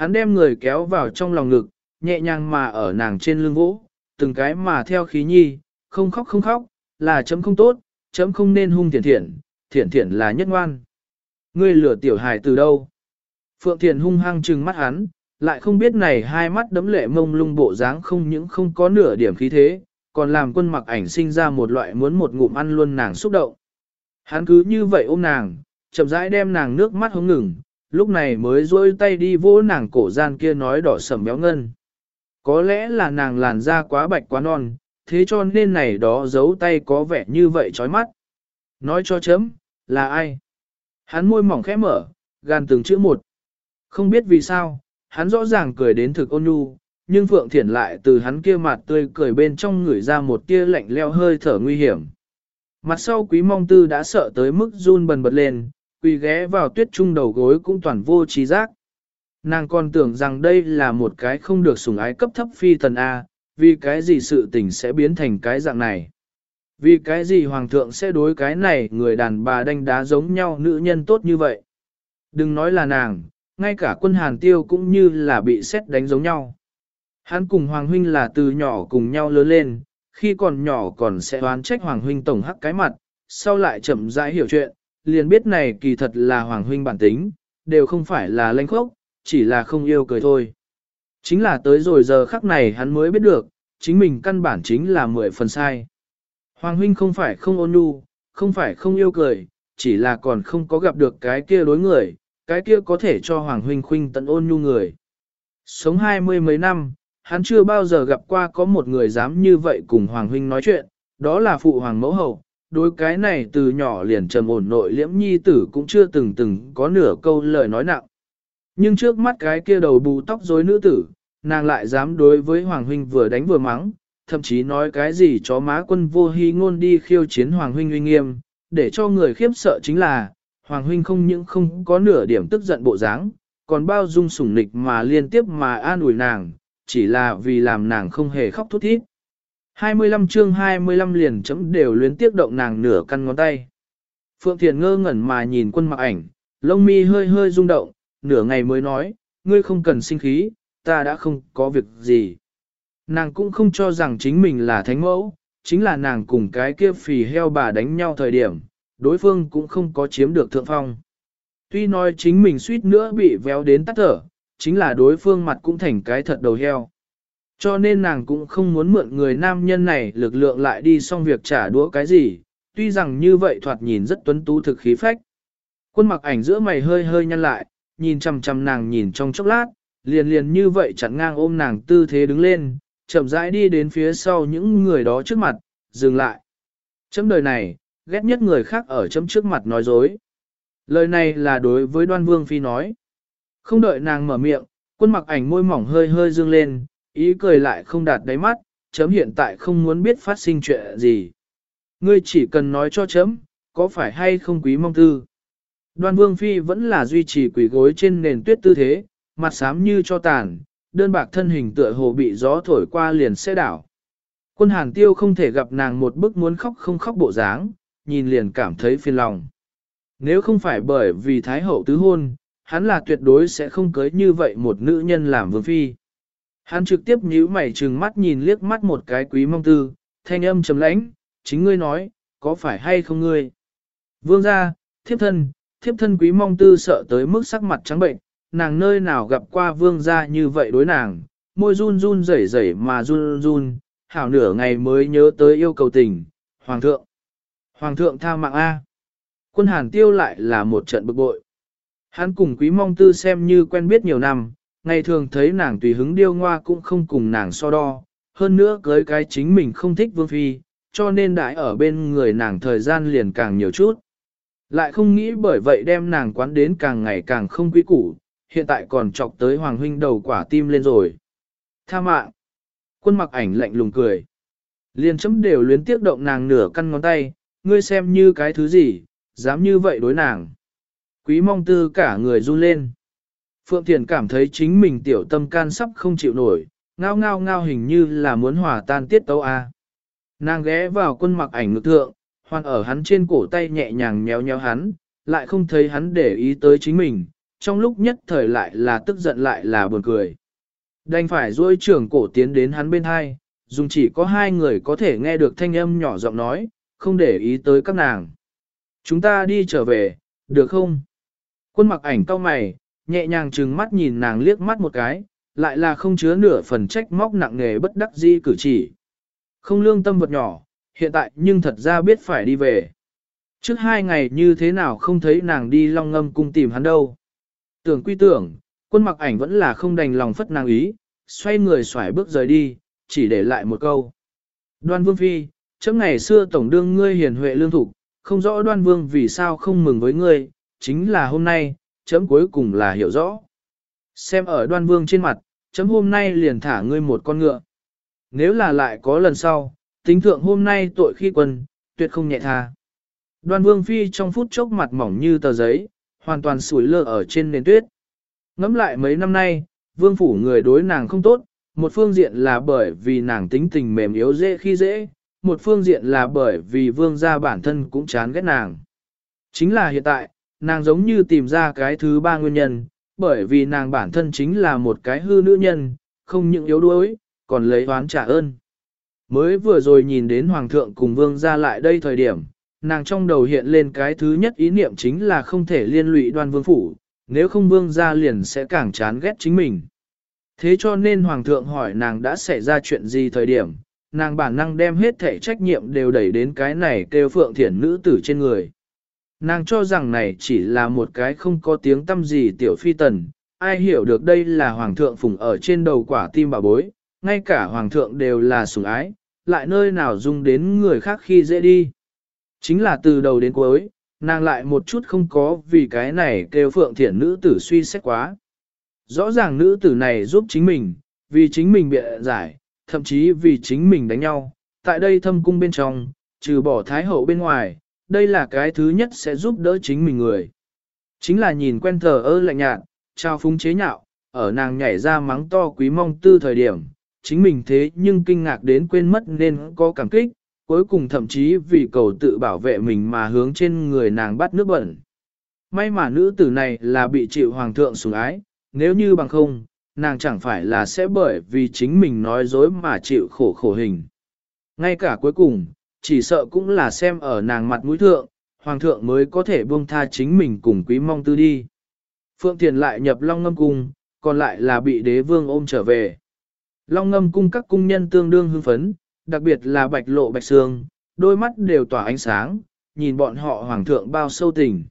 Hắn đem người kéo vào trong lòng ngực, nhẹ nhàng mà ở nàng trên lưng vỗ, từng cái mà theo khí nhi, không khóc không khóc, là chấm không tốt, chấm không nên hung thiển thiển, thiển thiển là nhất ngoan. Ngươi lửa tiểu hài từ đâu? Phượng Thiền hung hăng trừng mắt hắn, lại không biết này hai mắt đấm lệ mông lung bộ dáng không những không có nửa điểm khí thế, còn làm quân mặc ảnh sinh ra một loại muốn một ngụm ăn luôn nàng xúc động. Hắn cứ như vậy ôm nàng, chậm rãi đem nàng nước mắt hống ngừng, lúc này mới rôi tay đi vỗ nàng cổ gian kia nói đỏ sầm béo ngân. Có lẽ là nàng làn da quá bạch quá non, thế cho nên này đó giấu tay có vẻ như vậy chói mắt. Nói cho chấm, là ai? Hắn môi mỏng khẽ mở, gan từng chữ một. Không biết vì sao, hắn rõ ràng cười đến thực ôn nhu, nhưng Phượng Thiển lại từ hắn kia mặt tươi cười bên trong ngửi ra một tia lạnh leo hơi thở nguy hiểm. Mặt sau quý mong tư đã sợ tới mức run bần bật lên, quỳ ghé vào tuyết trung đầu gối cũng toàn vô trí giác. Nàng còn tưởng rằng đây là một cái không được sủng ái cấp thấp phi tần A, vì cái gì sự tình sẽ biến thành cái dạng này. Vì cái gì hoàng thượng sẽ đối cái này người đàn bà đánh đá giống nhau nữ nhân tốt như vậy. Đừng nói là nàng, ngay cả quân hàn tiêu cũng như là bị xét đánh giống nhau. Hắn cùng Hoàng Huynh là từ nhỏ cùng nhau lớn lên, khi còn nhỏ còn sẽ oán trách Hoàng Huynh tổng hắc cái mặt, sau lại chậm rãi hiểu chuyện, liền biết này kỳ thật là Hoàng Huynh bản tính, đều không phải là lanh khốc, chỉ là không yêu cười thôi. Chính là tới rồi giờ khắc này hắn mới biết được, chính mình căn bản chính là mười phần sai. Hoàng Huynh không phải không ôn nhu, không phải không yêu cười, chỉ là còn không có gặp được cái kia đối người, cái kia có thể cho Hoàng Huynh khuynh tận ôn nhu người. Sống hai mươi mấy năm, hắn chưa bao giờ gặp qua có một người dám như vậy cùng Hoàng Huynh nói chuyện, đó là phụ Hoàng mẫu hậu. Đối cái này từ nhỏ liền trầm ổn nội liễm nhi tử cũng chưa từng từng có nửa câu lời nói nặng. Nhưng trước mắt cái kia đầu bù tóc rối nữ tử, nàng lại dám đối với Hoàng Huynh vừa đánh vừa mắng, thậm chí nói cái gì chó má quân vô hy ngôn đi khiêu chiến Hoàng Huynh uy nghiêm, để cho người khiếp sợ chính là, Hoàng Huynh không những không có nửa điểm tức giận bộ dáng, còn bao dung sủng nịch mà liên tiếp mà an ủi nàng, chỉ là vì làm nàng không hề khóc thút thít. 25 chương 25 liền chấm đều luyến tiếp động nàng nửa căn ngón tay. Phượng Thiền ngơ ngẩn mà nhìn quân mặc ảnh, lông mi hơi hơi rung động, nửa ngày mới nói, ngươi không cần sinh khí, ta đã không có việc gì. Nàng cũng không cho rằng chính mình là thánh mẫu, chính là nàng cùng cái kia phì heo bà đánh nhau thời điểm, đối phương cũng không có chiếm được thượng phong. Tuy nói chính mình suýt nữa bị véo đến tắt thở, chính là đối phương mặt cũng thành cái thật đầu heo. Cho nên nàng cũng không muốn mượn người nam nhân này lực lượng lại đi xong việc trả đũa cái gì, tuy rằng như vậy thoạt nhìn rất tuấn tú thực khí phách. Quân mặc ảnh giữa mày hơi hơi nhăn lại, nhìn chằm chằm nàng nhìn trong chốc lát, liền liền như vậy chặn ngang ôm nàng tư thế đứng lên, chậm rãi đi đến phía sau những người đó trước mặt, dừng lại. Chấm đời này, ghét nhất người khác ở chấm trước mặt nói dối. Lời này là đối với đoan vương phi nói. Không đợi nàng mở miệng, quân mặc ảnh môi mỏng hơi hơi dương lên, ý cười lại không đạt đáy mắt, chấm hiện tại không muốn biết phát sinh chuyện gì. Ngươi chỉ cần nói cho chấm, có phải hay không quý mong tư. Đoan vương phi vẫn là duy trì quỷ gối trên nền tuyết tư thế, mặt xám như cho tàn, đơn bạc thân hình tựa hồ bị gió thổi qua liền xe đảo. Quân hàng tiêu không thể gặp nàng một bức muốn khóc không khóc bộ dáng, nhìn liền cảm thấy phiền lòng. Nếu không phải bởi vì Thái Hậu tứ hôn, hắn là tuyệt đối sẽ không cưới như vậy một nữ nhân làm vương phi. Hắn trực tiếp nhíu mày trừng mắt nhìn liếc mắt một cái quý mong tư, thanh âm trầm lãnh, chính ngươi nói, có phải hay không ngươi? Vương gia, thiếp thân, thiếp thân quý mong tư sợ tới mức sắc mặt trắng bệnh, nàng nơi nào gặp qua vương gia như vậy đối nàng, môi run run rẩy rẩy mà run run, hảo nửa ngày mới nhớ tới yêu cầu tình, hoàng thượng. Hoàng thượng tha mạng A. Quân hàn tiêu lại là một trận bực bội. Hắn cùng quý mong tư xem như quen biết nhiều năm, ngày thường thấy nàng tùy hứng điêu ngoa cũng không cùng nàng so đo, hơn nữa cưới cái chính mình không thích vương phi, cho nên đại ở bên người nàng thời gian liền càng nhiều chút. Lại không nghĩ bởi vậy đem nàng quán đến càng ngày càng không quý củ, hiện tại còn chọc tới hoàng huynh đầu quả tim lên rồi. Tha mạng. Quân mặc ảnh lạnh lùng cười. Liền chấm đều luyến tiếc động nàng nửa căn ngón tay, ngươi xem như cái thứ gì, dám như vậy đối nàng. Quý mong tư cả người run lên. Phượng Thiền cảm thấy chính mình tiểu tâm can sắp không chịu nổi, ngao ngao ngao hình như là muốn hòa tan tiết tấu A. Nàng ghé vào quân mặc ảnh ngực thượng, hoàn ở hắn trên cổ tay nhẹ nhàng nhéo nhéo hắn, lại không thấy hắn để ý tới chính mình, trong lúc nhất thời lại là tức giận lại là buồn cười. Đành phải duỗi trưởng cổ tiến đến hắn bên hai, dùng chỉ có hai người có thể nghe được thanh âm nhỏ giọng nói, không để ý tới các nàng. Chúng ta đi trở về, được không? Quân mặc ảnh cau mày, nhẹ nhàng trừng mắt nhìn nàng liếc mắt một cái, lại là không chứa nửa phần trách móc nặng nề bất đắc di cử chỉ. Không lương tâm vật nhỏ, hiện tại nhưng thật ra biết phải đi về. Trước hai ngày như thế nào không thấy nàng đi long ngâm cung tìm hắn đâu. Tưởng quy tưởng, quân mặc ảnh vẫn là không đành lòng phất nàng ý, xoay người xoải bước rời đi, chỉ để lại một câu. Đoan vương phi, chấm ngày xưa tổng đương ngươi hiền huệ lương thục, không rõ đoan vương vì sao không mừng với ngươi, chính là hôm nay, chấm cuối cùng là hiểu rõ. Xem ở đoan vương trên mặt, chấm hôm nay liền thả ngươi một con ngựa. Nếu là lại có lần sau, tính thượng hôm nay tội khi quân, tuyệt không nhẹ tha. Đoan vương phi trong phút chốc mặt mỏng như tờ giấy, hoàn toàn sủi lơ ở trên nền tuyết. Ngắm lại mấy năm nay, vương phủ người đối nàng không tốt, một phương diện là bởi vì nàng tính tình mềm yếu dễ khi dễ, một phương diện là bởi vì vương gia bản thân cũng chán ghét nàng. Chính là hiện tại, nàng giống như tìm ra cái thứ ba nguyên nhân, bởi vì nàng bản thân chính là một cái hư nữ nhân, không những yếu đuối, còn lấy oán trả ơn. Mới vừa rồi nhìn đến Hoàng thượng cùng Vương ra lại đây thời điểm, nàng trong đầu hiện lên cái thứ nhất ý niệm chính là không thể liên lụy đoan vương phủ, nếu không Vương ra liền sẽ càng chán ghét chính mình. Thế cho nên Hoàng thượng hỏi nàng đã xảy ra chuyện gì thời điểm, nàng bản năng đem hết thể trách nhiệm đều đẩy đến cái này kêu phượng thiển nữ tử trên người. Nàng cho rằng này chỉ là một cái không có tiếng tâm gì tiểu phi tần, ai hiểu được đây là hoàng thượng phùng ở trên đầu quả tim bà bối, ngay cả hoàng thượng đều là sủng ái, lại nơi nào dung đến người khác khi dễ đi. Chính là từ đầu đến cuối, nàng lại một chút không có vì cái này kêu phượng thiện nữ tử suy xét quá. Rõ ràng nữ tử này giúp chính mình, vì chính mình bịa giải, thậm chí vì chính mình đánh nhau. Tại đây thâm cung bên trong, trừ bỏ thái hậu bên ngoài, đây là cái thứ nhất sẽ giúp đỡ chính mình người. Chính là nhìn quen thờ ơ lạnh nhạt, trao phúng chế nhạo, ở nàng nhảy ra mắng to quý mong tư thời điểm, chính mình thế nhưng kinh ngạc đến quên mất nên có cảm kích, cuối cùng thậm chí vì cầu tự bảo vệ mình mà hướng trên người nàng bắt nước bẩn. May mà nữ tử này là bị chịu hoàng thượng sủng ái, nếu như bằng không, nàng chẳng phải là sẽ bởi vì chính mình nói dối mà chịu khổ khổ hình. Ngay cả cuối cùng, chỉ sợ cũng là xem ở nàng mặt mũi thượng, hoàng thượng mới có thể buông tha chính mình cùng quý mong tư đi. Phượng Thiền lại nhập Long Ngâm Cung, còn lại là bị đế vương ôm trở về. Long Ngâm Cung các cung nhân tương đương hưng phấn, đặc biệt là bạch lộ bạch sương, đôi mắt đều tỏa ánh sáng, nhìn bọn họ hoàng thượng bao sâu tình.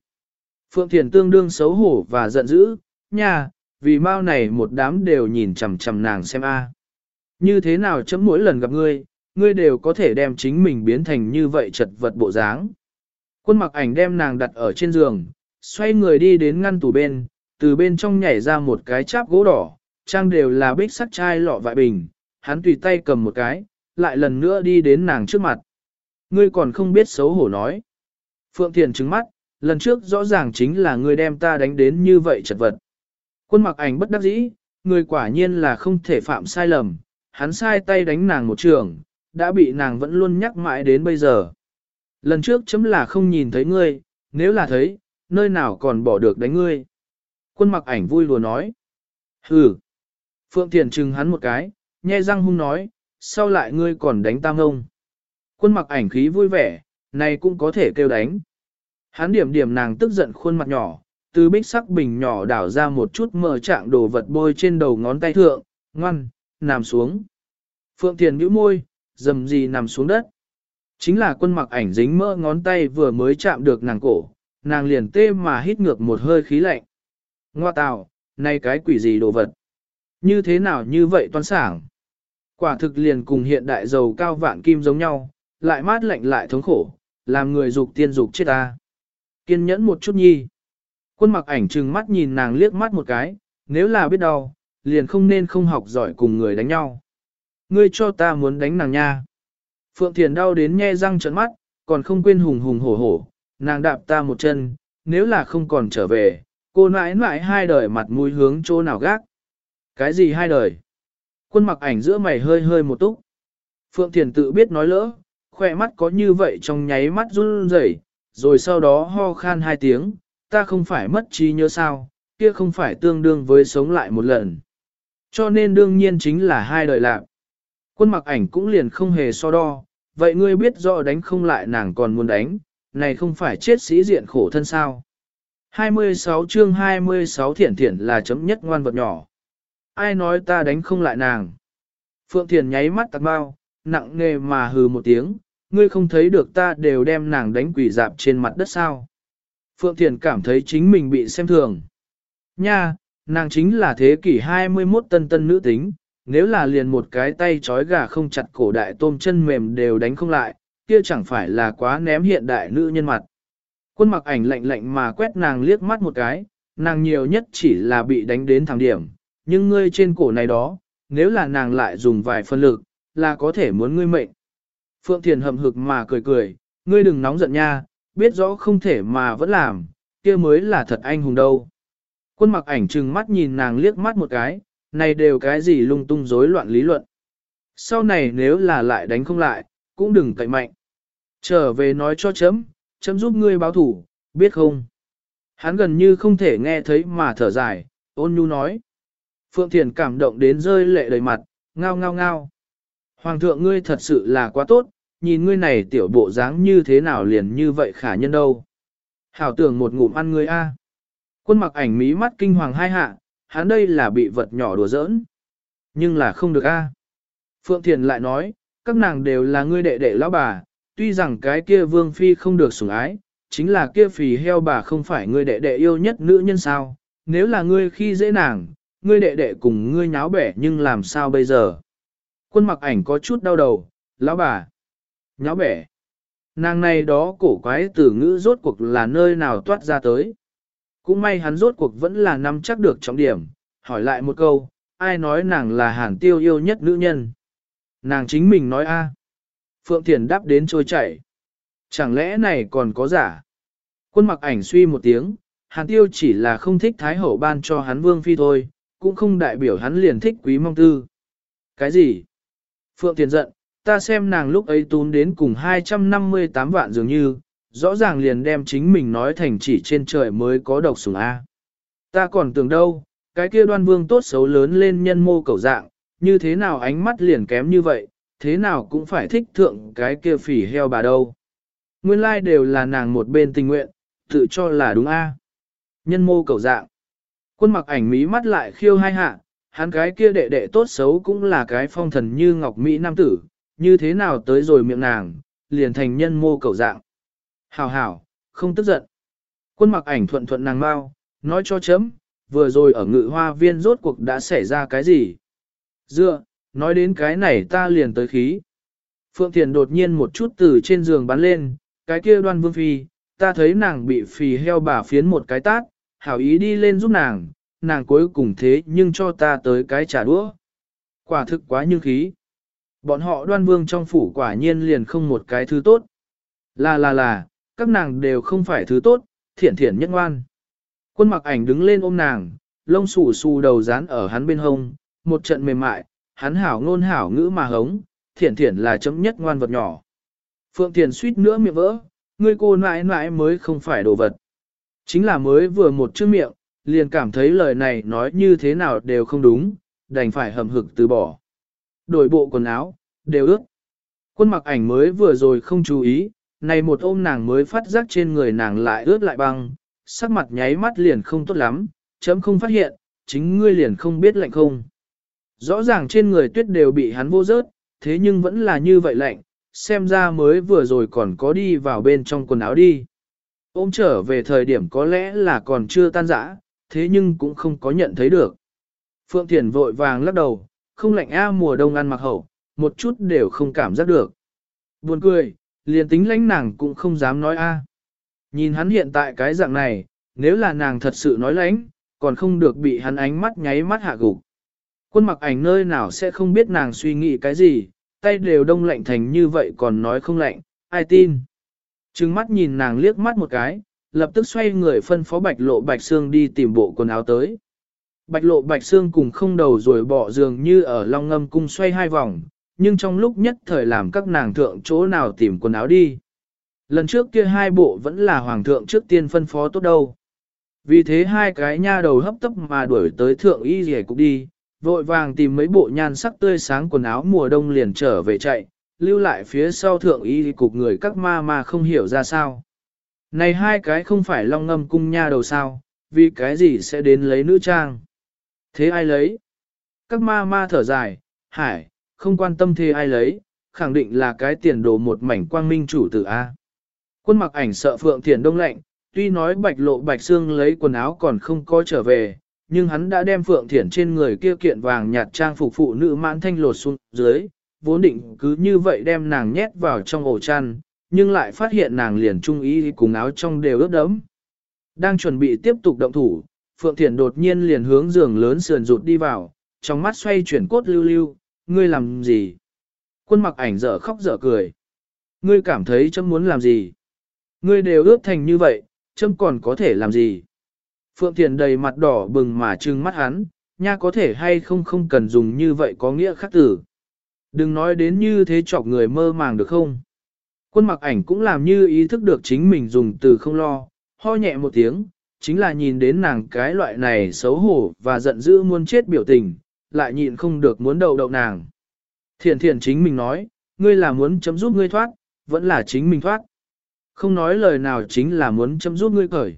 Phượng Thiền tương đương xấu hổ và giận dữ, nha, vì mau này một đám đều nhìn chầm chầm nàng xem a. Như thế nào chấm mỗi lần gặp ngươi, ngươi đều có thể đem chính mình biến thành như vậy chật vật bộ dáng. Quân mặc ảnh đem nàng đặt ở trên giường, xoay người đi đến ngăn tủ bên, từ bên trong nhảy ra một cái cháp gỗ đỏ, trang đều là bích sắt chai lọ vại bình, hắn tùy tay cầm một cái, lại lần nữa đi đến nàng trước mặt. Ngươi còn không biết xấu hổ nói. Phượng Thiền trứng mắt, lần trước rõ ràng chính là ngươi đem ta đánh đến như vậy chật vật. Quân mặc ảnh bất đắc dĩ, người quả nhiên là không thể phạm sai lầm, hắn sai tay đánh nàng một trường, đã bị nàng vẫn luôn nhắc mãi đến bây giờ. Lần trước chấm là không nhìn thấy ngươi, nếu là thấy, nơi nào còn bỏ được đánh ngươi. Quân mặc ảnh vui lùa nói. Hừ. Phượng Thiền trừng hắn một cái, nhe răng hung nói, sao lại ngươi còn đánh tam ông. Quân mặc ảnh khí vui vẻ, này cũng có thể kêu đánh. Hắn điểm điểm nàng tức giận khuôn mặt nhỏ, từ bích sắc bình nhỏ đảo ra một chút mờ trạng đồ vật bôi trên đầu ngón tay thượng, ngoan, nằm xuống. Phượng Thiền nhíu môi, dầm gì nằm xuống đất. Chính là quân mặc ảnh dính mỡ ngón tay vừa mới chạm được nàng cổ, nàng liền tê mà hít ngược một hơi khí lạnh. Ngoa tào, nay cái quỷ gì đồ vật? Như thế nào như vậy toan sảng? Quả thực liền cùng hiện đại dầu cao vạn kim giống nhau, lại mát lạnh lại thống khổ, làm người dục tiên dục chết ta. Kiên nhẫn một chút nhi. Quân mặc ảnh trừng mắt nhìn nàng liếc mắt một cái, nếu là biết đau, liền không nên không học giỏi cùng người đánh nhau. Ngươi cho ta muốn đánh nàng nha. Phượng Thiền đau đến nhe răng trợn mắt, còn không quên hùng hùng hổ hổ, nàng đạp ta một chân, nếu là không còn trở về, cô nãi nãi hai đời mặt mũi hướng chỗ nào gác. Cái gì hai đời? Quân mặc ảnh giữa mày hơi hơi một túc. Phượng Thiền tự biết nói lỡ, khỏe mắt có như vậy trong nháy mắt run rẩy, rồi sau đó ho khan hai tiếng, ta không phải mất trí nhớ sao, kia không phải tương đương với sống lại một lần. Cho nên đương nhiên chính là hai đời lạc. Quân mặc ảnh cũng liền không hề so đo, vậy ngươi biết rõ đánh không lại nàng còn muốn đánh, này không phải chết sĩ diện khổ thân sao. 26 chương 26 thiển thiển là chấm nhất ngoan vật nhỏ. Ai nói ta đánh không lại nàng. Phượng Thiền nháy mắt tạc bao, nặng nghề mà hừ một tiếng, ngươi không thấy được ta đều đem nàng đánh quỷ dạp trên mặt đất sao. Phượng Thiền cảm thấy chính mình bị xem thường. Nha, nàng chính là thế kỷ 21 tân tân nữ tính, nếu là liền một cái tay trói gà không chặt cổ đại tôm chân mềm đều đánh không lại, kia chẳng phải là quá ném hiện đại nữ nhân mặt. Quân mặc ảnh lạnh lạnh mà quét nàng liếc mắt một cái, nàng nhiều nhất chỉ là bị đánh đến thẳng điểm, nhưng ngươi trên cổ này đó, nếu là nàng lại dùng vài phân lực, là có thể muốn ngươi mệnh. Phượng Thiền hầm hực mà cười cười, ngươi đừng nóng giận nha, biết rõ không thể mà vẫn làm, kia mới là thật anh hùng đâu. Quân mặc ảnh trừng mắt nhìn nàng liếc mắt một cái, này đều cái gì lung tung rối loạn lý luận. Sau này nếu là lại đánh không lại, cũng đừng cậy mạnh. Trở về nói cho chấm, chấm giúp ngươi báo thủ, biết không? Hắn gần như không thể nghe thấy mà thở dài, ôn nhu nói. Phượng Thiền cảm động đến rơi lệ đầy mặt, ngao ngao ngao. Hoàng thượng ngươi thật sự là quá tốt, nhìn ngươi này tiểu bộ dáng như thế nào liền như vậy khả nhân đâu. Hảo tưởng một ngụm ăn ngươi a. Quân mặc ảnh mí mắt kinh hoàng hai hạ, hắn đây là bị vật nhỏ đùa giỡn. Nhưng là không được a. Phượng Thiền lại nói, các nàng đều là ngươi đệ đệ lão bà, tuy rằng cái kia vương phi không được sủng ái, chính là kia phì heo bà không phải ngươi đệ đệ yêu nhất nữ nhân sao, nếu là ngươi khi dễ nàng, ngươi đệ đệ cùng ngươi nháo bẻ nhưng làm sao bây giờ? Quân mặc ảnh có chút đau đầu, lão bà, nháo bẻ. Nàng này đó cổ quái từ ngữ rốt cuộc là nơi nào toát ra tới. Cũng may hắn rốt cuộc vẫn là nắm chắc được trọng điểm, hỏi lại một câu, ai nói nàng là hàn tiêu yêu nhất nữ nhân. Nàng chính mình nói a. Phượng Thiền đáp đến trôi chảy. Chẳng lẽ này còn có giả? Quân mặc ảnh suy một tiếng, hàn tiêu chỉ là không thích thái hậu ban cho hắn vương phi thôi, cũng không đại biểu hắn liền thích quý mong tư. Cái gì? Phượng Thiền giận, ta xem nàng lúc ấy tún đến cùng 258 vạn dường như, rõ ràng liền đem chính mình nói thành chỉ trên trời mới có độc sủng A. Ta còn tưởng đâu, cái kia đoan vương tốt xấu lớn lên nhân mô cầu dạng, như thế nào ánh mắt liền kém như vậy, thế nào cũng phải thích thượng cái kia phỉ heo bà đâu. Nguyên lai like đều là nàng một bên tình nguyện, tự cho là đúng A. Nhân mô cầu dạng. Quân mặc ảnh mí mắt lại khiêu hai hạ, hắn cái kia đệ đệ tốt xấu cũng là cái phong thần như ngọc Mỹ nam tử, như thế nào tới rồi miệng nàng, liền thành nhân mô cầu dạng. Hảo hảo, không tức giận. Quân mặc ảnh thuận thuận nàng mau, nói cho chấm, vừa rồi ở ngự hoa viên rốt cuộc đã xảy ra cái gì. Dựa, nói đến cái này ta liền tới khí. Phượng Thiền đột nhiên một chút từ trên giường bắn lên, cái kia đoan vương phi, ta thấy nàng bị phì heo bà phiến một cái tát, hảo ý đi lên giúp nàng, nàng cuối cùng thế nhưng cho ta tới cái trả đũa. Quả thực quá như khí. Bọn họ đoan vương trong phủ quả nhiên liền không một cái thứ tốt. Là là là, các nàng đều không phải thứ tốt, thiện thiện nhất ngoan. Quân mặc ảnh đứng lên ôm nàng, lông xù xù đầu dán ở hắn bên hông, một trận mềm mại, hắn hảo ngôn hảo ngữ mà hống, thiện thiện là chấm nhất ngoan vật nhỏ. Phượng Thiền suýt nữa miệng vỡ, ngươi cô nãi nãi mới không phải đồ vật. Chính là mới vừa một chữ miệng, liền cảm thấy lời này nói như thế nào đều không đúng, đành phải hầm hực từ bỏ. Đổi bộ quần áo, đều ướt. Quân mặc ảnh mới vừa rồi không chú ý, này một ôm nàng mới phát giác trên người nàng lại ướt lại băng, sắc mặt nháy mắt liền không tốt lắm, chấm không phát hiện, chính ngươi liền không biết lạnh không. Rõ ràng trên người tuyết đều bị hắn vô rớt, thế nhưng vẫn là như vậy lạnh, xem ra mới vừa rồi còn có đi vào bên trong quần áo đi. Ôm trở về thời điểm có lẽ là còn chưa tan rã, thế nhưng cũng không có nhận thấy được. Phượng Thiền vội vàng lắc đầu, không lạnh a mùa đông ăn mặc hậu, một chút đều không cảm giác được. Buồn cười, liền tính lãnh nàng cũng không dám nói a. Nhìn hắn hiện tại cái dạng này, nếu là nàng thật sự nói lãnh, còn không được bị hắn ánh mắt nháy mắt hạ gục. Quân mặc ảnh nơi nào sẽ không biết nàng suy nghĩ cái gì, tay đều đông lạnh thành như vậy còn nói không lạnh, ai tin. Trừng mắt nhìn nàng liếc mắt một cái, lập tức xoay người phân phó bạch lộ bạch xương đi tìm bộ quần áo tới. Bạch lộ bạch xương cùng không đầu rồi bỏ giường như ở long ngâm cung xoay hai vòng, nhưng trong lúc nhất thời làm các nàng thượng chỗ nào tìm quần áo đi. Lần trước kia hai bộ vẫn là hoàng thượng trước tiên phân phó tốt đâu. Vì thế hai cái nha đầu hấp tấp mà đuổi tới thượng y rẻ cục đi, vội vàng tìm mấy bộ nhan sắc tươi sáng quần áo mùa đông liền trở về chạy, lưu lại phía sau thượng y cục người các ma ma không hiểu ra sao. Này hai cái không phải long ngâm cung nha đầu sao, vì cái gì sẽ đến lấy nữ trang. Thế ai lấy? Các ma ma thở dài, hải, không quan tâm thê ai lấy, khẳng định là cái tiền đồ một mảnh quang minh chủ tử A. Quân mặc ảnh sợ Phượng Thiền đông lạnh, tuy nói bạch lộ bạch xương lấy quần áo còn không có trở về, nhưng hắn đã đem Phượng Thiển trên người kia kiện vàng nhạt trang phục phụ nữ mãn thanh lột xuống dưới, vốn định cứ như vậy đem nàng nhét vào trong ổ chăn, nhưng lại phát hiện nàng liền trung ý cùng áo trong đều ướt đẫm. Đang chuẩn bị tiếp tục động thủ, Phượng Thiển đột nhiên liền hướng giường lớn sườn rụt đi vào, trong mắt xoay chuyển cốt lưu lưu, ngươi làm gì? Quân mặc ảnh dở khóc dở cười. Ngươi cảm thấy chấm muốn làm gì? Ngươi đều ướt thành như vậy, chấm còn có thể làm gì? Phượng Thiền đầy mặt đỏ bừng mà trừng mắt hắn, nha có thể hay không không cần dùng như vậy có nghĩa khác tử. Đừng nói đến như thế chọc người mơ màng được không? Quân mặc ảnh cũng làm như ý thức được chính mình dùng từ không lo, ho nhẹ một tiếng, chính là nhìn đến nàng cái loại này xấu hổ và giận dữ muốn chết biểu tình, lại nhịn không được muốn đầu đậu nàng. Thiện thiện chính mình nói, ngươi là muốn chấm giúp ngươi thoát, vẫn là chính mình thoát. Không nói lời nào chính là muốn chấm giúp ngươi cởi.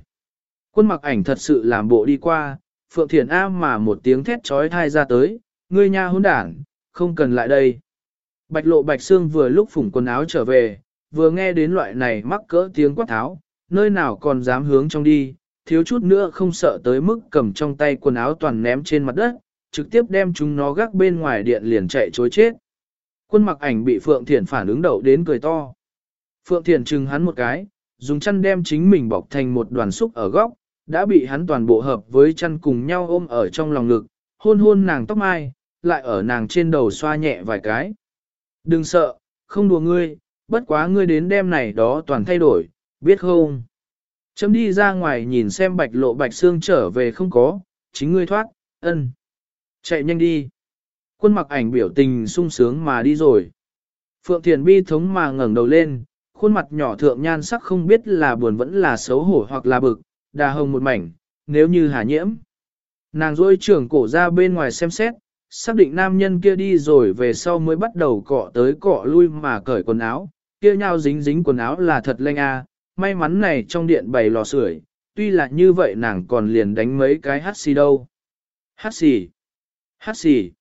Quân mặc ảnh thật sự làm bộ đi qua, Phượng Thiền A mà một tiếng thét trói thai ra tới, ngươi nha hôn đảng, không cần lại đây. Bạch lộ bạch xương vừa lúc phủng quần áo trở về, vừa nghe đến loại này mắc cỡ tiếng quát tháo, nơi nào còn dám hướng trong đi, thiếu chút nữa không sợ tới mức cầm trong tay quần áo toàn ném trên mặt đất, trực tiếp đem chúng nó gác bên ngoài điện liền chạy chối chết. Quân mặc ảnh bị Phượng Thiển phản ứng đậu đến cười to. Phượng Thiển chừng hắn một cái, dùng chăn đem chính mình bọc thành một đoàn xúc ở góc, đã bị hắn toàn bộ hợp với chăn cùng nhau ôm ở trong lòng ngực, hôn hôn nàng tóc mai, lại ở nàng trên đầu xoa nhẹ vài cái. Đừng sợ, không đùa ngươi, bất quá ngươi đến đêm này đó toàn thay đổi, biết không? Chấm đi ra ngoài nhìn xem bạch lộ bạch xương trở về không có, chính ngươi thoát, ân. Chạy nhanh đi. Quân mặc ảnh biểu tình sung sướng mà đi rồi. Phượng Thiền bi thống mà ngẩng đầu lên, khuôn mặt nhỏ thượng nhan sắc không biết là buồn vẫn là xấu hổ hoặc là bực, đà hồng một mảnh, nếu như hà nhiễm. Nàng rôi trưởng cổ ra bên ngoài xem xét, xác định nam nhân kia đi rồi về sau mới bắt đầu cọ tới cọ lui mà cởi quần áo, kia nhau dính dính quần áo là thật lanh a. may mắn này trong điện bày lò sưởi, tuy là như vậy nàng còn liền đánh mấy cái hát xì đâu. Hát xì, hát xì,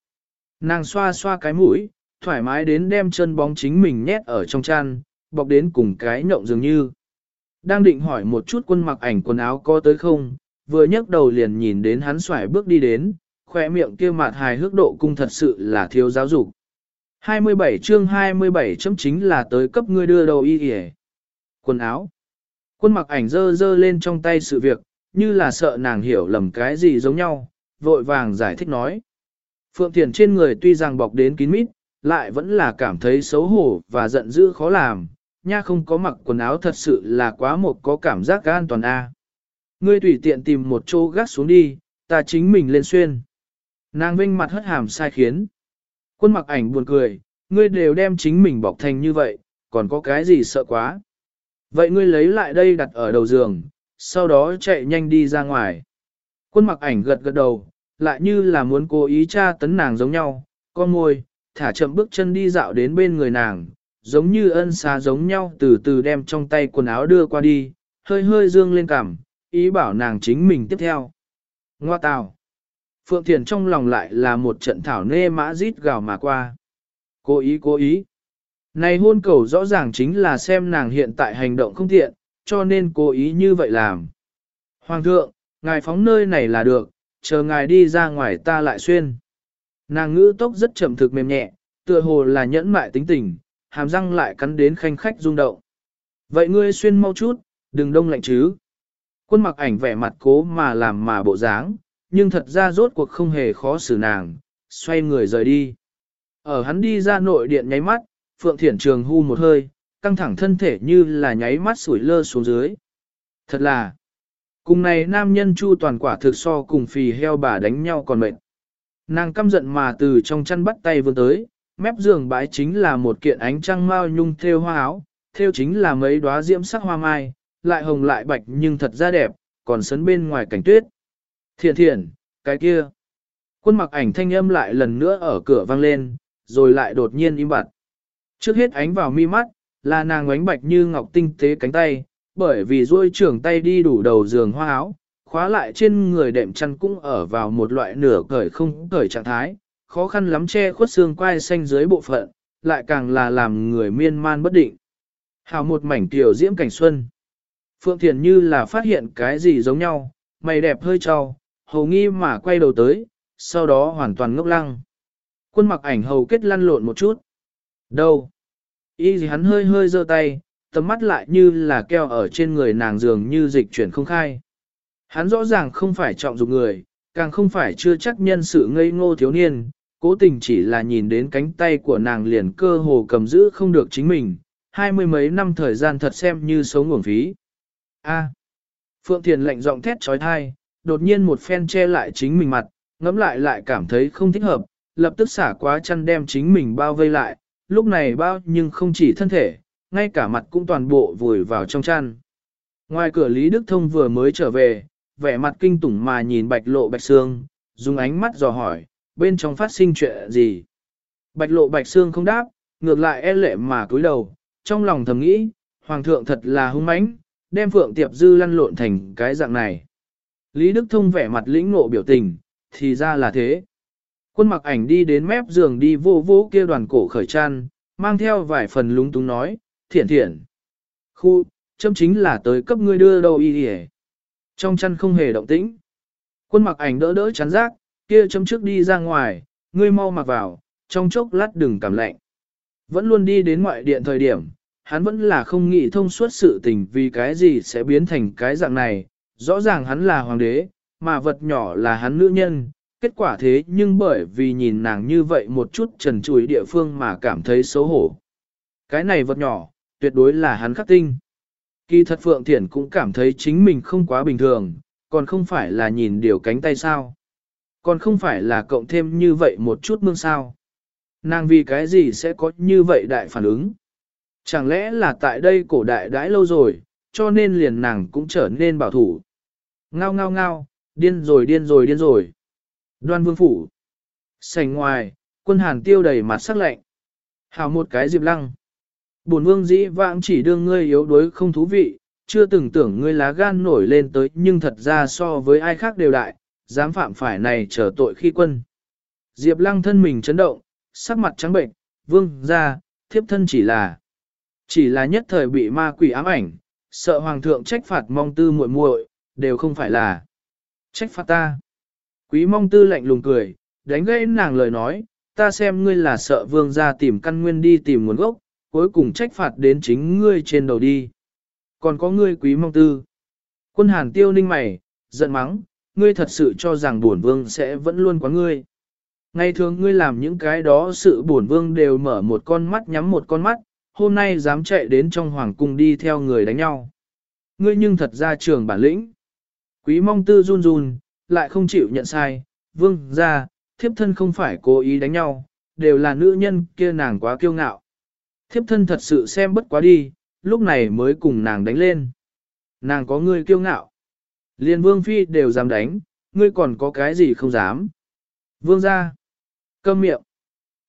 nàng xoa xoa cái mũi, thoải mái đến đem chân bóng chính mình nhét ở trong chăn, bọc đến cùng cái nhộng dường như. Đang định hỏi một chút quân mặc ảnh quần áo có tới không, vừa nhấc đầu liền nhìn đến hắn xoải bước đi đến, khỏe miệng kia mặt hài hước độ cung thật sự là thiếu giáo dục. 27 chương 27 chấm chính là tới cấp ngươi đưa đầu y kìa. Quần áo. Quân mặc ảnh dơ dơ lên trong tay sự việc, như là sợ nàng hiểu lầm cái gì giống nhau, vội vàng giải thích nói. Phượng Thiền trên người tuy rằng bọc đến kín mít, lại vẫn là cảm thấy xấu hổ và giận dữ khó làm, nha không có mặc quần áo thật sự là quá một có cảm giác an toàn a. Ngươi tùy tiện tìm một chỗ gác xuống đi, ta chính mình lên xuyên. Nàng vinh mặt hất hàm sai khiến. Quân mặc ảnh buồn cười, ngươi đều đem chính mình bọc thành như vậy, còn có cái gì sợ quá. Vậy ngươi lấy lại đây đặt ở đầu giường, sau đó chạy nhanh đi ra ngoài. Quân mặc ảnh gật gật đầu, lại như là muốn cố ý tra tấn nàng giống nhau, con môi, thả chậm bước chân đi dạo đến bên người nàng, giống như ân xá giống nhau từ từ đem trong tay quần áo đưa qua đi, hơi hơi dương lên cằm, ý bảo nàng chính mình tiếp theo. Ngoa tào. Phượng Thiền trong lòng lại là một trận thảo nê mã rít gào mà qua. Cố ý cố ý. Này hôn cầu rõ ràng chính là xem nàng hiện tại hành động không thiện, cho nên cố ý như vậy làm. Hoàng thượng, ngài phóng nơi này là được, chờ ngài đi ra ngoài ta lại xuyên. Nàng ngữ tốc rất chậm thực mềm nhẹ, tựa hồ là nhẫn mại tính tình, hàm răng lại cắn đến khanh khách rung động. Vậy ngươi xuyên mau chút, đừng đông lạnh chứ. Quân mặc ảnh vẻ mặt cố mà làm mà bộ dáng, nhưng thật ra rốt cuộc không hề khó xử nàng, xoay người rời đi. Ở hắn đi ra nội điện nháy mắt, Phượng Thiển Trường hưu một hơi, căng thẳng thân thể như là nháy mắt sủi lơ xuống dưới. Thật là, cùng này nam nhân chu toàn quả thực so cùng phì heo bà đánh nhau còn mệt. Nàng căm giận mà từ trong chăn bắt tay vươn tới, mép giường bãi chính là một kiện ánh trăng mao nhung thêu hoa áo, thêu chính là mấy đóa diễm sắc hoa mai, lại hồng lại bạch nhưng thật ra đẹp, còn sấn bên ngoài cảnh tuyết. Thiện thiện, cái kia. Quân mặc ảnh thanh âm lại lần nữa ở cửa vang lên, rồi lại đột nhiên im bặt. Trước hết ánh vào mi mắt, là nàng ánh bạch như ngọc tinh tế cánh tay, bởi vì duỗi trưởng tay đi đủ đầu giường hoa áo, khóa lại trên người đệm chăn cũng ở vào một loại nửa cởi không cởi trạng thái, khó khăn lắm che khuất xương quai xanh dưới bộ phận, lại càng là làm người miên man bất định. Hào một mảnh tiểu diễm cảnh xuân. Phượng Thiền như là phát hiện cái gì giống nhau, mày đẹp hơi trao, hầu nghi mà quay đầu tới, sau đó hoàn toàn ngốc lăng. Quân mặc ảnh hầu kết lăn lộn một chút. Đâu? Y gì hắn hơi hơi giơ tay, tầm mắt lại như là keo ở trên người nàng dường như dịch chuyển không khai. Hắn rõ ràng không phải trọng dụng người, càng không phải chưa chắc nhân sự ngây ngô thiếu niên, cố tình chỉ là nhìn đến cánh tay của nàng liền cơ hồ cầm giữ không được chính mình, hai mươi mấy năm thời gian thật xem như sống nguồn phí. A. Phượng Thiền lạnh giọng thét trói thai, đột nhiên một phen che lại chính mình mặt, ngẫm lại lại cảm thấy không thích hợp, lập tức xả quá chăn đem chính mình bao vây lại, lúc này bao nhưng không chỉ thân thể, ngay cả mặt cũng toàn bộ vùi vào trong chăn. Ngoài cửa Lý Đức Thông vừa mới trở về, vẻ mặt kinh tủng mà nhìn bạch lộ bạch xương, dùng ánh mắt dò hỏi, bên trong phát sinh chuyện gì. Bạch lộ bạch xương không đáp, ngược lại e lệ mà cúi đầu, trong lòng thầm nghĩ, hoàng thượng thật là hung mãnh, đem phượng tiệp dư lăn lộn thành cái dạng này. Lý Đức Thông vẻ mặt lĩnh ngộ biểu tình, thì ra là thế. Quân mặc ảnh đi đến mép giường đi vô vô kia đoàn cổ khởi chăn, mang theo vài phần lúng túng nói, thiện thiện. Khu, châm chính là tới cấp ngươi đưa đâu y đi Trong chăn không hề động tĩnh. Quân mặc ảnh đỡ đỡ chắn rác, kia châm trước đi ra ngoài, ngươi mau mặc vào, trong chốc lát đừng cảm lạnh. Vẫn luôn đi đến ngoại điện thời điểm, hắn vẫn là không nghĩ thông suốt sự tình vì cái gì sẽ biến thành cái dạng này, rõ ràng hắn là hoàng đế, mà vật nhỏ là hắn nữ nhân, kết quả thế nhưng bởi vì nhìn nàng như vậy một chút trần trùi địa phương mà cảm thấy xấu hổ. Cái này vật nhỏ, tuyệt đối là hắn khắc tinh. Kỳ thật Phượng Thiển cũng cảm thấy chính mình không quá bình thường, còn không phải là nhìn điều cánh tay sao. Còn không phải là cộng thêm như vậy một chút mương sao. Nàng vì cái gì sẽ có như vậy đại phản ứng? Chẳng lẽ là tại đây cổ đại đãi lâu rồi, cho nên liền nàng cũng trở nên bảo thủ. Ngao ngao ngao, điên rồi điên rồi điên rồi. Đoan vương phủ. Sành ngoài, quân hàn tiêu đầy mặt sắc lạnh. Hào một cái diệp lăng. Bổn vương dĩ vãng chỉ đương ngươi yếu đuối không thú vị, chưa từng tưởng ngươi lá gan nổi lên tới nhưng thật ra so với ai khác đều đại, dám phạm phải này trở tội khi quân. Diệp lăng thân mình chấn động, sắc mặt trắng bệnh, vương ra, thiếp thân chỉ là, chỉ là nhất thời bị ma quỷ ám ảnh, sợ hoàng thượng trách phạt mong tư muội muội, đều không phải là trách phạt ta. Quý mong tư lạnh lùng cười, đánh gãy nàng lời nói, ta xem ngươi là sợ vương ra tìm căn nguyên đi tìm nguồn gốc, cuối cùng trách phạt đến chính ngươi trên đầu đi. Còn có ngươi quý mong tư. Quân hàn tiêu ninh mày, giận mắng, ngươi thật sự cho rằng bổn vương sẽ vẫn luôn quá ngươi. Ngày thường ngươi làm những cái đó sự bổn vương đều mở một con mắt nhắm một con mắt, hôm nay dám chạy đến trong hoàng cung đi theo người đánh nhau. Ngươi nhưng thật ra trường bản lĩnh. Quý mong tư run run, lại không chịu nhận sai, vương ra, thiếp thân không phải cố ý đánh nhau, đều là nữ nhân kia nàng quá kiêu ngạo. Thiếp thân thật sự xem bất quá đi, lúc này mới cùng nàng đánh lên. Nàng có ngươi kiêu ngạo. Liên vương phi đều dám đánh, ngươi còn có cái gì không dám. Vương ra. Câm miệng.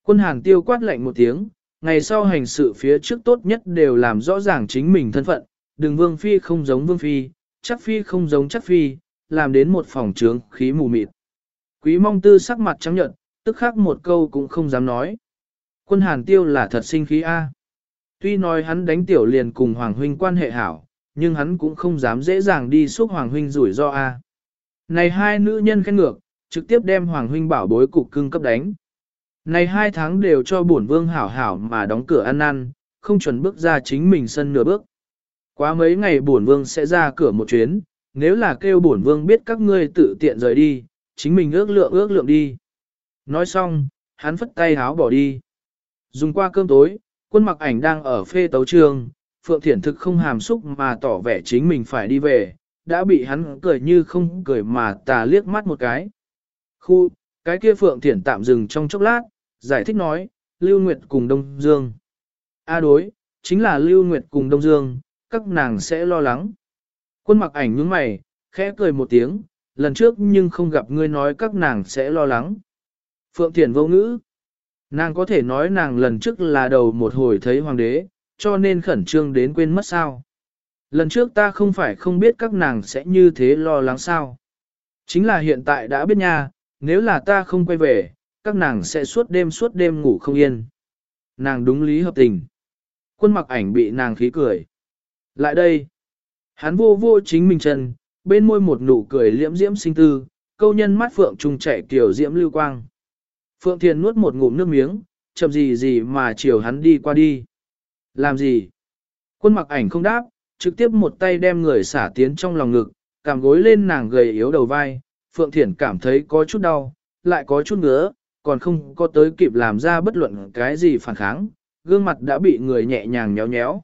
Quân hàng tiêu quát lạnh một tiếng, ngày sau hành sự phía trước tốt nhất đều làm rõ ràng chính mình thân phận, đừng vương phi không giống vương phi, chắc phi không giống chắc phi, làm đến một phòng trướng khí mù mịt. Quý mong tư sắc mặt trắng nhận, tức khắc một câu cũng không dám nói. Quân hàn tiêu là thật sinh khí A. Tuy nói hắn đánh tiểu liền cùng Hoàng Huynh quan hệ hảo, nhưng hắn cũng không dám dễ dàng đi xúc Hoàng Huynh rủi ro A. Này hai nữ nhân khen ngược, trực tiếp đem Hoàng Huynh bảo bối cục cưng cấp đánh. Này hai tháng đều cho bổn vương hảo hảo mà đóng cửa ăn ăn, không chuẩn bước ra chính mình sân nửa bước. Quá mấy ngày bổn vương sẽ ra cửa một chuyến, nếu là kêu bổn vương biết các ngươi tự tiện rời đi, chính mình ước lượng ước lượng đi. Nói xong, hắn phất tay háo bỏ đi. Dùng qua cơm tối, quân mặc ảnh đang ở phê tấu trường, Phượng Thiển thực không hàm xúc mà tỏ vẻ chính mình phải đi về, đã bị hắn cười như không cười mà tà liếc mắt một cái. Khu, cái kia Phượng Thiển tạm dừng trong chốc lát, giải thích nói, Lưu Nguyệt cùng Đông Dương. A đối, chính là Lưu Nguyệt cùng Đông Dương, các nàng sẽ lo lắng. Quân mặc ảnh nhướng mày, khẽ cười một tiếng, lần trước nhưng không gặp ngươi nói các nàng sẽ lo lắng. Phượng Thiển vô ngữ. Nàng có thể nói nàng lần trước là đầu một hồi thấy hoàng đế, cho nên khẩn trương đến quên mất sao. Lần trước ta không phải không biết các nàng sẽ như thế lo lắng sao. Chính là hiện tại đã biết nha, nếu là ta không quay về, các nàng sẽ suốt đêm suốt đêm ngủ không yên. Nàng đúng lý hợp tình. Quân mặc ảnh bị nàng khí cười. Lại đây. Hắn vô vô chính mình chân, bên môi một nụ cười liễm diễm sinh tư, câu nhân mắt phượng trùng chạy tiểu diễm lưu quang. Phượng Thiền nuốt một ngụm nước miếng, chậm gì gì mà chiều hắn đi qua đi. Làm gì? Quân mặc ảnh không đáp, trực tiếp một tay đem người xả tiến trong lòng ngực, cảm gối lên nàng gầy yếu đầu vai. Phượng Thiển cảm thấy có chút đau, lại có chút ngứa, còn không có tới kịp làm ra bất luận cái gì phản kháng, gương mặt đã bị người nhẹ nhàng nhéo nhéo.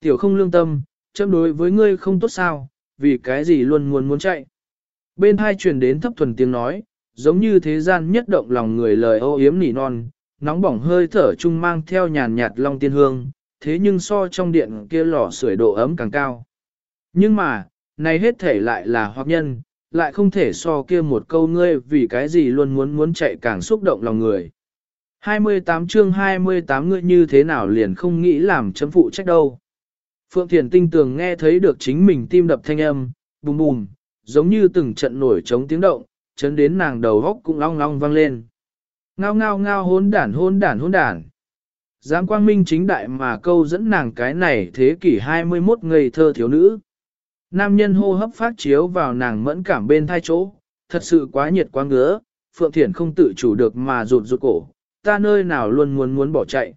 Tiểu không lương tâm, châm đối với ngươi không tốt sao, vì cái gì luôn muốn muốn chạy. Bên hai truyền đến thấp thuần tiếng nói, giống như thế gian nhất động lòng người lời ô yếm nỉ non, nóng bỏng hơi thở chung mang theo nhàn nhạt long tiên hương, thế nhưng so trong điện kia lò sưởi độ ấm càng cao. Nhưng mà, này hết thể lại là hoặc nhân, lại không thể so kia một câu ngươi vì cái gì luôn muốn muốn chạy càng xúc động lòng người. 28 chương 28 ngươi như thế nào liền không nghĩ làm chấm phụ trách đâu. Phượng Thiền tinh tường nghe thấy được chính mình tim đập thanh âm, bùm bùm, giống như từng trận nổi trống tiếng động, chấn đến nàng đầu góc cũng long long vang lên. Ngao ngao ngao hôn đản hôn đản hôn đản. Giáng quang minh chính đại mà câu dẫn nàng cái này thế kỷ 21 ngây thơ thiếu nữ. Nam nhân hô hấp phát chiếu vào nàng mẫn cảm bên thai chỗ, thật sự quá nhiệt quá ngứa, Phượng Thiển không tự chủ được mà rụt rụt cổ, ta nơi nào luôn muốn muốn bỏ chạy.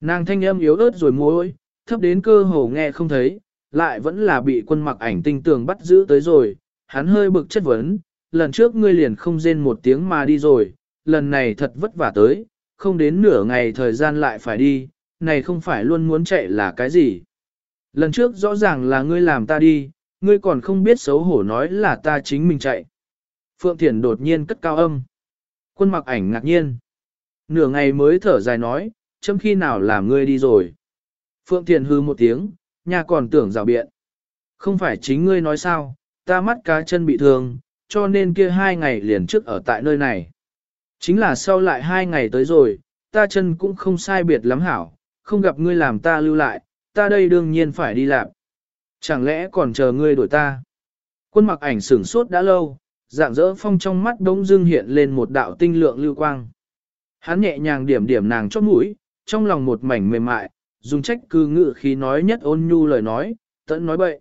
Nàng thanh âm yếu ớt rồi môi, thấp đến cơ hồ nghe không thấy, lại vẫn là bị quân mặc ảnh tinh tường bắt giữ tới rồi, hắn hơi bực chất vấn, lần trước ngươi liền không rên một tiếng mà đi rồi, lần này thật vất vả tới, không đến nửa ngày thời gian lại phải đi, này không phải luôn muốn chạy là cái gì. Lần trước rõ ràng là ngươi làm ta đi, ngươi còn không biết xấu hổ nói là ta chính mình chạy. Phượng Thiển đột nhiên cất cao âm. Quân mặc ảnh ngạc nhiên. Nửa ngày mới thở dài nói, chấm khi nào làm ngươi đi rồi. Phượng Thiền hư một tiếng, nhà còn tưởng rào biện. Không phải chính ngươi nói sao, ta mắt cá chân bị thương, cho nên kia hai ngày liền trước ở tại nơi này. Chính là sau lại hai ngày tới rồi, ta chân cũng không sai biệt lắm hảo, không gặp ngươi làm ta lưu lại, ta đây đương nhiên phải đi làm. Chẳng lẽ còn chờ ngươi đổi ta? Quân mặc ảnh sửng sốt đã lâu, dạng dỡ phong trong mắt đống dưng hiện lên một đạo tinh lượng lưu quang. Hắn nhẹ nhàng điểm điểm nàng chót mũi, trong lòng một mảnh mềm mại, dùng trách cư ngự khí nói nhất ôn nhu lời nói, tận nói bậy.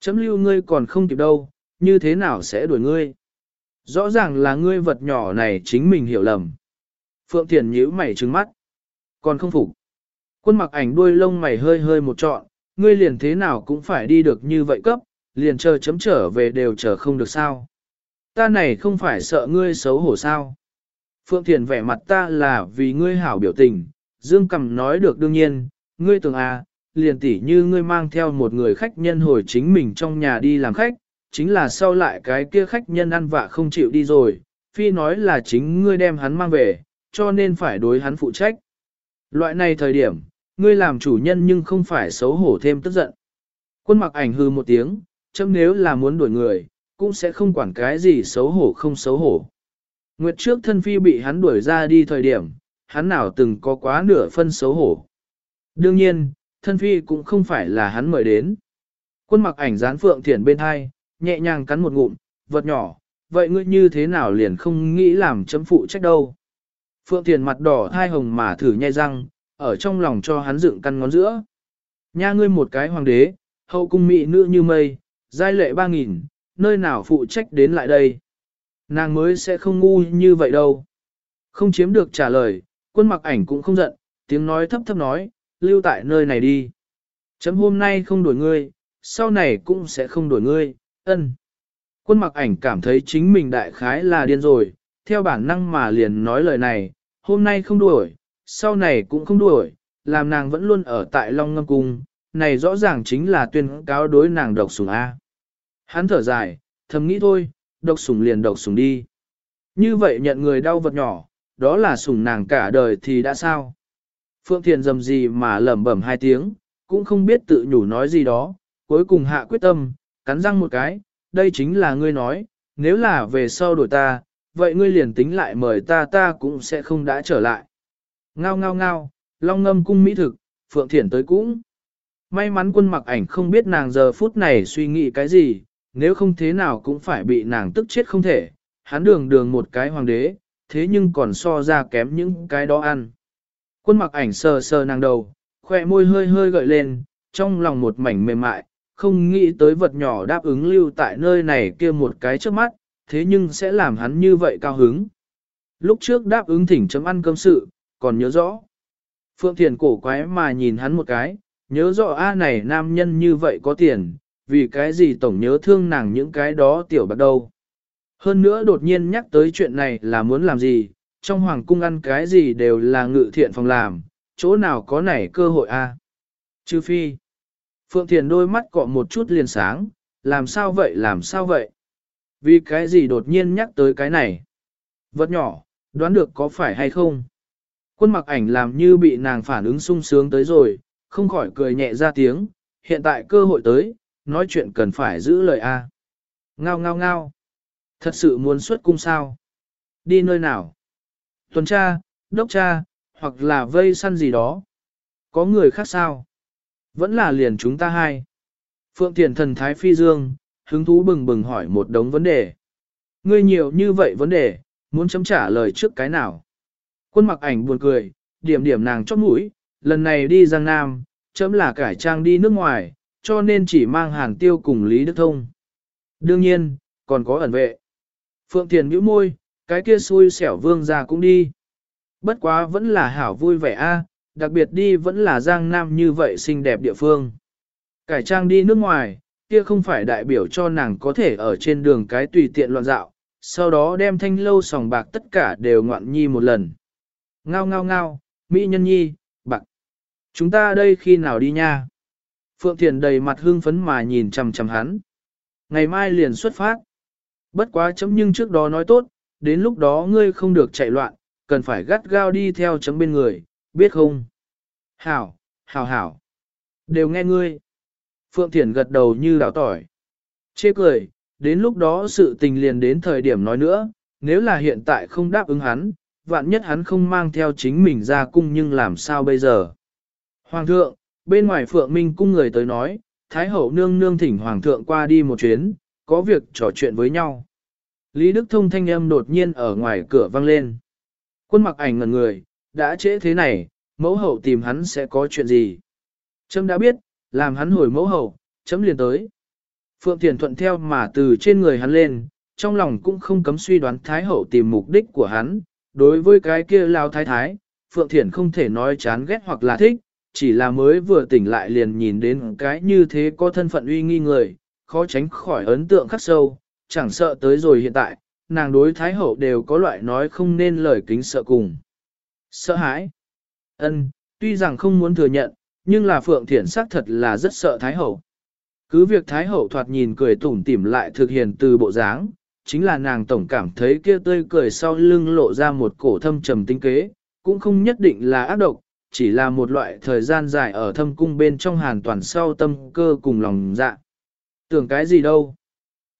Chấm lưu ngươi còn không kịp đâu, như thế nào sẽ đuổi ngươi? Rõ ràng là ngươi vật nhỏ này chính mình hiểu lầm. Phượng Thiền nhíu mày trừng mắt. Còn không phục. Quân mặc ảnh đuôi lông mày hơi hơi một trọn, ngươi liền thế nào cũng phải đi được như vậy cấp, liền chờ chấm trở về đều chờ không được sao. Ta này không phải sợ ngươi xấu hổ sao. Phượng Thiền vẻ mặt ta là vì ngươi hảo biểu tình, Dương Cầm nói được đương nhiên, ngươi tưởng à, liền tỉ như ngươi mang theo một người khách nhân hồi chính mình trong nhà đi làm khách, chính là sau lại cái kia khách nhân ăn vạ không chịu đi rồi, phi nói là chính ngươi đem hắn mang về, cho nên phải đối hắn phụ trách. Loại này thời điểm, ngươi làm chủ nhân nhưng không phải xấu hổ thêm tức giận. Quân mặc ảnh hư một tiếng, chấm nếu là muốn đuổi người, cũng sẽ không quản cái gì xấu hổ không xấu hổ. Nguyệt trước thân phi bị hắn đuổi ra đi thời điểm, hắn nào từng có quá nửa phân xấu hổ. Đương nhiên, thân phi cũng không phải là hắn mời đến. Quân mặc ảnh dán phượng thiển bên hai, nhẹ nhàng cắn một ngụm, vật nhỏ, vậy ngươi như thế nào liền không nghĩ làm chấm phụ trách đâu. Phượng Thiền mặt đỏ thai hồng mà thử nhai răng, ở trong lòng cho hắn dựng căn ngón giữa. Nha ngươi một cái hoàng đế, hậu cung mỹ nữ như mây, giai lệ ba nghìn, nơi nào phụ trách đến lại đây. Nàng mới sẽ không ngu như vậy đâu. Không chiếm được trả lời, quân mặc ảnh cũng không giận, tiếng nói thấp thấp nói, lưu tại nơi này đi. Chấm hôm nay không đổi ngươi, sau này cũng sẽ không đổi ngươi, ân. Quân mặc ảnh cảm thấy chính mình đại khái là điên rồi, theo bản năng mà liền nói lời này, hôm nay không đuổi, sau này cũng không đuổi, làm nàng vẫn luôn ở tại Long Ngâm Cung, này rõ ràng chính là tuyên cáo đối nàng độc sủng A. Hắn thở dài, thầm nghĩ thôi, độc sủng liền độc sủng đi. Như vậy nhận người đau vật nhỏ, đó là sủng nàng cả đời thì đã sao? Phượng Thiền dầm gì mà lẩm bẩm hai tiếng, cũng không biết tự nhủ nói gì đó, cuối cùng hạ quyết tâm, cắn răng một cái, đây chính là ngươi nói, nếu là về sau đổi ta, vậy ngươi liền tính lại mời ta ta cũng sẽ không đã trở lại. Ngao ngao ngao, long ngâm cung mỹ thực, Phượng Thiển tới cũng. May mắn quân mặc ảnh không biết nàng giờ phút này suy nghĩ cái gì, nếu không thế nào cũng phải bị nàng tức chết không thể. Hắn đường đường một cái hoàng đế, thế nhưng còn so ra kém những cái đó ăn. Quân mặc ảnh sờ sờ nàng đầu, khỏe môi hơi hơi gợi lên, trong lòng một mảnh mềm mại, không nghĩ tới vật nhỏ đáp ứng lưu tại nơi này kia một cái trước mắt, thế nhưng sẽ làm hắn như vậy cao hứng. Lúc trước đáp ứng thỉnh chấm ăn cơm sự, còn nhớ rõ. Phượng Thiền cổ quái mà nhìn hắn một cái, nhớ rõ A à này nam nhân như vậy có tiền, vì cái gì tổng nhớ thương nàng những cái đó tiểu bạc đâu. Hơn nữa đột nhiên nhắc tới chuyện này là muốn làm gì, trong hoàng cung ăn cái gì đều là ngự thiện phòng làm, chỗ nào có nảy cơ hội a? À? Chư phi. Phượng Thiền đôi mắt cọ một chút liền sáng, làm sao vậy làm sao vậy? Vì cái gì đột nhiên nhắc tới cái này? Vật nhỏ, đoán được có phải hay không? Quân mặc ảnh làm như bị nàng phản ứng sung sướng tới rồi, không khỏi cười nhẹ ra tiếng, hiện tại cơ hội tới, nói chuyện cần phải giữ lời A. Ngao ngao ngao. Thật sự muốn xuất cung sao? Đi nơi nào? Tuần tra, đốc tra, hoặc là vây săn gì đó. Có người khác sao? Vẫn là liền chúng ta hai. Phượng Thiền thần Thái Phi Dương, hứng thú bừng bừng hỏi một đống vấn đề. Ngươi nhiều như vậy vấn đề, muốn chấm trả lời trước cái nào? Quân mặc ảnh buồn cười, điểm điểm nàng chót mũi, lần này đi Giang Nam, chấm là cải trang đi nước ngoài, cho nên chỉ mang hàng tiêu cùng Lý Đức Thông. Đương nhiên, còn có ẩn vệ. Phượng Thiền bĩu môi, cái kia xui xẻo vương ra cũng đi. Bất quá vẫn là hảo vui vẻ a đặc biệt đi vẫn là Giang Nam như vậy xinh đẹp địa phương. Cải trang đi nước ngoài, kia không phải đại biểu cho nàng có thể ở trên đường cái tùy tiện loạn dạo, sau đó đem thanh lâu sòng bạc tất cả đều ngoạn nhi một lần. Ngao ngao ngao, Mỹ nhân nhi, bạc. Chúng ta đây khi nào đi nha? Phượng Thiền đầy mặt hương phấn mà nhìn chầm chầm hắn. Ngày mai liền xuất phát. Bất quá chấm nhưng trước đó nói tốt, đến lúc đó ngươi không được chạy loạn, cần phải gắt gao đi theo chấm bên người, biết không? Hảo, hảo hảo. Đều nghe ngươi. Phượng Thiển gật đầu như đảo tỏi. Chê cười, đến lúc đó sự tình liền đến thời điểm nói nữa, nếu là hiện tại không đáp ứng hắn, vạn nhất hắn không mang theo chính mình ra cung nhưng làm sao bây giờ? Hoàng thượng, bên ngoài Phượng Minh cung người tới nói, Thái hậu nương nương thỉnh Hoàng thượng qua đi một chuyến, có việc trò chuyện với nhau. Lý Đức Thông thanh âm đột nhiên ở ngoài cửa vang lên. Quân mặc ảnh ngần người, đã trễ thế này, mẫu hậu tìm hắn sẽ có chuyện gì? Trâm đã biết, làm hắn hồi mẫu hậu, chấm liền tới. Phượng Thiền thuận theo mà từ trên người hắn lên, trong lòng cũng không cấm suy đoán Thái hậu tìm mục đích của hắn. Đối với cái kia lao thái thái, Phượng Thiển không thể nói chán ghét hoặc là thích, chỉ là mới vừa tỉnh lại liền nhìn đến cái như thế có thân phận uy nghi người, khó tránh khỏi ấn tượng khắc sâu, chẳng sợ tới rồi hiện tại, nàng đối Thái Hậu đều có loại nói không nên lời kính sợ cùng. Sợ hãi. ân tuy rằng không muốn thừa nhận, nhưng là Phượng Thiển xác thật là rất sợ Thái Hậu. Cứ việc Thái Hậu thoạt nhìn cười tủm tỉm lại thực hiện từ bộ dáng, chính là nàng tổng cảm thấy kia tươi cười sau lưng lộ ra một cổ thâm trầm tinh kế, cũng không nhất định là ác độc, chỉ là một loại thời gian dài ở thâm cung bên trong hàn toàn sau tâm cơ cùng lòng dạ. Tưởng cái gì đâu?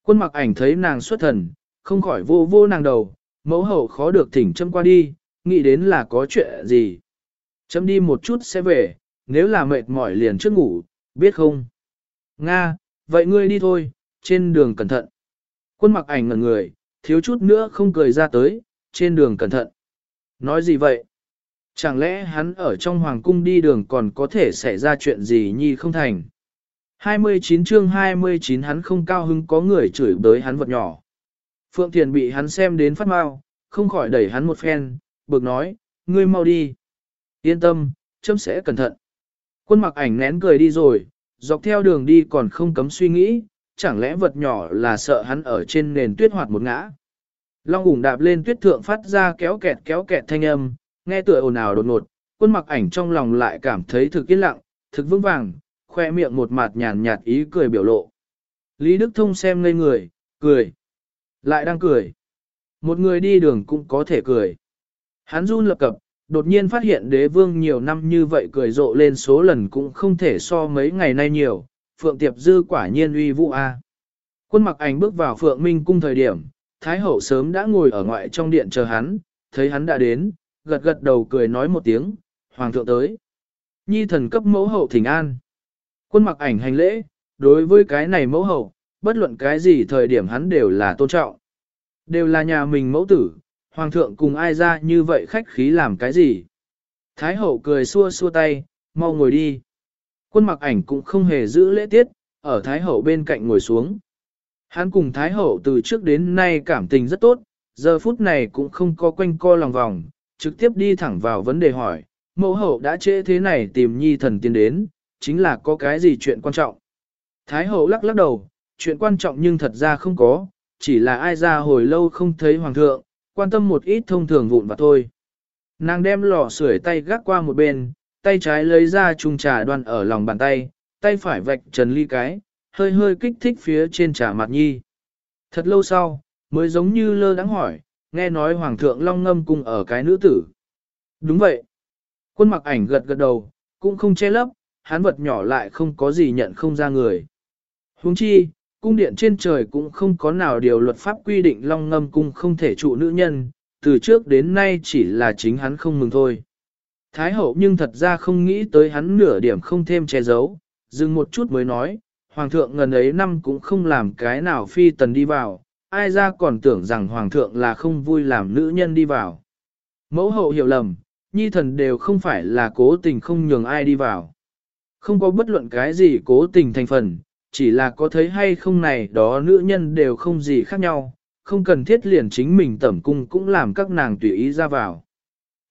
Quân mặc ảnh thấy nàng xuất thần, không khỏi vô vô nàng đầu, mẫu hậu khó được thỉnh châm qua đi, nghĩ đến là có chuyện gì. Chấm đi một chút sẽ về, nếu là mệt mỏi liền trước ngủ, biết không? Nga, vậy ngươi đi thôi, trên đường cẩn thận. Quân mặc ảnh ngẩn người, thiếu chút nữa không cười ra tới, trên đường cẩn thận. Nói gì vậy? Chẳng lẽ hắn ở trong hoàng cung đi đường còn có thể xảy ra chuyện gì nhi không thành? 29 chương 29 hắn không cao hứng có người chửi bới hắn vật nhỏ. Phượng Thiền bị hắn xem đến phát mau, không khỏi đẩy hắn một phen, bực nói, ngươi mau đi. Yên tâm, chấm sẽ cẩn thận. Quân mặc ảnh nén cười đi rồi, dọc theo đường đi còn không cấm suy nghĩ, chẳng lẽ vật nhỏ là sợ hắn ở trên nền tuyết hoạt một ngã. Long ủng đạp lên tuyết thượng phát ra kéo kẹt kéo kẹt thanh âm, nghe tựa ồn ào đột ngột, quân mặc ảnh trong lòng lại cảm thấy thực yên lặng, thực vững vàng, khoe miệng một mặt nhàn nhạt ý cười biểu lộ. Lý Đức Thông xem ngây người, cười. Lại đang cười. Một người đi đường cũng có thể cười. Hắn run lập cập, đột nhiên phát hiện đế vương nhiều năm như vậy cười rộ lên số lần cũng không thể so mấy ngày nay nhiều. Phượng Tiệp Dư quả nhiên uy vũ a. Quân mặc ảnh bước vào phượng minh cung thời điểm, Thái hậu sớm đã ngồi ở ngoại trong điện chờ hắn, thấy hắn đã đến, gật gật đầu cười nói một tiếng, Hoàng thượng tới. Nhi thần cấp mẫu hậu thỉnh an. Quân mặc ảnh hành lễ, đối với cái này mẫu hậu, bất luận cái gì thời điểm hắn đều là tôn trọng. Đều là nhà mình mẫu tử, hoàng thượng cùng ai ra như vậy khách khí làm cái gì. Thái hậu cười xua xua tay, mau ngồi đi. Quân mặc ảnh cũng không hề giữ lễ tiết, ở Thái hậu bên cạnh ngồi xuống. Hắn cùng Thái hậu từ trước đến nay cảm tình rất tốt, giờ phút này cũng không có quanh co lòng vòng, trực tiếp đi thẳng vào vấn đề hỏi, mẫu hậu đã trễ thế này tìm nhi thần tiên đến, chính là có cái gì chuyện quan trọng. Thái hậu lắc lắc đầu, chuyện quan trọng nhưng thật ra không có, chỉ là ai ra hồi lâu không thấy hoàng thượng, quan tâm một ít thông thường vụn và thôi. Nàng đem lò sưởi tay gác qua một bên, tay trái lấy ra chung trà đoan ở lòng bàn tay, tay phải vạch trần ly cái, hơi hơi kích thích phía trên trà mặt nhi. Thật lâu sau, mới giống như lơ đắng hỏi, nghe nói hoàng thượng long ngâm cùng ở cái nữ tử. Đúng vậy. Quân mặc ảnh gật gật đầu, cũng không che lấp, hắn vật nhỏ lại không có gì nhận không ra người. Huống chi, cung điện trên trời cũng không có nào điều luật pháp quy định long ngâm cung không thể trụ nữ nhân, từ trước đến nay chỉ là chính hắn không mừng thôi. Thái hậu nhưng thật ra không nghĩ tới hắn nửa điểm không thêm che giấu, dừng một chút mới nói, hoàng thượng ngần ấy năm cũng không làm cái nào phi tần đi vào, ai ra còn tưởng rằng hoàng thượng là không vui làm nữ nhân đi vào. Mẫu hậu hiểu lầm, nhi thần đều không phải là cố tình không nhường ai đi vào. Không có bất luận cái gì cố tình thành phần, chỉ là có thấy hay không này đó nữ nhân đều không gì khác nhau, không cần thiết liền chính mình tẩm cung cũng làm các nàng tùy ý ra vào.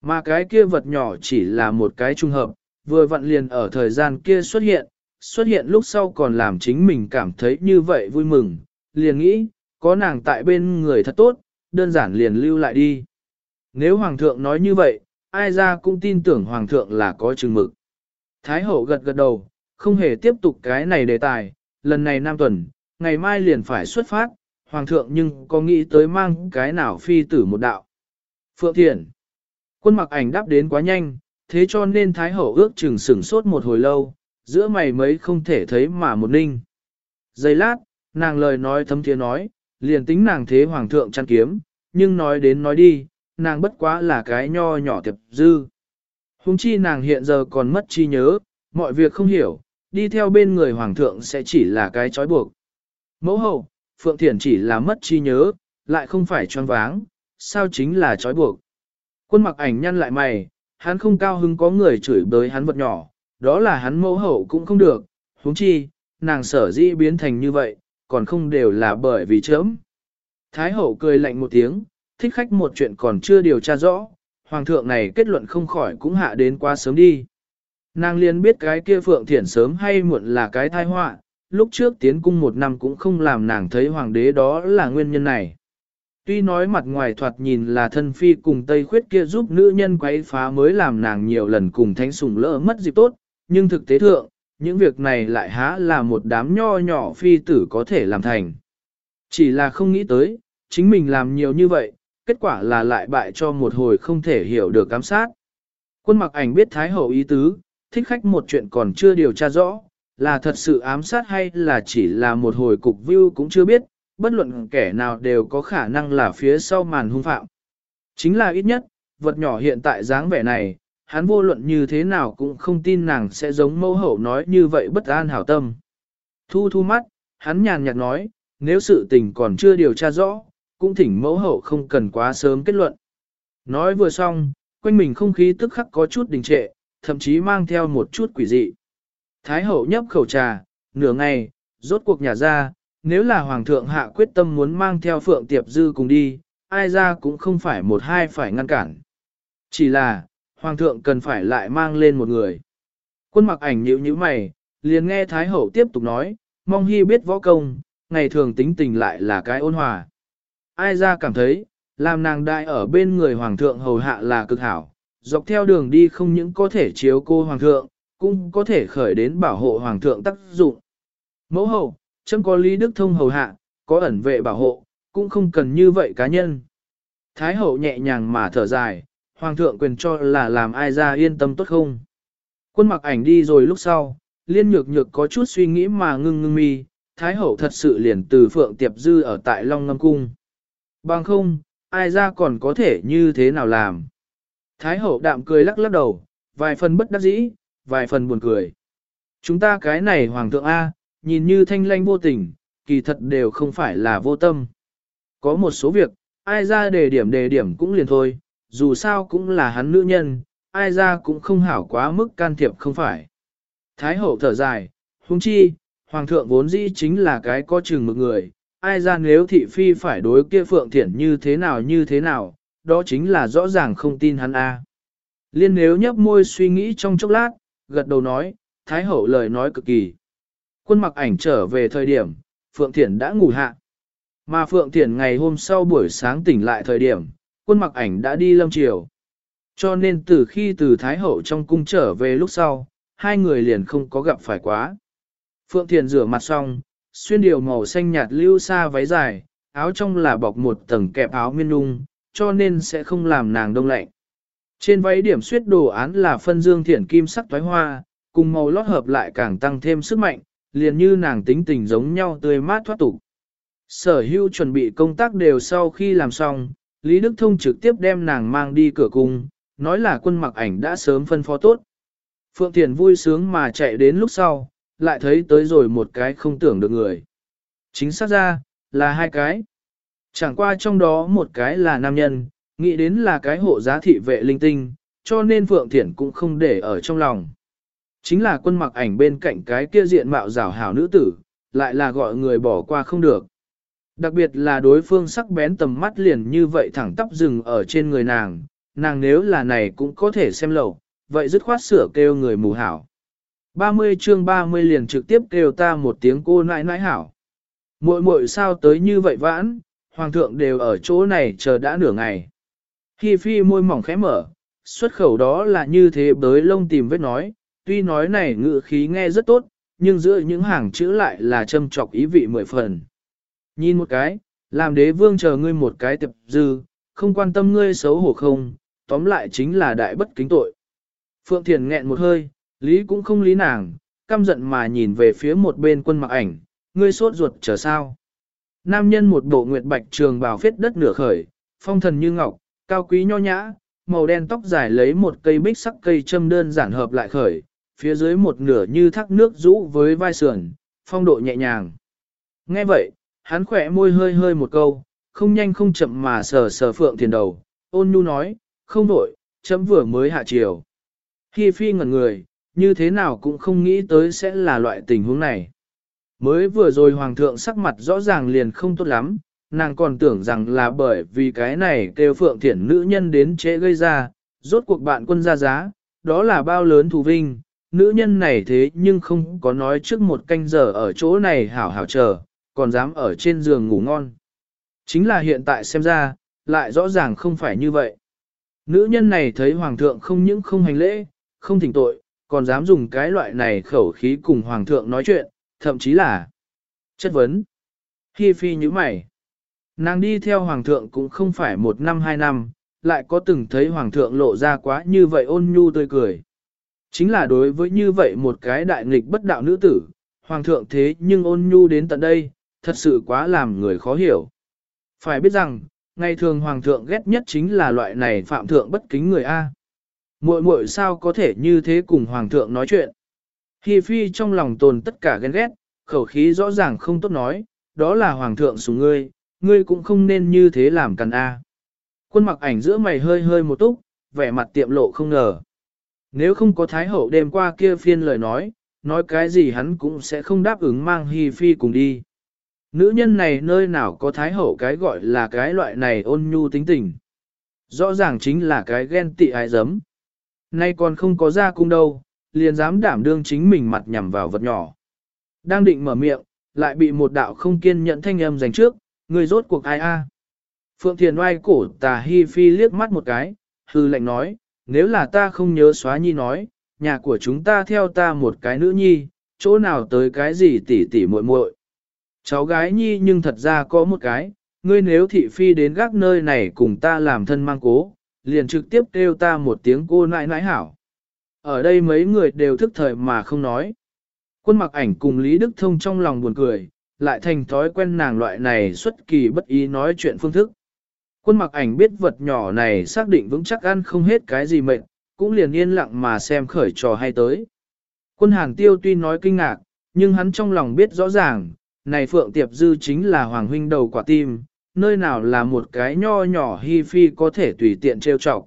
Mà cái kia vật nhỏ chỉ là một cái trung hợp, vừa vặn liền ở thời gian kia xuất hiện, xuất hiện lúc sau còn làm chính mình cảm thấy như vậy vui mừng, liền nghĩ, có nàng tại bên người thật tốt, đơn giản liền lưu lại đi. Nếu Hoàng thượng nói như vậy, ai ra cũng tin tưởng Hoàng thượng là có chừng mực. Thái hậu gật gật đầu, không hề tiếp tục cái này đề tài, lần này nam tuần, ngày mai liền phải xuất phát, Hoàng thượng nhưng có nghĩ tới mang cái nào phi tử một đạo. Phượng Thiện Quân mặc ảnh đáp đến quá nhanh, thế cho nên Thái hậu ước chừng sửng sốt một hồi lâu, giữa mày mấy không thể thấy mà một ninh. Giây lát, nàng lời nói thấm thiế nói, liền tính nàng thế hoàng thượng chăn kiếm, nhưng nói đến nói đi, nàng bất quá là cái nho nhỏ tiệp dư. Hùng chi nàng hiện giờ còn mất chi nhớ, mọi việc không hiểu, đi theo bên người hoàng thượng sẽ chỉ là cái trói buộc. Mẫu hậu, Phượng Thiển chỉ là mất trí nhớ, lại không phải choáng váng, sao chính là trói buộc. Quân mặc ảnh nhăn lại mày, hắn không cao hứng có người chửi bới hắn vật nhỏ, đó là hắn mẫu hậu cũng không được, huống chi, nàng sở dĩ biến thành như vậy, còn không đều là bởi vì chớm. Thái hậu cười lạnh một tiếng, thích khách một chuyện còn chưa điều tra rõ, hoàng thượng này kết luận không khỏi cũng hạ đến quá sớm đi. Nàng liền biết cái kia phượng thiển sớm hay muộn là cái tai họa, lúc trước tiến cung một năm cũng không làm nàng thấy hoàng đế đó là nguyên nhân này. Tuy nói mặt ngoài thoạt nhìn là thân phi cùng Tây Khuyết kia giúp nữ nhân quấy phá mới làm nàng nhiều lần cùng thánh sủng lỡ mất dịp tốt, nhưng thực tế thượng, những việc này lại há là một đám nho nhỏ phi tử có thể làm thành. Chỉ là không nghĩ tới, chính mình làm nhiều như vậy, kết quả là lại bại cho một hồi không thể hiểu được giám sát. Quân mặc ảnh biết Thái Hậu ý tứ, thích khách một chuyện còn chưa điều tra rõ, là thật sự ám sát hay là chỉ là một hồi cục view cũng chưa biết, bất luận kẻ nào đều có khả năng là phía sau màn hung phạm. Chính là ít nhất, vật nhỏ hiện tại dáng vẻ này, hắn vô luận như thế nào cũng không tin nàng sẽ giống mẫu hậu nói như vậy bất an hảo tâm. Thu thu mắt, hắn nhàn nhạt nói, nếu sự tình còn chưa điều tra rõ, cũng thỉnh mẫu hậu không cần quá sớm kết luận. Nói vừa xong, quanh mình không khí tức khắc có chút đình trệ, thậm chí mang theo một chút quỷ dị. Thái hậu nhấp khẩu trà, nửa ngày, rốt cuộc nhà ra, nếu là hoàng thượng hạ quyết tâm muốn mang theo phượng tiệp dư cùng đi, ai ra cũng không phải một hai phải ngăn cản. Chỉ là, hoàng thượng cần phải lại mang lên một người. Quân mặc ảnh nhíu nhíu mày, liền nghe Thái Hậu tiếp tục nói, mong hy biết võ công, ngày thường tính tình lại là cái ôn hòa. Ai ra cảm thấy, làm nàng đại ở bên người hoàng thượng hầu hạ là cực hảo, dọc theo đường đi không những có thể chiếu cô hoàng thượng, cũng có thể khởi đến bảo hộ hoàng thượng tác dụng. Mẫu hậu, chấm có lý đức thông hầu hạ, có ẩn vệ bảo hộ, cũng không cần như vậy cá nhân. Thái hậu nhẹ nhàng mà thở dài, hoàng thượng quyền cho là làm ai ra yên tâm tốt không. Quân mặc ảnh đi rồi lúc sau, liên nhược nhược có chút suy nghĩ mà ngưng ngưng mi, Thái hậu thật sự liền từ Phượng Tiệp Dư ở tại Long Ngâm Cung. Bằng không, ai ra còn có thể như thế nào làm. Thái hậu đạm cười lắc lắc đầu, vài phần bất đắc dĩ, vài phần buồn cười. Chúng ta cái này hoàng thượng A, nhìn như thanh lanh vô tình, kỳ thật đều không phải là vô tâm. Có một số việc, ai ra đề điểm đề điểm cũng liền thôi, dù sao cũng là hắn nữ nhân, ai ra cũng không hảo quá mức can thiệp không phải. Thái hậu thở dài, huống chi, hoàng thượng vốn dĩ chính là cái có chừng một người, ai ra nếu thị phi phải đối kia phượng thiển như thế nào như thế nào, đó chính là rõ ràng không tin hắn a. Liên nếu nhấp môi suy nghĩ trong chốc lát, gật đầu nói, Thái hậu lời nói cực kỳ. Quân mặc ảnh trở về thời điểm, Phượng Thiển đã ngủ hạ. Mà Phượng Thiển ngày hôm sau buổi sáng tỉnh lại thời điểm, quân mặc ảnh đã đi lâm chiều Cho nên từ khi từ Thái Hậu trong cung trở về lúc sau, hai người liền không có gặp phải quá. Phượng Thiền rửa mặt xong, xuyên điều màu xanh nhạt lưu xa váy dài, áo trong là bọc một tầng kẹp áo miên nung, cho nên sẽ không làm nàng đông lạnh. Trên váy điểm suyết đồ án là phân dương thiển kim sắc toái hoa, cùng màu lót hợp lại càng tăng thêm sức mạnh, liền như nàng tính tình giống nhau tươi mát thoát tục. Sở hưu chuẩn bị công tác đều sau khi làm xong, Lý Đức Thông trực tiếp đem nàng mang đi cửa cung, nói là quân mặc ảnh đã sớm phân phó tốt. Phượng Thiền vui sướng mà chạy đến lúc sau, lại thấy tới rồi một cái không tưởng được người. Chính xác ra, là hai cái. Chẳng qua trong đó một cái là nam nhân, nghĩ đến là cái hộ giá thị vệ linh tinh, cho nên Phượng Thiển cũng không để ở trong lòng. Chính là quân mặc ảnh bên cạnh cái kia diện mạo rào hảo nữ tử, lại là gọi người bỏ qua không được. Đặc biệt là đối phương sắc bén tầm mắt liền như vậy thẳng tắp rừng ở trên người nàng, nàng nếu là này cũng có thể xem lầu, vậy dứt khoát sửa kêu người mù hảo. 30 chương 30 liền trực tiếp kêu ta một tiếng cô nãi nãi hảo. Muội muội sao tới như vậy vãn, hoàng thượng đều ở chỗ này chờ đã nửa ngày. Hi phi môi mỏng khẽ mở, xuất khẩu đó là như thế bới lông tìm vết nói, tuy nói này ngự khí nghe rất tốt, nhưng giữa những hàng chữ lại là châm trọc ý vị mười phần. Nhìn một cái, làm đế vương chờ ngươi một cái tiệp dư, không quan tâm ngươi xấu hổ không, tóm lại chính là đại bất kính tội. Phượng Thiền nghẹn một hơi, lý cũng không lý nàng, căm giận mà nhìn về phía một bên quân mặc ảnh, ngươi sốt ruột chờ sao. Nam nhân một bộ nguyệt bạch trường bào phết đất nửa khởi, phong thần như ngọc, cao quý nho nhã, màu đen tóc dài lấy một cây bích sắc cây châm đơn giản hợp lại khởi, phía dưới một nửa như thác nước rũ với vai sườn, phong độ nhẹ nhàng. Nghe vậy, hắn khỏe môi hơi hơi một câu, không nhanh không chậm mà sờ sờ phượng thiền đầu, ôn nhu nói, không vội, chấm vừa mới hạ chiều. Hi phi ngẩn người, như thế nào cũng không nghĩ tới sẽ là loại tình huống này. Mới vừa rồi hoàng thượng sắc mặt rõ ràng liền không tốt lắm, nàng còn tưởng rằng là bởi vì cái này kêu phượng thiển nữ nhân đến trễ gây ra, rốt cuộc bạn quân ra giá, đó là bao lớn thù vinh, nữ nhân này thế nhưng không có nói trước một canh giờ ở chỗ này hảo hảo chờ, còn dám ở trên giường ngủ ngon. Chính là hiện tại xem ra, lại rõ ràng không phải như vậy. Nữ nhân này thấy hoàng thượng không những không hành lễ, không thỉnh tội, còn dám dùng cái loại này khẩu khí cùng hoàng thượng nói chuyện, thậm chí là chất vấn. Hi phi như mày. Nàng đi theo hoàng thượng cũng không phải một năm hai năm, lại có từng thấy hoàng thượng lộ ra quá như vậy ôn nhu tươi cười. Chính là đối với như vậy một cái đại nghịch bất đạo nữ tử, hoàng thượng thế nhưng ôn nhu đến tận đây, thật sự quá làm người khó hiểu. Phải biết rằng, ngày thường hoàng thượng ghét nhất chính là loại này phạm thượng bất kính người A. Muội muội sao có thể như thế cùng hoàng thượng nói chuyện. Hi phi trong lòng tồn tất cả ghen ghét, khẩu khí rõ ràng không tốt nói, đó là hoàng thượng sủng ngươi, ngươi cũng không nên như thế làm cần A. Quân mặc ảnh giữa mày hơi hơi một túc, vẻ mặt tiệm lộ không ngờ. Nếu không có thái hậu đêm qua kia phiên lời nói, nói cái gì hắn cũng sẽ không đáp ứng mang Hi Phi cùng đi. Nữ nhân này nơi nào có thái hậu cái gọi là cái loại này ôn nhu tính tình. Rõ ràng chính là cái ghen tị ai giấm. Nay còn không có ra cung đâu, liền dám đảm đương chính mình mặt nhằm vào vật nhỏ. Đang định mở miệng, lại bị một đạo không kiên nhẫn thanh âm giành trước, người rốt cuộc ai a? Phượng Thiền oai cổ tà hi phi liếc mắt một cái, hư lệnh nói, nếu là ta không nhớ xóa nhi nói, nhà của chúng ta theo ta một cái nữ nhi, chỗ nào tới cái gì tỉ tỉ muội muội. Cháu gái nhi nhưng thật ra có một cái, ngươi nếu thị phi đến gác nơi này cùng ta làm thân mang cố, liền trực tiếp kêu ta một tiếng cô nãi nãi hảo. Ở đây mấy người đều thức thời mà không nói. Quân mặc ảnh cùng Lý Đức Thông trong lòng buồn cười, lại thành thói quen nàng loại này xuất kỳ bất ý nói chuyện phương thức. Quân mặc ảnh biết vật nhỏ này xác định vững chắc ăn không hết cái gì mệnh, cũng liền yên lặng mà xem khởi trò hay tới. Quân hàng tiêu tuy nói kinh ngạc, nhưng hắn trong lòng biết rõ ràng, này Phượng Tiệp Dư chính là Hoàng Huynh đầu quả tim, nơi nào là một cái nho nhỏ hi phi có thể tùy tiện trêu chọc.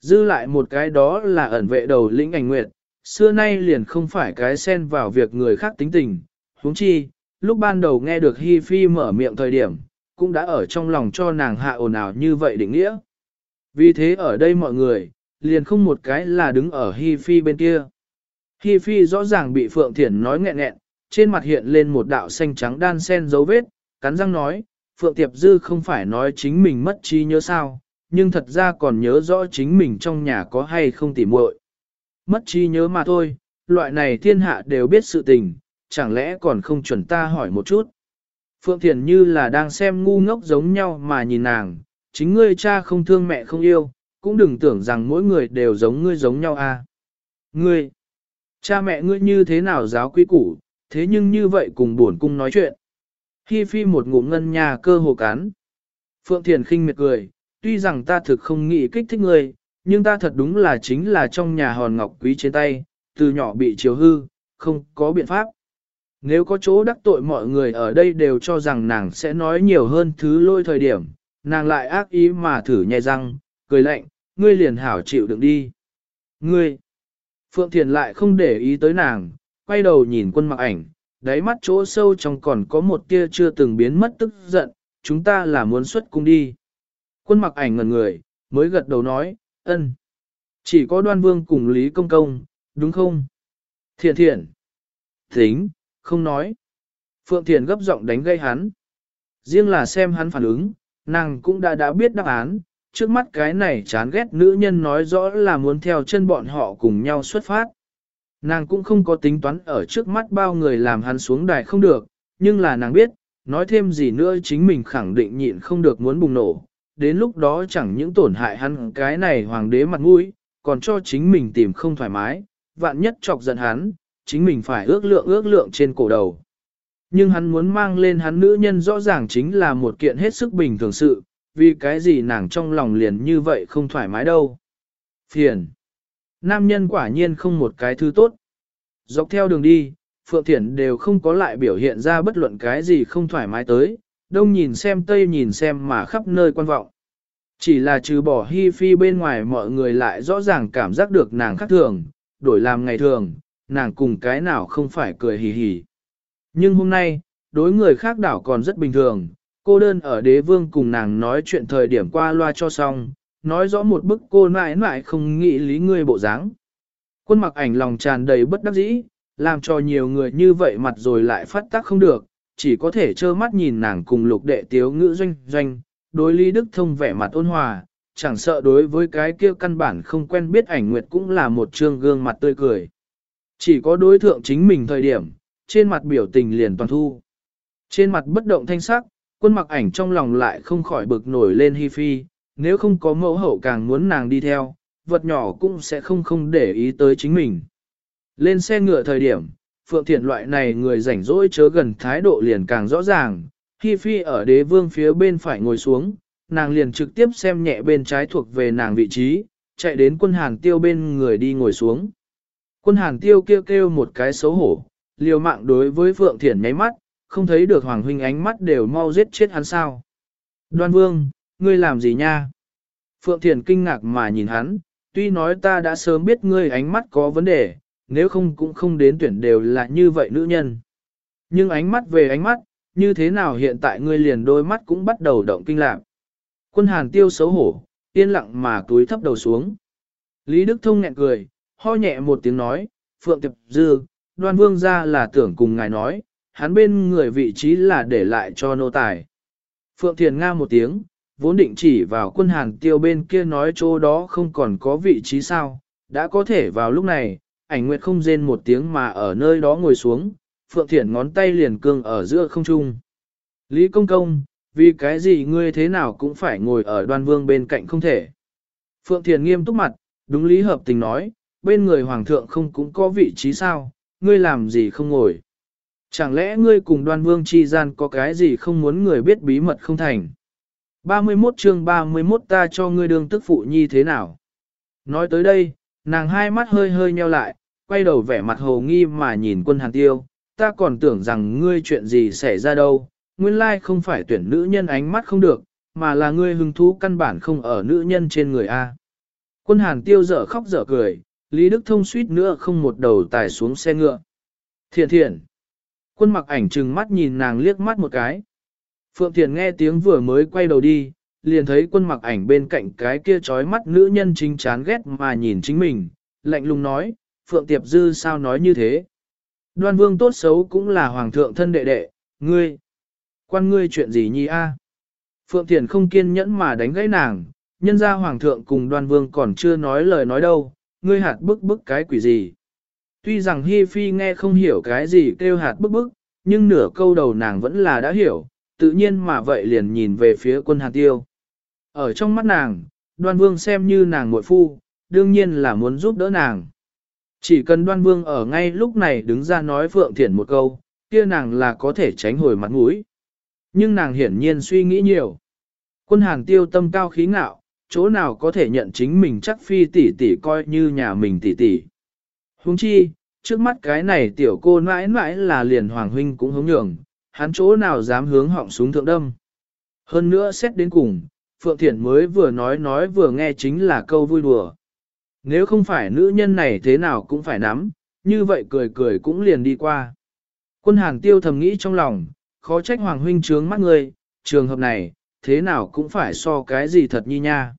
Dư lại một cái đó là ẩn vệ đầu lĩnh ảnh nguyệt, xưa nay liền không phải cái xen vào việc người khác tính tình, huống chi, lúc ban đầu nghe được hi phi mở miệng thời điểm, cũng đã ở trong lòng cho nàng hạ ồn ào như vậy định nghĩa. Vì thế ở đây mọi người, liền không một cái là đứng ở hi phi bên kia. Hi phi rõ ràng bị Phượng Thiển nói nghẹn nghẹn, trên mặt hiện lên một đạo xanh trắng đan sen dấu vết, cắn răng nói, Phượng Tiệp Dư không phải nói chính mình mất trí nhớ sao, nhưng thật ra còn nhớ rõ chính mình trong nhà có hay không tỉ muội. Mất trí nhớ mà thôi, loại này thiên hạ đều biết sự tình, chẳng lẽ còn không chuẩn ta hỏi một chút. Phượng Thiền như là đang xem ngu ngốc giống nhau mà nhìn nàng, chính ngươi cha không thương mẹ không yêu, cũng đừng tưởng rằng mỗi người đều giống ngươi giống nhau a. À. Ngươi, cha mẹ ngươi như thế nào giáo quý củ, thế nhưng như vậy cùng buồn cung nói chuyện. Hi phi một ngụm ngân nhà cơ hồ cán. Phượng Thiền khinh miệt cười, tuy rằng ta thực không nghĩ kích thích ngươi, nhưng ta thật đúng là chính là trong nhà hòn ngọc quý trên tay, từ nhỏ bị chiều hư, không có biện pháp. Nếu có chỗ đắc tội mọi người ở đây đều cho rằng nàng sẽ nói nhiều hơn thứ lôi thời điểm, nàng lại ác ý mà thử nhai răng, cười lạnh, ngươi liền hảo chịu đựng đi. Ngươi! Phượng Thiền lại không để ý tới nàng, quay đầu nhìn quân mặc ảnh, đáy mắt chỗ sâu trong còn có một tia chưa từng biến mất tức giận, chúng ta là muốn xuất cung đi. Quân mặc ảnh ngần người, mới gật đầu nói, ân. Chỉ có đoan vương cùng Lý Công Công, đúng không? Thiện thiện. Tính, không nói. Phượng Thiền gấp giọng đánh gây hắn. Riêng là xem hắn phản ứng, nàng cũng đã đã biết đáp án, trước mắt cái này chán ghét nữ nhân nói rõ là muốn theo chân bọn họ cùng nhau xuất phát. Nàng cũng không có tính toán ở trước mắt bao người làm hắn xuống đài không được, nhưng là nàng biết, nói thêm gì nữa chính mình khẳng định nhịn không được muốn bùng nổ, đến lúc đó chẳng những tổn hại hắn cái này hoàng đế mặt mũi, còn cho chính mình tìm không thoải mái, vạn nhất chọc giận hắn, chính mình phải ước lượng ước lượng trên cổ đầu. Nhưng hắn muốn mang lên hắn nữ nhân rõ ràng chính là một kiện hết sức bình thường sự, vì cái gì nàng trong lòng liền như vậy không thoải mái đâu. Phiền. Nam nhân quả nhiên không một cái thứ tốt. Dọc theo đường đi, Phượng Thiển đều không có lại biểu hiện ra bất luận cái gì không thoải mái tới, đông nhìn xem tây nhìn xem mà khắp nơi quan vọng. Chỉ là trừ bỏ hi phi bên ngoài mọi người lại rõ ràng cảm giác được nàng khác thường, đổi làm ngày thường, nàng cùng cái nào không phải cười hì hì. Nhưng hôm nay, đối người khác đảo còn rất bình thường, cô đơn ở đế vương cùng nàng nói chuyện thời điểm qua loa cho xong, nói rõ một bức cô mãi mãi không nghĩ lý người bộ dáng. Quân mặc ảnh lòng tràn đầy bất đắc dĩ, làm cho nhiều người như vậy mặt rồi lại phát tác không được, chỉ có thể trơ mắt nhìn nàng cùng lục đệ tiếu ngữ doanh doanh, đối Lý Đức Thông vẻ mặt ôn hòa, chẳng sợ đối với cái kia căn bản không quen biết ảnh nguyệt cũng là một trương gương mặt tươi cười. Chỉ có đối thượng chính mình thời điểm, trên mặt biểu tình liền toàn thu. Trên mặt bất động thanh sắc, quân mặc ảnh trong lòng lại không khỏi bực nổi lên hi phi, nếu không có mẫu hậu càng muốn nàng đi theo, vật nhỏ cũng sẽ không không để ý tới chính mình. Lên xe ngựa thời điểm, Phượng Thiện loại này người rảnh rỗi chớ gần thái độ liền càng rõ ràng, Hi Phi ở đế vương phía bên phải ngồi xuống, nàng liền trực tiếp xem nhẹ bên trái thuộc về nàng vị trí, chạy đến quân hàng tiêu bên người đi ngồi xuống. Quân hàng tiêu kêu kêu một cái xấu hổ, liều mạng đối với Phượng Thiển nháy mắt, không thấy được Hoàng Huynh ánh mắt đều mau giết chết hắn sao. Đoan Vương, ngươi làm gì nha? Phượng Thiển kinh ngạc mà nhìn hắn, tuy nói ta đã sớm biết ngươi ánh mắt có vấn đề, nếu không cũng không đến tuyển đều là như vậy nữ nhân. Nhưng ánh mắt về ánh mắt, như thế nào hiện tại ngươi liền đôi mắt cũng bắt đầu động kinh lạc. Quân hàn tiêu xấu hổ, yên lặng mà túi thấp đầu xuống. Lý Đức Thông nghẹn cười, ho nhẹ một tiếng nói, Phượng Tiệp Dư, đoan vương ra là tưởng cùng ngài nói, hắn bên người vị trí là để lại cho nô tài. Phượng Thiền Nga một tiếng, vốn định chỉ vào quân hàn tiêu bên kia nói chỗ đó không còn có vị trí sao, đã có thể vào lúc này, ảnh nguyệt không rên một tiếng mà ở nơi đó ngồi xuống, Phượng Thiển ngón tay liền cương ở giữa không trung. Lý Công Công, vì cái gì ngươi thế nào cũng phải ngồi ở đoan vương bên cạnh không thể. Phượng Thiền nghiêm túc mặt, đúng lý hợp tình nói, bên người hoàng thượng không cũng có vị trí sao, ngươi làm gì không ngồi. Chẳng lẽ ngươi cùng đoan vương chi gian có cái gì không muốn người biết bí mật không thành? 31 chương 31 ta cho ngươi đương tức phụ nhi thế nào? Nói tới đây, nàng hai mắt hơi hơi nheo lại, quay đầu vẻ mặt hồ nghi mà nhìn quân hàn tiêu, ta còn tưởng rằng ngươi chuyện gì xảy ra đâu, nguyên lai không phải tuyển nữ nhân ánh mắt không được, mà là ngươi hứng thú căn bản không ở nữ nhân trên người A. Quân hàn tiêu dở khóc dở cười, Lý Đức Thông suýt nữa không một đầu tài xuống xe ngựa. Thiện thiện. Quân mặc ảnh trừng mắt nhìn nàng liếc mắt một cái. Phượng Thiện nghe tiếng vừa mới quay đầu đi, liền thấy quân mặc ảnh bên cạnh cái kia trói mắt nữ nhân chính chán ghét mà nhìn chính mình, lạnh lùng nói, Phượng Tiệp Dư sao nói như thế. Đoan vương tốt xấu cũng là hoàng thượng thân đệ đệ, ngươi. Quan ngươi chuyện gì nhi a? Phượng Thiền không kiên nhẫn mà đánh gãy nàng, nhân ra hoàng thượng cùng đoan vương còn chưa nói lời nói đâu, ngươi hạt bức bức cái quỷ gì. Tuy rằng Hi Phi nghe không hiểu cái gì kêu hạt bức bức, nhưng nửa câu đầu nàng vẫn là đã hiểu, tự nhiên mà vậy liền nhìn về phía quân hạt tiêu. Ở trong mắt nàng, đoan vương xem như nàng muội phu, đương nhiên là muốn giúp đỡ nàng. Chỉ cần đoan vương ở ngay lúc này đứng ra nói Phượng Thiển một câu, kia nàng là có thể tránh hồi mặt mũi. Nhưng nàng hiển nhiên suy nghĩ nhiều. Quân hàng tiêu tâm cao khí ngạo, chỗ nào có thể nhận chính mình chắc phi tỷ tỷ coi như nhà mình tỷ tỷ. Húng chi, trước mắt cái này tiểu cô mãi mãi là liền hoàng huynh cũng hống nhường, hắn chỗ nào dám hướng họng súng thượng đâm. Hơn nữa xét đến cùng, Phượng Thiển mới vừa nói nói vừa nghe chính là câu vui đùa. Nếu không phải nữ nhân này thế nào cũng phải nắm, như vậy cười cười cũng liền đi qua. Quân hàng tiêu thầm nghĩ trong lòng, khó trách Hoàng huynh trướng mắt người, trường hợp này, thế nào cũng phải so cái gì thật nhi nha.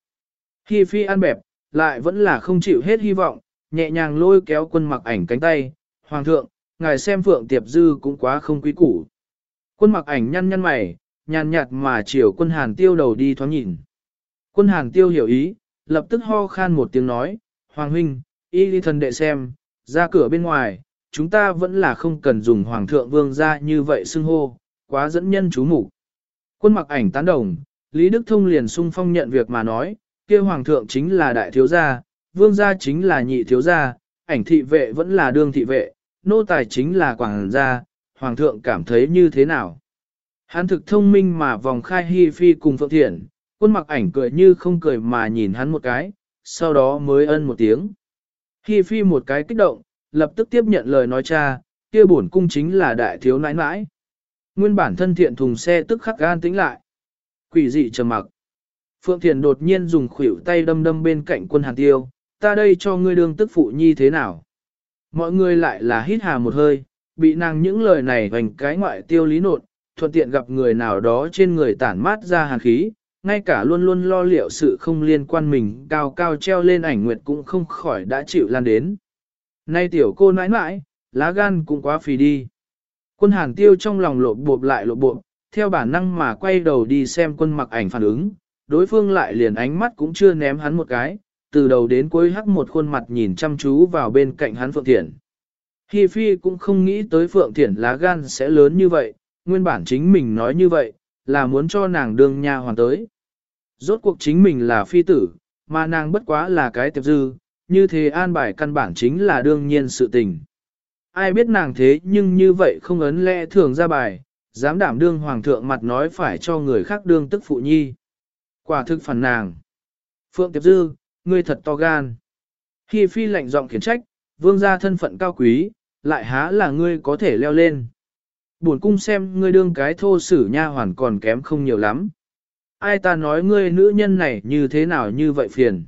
Khi phi ăn bẹp, lại vẫn là không chịu hết hy vọng, nhẹ nhàng lôi kéo quân mặc ảnh cánh tay, Hoàng thượng, ngài xem Phượng Tiệp Dư cũng quá không quý củ. Quân mặc ảnh nhăn nhăn mày, nhàn nhạt mà chiều quân hàn tiêu đầu đi thoáng nhìn. Quân hàn tiêu hiểu ý, lập tức ho khan một tiếng nói, Hoàng huynh, y ly thần đệ xem, ra cửa bên ngoài, chúng ta vẫn là không cần dùng Hoàng thượng vương ra như vậy xưng hô, quá dẫn nhân chú mục Quân mặc ảnh tán đồng, Lý Đức Thông liền sung phong nhận việc mà nói, kia Hoàng thượng chính là đại thiếu gia, vương gia chính là nhị thiếu gia, ảnh thị vệ vẫn là đương thị vệ, nô tài chính là quảng gia, Hoàng thượng cảm thấy như thế nào? Hắn thực thông minh mà vòng khai hy phi cùng Phượng Thiện, quân mặc ảnh cười như không cười mà nhìn hắn một cái, sau đó mới ân một tiếng. Hi phi một cái kích động, lập tức tiếp nhận lời nói cha, kia bổn cung chính là đại thiếu nãi nãi. Nguyên bản thân thiện thùng xe tức khắc gan tĩnh lại. Quỷ dị trầm mặc. Phượng Thiền đột nhiên dùng khuỷu tay đâm đâm bên cạnh quân hàn tiêu, ta đây cho ngươi đương tức phụ nhi thế nào? Mọi người lại là hít hà một hơi, bị nàng những lời này hoành cái ngoại tiêu lý nột, thuận tiện gặp người nào đó trên người tản mát ra hàn khí, ngay cả luôn luôn lo liệu sự không liên quan mình cao cao treo lên ảnh nguyệt cũng không khỏi đã chịu lan đến. Nay tiểu cô nãi nãi, lá gan cũng quá phì đi. Quân hàn tiêu trong lòng lộ bộp lại lộ bộp, theo bản năng mà quay đầu đi xem quân mặc ảnh phản ứng, đối phương lại liền ánh mắt cũng chưa ném hắn một cái, từ đầu đến cuối hắc một khuôn mặt nhìn chăm chú vào bên cạnh hắn Phượng Thiển. Hi Phi cũng không nghĩ tới Phượng Thiển lá gan sẽ lớn như vậy, nguyên bản chính mình nói như vậy, là muốn cho nàng đương nha hoàn tới. Rốt cuộc chính mình là phi tử, mà nàng bất quá là cái tiệp dư, như thế an bài căn bản chính là đương nhiên sự tình. Ai biết nàng thế nhưng như vậy không ấn lẽ thường ra bài, dám đảm đương hoàng thượng mặt nói phải cho người khác đương tức phụ nhi. Quả thực phản nàng. Phượng Tiệp Dư, ngươi thật to gan. Khi phi lạnh giọng khiển trách, vương gia thân phận cao quý, lại há là ngươi có thể leo lên. Buồn cung xem ngươi đương cái thô sử nha hoàn còn kém không nhiều lắm. Ai ta nói ngươi nữ nhân này như thế nào như vậy phiền.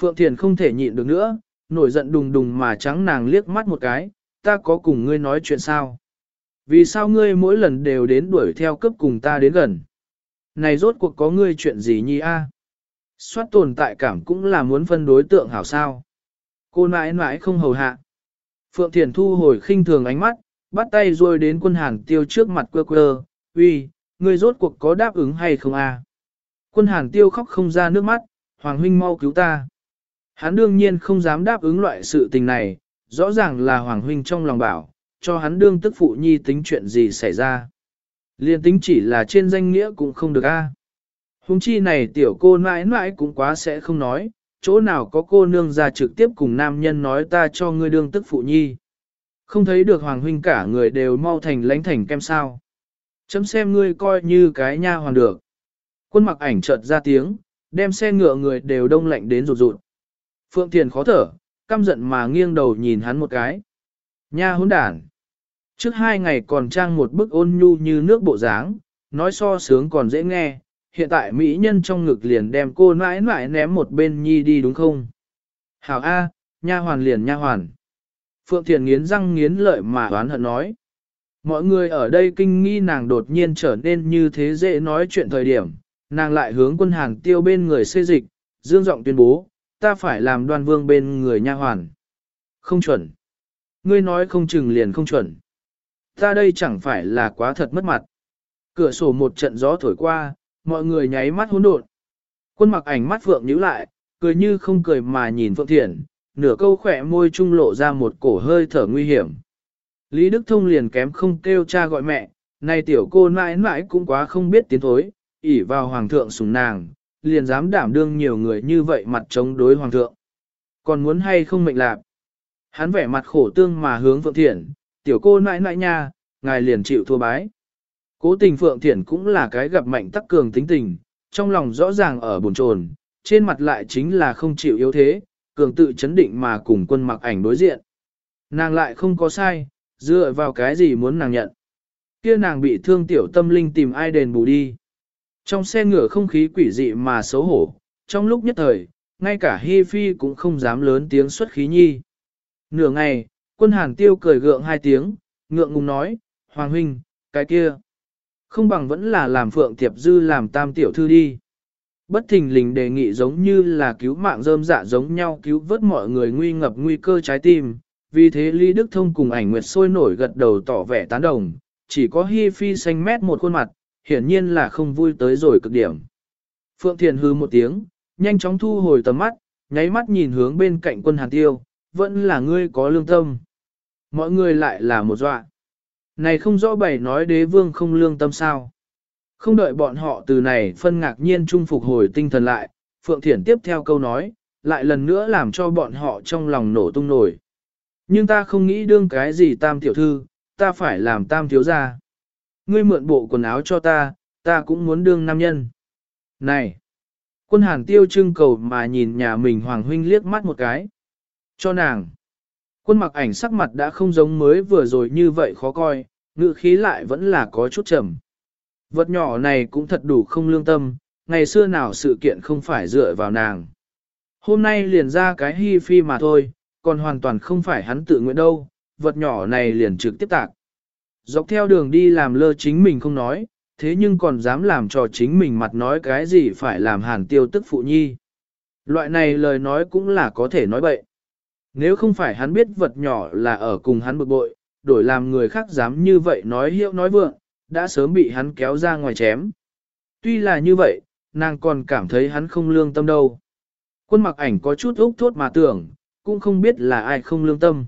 Phượng Thiền không thể nhịn được nữa, nổi giận đùng đùng mà trắng nàng liếc mắt một cái, ta có cùng ngươi nói chuyện sao? Vì sao ngươi mỗi lần đều đến đuổi theo cấp cùng ta đến gần? Này rốt cuộc có ngươi chuyện gì nhi a? À? Xoát tồn tại cảm cũng là muốn phân đối tượng hảo sao. Cô nãi nãi không hầu hạ. Phượng Thiền thu hồi khinh thường ánh mắt, bắt tay rồi đến quân hàn tiêu trước mặt quơ quơ, uy, ngươi rốt cuộc có đáp ứng hay không a? Quân hàn tiêu khóc không ra nước mắt, Hoàng huynh mau cứu ta. Hắn đương nhiên không dám đáp ứng loại sự tình này, rõ ràng là Hoàng huynh trong lòng bảo, cho hắn đương tức phụ nhi tính chuyện gì xảy ra. Liên tính chỉ là trên danh nghĩa cũng không được a. Hùng chi này tiểu cô mãi mãi cũng quá sẽ không nói, chỗ nào có cô nương ra trực tiếp cùng nam nhân nói ta cho ngươi đương tức phụ nhi. Không thấy được Hoàng huynh cả người đều mau thành lánh thành kem sao. Chấm xem ngươi coi như cái nha hoàn được. Quân mặc ảnh chợt ra tiếng, đem xe ngựa người đều đông lạnh đến rụt rụt. Phượng Thiền khó thở, căm giận mà nghiêng đầu nhìn hắn một cái. Nha hỗn đản. Trước hai ngày còn trang một bức ôn nhu như nước bộ dáng, nói so sướng còn dễ nghe, hiện tại mỹ nhân trong ngực liền đem cô nãi nãi ném một bên nhi đi đúng không? Hảo A, nha hoàn liền nha hoàn. Phượng Thiền nghiến răng nghiến lợi mà đoán hận nói. Mọi người ở đây kinh nghi nàng đột nhiên trở nên như thế dễ nói chuyện thời điểm, nàng lại hướng quân hàng tiêu bên người xê dịch, dương giọng tuyên bố, ta phải làm đoan vương bên người nha hoàn. Không chuẩn. Ngươi nói không chừng liền không chuẩn. Ta đây chẳng phải là quá thật mất mặt. Cửa sổ một trận gió thổi qua, mọi người nháy mắt hỗn độn. Quân mặc ảnh mắt Phượng nhíu lại, cười như không cười mà nhìn Phượng Thiển, nửa câu khỏe môi trung lộ ra một cổ hơi thở nguy hiểm. Lý Đức Thông liền kém không kêu cha gọi mẹ, này tiểu cô mãi mãi cũng quá không biết tiến thối, ỉ vào hoàng thượng sủng nàng, liền dám đảm đương nhiều người như vậy mặt chống đối hoàng thượng. Còn muốn hay không mệnh lạc? Hắn vẻ mặt khổ tương mà hướng Phượng Thiển, tiểu cô nãi nãi nha, ngài liền chịu thua bái. Cố tình Phượng Thiển cũng là cái gặp mạnh tắc cường tính tình, trong lòng rõ ràng ở buồn trồn, trên mặt lại chính là không chịu yếu thế, cường tự chấn định mà cùng quân mặc ảnh đối diện. Nàng lại không có sai, dựa vào cái gì muốn nàng nhận. Kia nàng bị thương tiểu tâm linh tìm ai đền bù đi. Trong xe ngựa không khí quỷ dị mà xấu hổ, trong lúc nhất thời, ngay cả Hi Phi cũng không dám lớn tiếng xuất khí nhi. Nửa ngày, quân hàn tiêu cười gượng hai tiếng, ngượng ngùng nói, Hoàng huynh, cái kia. Không bằng vẫn là làm phượng tiệp dư làm tam tiểu thư đi. Bất thình lình đề nghị giống như là cứu mạng rơm dạ giống nhau cứu vớt mọi người nguy ngập nguy cơ trái tim. Vì thế Lý Đức Thông cùng ảnh nguyệt sôi nổi gật đầu tỏ vẻ tán đồng, chỉ có Hi Phi xanh mét một khuôn mặt, hiển nhiên là không vui tới rồi cực điểm. Phượng Thiền hư một tiếng, nhanh chóng thu hồi tầm mắt, nháy mắt nhìn hướng bên cạnh quân Hàn Tiêu, vẫn là ngươi có lương tâm. Mọi người lại là một dọa. Này không rõ bày nói đế vương không lương tâm sao. Không đợi bọn họ từ này phân ngạc nhiên trung phục hồi tinh thần lại, Phượng Thiển tiếp theo câu nói, lại lần nữa làm cho bọn họ trong lòng nổ tung nổi. Nhưng ta không nghĩ đương cái gì tam tiểu thư, ta phải làm tam thiếu gia. Ngươi mượn bộ quần áo cho ta, ta cũng muốn đương nam nhân. Này! Quân hàn tiêu trưng cầu mà nhìn nhà mình Hoàng Huynh liếc mắt một cái. Cho nàng! Quân mặc ảnh sắc mặt đã không giống mới vừa rồi như vậy khó coi, ngự khí lại vẫn là có chút trầm. Vật nhỏ này cũng thật đủ không lương tâm, ngày xưa nào sự kiện không phải dựa vào nàng. Hôm nay liền ra cái hi phi mà thôi, còn hoàn toàn không phải hắn tự nguyện đâu, vật nhỏ này liền trực tiếp tạc. Dọc theo đường đi làm lơ chính mình không nói, thế nhưng còn dám làm cho chính mình mặt nói cái gì phải làm hàn tiêu tức phụ nhi. Loại này lời nói cũng là có thể nói bậy. Nếu không phải hắn biết vật nhỏ là ở cùng hắn bực bội, đổi làm người khác dám như vậy nói hiệu nói vượng, đã sớm bị hắn kéo ra ngoài chém. Tuy là như vậy, nàng còn cảm thấy hắn không lương tâm đâu. Quân mặc ảnh có chút úc thốt mà tưởng, cũng không biết là ai không lương tâm.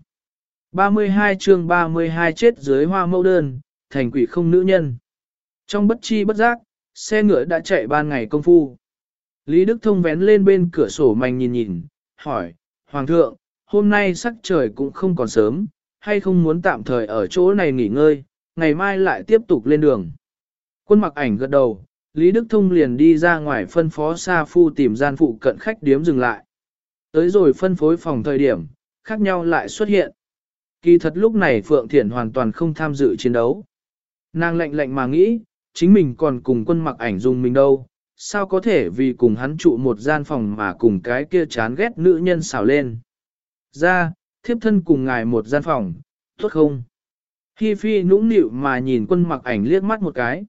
32 chương 32 chết dưới hoa mẫu đơn, thành quỷ không nữ nhân. Trong bất chi bất giác, xe ngựa đã chạy ban ngày công phu. Lý Đức Thông vén lên bên cửa sổ mảnh nhìn nhìn, hỏi, Hoàng thượng, hôm nay sắc trời cũng không còn sớm, hay không muốn tạm thời ở chỗ này nghỉ ngơi, ngày mai lại tiếp tục lên đường. Quân mặc ảnh gật đầu, Lý Đức Thông liền đi ra ngoài phân phó Sa Phu tìm gian phụ cận khách điếm dừng lại. Tới rồi phân phối phòng thời điểm, khác nhau lại xuất hiện. Kỳ thật lúc này Phượng Thiển hoàn toàn không tham dự chiến đấu. Nàng lạnh lạnh mà nghĩ, chính mình còn cùng quân mặc ảnh dùng mình đâu, sao có thể vì cùng hắn trụ một gian phòng mà cùng cái kia chán ghét nữ nhân xảo lên. Ra, thiếp thân cùng ngài một gian phòng, tốt không? Hi Phi nũng nịu mà nhìn quân mặc ảnh liếc mắt một cái.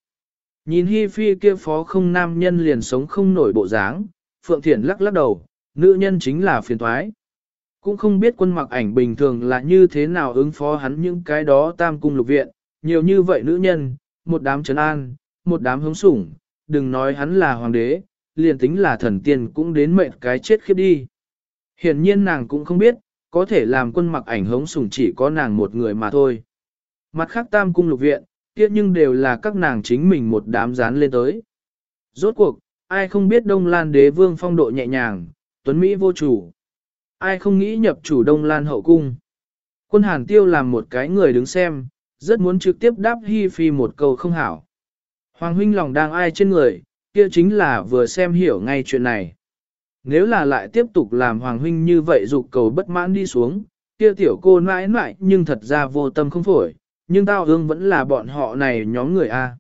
Nhìn Hi Phi kia phó không nam nhân liền sống không nổi bộ dáng, Phượng Thiển lắc lắc đầu, nữ nhân chính là phiền thoái. Cũng không biết quân mặc ảnh bình thường là như thế nào ứng phó hắn những cái đó tam cung lục viện, nhiều như vậy nữ nhân, một đám trấn an, một đám hống sủng, đừng nói hắn là hoàng đế, liền tính là thần tiên cũng đến mệnh cái chết khiếp đi. Hiển nhiên nàng cũng không biết, có thể làm quân mặc ảnh hống sủng chỉ có nàng một người mà thôi. Mặt khác tam cung lục viện, kia nhưng đều là các nàng chính mình một đám dán lên tới. Rốt cuộc, ai không biết Đông Lan đế vương phong độ nhẹ nhàng, tuấn Mỹ vô chủ. Ai không nghĩ nhập chủ Đông Lan hậu cung. Quân hàn tiêu làm một cái người đứng xem, rất muốn trực tiếp đáp Hi Phi một câu không hảo. Hoàng huynh lòng đang ai trên người, kia chính là vừa xem hiểu ngay chuyện này. Nếu là lại tiếp tục làm Hoàng huynh như vậy dục cầu bất mãn đi xuống, kia tiểu cô nãi nãi nhưng thật ra vô tâm không phổi, nhưng tao ương vẫn là bọn họ này nhóm người A.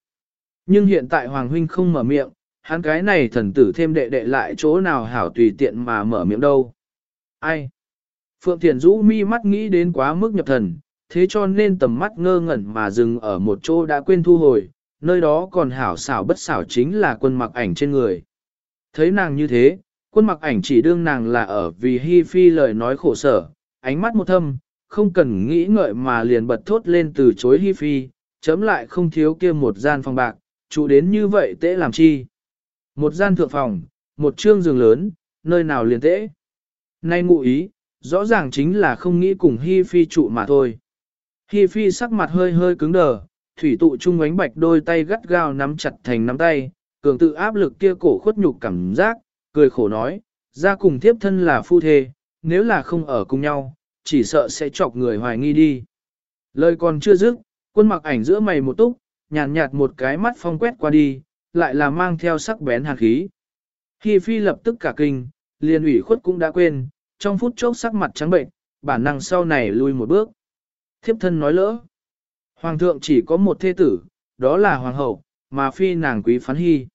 Nhưng hiện tại Hoàng huynh không mở miệng, hắn cái này thần tử thêm đệ đệ lại chỗ nào hảo tùy tiện mà mở miệng đâu. Ai? Phượng Thiền rũ mi mắt nghĩ đến quá mức nhập thần, thế cho nên tầm mắt ngơ ngẩn mà dừng ở một chỗ đã quên thu hồi, nơi đó còn hảo xảo bất xảo chính là quân mặc ảnh trên người. Thấy nàng như thế, quân mặc ảnh chỉ đương nàng là ở vì Hi Phi lời nói khổ sở, ánh mắt một thâm, không cần nghĩ ngợi mà liền bật thốt lên từ chối Hi Phi, chấm lại không thiếu kia một gian phòng bạc, trụ đến như vậy tễ làm chi. Một gian thượng phòng, một trương giường lớn, nơi nào liền tễ. Nay ngụ ý, rõ ràng chính là không nghĩ cùng Hi Phi trụ mà thôi. Hi Phi sắc mặt hơi hơi cứng đờ, thủy tụ trung ánh bạch đôi tay gắt gao nắm chặt thành nắm tay, cường tự áp lực kia cổ khuất nhục cảm giác, cười khổ nói, ra cùng thiếp thân là phu thê, nếu là không ở cùng nhau, chỉ sợ sẽ chọc người hoài nghi đi. Lời còn chưa dứt, quân mặc ảnh giữa mày một túc, nhàn nhạt, một cái mắt phong quét qua đi, lại là mang theo sắc bén hàn khí. Hi Phi lập tức cả kinh, liền ủy khuất cũng đã quên, trong phút chốc sắc mặt trắng bệnh, bản năng sau này lui một bước. Thiếp thân nói lỡ. Hoàng thượng chỉ có một thế tử, đó là hoàng hậu, mà phi nàng quý phán hy.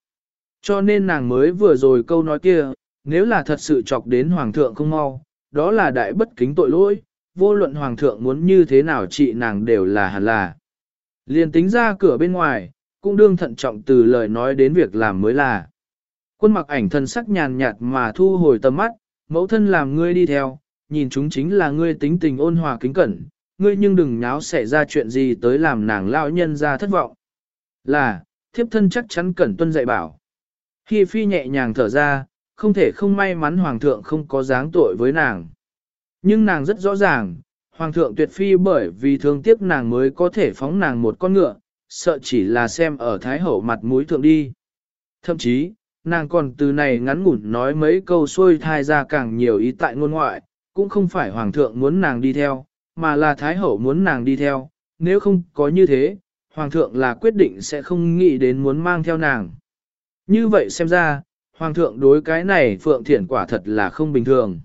Cho nên nàng mới vừa rồi câu nói kia, nếu là thật sự chọc đến hoàng thượng không mau, đó là đại bất kính tội lỗi, vô luận hoàng thượng muốn như thế nào trị nàng đều là hẳn là. Liền tính ra cửa bên ngoài, cũng đương thận trọng từ lời nói đến việc làm mới là. Quân mặc ảnh thân sắc nhàn nhạt mà thu hồi tầm mắt, mẫu thân làm ngươi đi theo, nhìn chúng chính là ngươi tính tình ôn hòa kính cẩn, ngươi nhưng đừng nháo xảy ra chuyện gì tới làm nàng lão nhân ra thất vọng. Là, thiếp thân chắc chắn cẩn tuân dạy bảo. khi phi nhẹ nhàng thở ra, không thể không may mắn hoàng thượng không có dáng tội với nàng. Nhưng nàng rất rõ ràng, hoàng thượng tuyệt phi bởi vì thương tiếc nàng mới có thể phóng nàng một con ngựa, sợ chỉ là xem ở thái hậu mặt mũi thượng đi. Thậm chí, nàng còn từ này ngắn ngủn nói mấy câu xuôi thai ra càng nhiều ý tại ngôn ngoại, cũng không phải hoàng thượng muốn nàng đi theo, mà là thái hậu muốn nàng đi theo, nếu không có như thế, hoàng thượng là quyết định sẽ không nghĩ đến muốn mang theo nàng. Như vậy xem ra, hoàng thượng đối cái này phượng thiển quả thật là không bình thường.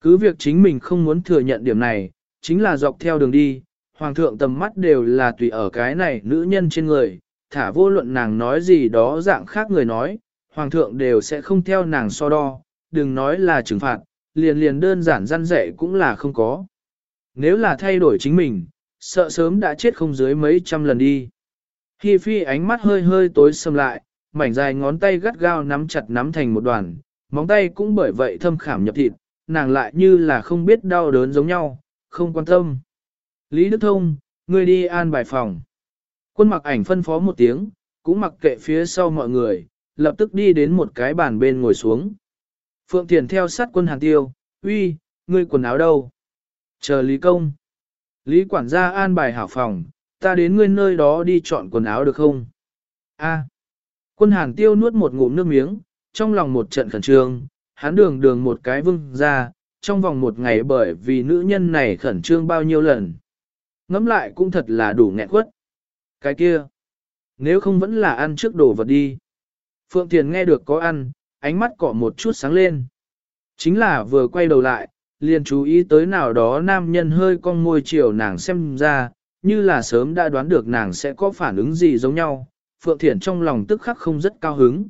Cứ việc chính mình không muốn thừa nhận điểm này, chính là dọc theo đường đi, hoàng thượng tầm mắt đều là tùy ở cái này nữ nhân trên người, thả vô luận nàng nói gì đó dạng khác người nói, hoàng thượng đều sẽ không theo nàng so đo, đừng nói là trừng phạt, liền liền đơn giản răn dạy cũng là không có. Nếu là thay đổi chính mình, sợ sớm đã chết không dưới mấy trăm lần đi. Hi phi ánh mắt hơi hơi tối sầm lại, mảnh dài ngón tay gắt gao nắm chặt nắm thành một đoàn, móng tay cũng bởi vậy thâm khảm nhập thịt, nàng lại như là không biết đau đớn giống nhau, không quan tâm. Lý Đức Thông, ngươi đi an bài phòng. Quân mặc ảnh phân phó một tiếng, cũng mặc kệ phía sau mọi người, lập tức đi đến một cái bàn bên ngồi xuống. Phượng Thiền theo sát quân hàn tiêu, uy, ngươi quần áo đâu? Chờ Lý Công. Lý quản gia an bài hảo phòng, ta đến ngươi nơi đó đi chọn quần áo được không? A. Quân hàn tiêu nuốt một ngụm nước miếng, trong lòng một trận khẩn trương, hắn đường đường một cái vưng ra, trong vòng một ngày bởi vì nữ nhân này khẩn trương bao nhiêu lần. Ngắm lại cũng thật là đủ nghẹn quất. Cái kia, nếu không vẫn là ăn trước đồ vật đi. Phượng Thiền nghe được có ăn, ánh mắt cọ một chút sáng lên. Chính là vừa quay đầu lại, liền chú ý tới nào đó nam nhân hơi cong môi chiều nàng xem ra, như là sớm đã đoán được nàng sẽ có phản ứng gì giống nhau. Phượng Thiển trong lòng tức khắc không rất cao hứng.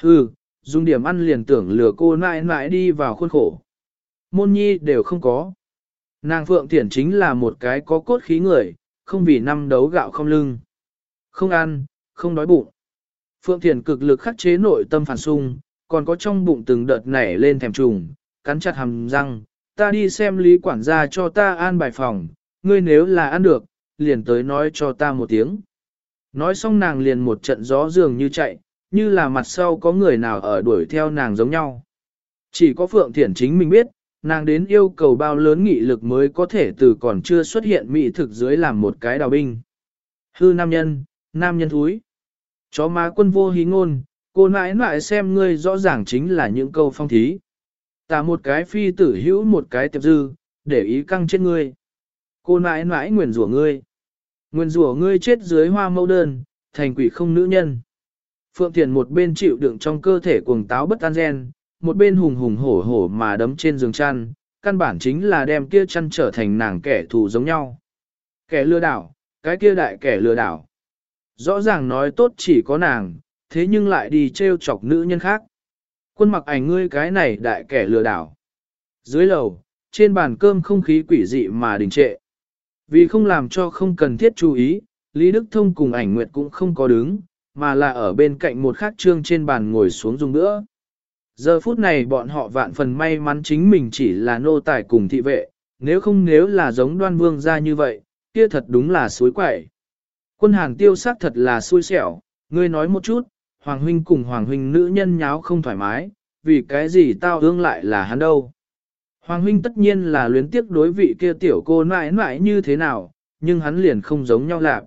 Hừ, dùng điểm ăn liền tưởng lừa cô nãi nãi đi vào khuôn khổ. Môn nhi đều không có. Nàng Phượng Thiển chính là một cái có cốt khí người, không vì năm đấu gạo không lưng. Không ăn, không đói bụng. Phượng Thiển cực lực khắc chế nội tâm phản xung, còn có trong bụng từng đợt nảy lên thèm trùng, cắn chặt hàm răng, ta đi xem lý quản gia cho ta an bài phòng, ngươi nếu là ăn được, liền tới nói cho ta một tiếng. Nói xong nàng liền một trận gió dường như chạy, như là mặt sau có người nào ở đuổi theo nàng giống nhau. Chỉ có Phượng Thiển chính mình biết, nàng đến yêu cầu bao lớn nghị lực mới có thể từ còn chưa xuất hiện mỹ thực dưới làm một cái đào binh. Hư nam nhân, nam nhân thúi. Chó má quân vô hí ngôn, cô nãi nãi xem ngươi rõ ràng chính là những câu phong thí. Ta một cái phi tử hữu một cái tiệp dư, để ý căng trên ngươi. Cô nãi nãi nguyền rủa ngươi. Nguyên rủa ngươi chết dưới hoa mẫu đơn, thành quỷ không nữ nhân. Phượng Thiền một bên chịu đựng trong cơ thể cuồng táo bất an gen, một bên hùng hùng hổ hổ mà đấm trên giường chăn, căn bản chính là đem kia chăn trở thành nàng kẻ thù giống nhau. Kẻ lừa đảo, cái kia đại kẻ lừa đảo. Rõ ràng nói tốt chỉ có nàng, thế nhưng lại đi trêu chọc nữ nhân khác. Quân mặc ảnh ngươi cái này đại kẻ lừa đảo. Dưới lầu, trên bàn cơm không khí quỷ dị mà đình trệ. Vì không làm cho không cần thiết chú ý, Lý Đức Thông cùng ảnh nguyệt cũng không có đứng, mà là ở bên cạnh một khắc trương trên bàn ngồi xuống dùng nữa. Giờ phút này bọn họ vạn phần may mắn chính mình chỉ là nô tài cùng thị vệ, nếu không nếu là giống đoan vương ra như vậy, kia thật đúng là suối quậy. Quân hàng tiêu sắc thật là xui xẻo, ngươi nói một chút, Hoàng huynh cùng Hoàng huynh nữ nhân nháo không thoải mái, vì cái gì tao ương lại là hắn đâu. Hoàng huynh tất nhiên là luyến tiếc đối vị kia tiểu cô nãi nãi như thế nào, nhưng hắn liền không giống nhau lạc.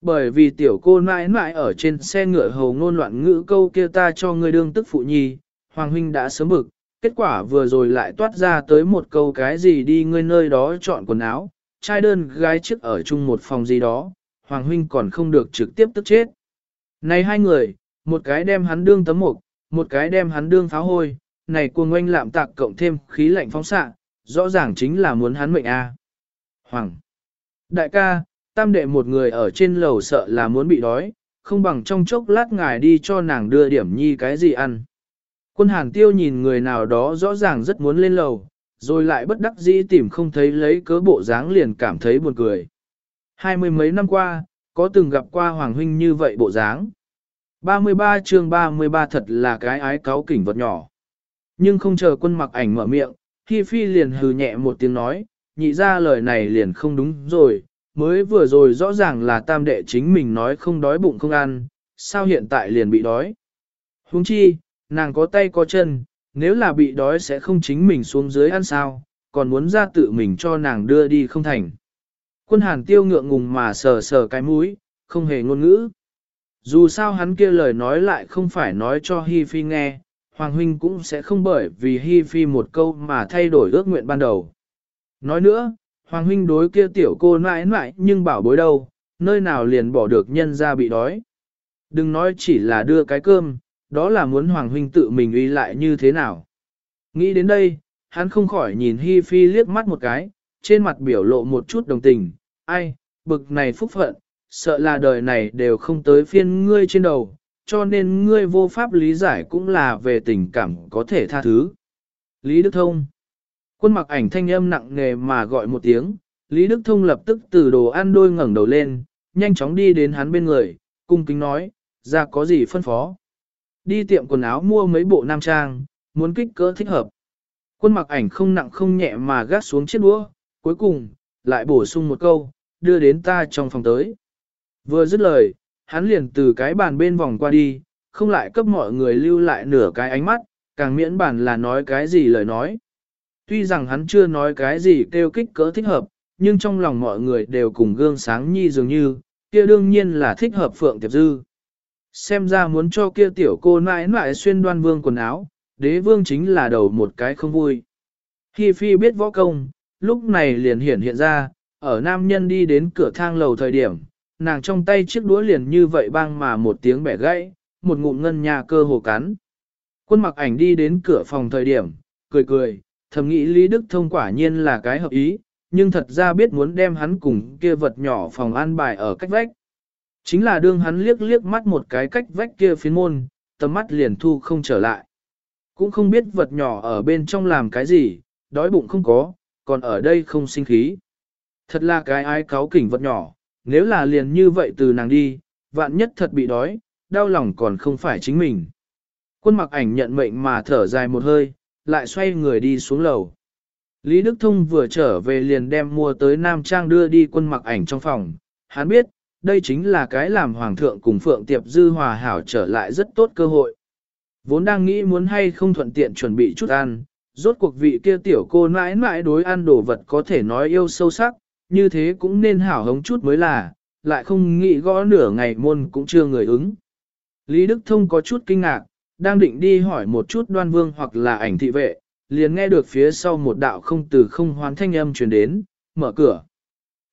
Bởi vì tiểu cô nãi nãi ở trên xe ngựa hầu ngôn loạn ngữ câu kia ta cho ngươi đương tức phụ nhi, Hoàng huynh đã sớm bực, kết quả vừa rồi lại toát ra tới một câu cái gì đi ngươi nơi đó chọn quần áo, trai đơn gái trước ở chung một phòng gì đó, Hoàng huynh còn không được trực tiếp tức chết. Này hai người, một cái đem hắn đương tấm mục, một cái đem hắn đương pháo hôi, này cuồng oanh lạm tạc cộng thêm khí lạnh phóng xạ, rõ ràng chính là muốn hắn mệnh a. Hoàng! Đại ca, tam đệ một người ở trên lầu sợ là muốn bị đói, không bằng trong chốc lát ngài đi cho nàng đưa điểm nhi cái gì ăn. Quân hàng tiêu nhìn người nào đó rõ ràng rất muốn lên lầu, rồi lại bất đắc dĩ tìm không thấy lấy cớ bộ dáng liền cảm thấy buồn cười. Hai mươi mấy năm qua, có từng gặp qua Hoàng Huynh như vậy bộ dáng. 33 chương 33 thật là cái ái cáo kỉnh vật nhỏ. Nhưng không chờ quân mặc ảnh mở miệng, Hi Phi liền hừ nhẹ một tiếng nói, nhị ra lời này liền không đúng rồi, mới vừa rồi rõ ràng là tam đệ chính mình nói không đói bụng không ăn, sao hiện tại liền bị đói. Huống chi, nàng có tay có chân, nếu là bị đói sẽ không chính mình xuống dưới ăn sao, còn muốn ra tự mình cho nàng đưa đi không thành. Quân hàn tiêu ngượng ngùng mà sờ sờ cái mũi, không hề ngôn ngữ. Dù sao hắn kia lời nói lại không phải nói cho Hi Phi nghe, Hoàng Huynh cũng sẽ không bởi vì Hi Phi một câu mà thay đổi ước nguyện ban đầu. Nói nữa, Hoàng Huynh đối kia tiểu cô nãi nãi nhưng bảo bối đâu, nơi nào liền bỏ được nhân ra bị đói. Đừng nói chỉ là đưa cái cơm, đó là muốn Hoàng Huynh tự mình uy lại như thế nào. Nghĩ đến đây, hắn không khỏi nhìn Hi Phi liếc mắt một cái, trên mặt biểu lộ một chút đồng tình, ai, bực này phúc phận, sợ là đời này đều không tới phiên ngươi trên đầu, cho nên ngươi vô pháp lý giải cũng là về tình cảm có thể tha thứ. Lý Đức Thông Quân mặc ảnh thanh âm nặng nề mà gọi một tiếng, Lý Đức Thông lập tức từ đồ ăn đôi ngẩng đầu lên, nhanh chóng đi đến hắn bên người, cung kính nói, ra có gì phân phó. Đi tiệm quần áo mua mấy bộ nam trang, muốn kích cỡ thích hợp. Quân mặc ảnh không nặng không nhẹ mà gác xuống chiếc đũa, cuối cùng, lại bổ sung một câu, đưa đến ta trong phòng tới. Vừa dứt lời, hắn liền từ cái bàn bên vòng qua đi, không lại cấp mọi người lưu lại nửa cái ánh mắt, càng miễn bản là nói cái gì lời nói. Tuy rằng hắn chưa nói cái gì kêu kích cỡ thích hợp, nhưng trong lòng mọi người đều cùng gương sáng nhi dường như, kia đương nhiên là thích hợp Phượng Tiệp Dư. Xem ra muốn cho kia tiểu cô nãi nãi xuyên đoan vương quần áo, đế vương chính là đầu một cái không vui. Khi phi biết võ công, lúc này liền hiển hiện ra, ở nam nhân đi đến cửa thang lầu thời điểm, nàng trong tay chiếc đũa liền như vậy băng mà một tiếng bẻ gãy, một ngụm ngân nhà cơ hồ cắn. Quân mặc ảnh đi đến cửa phòng thời điểm, cười cười, thầm nghĩ Lý Đức Thông quả nhiên là cái hợp ý, nhưng thật ra biết muốn đem hắn cùng kia vật nhỏ phòng an bài ở cách vách. Chính là đương hắn liếc liếc mắt một cái cách vách kia phiến môn, tầm mắt liền thu không trở lại. Cũng không biết vật nhỏ ở bên trong làm cái gì, đói bụng không có, còn ở đây không sinh khí. Thật là cái ai cáo kỉnh vật nhỏ, nếu là liền như vậy từ nàng đi, vạn nhất thật bị đói, đau lòng còn không phải chính mình. Quân mặc ảnh nhận mệnh mà thở dài một hơi, lại xoay người đi xuống lầu. Lý Đức Thông vừa trở về liền đem mua tới Nam Trang đưa đi quân mặc ảnh trong phòng. Hắn biết, đây chính là cái làm Hoàng thượng cùng Phượng Tiệp Dư hòa hảo trở lại rất tốt cơ hội. Vốn đang nghĩ muốn hay không thuận tiện chuẩn bị chút ăn, rốt cuộc vị kia tiểu cô nãi nãi đối ăn đồ vật có thể nói yêu sâu sắc, như thế cũng nên hảo hống chút mới là, lại không nghĩ gõ nửa ngày môn cũng chưa người ứng. Lý Đức Thông có chút kinh ngạc, đang định đi hỏi một chút đoan vương hoặc là ảnh thị vệ, liền nghe được phía sau một đạo không từ không hoán thanh âm truyền đến, mở cửa.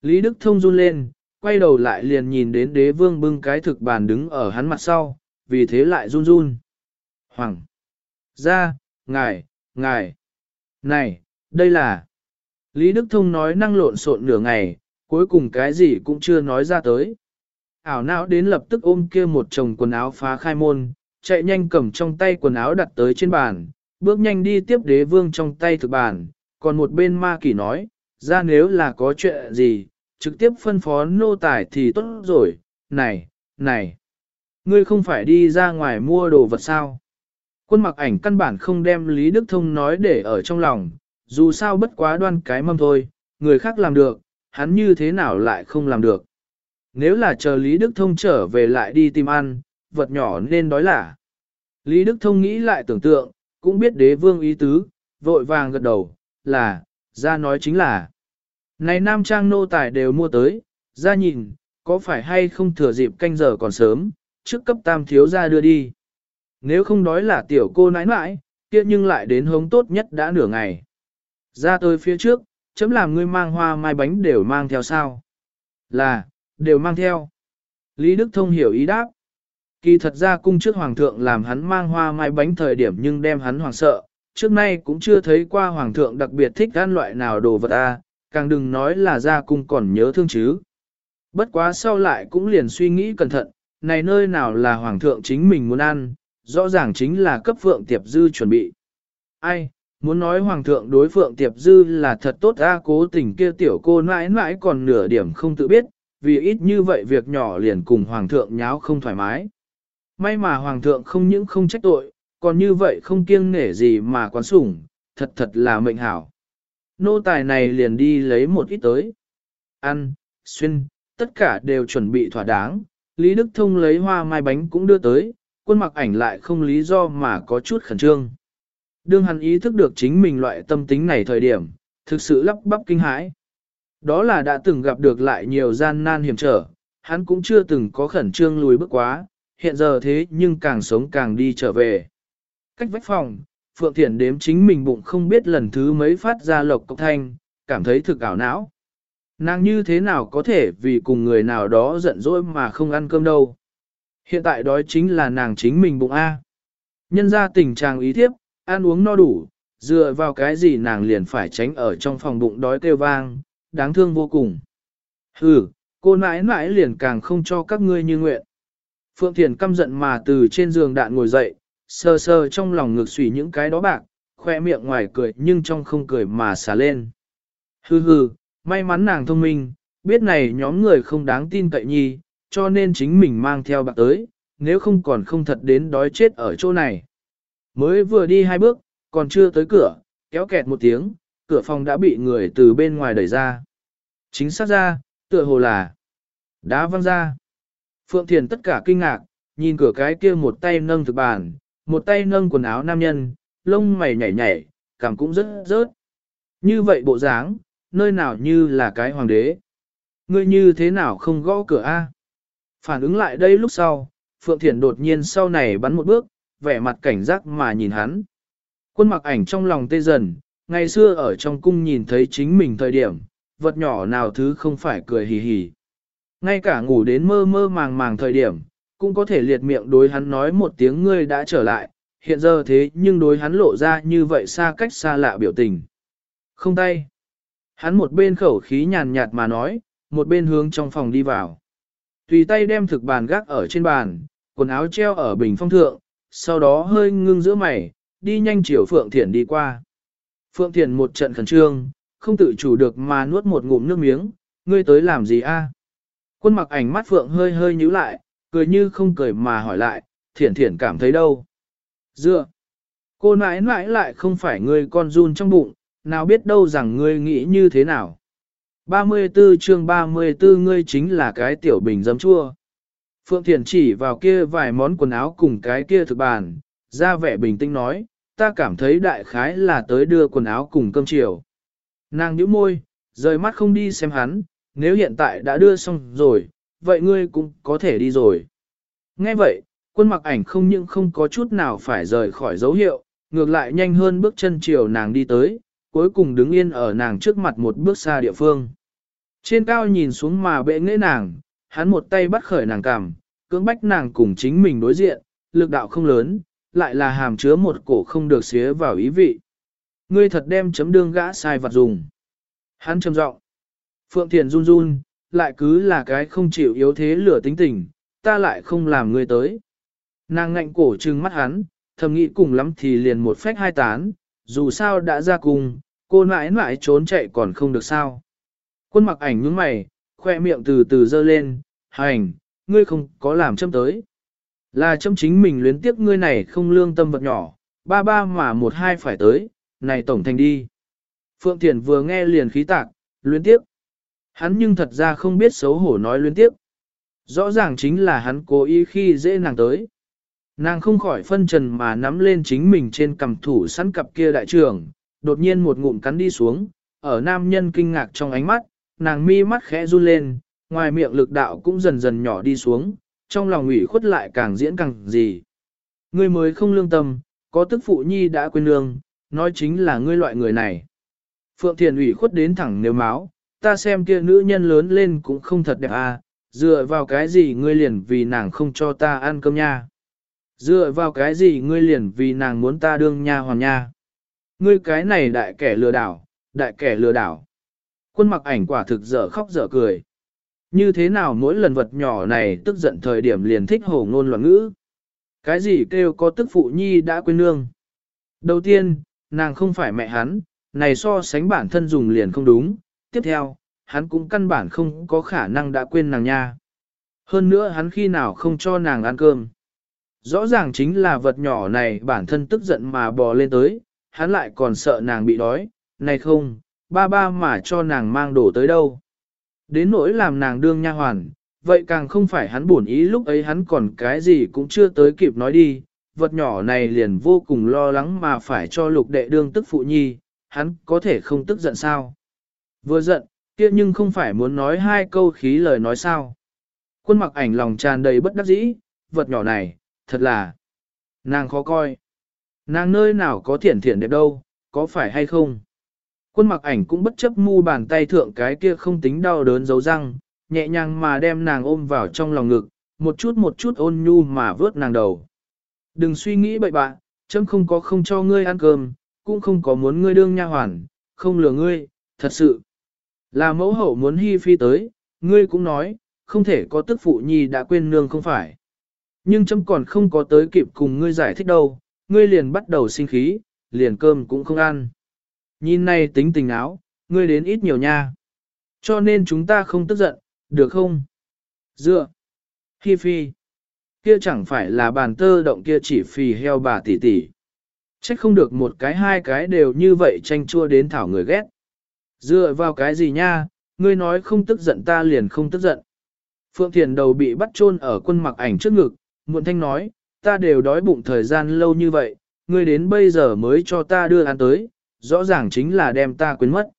Lý Đức Thông run lên, quay đầu lại liền nhìn đến đế vương bưng cái thực bàn đứng ở hắn mặt sau, vì thế lại run run. Hoàng! Ra! Ngài! Ngài! Này! Đây là... Lý Đức Thông nói năng lộn xộn nửa ngày, cuối cùng cái gì cũng chưa nói ra tới. Ảo não đến lập tức ôm kia một chồng quần áo phá khai môn, chạy nhanh cầm trong tay quần áo đặt tới trên bàn, bước nhanh đi tiếp đế vương trong tay thực bàn, còn một bên ma kỷ nói, ra nếu là có chuyện gì, trực tiếp phân phó nô tài thì tốt rồi, này, này, ngươi không phải đi ra ngoài mua đồ vật sao? Quân mặc ảnh căn bản không đem Lý Đức Thông nói để ở trong lòng, dù sao bất quá đoan cái mâm thôi, người khác làm được, hắn như thế nào lại không làm được. Nếu là chờ Lý Đức Thông trở về lại đi tìm ăn, vật nhỏ nên đói lả. Lý Đức Thông nghĩ lại tưởng tượng, cũng biết đế vương ý tứ, vội vàng gật đầu, là, ra nói chính là. Này nam trang nô tài đều mua tới, ra nhìn, có phải hay không thừa dịp canh giờ còn sớm, trước cấp tam thiếu ra đưa đi. Nếu không đói là tiểu cô nãi nãi, kia nhưng lại đến hống tốt nhất đã nửa ngày. Ra tới phía trước, chấm làm ngươi mang hoa mai bánh đều mang theo sao? Là, đều mang theo. Lý Đức Thông hiểu ý đáp. Kỳ thật ra cung trước hoàng thượng làm hắn mang hoa mai bánh thời điểm nhưng đem hắn hoàng sợ, trước nay cũng chưa thấy qua hoàng thượng đặc biệt thích ăn loại nào đồ vật a, càng đừng nói là ra cung còn nhớ thương chứ. Bất quá sau lại cũng liền suy nghĩ cẩn thận, này nơi nào là hoàng thượng chính mình muốn ăn, rõ ràng chính là cấp phượng tiệp dư chuẩn bị. Ai, muốn nói hoàng thượng đối phượng tiệp dư là thật tốt ra cố tình kia tiểu cô mãi mãi còn nửa điểm không tự biết, vì ít như vậy việc nhỏ liền cùng hoàng thượng nháo không thoải mái. May mà hoàng thượng không những không trách tội, còn như vậy không kiêng nể gì mà quán sủng, thật thật là mệnh hảo. Nô tài này liền đi lấy một ít tới. Ăn, xuyên, tất cả đều chuẩn bị thỏa đáng. Lý Đức Thông lấy hoa mai bánh cũng đưa tới, quân mặc ảnh lại không lý do mà có chút khẩn trương. Đương hắn ý thức được chính mình loại tâm tính này thời điểm, thực sự lắp bắp kinh hãi. Đó là đã từng gặp được lại nhiều gian nan hiểm trở, hắn cũng chưa từng có khẩn trương lùi bước quá, hiện giờ thế nhưng càng sống càng đi trở về. Cách vách phòng, Phượng Thiển đếm chính mình bụng không biết lần thứ mấy phát ra lộc cốc thanh, cảm thấy thực ảo não. Nàng như thế nào có thể vì cùng người nào đó giận dỗi mà không ăn cơm đâu. Hiện tại đói chính là nàng chính mình bụng A. Nhân ra tình trạng ý thiếp, ăn uống no đủ, dựa vào cái gì nàng liền phải tránh ở trong phòng bụng đói kêu vang, đáng thương vô cùng. Hừ, cô nãi nãi liền càng không cho các ngươi như nguyện. Phượng Thiền căm giận mà từ trên giường đạn ngồi dậy, sơ sơ trong lòng ngực xùy những cái đó bạc, khoe miệng ngoài cười nhưng trong không cười mà xả lên. Hừ hừ, may mắn nàng thông minh, biết này nhóm người không đáng tin cậy nhi, cho nên chính mình mang theo bạc tới, nếu không còn không thật đến đói chết ở chỗ này. Mới vừa đi hai bước, còn chưa tới cửa, kéo kẹt một tiếng, cửa phòng đã bị người từ bên ngoài đẩy ra. Chính xác ra, tựa hồ là đá văng ra. Phượng Thiền tất cả kinh ngạc, nhìn cửa cái kia một tay nâng thực bàn, một tay nâng quần áo nam nhân, lông mày nhảy nhảy, cảm cũng rất rớt. Như vậy bộ dáng, nơi nào như là cái hoàng đế. Ngươi như thế nào không gõ cửa A? Phản ứng lại đây lúc sau, Phượng Thiển đột nhiên sau này bắn một bước, vẻ mặt cảnh giác mà nhìn hắn. Quân mặc ảnh trong lòng tê dần, ngày xưa ở trong cung nhìn thấy chính mình thời điểm, vật nhỏ nào thứ không phải cười hì hì. Ngay cả ngủ đến mơ mơ màng màng thời điểm, cũng có thể liệt miệng đối hắn nói một tiếng ngươi đã trở lại, hiện giờ thế nhưng đối hắn lộ ra như vậy xa cách xa lạ biểu tình. Không tay. Hắn một bên khẩu khí nhàn nhạt mà nói, một bên hướng trong phòng đi vào. Tùy tay đem thực bàn gác ở trên bàn, quần áo treo ở bình phong thượng, sau đó hơi ngưng giữa mày, đi nhanh chiều Phượng Thiển đi qua. Phượng Thiển một trận khẩn trương, không tự chủ được mà nuốt một ngụm nước miếng, ngươi tới làm gì a? Quân mặc ảnh mắt Phượng hơi hơi nhíu lại, cười như không cười mà hỏi lại, Thiển Thiển cảm thấy đâu? Dựa! Cô nãi nãi lại không phải ngươi con run trong bụng, nào biết đâu rằng ngươi nghĩ như thế nào. 34 chương 34 ngươi chính là cái tiểu bình dấm chua. Phượng Thiền chỉ vào kia vài món quần áo cùng cái kia thực bàn, ra vẻ bình tĩnh nói, ta cảm thấy đại khái là tới đưa quần áo cùng cơm chiều. Nàng nhíu môi, rời mắt không đi xem hắn, nếu hiện tại đã đưa xong rồi, vậy ngươi cũng có thể đi rồi. Nghe vậy, quân mặc ảnh không những không có chút nào phải rời khỏi dấu hiệu, ngược lại nhanh hơn bước chân chiều nàng đi tới, cuối cùng đứng yên ở nàng trước mặt một bước xa địa phương. Trên cao nhìn xuống mà bệ nghệ nàng, hắn một tay bắt khởi nàng cằm, cưỡng bách nàng cùng chính mình đối diện, lực đạo không lớn, lại là hàm chứa một cổ không được xía vào ý vị. Ngươi thật đem chấm đương gã sai vặt dùng. Hắn trầm giọng. Phượng Thiền run run, lại cứ là cái không chịu yếu thế lửa tính tình, ta lại không làm ngươi tới. Nàng ngạnh cổ trừng mắt hắn, thầm nghĩ cùng lắm thì liền một phách hai tán, dù sao đã ra cùng, cô mãi mãi trốn chạy còn không được sao. Quân mặc ảnh nhướng mày, khoe miệng từ từ dơ lên, hành, ngươi không có làm châm tới. Là châm chính mình luyến tiếc ngươi này không lương tâm vật nhỏ, ba ba mà một hai phải tới, này tổng thành đi. Phượng Thiển vừa nghe liền khí tạc, luyến tiếc. Hắn nhưng thật ra không biết xấu hổ nói luyến tiếc. Rõ ràng chính là hắn cố ý khi dễ nàng tới. Nàng không khỏi phân trần mà nắm lên chính mình trên cầm thủ sẵn cặp kia đại trưởng, đột nhiên một ngụm cắn đi xuống, ở nam nhân kinh ngạc trong ánh mắt, nàng mi mắt khẽ run lên, ngoài miệng lực đạo cũng dần dần nhỏ đi xuống, trong lòng ủy khuất lại càng diễn càng gì. Ngươi mới không lương tâm, có tức phụ nhi đã quên lương, nói chính là ngươi loại người này. Phượng Thiền ủy khuất đến thẳng nếu máu, ta xem kia nữ nhân lớn lên cũng không thật đẹp à, dựa vào cái gì ngươi liền vì nàng không cho ta ăn cơm nha. Dựa vào cái gì ngươi liền vì nàng muốn ta đương nha hoàn nha. Ngươi cái này đại kẻ lừa đảo, đại kẻ lừa đảo. Quân mặc ảnh quả thực dở khóc dở cười. Như thế nào mỗi lần vật nhỏ này tức giận thời điểm liền thích hổ ngôn loạn ngữ. Cái gì kêu có tức phụ nhi đã quên nương. Đầu tiên, nàng không phải mẹ hắn, này so sánh bản thân dùng liền không đúng. Tiếp theo, hắn cũng căn bản không có khả năng đã quên nàng nha. Hơn nữa hắn khi nào không cho nàng ăn cơm. Rõ ràng chính là vật nhỏ này bản thân tức giận mà bò lên tới, hắn lại còn sợ nàng bị đói, này không, ba ba mà cho nàng mang đồ tới đâu. Đến nỗi làm nàng đương nha hoàn, vậy càng không phải hắn buồn ý lúc ấy hắn còn cái gì cũng chưa tới kịp nói đi, vật nhỏ này liền vô cùng lo lắng mà phải cho lục đệ đương tức phụ nhi, hắn có thể không tức giận sao. Vừa giận, kia nhưng không phải muốn nói hai câu khí lời nói sao. Quân mặc ảnh lòng tràn đầy bất đắc dĩ, vật nhỏ này, thật là, nàng khó coi. Nàng nơi nào có thiển thiển đẹp đâu, có phải hay không? Quân mặc ảnh cũng bất chấp mu bàn tay thượng cái kia không tính đau đớn dấu răng, nhẹ nhàng mà đem nàng ôm vào trong lòng ngực, một chút một chút ôn nhu mà vớt nàng đầu. Đừng suy nghĩ bậy bạ, chấm không có không cho ngươi ăn cơm, cũng không có muốn ngươi đương nha hoàn, không lừa ngươi, thật sự. Là mẫu hậu muốn hy phi tới, ngươi cũng nói, không thể có tức phụ nhi đã quên nương không phải. Nhưng chấm còn không có tới kịp cùng ngươi giải thích đâu, ngươi liền bắt đầu sinh khí, liền cơm cũng không ăn. Nhìn này tính tình áo, ngươi đến ít nhiều nha. Cho nên chúng ta không tức giận, được không? Dựa. Hi phi. Kia chẳng phải là bàn tơ động kia chỉ phì heo bà tỷ tỷ. Trách không được một cái hai cái đều như vậy tranh chua đến thảo người ghét. Dựa vào cái gì nha, ngươi nói không tức giận ta liền không tức giận. Phượng Thiền đầu bị bắt chôn ở quân mặc ảnh trước ngực, muộn thanh nói, ta đều đói bụng thời gian lâu như vậy, ngươi đến bây giờ mới cho ta đưa ăn tới, rõ ràng chính là đem ta quên mất.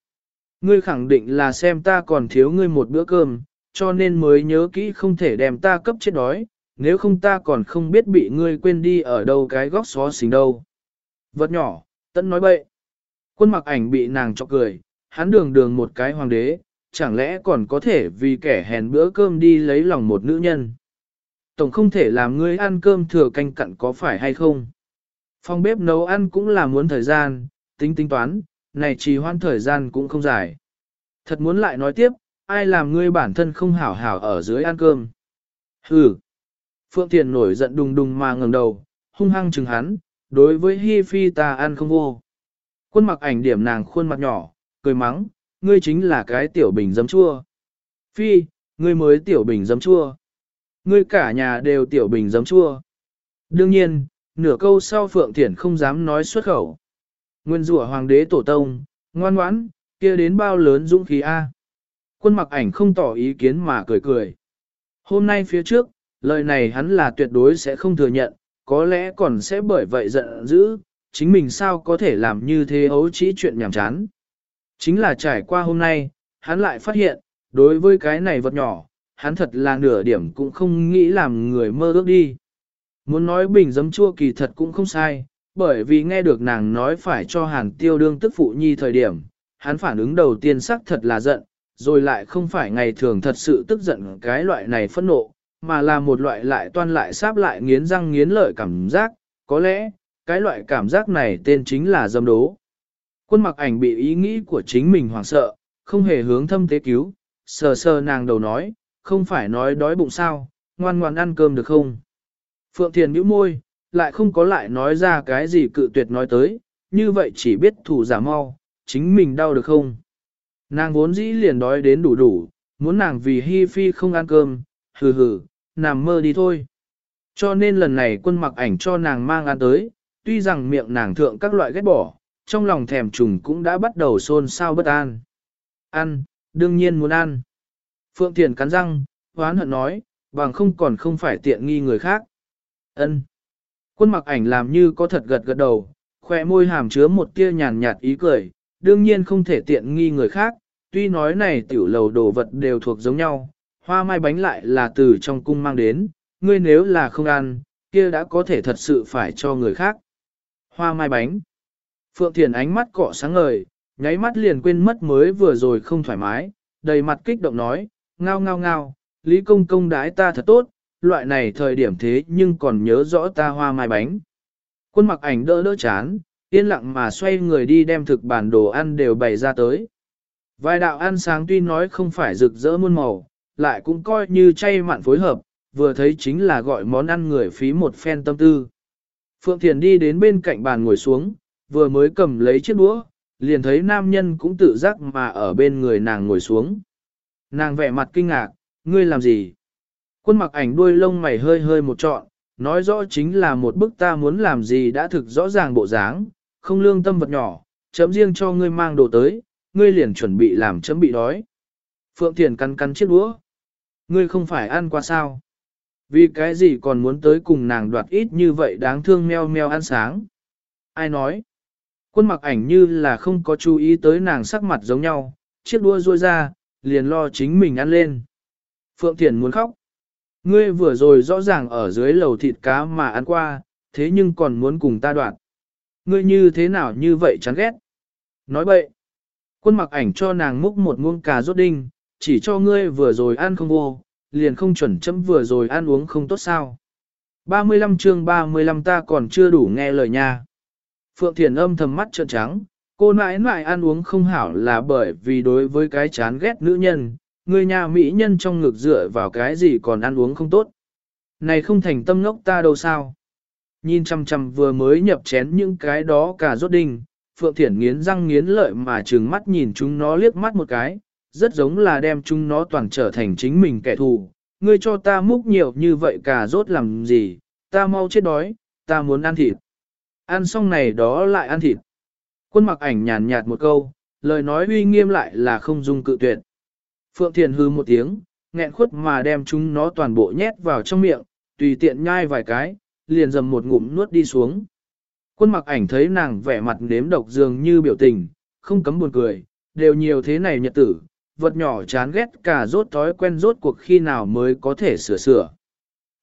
Ngươi khẳng định là xem ta còn thiếu ngươi một bữa cơm, cho nên mới nhớ kỹ không thể đem ta cấp chết đói, nếu không ta còn không biết bị ngươi quên đi ở đâu cái góc xó xỉnh đâu. Vật nhỏ, tận nói bậy. Quân mặc ảnh bị nàng chọc cười, hắn đường đường một cái hoàng đế, chẳng lẽ còn có thể vì kẻ hèn bữa cơm đi lấy lòng một nữ nhân. Tổng không thể làm ngươi ăn cơm thừa canh cặn có phải hay không. Phòng bếp nấu ăn cũng là muốn thời gian, tính tính toán, này trì hoãn thời gian cũng không dài. Thật muốn lại nói tiếp, ai làm ngươi bản thân không hảo hảo ở dưới ăn cơm. Hừ. Phượng Thiền nổi giận đùng đùng mà ngẩng đầu, hung hăng chừng hắn, đối với Hi Phi ta ăn không vô. Quân mặc ảnh điểm nàng khuôn mặt nhỏ, cười mắng, ngươi chính là cái tiểu bình giấm chua. Phi, ngươi mới tiểu bình giấm chua. Ngươi cả nhà đều tiểu bình giấm chua. Đương nhiên, nửa câu sau Phượng Thiển không dám nói xuất khẩu. Nguyên rủa hoàng đế tổ tông, ngoan ngoãn, kia đến bao lớn dũng khí A. Quân mặc ảnh không tỏ ý kiến mà cười cười. Hôm nay phía trước, lời này hắn là tuyệt đối sẽ không thừa nhận, có lẽ còn sẽ bởi vậy giận dữ, chính mình sao có thể làm như thế ấu trí chuyện nhảm chán. Chính là trải qua hôm nay, hắn lại phát hiện, đối với cái này vật nhỏ, hắn thật là nửa điểm cũng không nghĩ làm người mơ ước đi. Muốn nói bình giấm chua kỳ thật cũng không sai, bởi vì nghe được nàng nói phải cho hàn tiêu đương tức phụ nhi thời điểm, hắn phản ứng đầu tiên sắc thật là giận, rồi lại không phải ngày thường thật sự tức giận cái loại này phẫn nộ, mà là một loại lại toan lại sáp lại nghiến răng nghiến lợi cảm giác, có lẽ, cái loại cảm giác này tên chính là dâm đố. Quân mặc ảnh bị ý nghĩ của chính mình hoảng sợ, không hề hướng thâm tế cứu, sờ sờ nàng đầu nói, không phải nói đói bụng sao, ngoan ngoan ăn cơm được không? Phượng Thiền nhíu môi, lại không có lại nói ra cái gì cự tuyệt nói tới, như vậy chỉ biết thủ giả mau, chính mình đau được không? Nàng vốn dĩ liền đói đến đủ đủ, muốn nàng vì Hi Phi không ăn cơm, hừ hừ, nằm mơ đi thôi. Cho nên lần này quân mặc ảnh cho nàng mang ăn tới, tuy rằng miệng nàng thượng các loại ghét bỏ, trong lòng thèm trùng cũng đã bắt đầu xôn xao bất an. Ăn, đương nhiên muốn ăn. Phượng Thiền cắn răng, hoán hận nói, bằng không còn không phải tiện nghi người khác. ân Quân mặc ảnh làm như có thật gật gật đầu, khỏe môi hàm chứa một tia nhàn nhạt ý cười, đương nhiên không thể tiện nghi người khác, tuy nói này tiểu lầu đồ vật đều thuộc giống nhau, hoa mai bánh lại là từ trong cung mang đến, ngươi nếu là không ăn, kia đã có thể thật sự phải cho người khác. Hoa mai bánh. Phượng Thiền ánh mắt cọ sáng ngời, nháy mắt liền quên mất mới vừa rồi không thoải mái, đầy mặt kích động nói, ngao ngao ngao, Lý Công Công đái ta thật tốt, loại này thời điểm thế nhưng còn nhớ rõ ta hoa mai bánh. Quân mặc ảnh đỡ đỡ chán, yên lặng mà xoay người đi đem thực bản đồ ăn đều bày ra tới. Vài đạo ăn sáng tuy nói không phải rực rỡ muôn màu, lại cũng coi như chay mặn phối hợp, vừa thấy chính là gọi món ăn người phí một phen tâm tư. Phượng Thiền đi đến bên cạnh bàn ngồi xuống, vừa mới cầm lấy chiếc đũa, liền thấy nam nhân cũng tự giác mà ở bên người nàng ngồi xuống. Nàng vẻ mặt kinh ngạc, ngươi làm gì? Quân mặc ảnh đuôi lông mày hơi hơi một trọn, nói rõ chính là một bức ta muốn làm gì đã thực rõ ràng bộ dáng, không lương tâm vật nhỏ, chấm riêng cho ngươi mang đồ tới, ngươi liền chuẩn bị làm chấm bị đói. Phượng Thiền cắn cắn chiếc đũa. Ngươi không phải ăn qua sao? Vì cái gì còn muốn tới cùng nàng đoạt ít như vậy đáng thương meo meo ăn sáng? Ai nói? Quân mặc ảnh như là không có chú ý tới nàng sắc mặt giống nhau, chiếc đua ruôi ra, liền lo chính mình ăn lên. Phượng Thiền muốn khóc. Ngươi vừa rồi rõ ràng ở dưới lầu thịt cá mà ăn qua, thế nhưng còn muốn cùng ta đoạn. Ngươi như thế nào như vậy chán ghét? Nói bậy. Quân mặc ảnh cho nàng múc một muông cà rốt đinh, chỉ cho ngươi vừa rồi ăn không vô, liền không chuẩn chấm vừa rồi ăn uống không tốt sao. 35 chương 35 ta còn chưa đủ nghe lời nha. Phượng Thiền âm thầm mắt trợn trắng, cô nãi nãi ăn uống không hảo là bởi vì đối với cái chán ghét nữ nhân, người nhà mỹ nhân trong ngực dựa vào cái gì còn ăn uống không tốt. Này không thành tâm ngốc ta đâu sao. Nhìn chăm chăm vừa mới nhập chén những cái đó cả rốt đinh, Phượng Thiển nghiến răng nghiến lợi mà trừng mắt nhìn chúng nó liếc mắt một cái, rất giống là đem chúng nó toàn trở thành chính mình kẻ thù. Ngươi cho ta múc nhiều như vậy cả rốt làm gì, ta mau chết đói, ta muốn ăn thịt. Ăn xong này đó lại ăn thịt. Quân mặc ảnh nhàn nhạt một câu, lời nói uy nghiêm lại là không dung cự tuyệt. Phượng Thiền hư một tiếng, nghẹn khuất mà đem chúng nó toàn bộ nhét vào trong miệng, tùy tiện nhai vài cái, liền dầm một ngụm nuốt đi xuống. Quân mặc ảnh thấy nàng vẻ mặt nếm độc dường như biểu tình, không cấm buồn cười, đều nhiều thế này nhật tử, vật nhỏ chán ghét cả rốt thói quen rốt cuộc khi nào mới có thể sửa sửa.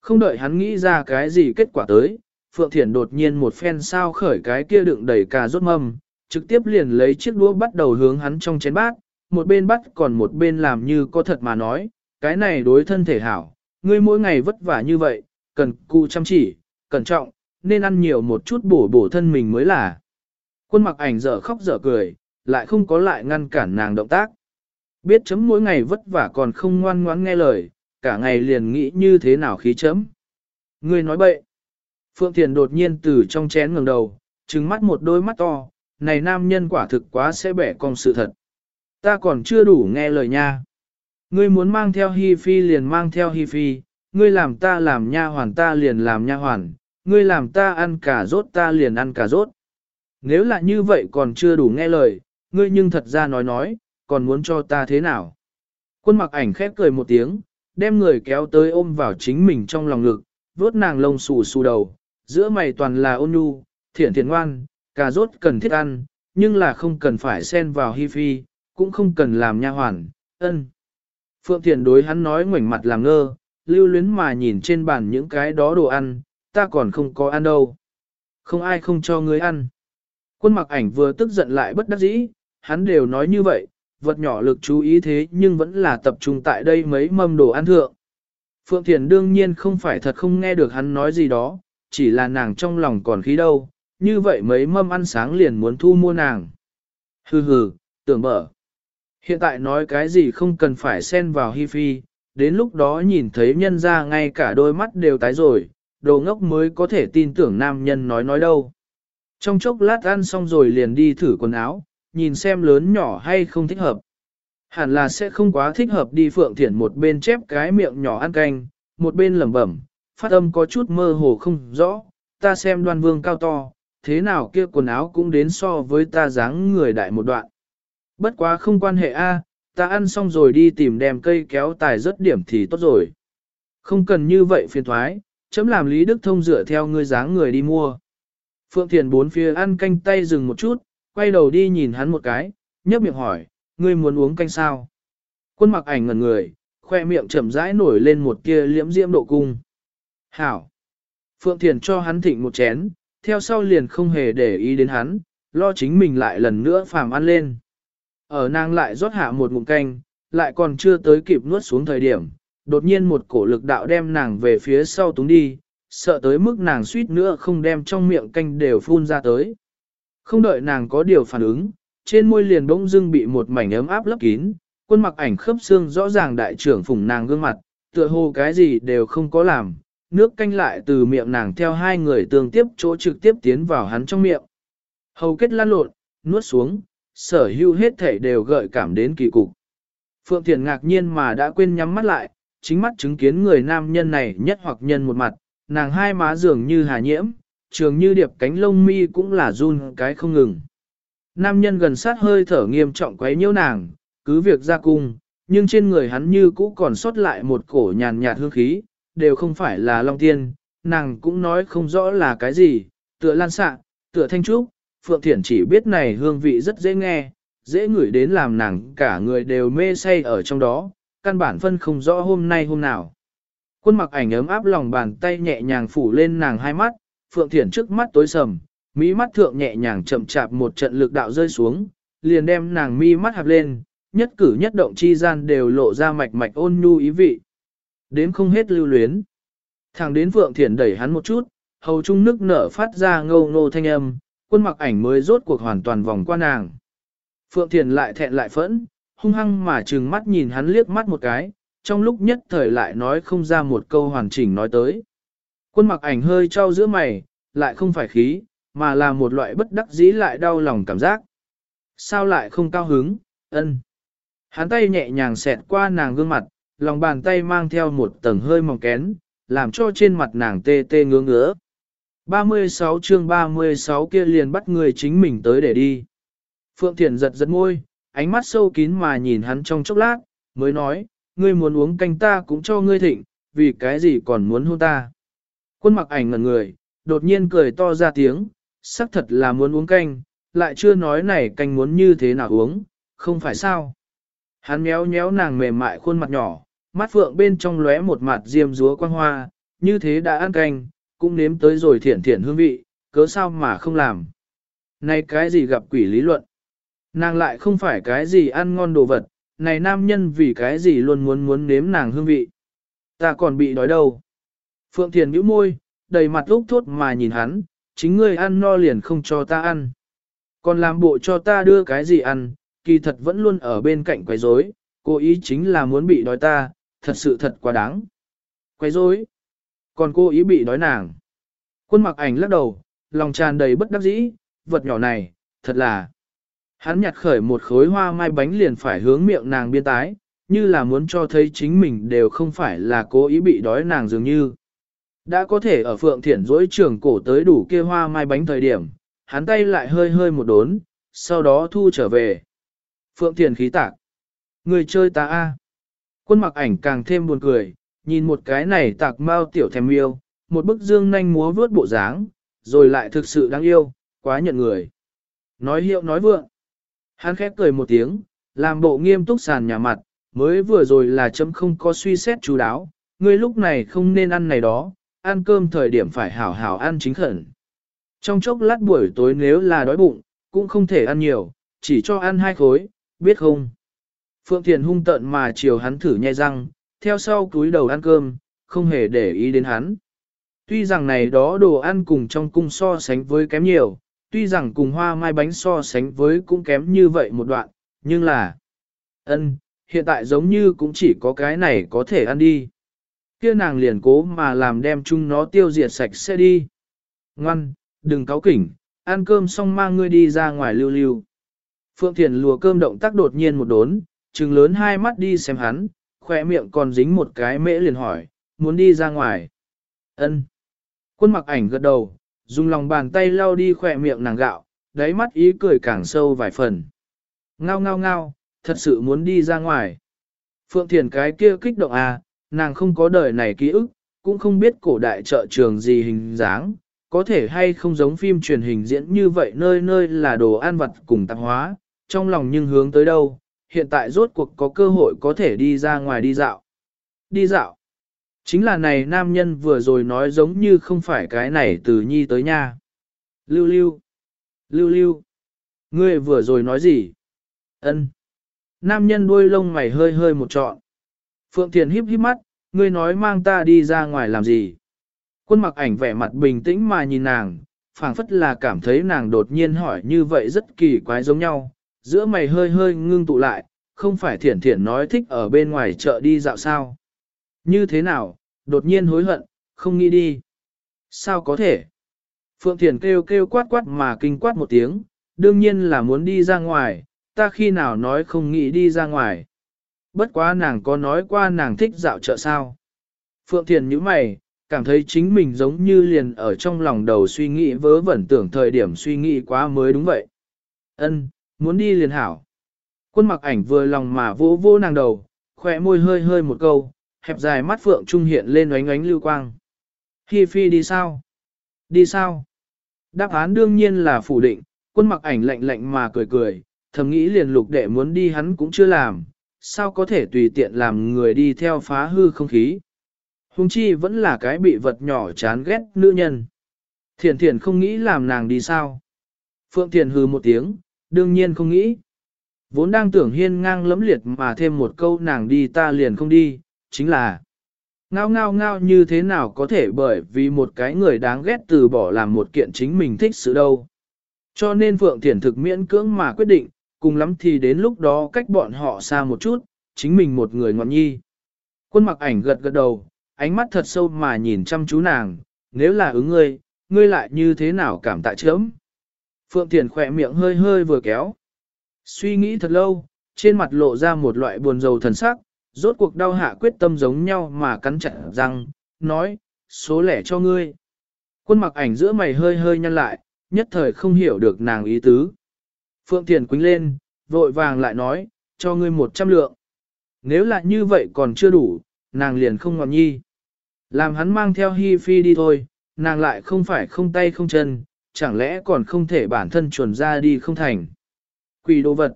Không đợi hắn nghĩ ra cái gì kết quả tới, Phượng Thiển đột nhiên một phen sao khởi cái kia đựng đầy cà rốt mâm, trực tiếp liền lấy chiếc đũa bắt đầu hướng hắn trong chén bát, một bên bắt còn một bên làm như có thật mà nói, cái này đối thân thể hảo, ngươi mỗi ngày vất vả như vậy, cần cụ chăm chỉ, cẩn trọng, nên ăn nhiều một chút bổ bổ thân mình mới là. Quân mặc ảnh dở khóc dở cười, lại không có lại ngăn cản nàng động tác. Biết chấm mỗi ngày vất vả còn không ngoan ngoãn nghe lời, cả ngày liền nghĩ như thế nào khí chấm. Ngươi nói bậy. Phượng Thiền đột nhiên từ trong chén ngừng đầu, trừng mắt một đôi mắt to, này nam nhân quả thực quá sẽ bẻ con sự thật. Ta còn chưa đủ nghe lời nha. Ngươi muốn mang theo Hi Phi liền mang theo Hi Phi, ngươi làm ta làm nha hoàn ta liền làm nha hoàn, ngươi làm ta ăn cả rốt ta liền ăn cả rốt. Nếu là như vậy còn chưa đủ nghe lời, ngươi nhưng thật ra nói nói, còn muốn cho ta thế nào? Quân mặc ảnh khép cười một tiếng, đem người kéo tới ôm vào chính mình trong lòng ngực, vuốt nàng lông xù xù đầu, giữa mày toàn là ôn nhu, thiện thiện ngoan, cà rốt cần thiết ăn, nhưng là không cần phải xen vào hi phi, cũng không cần làm nha hoàn, ân. Phượng thiền đối hắn nói ngoảnh mặt làm ngơ, lưu luyến mà nhìn trên bàn những cái đó đồ ăn, ta còn không có ăn đâu. Không ai không cho ngươi ăn. Quân mặc ảnh vừa tức giận lại bất đắc dĩ, hắn đều nói như vậy, vật nhỏ lực chú ý thế nhưng vẫn là tập trung tại đây mấy mâm đồ ăn thượng. Phượng Thiền đương nhiên không phải thật không nghe được hắn nói gì đó, chỉ là nàng trong lòng còn khí đâu, như vậy mấy mâm ăn sáng liền muốn thu mua nàng. Hừ hừ, tưởng mở. Hiện tại nói cái gì không cần phải xen vào hi phi, đến lúc đó nhìn thấy nhân ra ngay cả đôi mắt đều tái rồi, đồ ngốc mới có thể tin tưởng nam nhân nói nói đâu. Trong chốc lát ăn xong rồi liền đi thử quần áo, nhìn xem lớn nhỏ hay không thích hợp. Hẳn là sẽ không quá thích hợp đi phượng thiển một bên chép cái miệng nhỏ ăn canh, một bên lẩm bẩm, phát âm có chút mơ hồ không rõ, ta xem đoan vương cao to, thế nào kia quần áo cũng đến so với ta dáng người đại một đoạn. Bất quá không quan hệ a, ta ăn xong rồi đi tìm đem cây kéo tài rất điểm thì tốt rồi. Không cần như vậy phiền thoái, chấm làm Lý Đức Thông dựa theo ngươi dáng người đi mua. Phượng Thiền bốn phía ăn canh tay dừng một chút, quay đầu đi nhìn hắn một cái, nhấp miệng hỏi, ngươi muốn uống canh sao? Quân mặc ảnh ngần người, khoe miệng chậm rãi nổi lên một kia liễm diễm độ cung. Hảo! Phượng Thiền cho hắn thịnh một chén, theo sau liền không hề để ý đến hắn, lo chính mình lại lần nữa phàm ăn lên. Ở nàng lại rót hạ một ngụm canh, lại còn chưa tới kịp nuốt xuống thời điểm, đột nhiên một cổ lực đạo đem nàng về phía sau túng đi, sợ tới mức nàng suýt nữa không đem trong miệng canh đều phun ra tới. Không đợi nàng có điều phản ứng, trên môi liền bỗng dưng bị một mảnh ấm áp lấp kín, quân mặc ảnh khớp xương rõ ràng đại trưởng phùng nàng gương mặt, tựa hồ cái gì đều không có làm, nước canh lại từ miệng nàng theo hai người tương tiếp chỗ trực tiếp tiến vào hắn trong miệng. Hầu kết lan lộn, nuốt xuống, sở hữu hết thể đều gợi cảm đến kỳ cục. Phượng Thiền ngạc nhiên mà đã quên nhắm mắt lại, chính mắt chứng kiến người nam nhân này nhất hoặc nhân một mặt, nàng hai má dường như hà nhiễm, trường như điệp cánh lông mi cũng là run cái không ngừng. Nam nhân gần sát hơi thở nghiêm trọng quấy nhiễu nàng, cứ việc ra cung, nhưng trên người hắn như cũ còn sót lại một cổ nhàn nhạt hương khí, đều không phải là long tiên, nàng cũng nói không rõ là cái gì, tựa lan xạ, tựa thanh trúc, Phượng Thiển chỉ biết này hương vị rất dễ nghe, dễ ngửi đến làm nàng cả người đều mê say ở trong đó, căn bản phân không rõ hôm nay hôm nào. Quân mặc ảnh ấm áp lòng bàn tay nhẹ nhàng phủ lên nàng hai mắt, Phượng Thiển trước mắt tối sầm, mỹ mắt thượng nhẹ nhàng chậm chạp một trận lực đạo rơi xuống, liền đem nàng mi mắt hạp lên, nhất cử nhất động chi gian đều lộ ra mạch mạch ôn nhu ý vị. đến không hết lưu luyến. Thẳng đến Phượng Thiển đẩy hắn một chút, hầu trung nước nở phát ra ngâu ngô thanh âm, quân mặc ảnh mới rốt cuộc hoàn toàn vòng qua nàng. Phượng Thiền lại thẹn lại phẫn, hung hăng mà trừng mắt nhìn hắn liếc mắt một cái, trong lúc nhất thời lại nói không ra một câu hoàn chỉnh nói tới. Quân mặc ảnh hơi trao giữa mày, lại không phải khí, mà là một loại bất đắc dĩ lại đau lòng cảm giác. Sao lại không cao hứng, ân. Hắn tay nhẹ nhàng xẹt qua nàng gương mặt, lòng bàn tay mang theo một tầng hơi mỏng kén, làm cho trên mặt nàng tê tê ngứa ngứa. 36 chương 36 kia liền bắt người chính mình tới để đi. Phượng Thiển giật giật môi, ánh mắt sâu kín mà nhìn hắn trong chốc lát, mới nói, ngươi muốn uống canh ta cũng cho ngươi thịnh, vì cái gì còn muốn hôn ta. Quân mặc ảnh ngẩn người, đột nhiên cười to ra tiếng, xác thật là muốn uống canh, lại chưa nói này canh muốn như thế nào uống, không phải sao. Hắn méo méo nàng mềm mại khuôn mặt nhỏ, mắt phượng bên trong lóe một mặt diêm rúa quang hoa, như thế đã ăn canh, cũng nếm tới rồi thiển thiển hương vị, cớ sao mà không làm. Này cái gì gặp quỷ lý luận? Nàng lại không phải cái gì ăn ngon đồ vật, này nam nhân vì cái gì luôn muốn muốn nếm nàng hương vị. Ta còn bị đói đâu. Phượng Thiền nhíu môi, đầy mặt lúc thốt mà nhìn hắn, chính ngươi ăn no liền không cho ta ăn. Còn làm bộ cho ta đưa cái gì ăn, kỳ thật vẫn luôn ở bên cạnh quấy rối, cố ý chính là muốn bị đói ta, thật sự thật quá đáng. Quấy rối, còn cô ý bị đói nàng. Quân mặc ảnh lắc đầu, lòng tràn đầy bất đắc dĩ, vật nhỏ này, thật là. Hắn nhặt khởi một khối hoa mai bánh liền phải hướng miệng nàng biên tái, như là muốn cho thấy chính mình đều không phải là cố ý bị đói nàng dường như. Đã có thể ở phượng thiển dối trường cổ tới đủ kia hoa mai bánh thời điểm, hắn tay lại hơi hơi một đốn, sau đó thu trở về. Phượng thiển khí tạc. Người chơi ta a Quân mặc ảnh càng thêm buồn cười, nhìn một cái này tạc mau tiểu thèm yêu, một bức dương nanh múa vướt bộ dáng, rồi lại thực sự đáng yêu, quá nhận người. Nói hiệu nói vượng. Hắn khép cười một tiếng, làm bộ nghiêm túc sàn nhà mặt, mới vừa rồi là chấm không có suy xét chú đáo, ngươi lúc này không nên ăn này đó, ăn cơm thời điểm phải hảo hảo ăn chính khẩn. Trong chốc lát buổi tối nếu là đói bụng, cũng không thể ăn nhiều, chỉ cho ăn hai khối, biết không? Phượng Thiền hung tận mà chiều hắn thử nhai răng, theo sau túi đầu ăn cơm, không hề để ý đến hắn. Tuy rằng này đó đồ ăn cùng trong cung so sánh với kém nhiều, tuy rằng cùng hoa mai bánh so sánh với cũng kém như vậy một đoạn, nhưng là... ân hiện tại giống như cũng chỉ có cái này có thể ăn đi. kia nàng liền cố mà làm đem chung nó tiêu diệt sạch sẽ đi. Ngoan, đừng cáo kỉnh, ăn cơm xong mang ngươi đi ra ngoài lưu lưu. Phượng Thiền lùa cơm động tác đột nhiên một đốn, trừng lớn hai mắt đi xem hắn, khỏe miệng còn dính một cái mễ liền hỏi, muốn đi ra ngoài. ân Quân mặc ảnh gật đầu, dùng lòng bàn tay lau đi khỏe miệng nàng gạo, đáy mắt ý cười càng sâu vài phần. Ngao ngao ngao, thật sự muốn đi ra ngoài. Phượng Thiền cái kia kích động à, nàng không có đời này ký ức, cũng không biết cổ đại trợ trường gì hình dáng, có thể hay không giống phim truyền hình diễn như vậy nơi nơi là đồ ăn vặt cùng tạp hóa, trong lòng nhưng hướng tới đâu, hiện tại rốt cuộc có cơ hội có thể đi ra ngoài đi dạo. Đi dạo. Chính là này nam nhân vừa rồi nói giống như không phải cái này từ nhi tới nha. Lưu lưu. Lưu lưu. Ngươi vừa rồi nói gì? Ân. Nam nhân đuôi lông mày hơi hơi một trọn. Phượng Thiền híp híp mắt, ngươi nói mang ta đi ra ngoài làm gì? Quân mặc ảnh vẻ mặt bình tĩnh mà nhìn nàng, phảng phất là cảm thấy nàng đột nhiên hỏi như vậy rất kỳ quái giống nhau, giữa mày hơi hơi ngưng tụ lại, không phải thiển thiển nói thích ở bên ngoài chợ đi dạo sao. Như thế nào, đột nhiên hối hận, không nghĩ đi. Sao có thể? Phượng Thiển kêu kêu quát quát mà kinh quát một tiếng, đương nhiên là muốn đi ra ngoài, ta khi nào nói không nghĩ đi ra ngoài. Bất quá nàng có nói qua nàng thích dạo chợ sao. Phượng Thiền như mày, cảm thấy chính mình giống như liền ở trong lòng đầu suy nghĩ vớ vẩn tưởng thời điểm suy nghĩ quá mới đúng vậy. Ân, muốn đi liền hảo. Quân mặc ảnh vừa lòng mà vỗ vỗ nàng đầu, khỏe môi hơi hơi một câu, hẹp dài mắt phượng trung hiện lên oánh oánh lưu quang. Hi phi đi sao? Đi sao? Đáp án đương nhiên là phủ định, quân mặc ảnh lạnh lạnh mà cười cười, thầm nghĩ liền lục đệ muốn đi hắn cũng chưa làm, sao có thể tùy tiện làm người đi theo phá hư không khí. Hùng chi vẫn là cái bị vật nhỏ chán ghét nữ nhân. Thiền thiền không nghĩ làm nàng đi sao. Phượng Thiền hư một tiếng, đương nhiên không nghĩ. Vốn đang tưởng hiên ngang lẫm liệt mà thêm một câu nàng đi ta liền không đi, chính là ngao ngao ngao như thế nào có thể bởi vì một cái người đáng ghét từ bỏ làm một kiện chính mình thích sự đâu. Cho nên Phượng Thiển thực miễn cưỡng mà quyết định, cùng lắm thì đến lúc đó cách bọn họ xa một chút, chính mình một người ngọn nhi. Quân mặc ảnh gật gật đầu, ánh mắt thật sâu mà nhìn chăm chú nàng, nếu là ứng ngươi, ngươi lại như thế nào cảm tạ chớm. Phượng Thiền khỏe miệng hơi hơi vừa kéo. Suy nghĩ thật lâu, trên mặt lộ ra một loại buồn rầu thần sắc, rốt cuộc đau hạ quyết tâm giống nhau mà cắn chặt răng, nói, số lẻ cho ngươi. Quân mặc ảnh giữa mày hơi hơi nhăn lại, nhất thời không hiểu được nàng ý tứ. Phượng Thiền quính lên, vội vàng lại nói, cho ngươi một trăm lượng. Nếu là như vậy còn chưa đủ, nàng liền không ngọn nhi. Làm hắn mang theo Hi Phi đi thôi, nàng lại không phải không tay không chân, chẳng lẽ còn không thể bản thân chuẩn ra đi không thành. Quỷ đồ vật.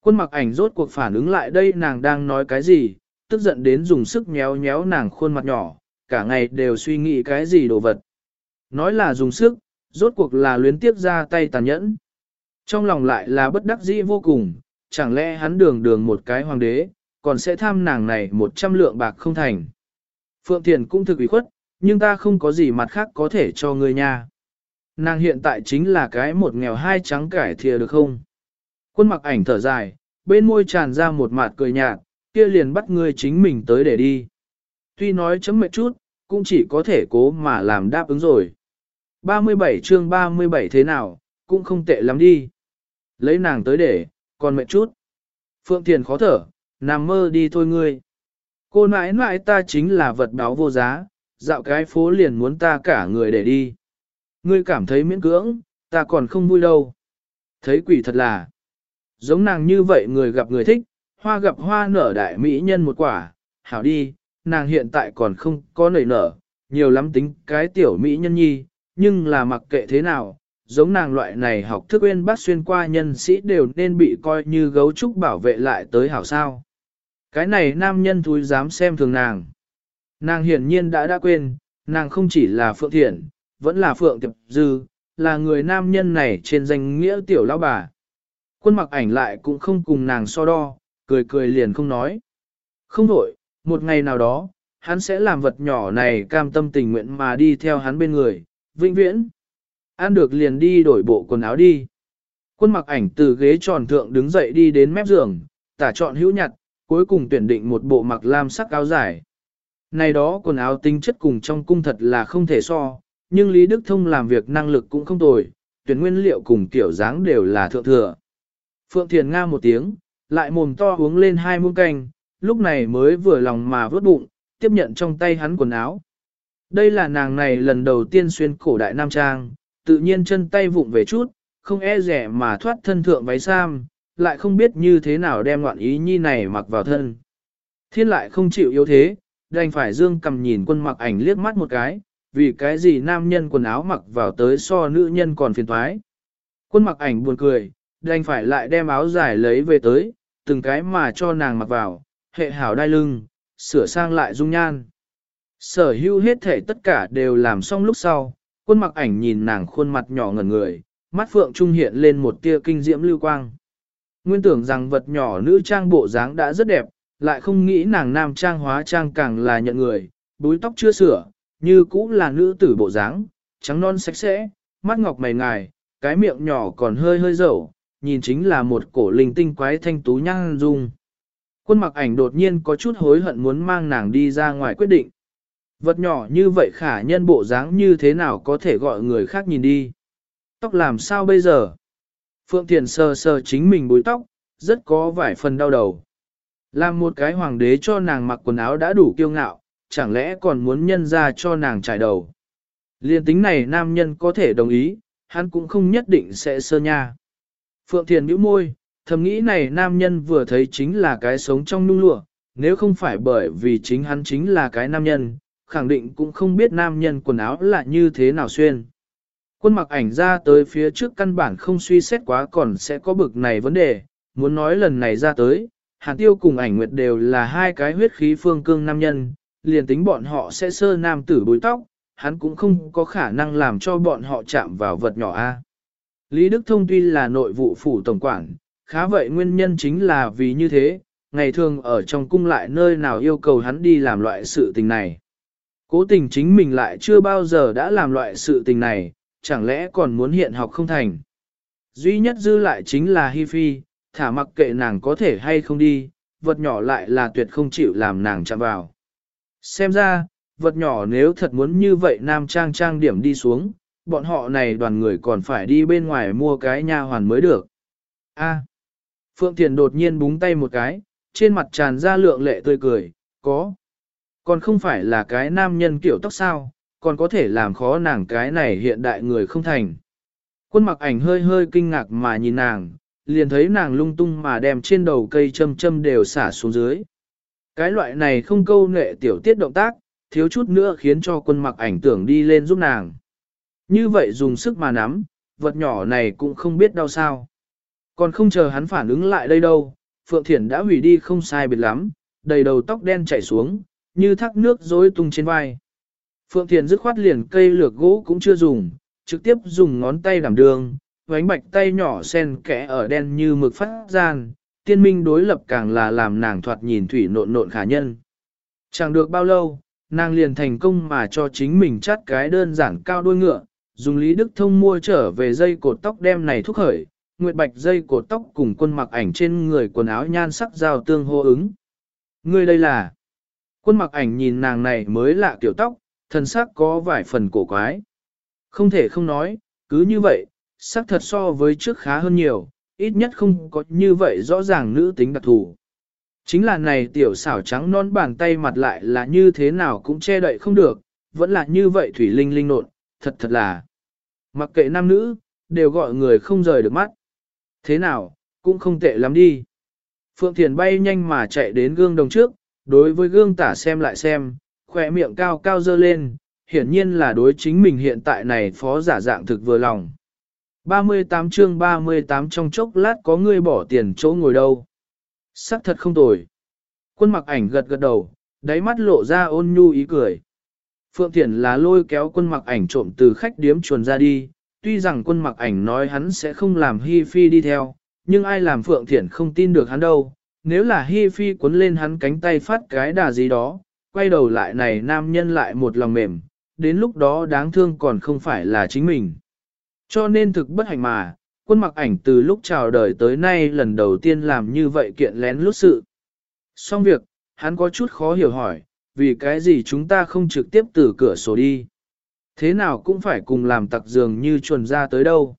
Quân mặc ảnh rốt cuộc phản ứng lại đây nàng đang nói cái gì, tức giận đến dùng sức nhéo nhéo nàng khuôn mặt nhỏ, cả ngày đều suy nghĩ cái gì đồ vật. Nói là dùng sức, rốt cuộc là luyến tiếp ra tay tàn nhẫn. Trong lòng lại là bất đắc dĩ vô cùng, chẳng lẽ hắn đường đường một cái hoàng đế, còn sẽ tham nàng này một trăm lượng bạc không thành. Phượng Thiền cũng thực ý khuất, nhưng ta không có gì mặt khác có thể cho ngươi nha. Nàng hiện tại chính là cái một nghèo hai trắng cải thìa được không? Quân mặc ảnh thở dài, bên môi tràn ra một mạt cười nhạt, kia liền bắt ngươi chính mình tới để đi. Tuy nói chấm mệt chút, cũng chỉ có thể cố mà làm đáp ứng rồi. 37 chương 37 thế nào, cũng không tệ lắm đi. Lấy nàng tới để, còn mệt chút. Phượng Thiền khó thở, nằm mơ đi thôi ngươi. Cô nãi nãi ta chính là vật báo vô giá, dạo cái phố liền muốn ta cả người để đi. Ngươi cảm thấy miễn cưỡng, ta còn không vui đâu. Thấy quỷ thật là, giống nàng như vậy người gặp người thích, hoa gặp hoa nở đại mỹ nhân một quả, hảo đi, nàng hiện tại còn không có nảy nở, nhiều lắm tính cái tiểu mỹ nhân nhi, nhưng là mặc kệ thế nào, giống nàng loại này học thức uyên bác xuyên qua nhân sĩ đều nên bị coi như gấu trúc bảo vệ lại tới hảo sao. Cái này nam nhân thúi dám xem thường nàng. Nàng hiển nhiên đã đã quên, nàng không chỉ là Phượng Thiện, vẫn là Phượng Tiệp Dư, là người nam nhân này trên danh nghĩa tiểu lão bà. Quân mặc ảnh lại cũng không cùng nàng so đo, cười cười liền không nói. Không đổi, một ngày nào đó, hắn sẽ làm vật nhỏ này cam tâm tình nguyện mà đi theo hắn bên người, vĩnh viễn. Ăn được liền đi đổi bộ quần áo đi. Quân mặc ảnh từ ghế tròn thượng đứng dậy đi đến mép giường, tả chọn hữu nhặt, cuối cùng tuyển định một bộ mặc lam sắc áo dài. Này đó quần áo tinh chất cùng trong cung thật là không thể so, nhưng Lý Đức Thông làm việc năng lực cũng không tồi, tuyển nguyên liệu cùng kiểu dáng đều là thượng thừa. Phượng Thiền Nga một tiếng, lại mồm to uống lên hai muỗng canh, lúc này mới vừa lòng mà vớt bụng, tiếp nhận trong tay hắn quần áo. Đây là nàng này lần đầu tiên xuyên cổ đại nam trang, tự nhiên chân tay vụng về chút, không e rẻ mà thoát thân thượng váy sam, lại không biết như thế nào đem loạn ý nhi này mặc vào thân. Thiên lại không chịu yếu thế, đành phải dương cầm nhìn quân mặc ảnh liếc mắt một cái, vì cái gì nam nhân quần áo mặc vào tới so nữ nhân còn phiền thoái. Quân mặc ảnh buồn cười, đành phải lại đem áo dài lấy về tới, từng cái mà cho nàng mặc vào, hệ hảo đai lưng, sửa sang lại dung nhan. Sở hữu hết thể tất cả đều làm xong lúc sau, quân mặc ảnh nhìn nàng khuôn mặt nhỏ ngẩn người, mắt phượng trung hiện lên một tia kinh diễm lưu quang. Nguyên tưởng rằng vật nhỏ nữ trang bộ dáng đã rất đẹp, lại không nghĩ nàng nam trang hóa trang càng là nhận người, búi tóc chưa sửa, như cũ là nữ tử bộ dáng, trắng non sạch sẽ, mắt ngọc mày ngài, cái miệng nhỏ còn hơi hơi dầu, nhìn chính là một cổ linh tinh quái thanh tú nhang dung. Quân mặc ảnh đột nhiên có chút hối hận muốn mang nàng đi ra ngoài quyết định. Vật nhỏ như vậy khả nhân bộ dáng như thế nào có thể gọi người khác nhìn đi. Tóc làm sao bây giờ? Phượng Thiền sờ sờ chính mình búi tóc, rất có vài phần đau đầu. Làm một cái hoàng đế cho nàng mặc quần áo đã đủ kiêu ngạo, chẳng lẽ còn muốn nhân ra cho nàng trải đầu. Liên tính này nam nhân có thể đồng ý, hắn cũng không nhất định sẽ sơ nha. Phượng Thiền nhíu môi, thầm nghĩ này nam nhân vừa thấy chính là cái sống trong nung lụa, nếu không phải bởi vì chính hắn chính là cái nam nhân, khẳng định cũng không biết nam nhân quần áo là như thế nào xuyên. Quân mặc ảnh ra tới phía trước căn bản không suy xét quá còn sẽ có bực này vấn đề, muốn nói lần này ra tới, hàn tiêu cùng ảnh nguyệt đều là hai cái huyết khí phương cương nam nhân, liền tính bọn họ sẽ sơ nam tử bối tóc, hắn cũng không có khả năng làm cho bọn họ chạm vào vật nhỏ A. Lý Đức Thông tuy là nội vụ phủ tổng quản, khá vậy nguyên nhân chính là vì như thế, ngày thường ở trong cung lại nơi nào yêu cầu hắn đi làm loại sự tình này. Cố tình chính mình lại chưa bao giờ đã làm loại sự tình này, chẳng lẽ còn muốn hiện học không thành. Duy nhất dư lại chính là Hi Phi, thả mặc kệ nàng có thể hay không đi, vật nhỏ lại là tuyệt không chịu làm nàng chạm vào. Xem ra, vật nhỏ nếu thật muốn như vậy nam trang trang điểm đi xuống, bọn họ này đoàn người còn phải đi bên ngoài mua cái nha hoàn mới được. A. Phượng Thiền đột nhiên búng tay một cái, trên mặt tràn ra lượng lệ tươi cười, có. Còn không phải là cái nam nhân kiểu tóc sao, còn có thể làm khó nàng cái này hiện đại người không thành. Quân mặc ảnh hơi hơi kinh ngạc mà nhìn nàng, liền thấy nàng lung tung mà đem trên đầu cây châm châm đều xả xuống dưới. Cái loại này không câu nệ tiểu tiết động tác, thiếu chút nữa khiến cho quân mặc ảnh tưởng đi lên giúp nàng. Như vậy dùng sức mà nắm, vật nhỏ này cũng không biết đau sao. Còn không chờ hắn phản ứng lại đây đâu, Phượng Thiển đã hủy đi không sai biệt lắm, đầy đầu tóc đen chảy xuống, như thác nước rối tung trên vai. Phượng Thiền dứt khoát liền cây lược gỗ cũng chưa dùng, trực tiếp dùng ngón tay làm đường, vánh bạch tay nhỏ sen kẽ ở đen như mực phát gian, tiên minh đối lập càng là làm nàng thoạt nhìn thủy nộn nộn khả nhân. Chẳng được bao lâu, nàng liền thành công mà cho chính mình chắt cái đơn giản cao đuôi ngựa, dùng Lý Đức Thông mua trở về dây cột tóc đem này thúc khởi, nguyệt bạch dây cột tóc cùng quân mặc ảnh trên người quần áo nhan sắc giao tương hô ứng. Người đây là... Quân mặc ảnh nhìn nàng này mới lạ tiểu tóc, thần sắc có vài phần cổ quái. Không thể không nói, cứ như vậy, sắc thật so với trước khá hơn nhiều, ít nhất không có như vậy rõ ràng nữ tính đặc thù. Chính là này tiểu xảo trắng non bàn tay mặt lại là như thế nào cũng che đậy không được, vẫn là như vậy thủy linh linh nộn, thật thật là. Mặc kệ nam nữ, đều gọi người không rời được mắt. Thế nào, cũng không tệ lắm đi. Phượng Thiền bay nhanh mà chạy đến gương đồng trước, đối với gương tả xem lại xem, khỏe miệng cao cao dơ lên, hiển nhiên là đối chính mình hiện tại này phó giả dạng thực vừa lòng. 38 chương 38 trong chốc lát có người bỏ tiền chỗ ngồi đâu. Sắc thật không tồi. Quân mặc ảnh gật gật đầu, đáy mắt lộ ra ôn nhu ý cười. Phượng Thiển là lôi kéo quân mặc ảnh trộm từ khách điếm chuồn ra đi, tuy rằng quân mặc ảnh nói hắn sẽ không làm Hi Phi đi theo, nhưng ai làm Phượng Thiển không tin được hắn đâu, nếu là Hi Phi cuốn lên hắn cánh tay phát cái đà gì đó, quay đầu lại này nam nhân lại một lòng mềm, đến lúc đó đáng thương còn không phải là chính mình. Cho nên thực bất hạnh mà, quân mặc ảnh từ lúc chào đời tới nay lần đầu tiên làm như vậy kiện lén lút sự. Xong việc, hắn có chút khó hiểu hỏi, vì cái gì chúng ta không trực tiếp từ cửa sổ đi. Thế nào cũng phải cùng làm tặc dường như chuồn ra tới đâu.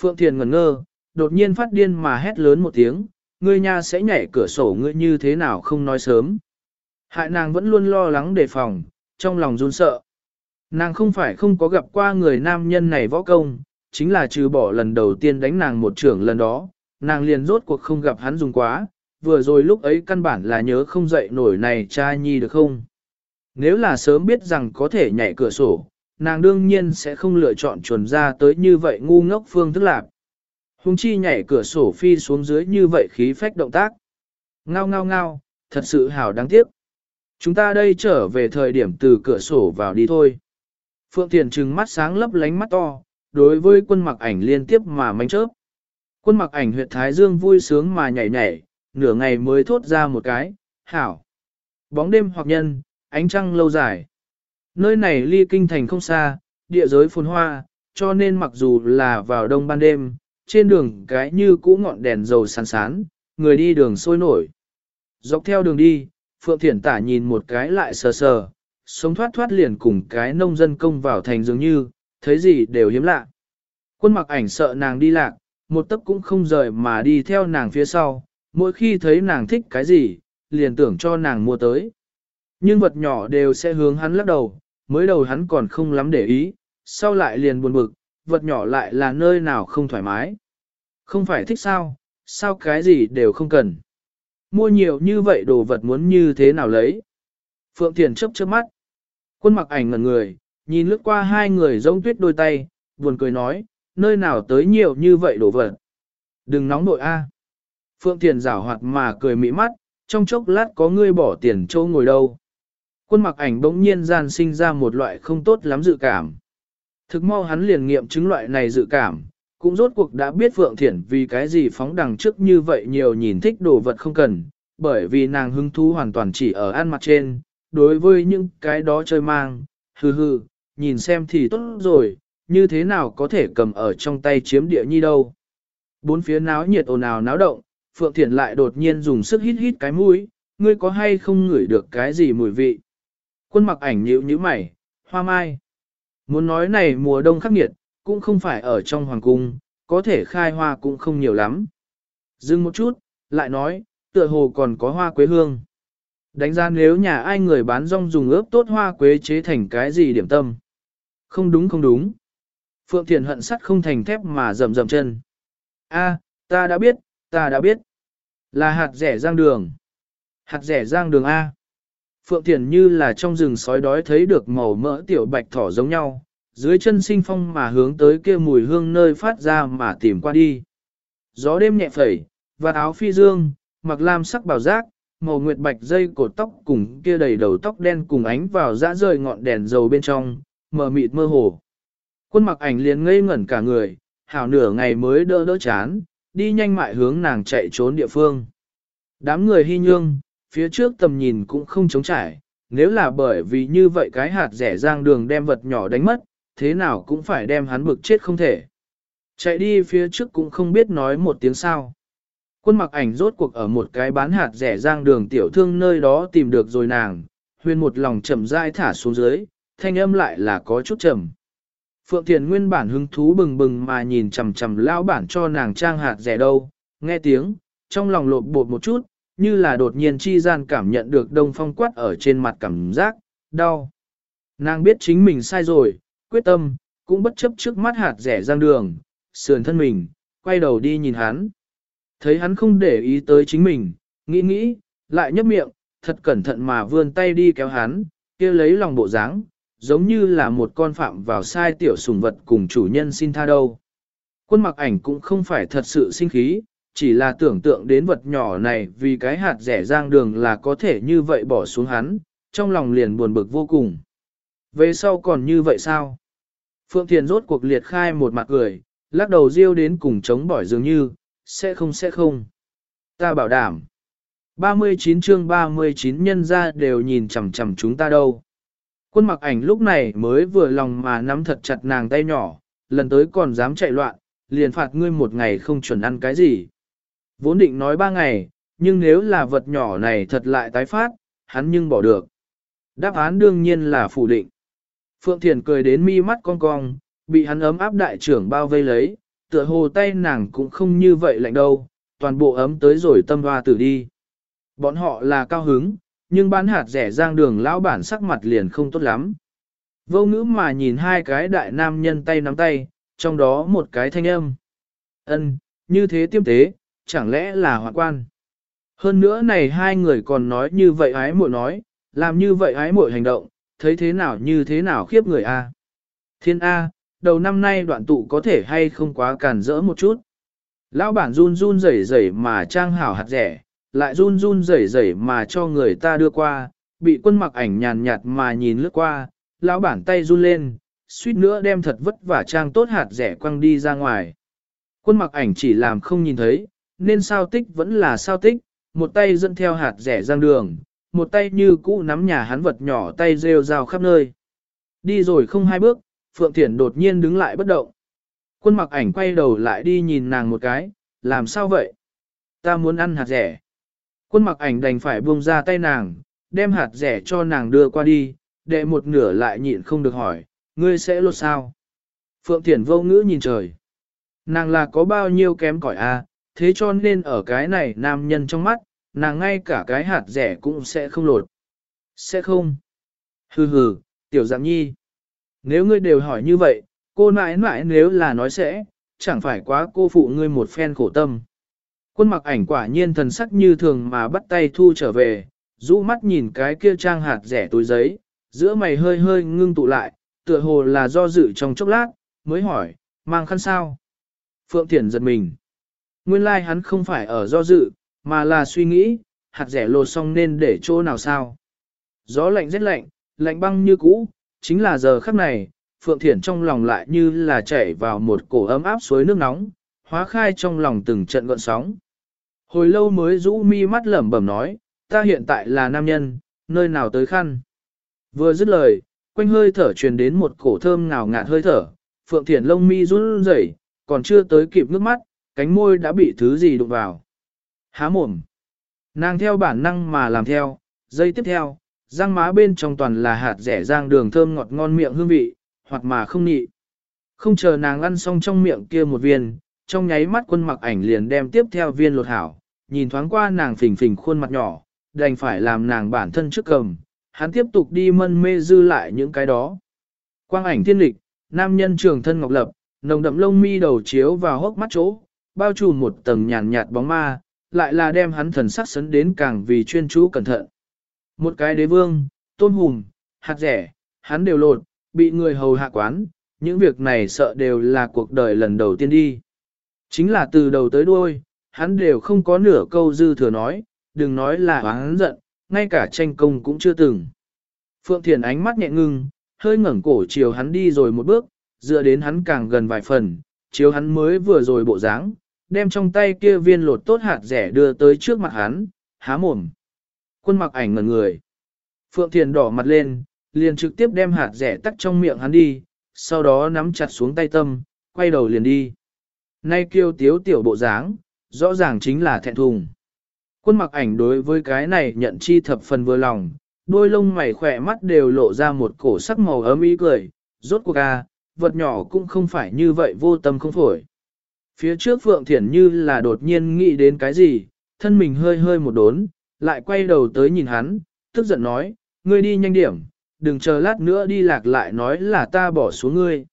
Phượng Thiền ngẩn ngơ, đột nhiên phát điên mà hét lớn một tiếng, ngươi nha sẽ nhảy cửa sổ ngươi như thế nào không nói sớm. Hại nàng vẫn luôn lo lắng đề phòng, trong lòng run sợ. Nàng không phải không có gặp qua người nam nhân này võ công, chính là trừ bỏ lần đầu tiên đánh nàng một trưởng lần đó, nàng liền rốt cuộc không gặp hắn dùng quá, vừa rồi lúc ấy căn bản là nhớ không dậy nổi này cha nhi được không. Nếu là sớm biết rằng có thể nhảy cửa sổ, nàng đương nhiên sẽ không lựa chọn chuẩn ra tới như vậy ngu ngốc phương thức lạc. Hùng chi nhảy cửa sổ phi xuống dưới như vậy khí phách động tác. Ngao ngao ngao, thật sự hảo đáng tiếc. Chúng ta đây trở về thời điểm từ cửa sổ vào đi thôi. Phượng Thiền trừng mắt sáng lấp lánh mắt to, đối với quân mặc ảnh liên tiếp mà manh chớp. Quân mặc ảnh huyệt thái dương vui sướng mà nhảy nhảy, nửa ngày mới thốt ra một cái, hảo. Bóng đêm hoặc nhân, ánh trăng lâu dài. Nơi này ly kinh thành không xa, địa giới phồn hoa, cho nên mặc dù là vào đông ban đêm, trên đường cái như cũ ngọn đèn dầu sán sán, người đi đường sôi nổi. Dọc theo đường đi, Phượng Thiển Tả nhìn một cái lại sờ sờ, sống thoát thoát liền cùng cái nông dân công vào thành dường như, thấy gì đều hiếm lạ. Quân mặc ảnh sợ nàng đi lạc, một tấc cũng không rời mà đi theo nàng phía sau, mỗi khi thấy nàng thích cái gì, liền tưởng cho nàng mua tới. Nhưng vật nhỏ đều sẽ hướng hắn lắc đầu, mới đầu hắn còn không lắm để ý, sau lại liền buồn bực, vật nhỏ lại là nơi nào không thoải mái. Không phải thích sao, sao cái gì đều không cần. Mua nhiều như vậy đồ vật muốn như thế nào lấy. Phượng Thiền chấp trước mắt. Quân mặc ảnh ngần người, nhìn lướt qua hai người giống tuyết đôi tay, buồn cười nói, nơi nào tới nhiều như vậy đồ vật. Đừng nóng nội A. À. Phượng Thiền rảo hoạt mà cười mỹ mắt, trong chốc lát có ngươi bỏ tiền châu ngồi đâu. Quân mặc ảnh bỗng nhiên gian sinh ra một loại không tốt lắm dự cảm. Thực mau hắn liền nghiệm chứng loại này dự cảm, cũng rốt cuộc đã biết Phượng Thiển vì cái gì phóng đằng trước như vậy nhiều nhìn thích đồ vật không cần, bởi vì nàng hứng thú hoàn toàn chỉ ở ăn mặt trên, đối với những cái đó chơi mang, hừ hừ, nhìn xem thì tốt rồi, như thế nào có thể cầm ở trong tay chiếm địa nhi đâu. Bốn phía náo nhiệt ồn ào náo động, Phượng Thiển lại đột nhiên dùng sức hít hít cái mũi, ngươi có hay không ngửi được cái gì mùi vị. Quân mặc ảnh nhíu như mày, hoa mai. Muốn nói này mùa đông khắc nghiệt, cũng không phải ở trong hoàng cung, có thể khai hoa cũng không nhiều lắm. Dừng một chút, lại nói, tựa hồ còn có hoa quế hương. Đánh ra nếu nhà ai người bán rong dùng ướp tốt hoa quế chế thành cái gì điểm tâm. Không đúng không đúng. Phượng Thiền hận sắt không thành thép mà rầm rầm chân. A, ta đã biết, ta đã biết. Là hạt rẻ giang đường. Hạt rẻ giang đường A. Phượng Thiền như là trong rừng sói đói thấy được màu mỡ tiểu bạch thỏ giống nhau, dưới chân sinh phong mà hướng tới kia mùi hương nơi phát ra mà tìm qua đi. Gió đêm nhẹ phẩy, và áo phi dương, mặc lam sắc bảo giác, màu nguyệt bạch dây cột tóc cùng kia đầy đầu tóc đen cùng ánh vào dã rời ngọn đèn dầu bên trong, mờ mịt mơ hồ. Quân mặc ảnh liền ngây ngẩn cả người, hảo nửa ngày mới đỡ đỡ chán, đi nhanh mại hướng nàng chạy trốn địa phương. Đám người hy nhương, phía trước tầm nhìn cũng không chống trải, nếu là bởi vì như vậy cái hạt rẻ giang đường đem vật nhỏ đánh mất, thế nào cũng phải đem hắn bực chết không thể. Chạy đi phía trước cũng không biết nói một tiếng sao. Quân mặc ảnh rốt cuộc ở một cái bán hạt rẻ giang đường tiểu thương nơi đó tìm được rồi nàng, huyền một lòng chậm rãi thả xuống dưới, thanh âm lại là có chút trầm. Phượng Thiền nguyên bản hứng thú bừng bừng mà nhìn chầm chầm lao bản cho nàng trang hạt rẻ đâu, nghe tiếng, trong lòng lột bột một chút, như là đột nhiên chi gian cảm nhận được đông phong quát ở trên mặt cảm giác, đau. Nàng biết chính mình sai rồi, quyết tâm, cũng bất chấp trước mắt hạt rẻ giang đường, sườn thân mình, quay đầu đi nhìn hắn. Thấy hắn không để ý tới chính mình, nghĩ nghĩ, lại nhấp miệng, thật cẩn thận mà vươn tay đi kéo hắn, kia lấy lòng bộ dáng, giống như là một con phạm vào sai tiểu sùng vật cùng chủ nhân xin tha đâu. Quân mặc ảnh cũng không phải thật sự sinh khí, chỉ là tưởng tượng đến vật nhỏ này vì cái hạt rẻ giang đường là có thể như vậy bỏ xuống hắn, trong lòng liền buồn bực vô cùng. Về sau còn như vậy sao? Phượng Thiền rốt cuộc liệt khai một mặt cười, lắc đầu riêu đến cùng chống bỏi dường như, sẽ không sẽ không. Ta bảo đảm. 39 chương 39 nhân ra đều nhìn chằm chằm chúng ta đâu. Quân mặc ảnh lúc này mới vừa lòng mà nắm thật chặt nàng tay nhỏ, lần tới còn dám chạy loạn, liền phạt ngươi một ngày không chuẩn ăn cái gì. Vốn định nói ba ngày, nhưng nếu là vật nhỏ này thật lại tái phát, hắn nhưng bỏ được. Đáp án đương nhiên là phủ định. Phượng Thiền cười đến mi mắt cong cong, bị hắn ấm áp đại trưởng bao vây lấy, tựa hồ tay nàng cũng không như vậy lạnh đâu, toàn bộ ấm tới rồi tâm hoa tử đi. Bọn họ là cao hứng, nhưng bán hạt rẻ giang đường lão bản sắc mặt liền không tốt lắm. Vô ngữ mà nhìn hai cái đại nam nhân tay nắm tay, trong đó một cái thanh âm. ân như thế tiêm tế, chẳng lẽ là hoạn quan. Hơn nữa này hai người còn nói như vậy ái muội nói, làm như vậy ái muội hành động, thấy thế nào như thế nào khiếp người a. Thiên A, đầu năm nay đoạn tụ có thể hay không quá cản rỡ một chút. Lão bản run run rẩy rẩy mà trang hảo hạt rẻ, lại run run rẩy rẩy mà cho người ta đưa qua, bị quân mặc ảnh nhàn nhạt mà nhìn lướt qua, lão bản tay run lên, suýt nữa đem thật vất vả trang tốt hạt rẻ quăng đi ra ngoài. Quân mặc ảnh chỉ làm không nhìn thấy, nên sao tích vẫn là sao tích, một tay dẫn theo hạt rẻ giang đường, một tay như cũ nắm nhà hắn vật nhỏ tay rêu rao khắp nơi. Đi rồi không hai bước, Phượng Thiển đột nhiên đứng lại bất động. Quân mặc ảnh quay đầu lại đi nhìn nàng một cái, làm sao vậy? Ta muốn ăn hạt rẻ. Quân mặc ảnh đành phải buông ra tay nàng, đem hạt rẻ cho nàng đưa qua đi, đệ một nửa lại nhịn không được hỏi, ngươi sẽ lột sao? Phượng Thiển vô ngữ nhìn trời. Nàng là có bao nhiêu kém cỏi a à, thế cho nên ở cái này nam nhân trong mắt, nàng ngay cả cái hạt rẻ cũng sẽ không lột. Sẽ không. Hừ hừ, tiểu dạng nhi. Nếu ngươi đều hỏi như vậy, cô mãi mãi nếu là nói sẽ, chẳng phải quá cô phụ ngươi một phen khổ tâm. Quân mặc ảnh quả nhiên thần sắc như thường mà bắt tay thu trở về, rũ mắt nhìn cái kia trang hạt rẻ túi giấy, giữa mày hơi hơi ngưng tụ lại, tựa hồ là do dự trong chốc lát, mới hỏi, mang khăn sao? Phượng Thiển giật mình. Nguyên lai like hắn không phải ở do dự, mà là suy nghĩ, hạt rẻ lột xong nên để chỗ nào sao? Gió lạnh rất lạnh, lạnh băng như cũ, chính là giờ khắc này, Phượng Thiển trong lòng lại như là chảy vào một cổ ấm áp suối nước nóng, hóa khai trong lòng từng trận gọn sóng. Hồi lâu mới rũ mi mắt lẩm bẩm nói, ta hiện tại là nam nhân, nơi nào tới khăn. Vừa dứt lời, quanh hơi thở truyền đến một cổ thơm ngào ngạt hơi thở, Phượng Thiển lông mi run rẩy, còn chưa tới kịp nước mắt, cánh môi đã bị thứ gì đụng vào. Há mồm. Nàng theo bản năng mà làm theo, giây tiếp theo, răng má bên trong toàn là hạt rẻ rang đường thơm ngọt ngon miệng hương vị, hoặc mà không nhị. Không chờ nàng ăn xong trong miệng kia một viên, trong nháy mắt quân mặc ảnh liền đem tiếp theo viên lột hảo, nhìn thoáng qua nàng phình phình khuôn mặt nhỏ, đành phải làm nàng bản thân trước cầm, hắn tiếp tục đi mân mê dư lại những cái đó. Quang ảnh thiên lịch, nam nhân trường thân ngọc lập, nồng đậm lông mi đầu chiếu vào hốc mắt chỗ, bao trùm một tầng nhàn nhạt bóng ma, lại là đem hắn thần sắc sấn đến càng vì chuyên chú cẩn thận. Một cái đế vương, tôn hùm, hạt rẻ, hắn đều lột, bị người hầu hạ quán, những việc này sợ đều là cuộc đời lần đầu tiên đi. Chính là từ đầu tới đuôi, hắn đều không có nửa câu dư thừa nói, đừng nói là hắn giận, ngay cả tranh công cũng chưa từng. Phượng Thiền ánh mắt nhẹ ngưng, hơi ngẩng cổ chiều hắn đi rồi một bước, dựa đến hắn càng gần vài phần, chiếu hắn mới vừa rồi bộ dáng, đem trong tay kia viên lột tốt hạt rẻ đưa tới trước mặt hắn, há mồm. Quân mặc ảnh ngẩn người. Phượng Thiền đỏ mặt lên, liền trực tiếp đem hạt rẻ tắt trong miệng hắn đi, sau đó nắm chặt xuống tay tâm, quay đầu liền đi. Nay kêu tiếu tiểu bộ dáng, rõ ràng chính là thẹn thùng. Quân mặc ảnh đối với cái này nhận chi thập phần vừa lòng, đôi lông mày khỏe mắt đều lộ ra một cổ sắc màu ấm ý cười, rốt cuộc à, vật nhỏ cũng không phải như vậy vô tâm không phổi. Phía trước Phượng Thiển như là đột nhiên nghĩ đến cái gì, thân mình hơi hơi một đốn, lại quay đầu tới nhìn hắn, tức giận nói, ngươi đi nhanh điểm, đừng chờ lát nữa đi lạc lại nói là ta bỏ xuống ngươi.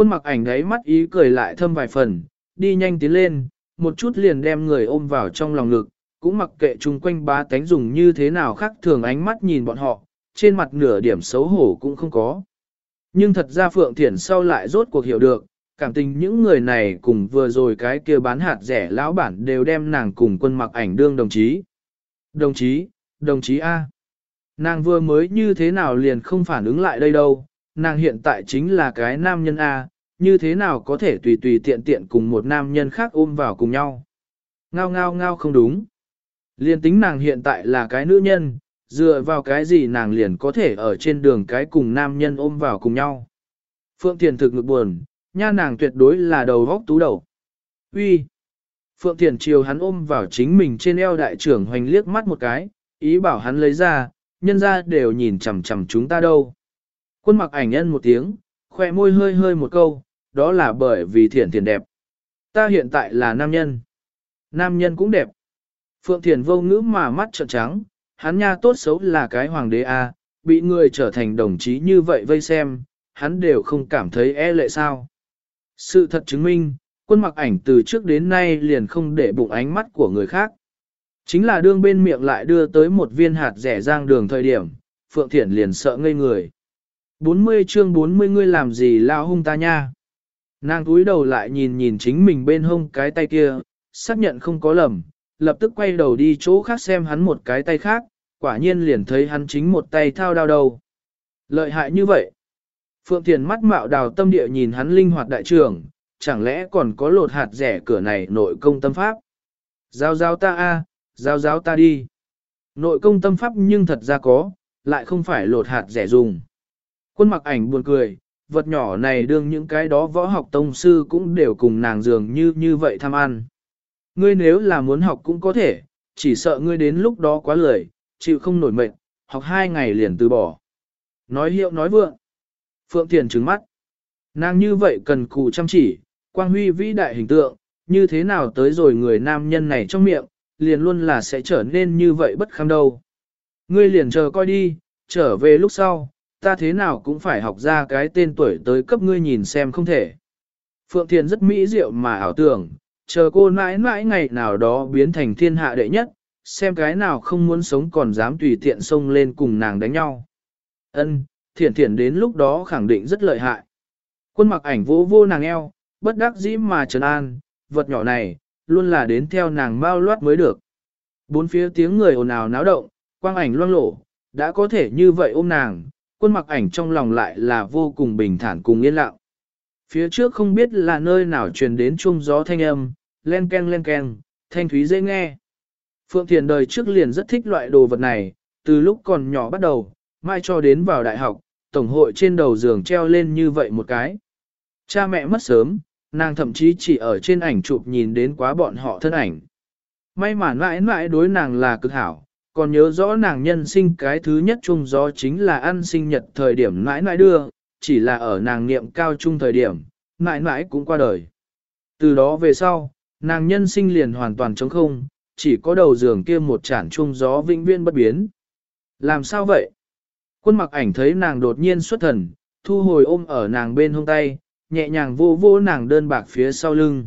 Quân mặc ảnh đấy mắt ý cười lại thâm vài phần, đi nhanh tiến lên, một chút liền đem người ôm vào trong lòng ngực, cũng mặc kệ chung quanh ba tánh dùng như thế nào khác thường ánh mắt nhìn bọn họ, trên mặt nửa điểm xấu hổ cũng không có. Nhưng thật ra Phượng Thiển sau lại rốt cuộc hiểu được, cảm tình những người này cùng vừa rồi cái kia bán hạt rẻ lão bản đều đem nàng cùng quân mặc ảnh đương đồng chí. Đồng chí, đồng chí A. Nàng vừa mới như thế nào liền không phản ứng lại đây đâu, nàng hiện tại chính là cái nam nhân A, như thế nào có thể tùy tùy tiện tiện cùng một nam nhân khác ôm vào cùng nhau. Ngao ngao ngao không đúng. Liên tính nàng hiện tại là cái nữ nhân, dựa vào cái gì nàng liền có thể ở trên đường cái cùng nam nhân ôm vào cùng nhau. Phượng Thiền thực ngực buồn, nha nàng tuyệt đối là đầu góc tú đầu. Uy, Phượng Thiền chiều hắn ôm vào chính mình trên eo đại trưởng hoành liếc mắt một cái, ý bảo hắn lấy ra, nhân ra đều nhìn chằm chằm chúng ta đâu. Quân mặc ảnh nhân một tiếng, khoe môi hơi hơi một câu, đó là bởi vì thiển thiền đẹp. Ta hiện tại là nam nhân. Nam nhân cũng đẹp. Phượng Thiền vô ngữ mà mắt trợn trắng, hắn nha tốt xấu là cái hoàng đế A, bị người trở thành đồng chí như vậy vây xem, hắn đều không cảm thấy e lệ sao. Sự thật chứng minh, quân mặc ảnh từ trước đến nay liền không để bụng ánh mắt của người khác. Chính là đương bên miệng lại đưa tới một viên hạt rẻ rang đường thời điểm, Phượng Thiển liền sợ ngây người. 40 chương 40 ngươi làm gì lao hung ta nha. Nàng túi đầu lại nhìn nhìn chính mình bên hông cái tay kia, xác nhận không có lầm, lập tức quay đầu đi chỗ khác xem hắn một cái tay khác, quả nhiên liền thấy hắn chính một tay thao đao đầu. Lợi hại như vậy. Phượng Thiền mắt mạo đào tâm địa nhìn hắn linh hoạt đại trưởng, chẳng lẽ còn có lột hạt rẻ cửa này nội công tâm pháp. Giao giao ta a, giao giao ta đi. Nội công tâm pháp nhưng thật ra có, lại không phải lột hạt rẻ dùng. Quân mặc ảnh buồn cười, vật nhỏ này đương những cái đó võ học tông sư cũng đều cùng nàng dường như như vậy tham ăn. Ngươi nếu là muốn học cũng có thể, chỉ sợ ngươi đến lúc đó quá lười, chịu không nổi mệnh, học hai ngày liền từ bỏ. Nói hiệu nói vượng. Phượng Thiền trứng mắt. Nàng như vậy cần cù chăm chỉ, quang huy vĩ đại hình tượng, như thế nào tới rồi người nam nhân này trong miệng, liền luôn là sẽ trở nên như vậy bất kham đâu. Ngươi liền chờ coi đi, trở về lúc sau, ta thế nào cũng phải học ra cái tên tuổi tới cấp ngươi nhìn xem không thể. Phượng Thiền rất mỹ diệu mà ảo tưởng, chờ cô mãi mãi ngày nào đó biến thành thiên hạ đệ nhất, xem cái nào không muốn sống còn dám tùy tiện xông lên cùng nàng đánh nhau. Ân, Thiển Thiển đến lúc đó khẳng định rất lợi hại. Quân mặc ảnh vô vô nàng eo, bất đắc dĩ mà trấn an, vật nhỏ này, luôn là đến theo nàng mau loát mới được. Bốn phía tiếng người ồn ào náo động, quang ảnh loang lổ, đã có thể như vậy ôm nàng, quân mặc ảnh trong lòng lại là vô cùng bình thản cùng yên lặng. Phía trước không biết là nơi nào truyền đến chuông gió thanh âm, len ken len ken, thanh thúy dễ nghe. Phượng Thiền đời trước liền rất thích loại đồ vật này, từ lúc còn nhỏ bắt đầu, mai cho đến vào đại học, tổng hội trên đầu giường treo lên như vậy một cái. Cha mẹ mất sớm, nàng thậm chí chỉ ở trên ảnh chụp nhìn đến quá bọn họ thân ảnh. May mà mãi mãi đối nàng là cực hảo, còn nhớ rõ nàng nhân sinh cái thứ nhất chung gió chính là ăn sinh nhật thời điểm nãi nãi đưa, chỉ là ở nàng niệm cao trung thời điểm, nãi nãi cũng qua đời. Từ đó về sau, nàng nhân sinh liền hoàn toàn trống không, chỉ có đầu giường kia một chản chung gió vĩnh viên bất biến. Làm sao vậy? Quân mặc ảnh thấy nàng đột nhiên xuất thần, thu hồi ôm ở nàng bên hông tay, nhẹ nhàng vô vô nàng đơn bạc phía sau lưng.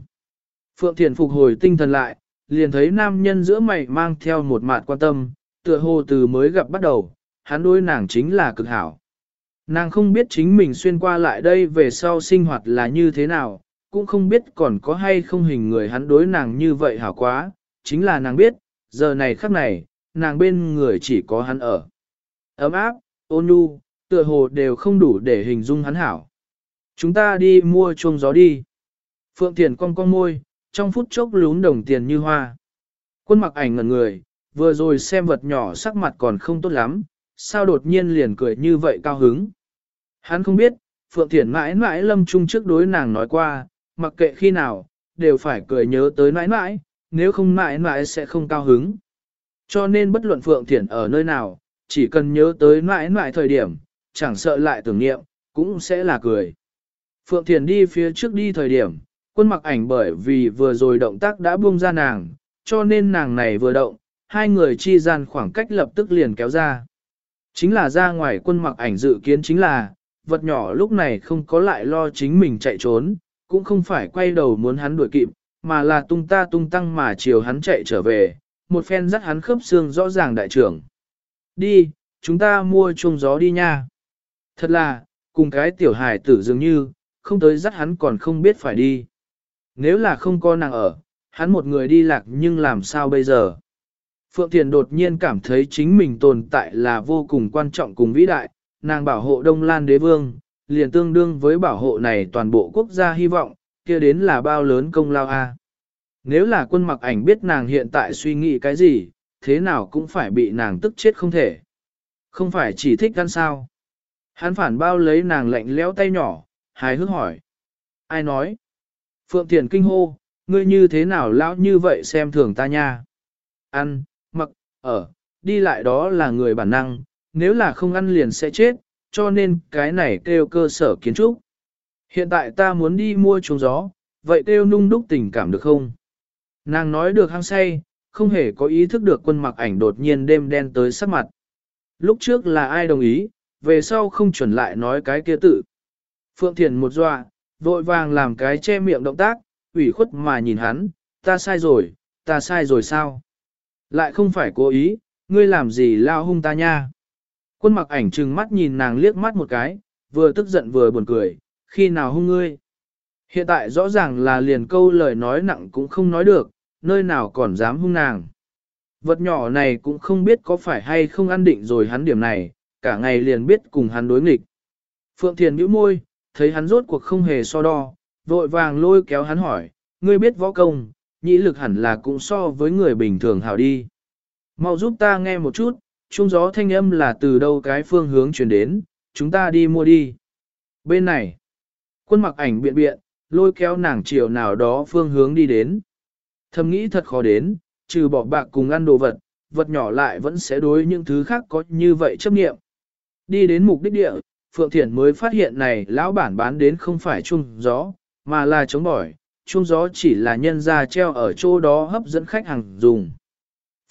Phượng Thiền phục hồi tinh thần lại, liền thấy nam nhân giữa mày mang theo một mạt quan tâm, tựa hồ từ mới gặp bắt đầu, hắn đối nàng chính là cực hảo. Nàng không biết chính mình xuyên qua lại đây về sau sinh hoạt là như thế nào, cũng không biết còn có hay không hình người hắn đối nàng như vậy hảo quá, chính là nàng biết, giờ này khắc này, nàng bên người chỉ có hắn ở. Ấm áp, ôn nhu, tựa hồ đều không đủ để hình dung hắn hảo. Chúng ta đi mua chuông gió đi. Phượng Thiền cong cong môi, trong phút chốc lún đồng tiền như hoa. Quân mặc ảnh ngẩn người, vừa rồi xem vật nhỏ sắc mặt còn không tốt lắm, sao đột nhiên liền cười như vậy cao hứng. Hắn không biết, Phượng Thiển mãi mãi lâm trung trước đối nàng nói qua, mặc kệ khi nào, đều phải cười nhớ tới mãi mãi, nếu không mãi mãi sẽ không cao hứng. Cho nên bất luận Phượng Thiển ở nơi nào, chỉ cần nhớ tới mãi mãi thời điểm, chẳng sợ lại tưởng niệm, cũng sẽ là cười. Phượng Thiển đi phía trước đi thời điểm, quân mặc ảnh bởi vì vừa rồi động tác đã buông ra nàng, cho nên nàng này vừa động, hai người chi gian khoảng cách lập tức liền kéo ra. Chính là ra ngoài quân mặc ảnh dự kiến chính là, vật nhỏ lúc này không có lại lo chính mình chạy trốn, cũng không phải quay đầu muốn hắn đuổi kịp, mà là tung ta tung tăng mà chiều hắn chạy trở về, một phen dắt hắn khớp xương rõ ràng đại trưởng. Đi, chúng ta mua chuông gió đi nha. Thật là, cùng cái tiểu hài tử dường như, không tới dắt hắn còn không biết phải đi. Nếu là không có nàng ở, hắn một người đi lạc nhưng làm sao bây giờ? Phượng Thiền đột nhiên cảm thấy chính mình tồn tại là vô cùng quan trọng cùng vĩ đại, nàng bảo hộ Đông Lan đế vương, liền tương đương với bảo hộ này toàn bộ quốc gia hy vọng, kia đến là bao lớn công lao a. Nếu là quân mặc ảnh biết nàng hiện tại suy nghĩ cái gì, thế nào cũng phải bị nàng tức chết không thể. Không phải chỉ thích ăn sao. Hắn phản bao lấy nàng lạnh lẽo tay nhỏ, hài hước hỏi. Ai nói? Phượng Thiền kinh hô, ngươi như thế nào lão như vậy xem thường ta nha. Ăn, mặc, ở, đi lại đó là người bản năng, nếu là không ăn liền sẽ chết, cho nên cái này kêu cơ sở kiến trúc. Hiện tại ta muốn đi mua chuồng gió, vậy kêu nung đúc tình cảm được không? Nàng nói được hăng say, không hề có ý thức được quân mặc ảnh đột nhiên đêm đen tới sắc mặt. Lúc trước là ai đồng ý, về sau không chuẩn lại nói cái kia tự. Phượng Thiền một dọa, vội vàng làm cái che miệng động tác, ủy khuất mà nhìn hắn, ta sai rồi, ta sai rồi sao? Lại không phải cố ý, ngươi làm gì lao hung ta nha? Quân mặc ảnh trừng mắt nhìn nàng liếc mắt một cái, vừa tức giận vừa buồn cười, khi nào hung ngươi? Hiện tại rõ ràng là liền câu lời nói nặng cũng không nói được, nơi nào còn dám hung nàng. Vật nhỏ này cũng không biết có phải hay không ăn định rồi hắn điểm này, cả ngày liền biết cùng hắn đối nghịch. Phượng Thiền bĩu môi, thấy hắn rốt cuộc không hề so đo, vội vàng lôi kéo hắn hỏi, ngươi biết võ công, nhĩ lực hẳn là cũng so với người bình thường hảo đi. Mau giúp ta nghe một chút, trung gió thanh âm là từ đâu cái phương hướng chuyển đến, chúng ta đi mua đi. Bên này, quân mặc ảnh biện biện, lôi kéo nàng chiều nào đó phương hướng đi đến. Thầm nghĩ thật khó đến, trừ bỏ bạc cùng ăn đồ vật, vật nhỏ lại vẫn sẽ đối những thứ khác có như vậy chấp nghiệm. Đi đến mục đích địa, Phượng Thiển mới phát hiện này lão bản bán đến không phải chung gió, mà là chống bỏi, chung gió chỉ là nhân ra treo ở chỗ đó hấp dẫn khách hàng dùng.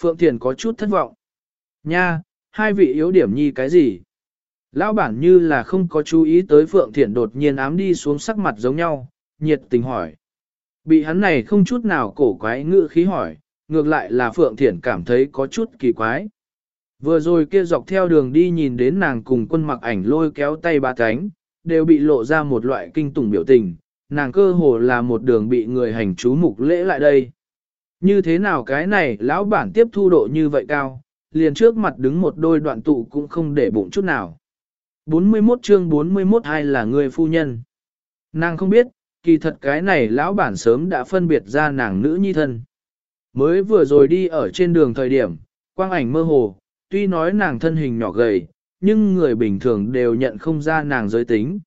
Phượng Thiển có chút thất vọng. Nha, hai vị yếu điểm nhi cái gì? Lão bản như là không có chú ý tới Phượng Thiển đột nhiên ám đi xuống sắc mặt giống nhau, nhiệt tình hỏi. Bị hắn này không chút nào cổ quái ngự khí hỏi, ngược lại là Phượng Thiển cảm thấy có chút kỳ quái. Vừa rồi kia dọc theo đường đi nhìn đến nàng cùng quân mặc ảnh lôi kéo tay ba cánh, đều bị lộ ra một loại kinh tủng biểu tình, nàng cơ hồ là một đường bị người hành chú mục lễ lại đây. Như thế nào cái này lão bản tiếp thu độ như vậy cao, liền trước mặt đứng một đôi đoạn tụ cũng không để bụng chút nào. 41 chương 41 ai là người phu nhân. Nàng không biết, kỳ thật cái này lão bản sớm đã phân biệt ra nàng nữ nhi thân. Mới vừa rồi đi ở trên đường thời điểm, quang ảnh mơ hồ, tuy nói nàng thân hình nhỏ gầy, nhưng người bình thường đều nhận không ra nàng giới tính.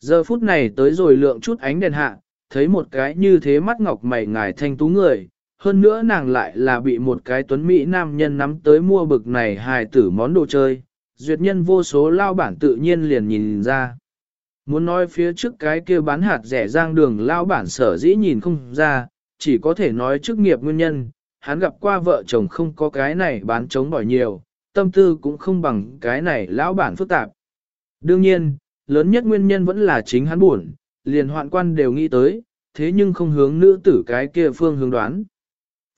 Giờ phút này tới rồi lượng chút ánh đèn hạ, thấy một cái như thế mắt ngọc mày ngài thanh tú người, hơn nữa nàng lại là bị một cái tuấn mỹ nam nhân nắm tới mua bực này hài tử món đồ chơi, duyệt nhân vô số lao bản tự nhiên liền nhìn ra. Muốn nói phía trước cái kia bán hạt rẻ giang đường lao bản sở dĩ nhìn không ra, chỉ có thể nói chức nghiệp nguyên nhân, hắn gặp qua vợ chồng không có cái này bán chống bỏi nhiều, tâm tư cũng không bằng cái này lão bản phức tạp. Đương nhiên, lớn nhất nguyên nhân vẫn là chính hắn buồn, liền hoạn quan đều nghĩ tới, thế nhưng không hướng nữ tử cái kia phương hướng đoán.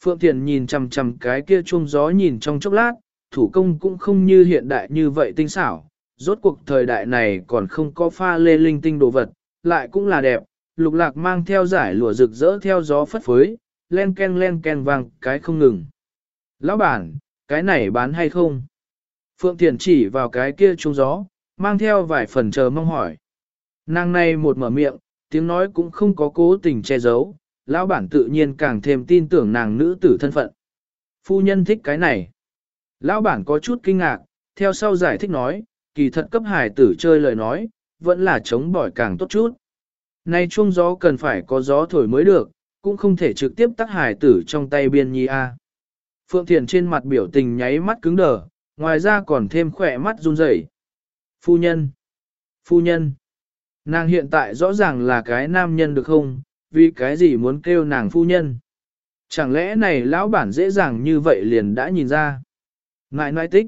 Phượng Thiền nhìn chầm chầm cái kia chuông gió nhìn trong chốc lát, thủ công cũng không như hiện đại như vậy tinh xảo, rốt cuộc thời đại này còn không có pha lê linh tinh đồ vật, lại cũng là đẹp, lục lạc mang theo giải lụa rực rỡ theo gió phất phới, len ken len ken vang cái không ngừng. Lão bản, cái này bán hay không? Phượng Thiền chỉ vào cái kia trung gió, mang theo vài phần chờ mong hỏi. Nàng này một mở miệng, tiếng nói cũng không có cố tình che giấu, lão bản tự nhiên càng thêm tin tưởng nàng nữ tử thân phận. Phu nhân thích cái này. Lão bản có chút kinh ngạc, theo sau giải thích nói, kỳ thật cấp hải tử chơi lời nói, vẫn là chống bỏi càng tốt chút. Nay chuông gió cần phải có gió thổi mới được, cũng không thể trực tiếp tắt hải tử trong tay biên nhi A. Phượng Thiền trên mặt biểu tình nháy mắt cứng đờ, ngoài ra còn thêm khỏe mắt run rẩy. Phu nhân! Phu nhân! Nàng hiện tại rõ ràng là cái nam nhân được không, vì cái gì muốn kêu nàng phu nhân? Chẳng lẽ này lão bản dễ dàng như vậy liền đã nhìn ra? Ngại nói tích!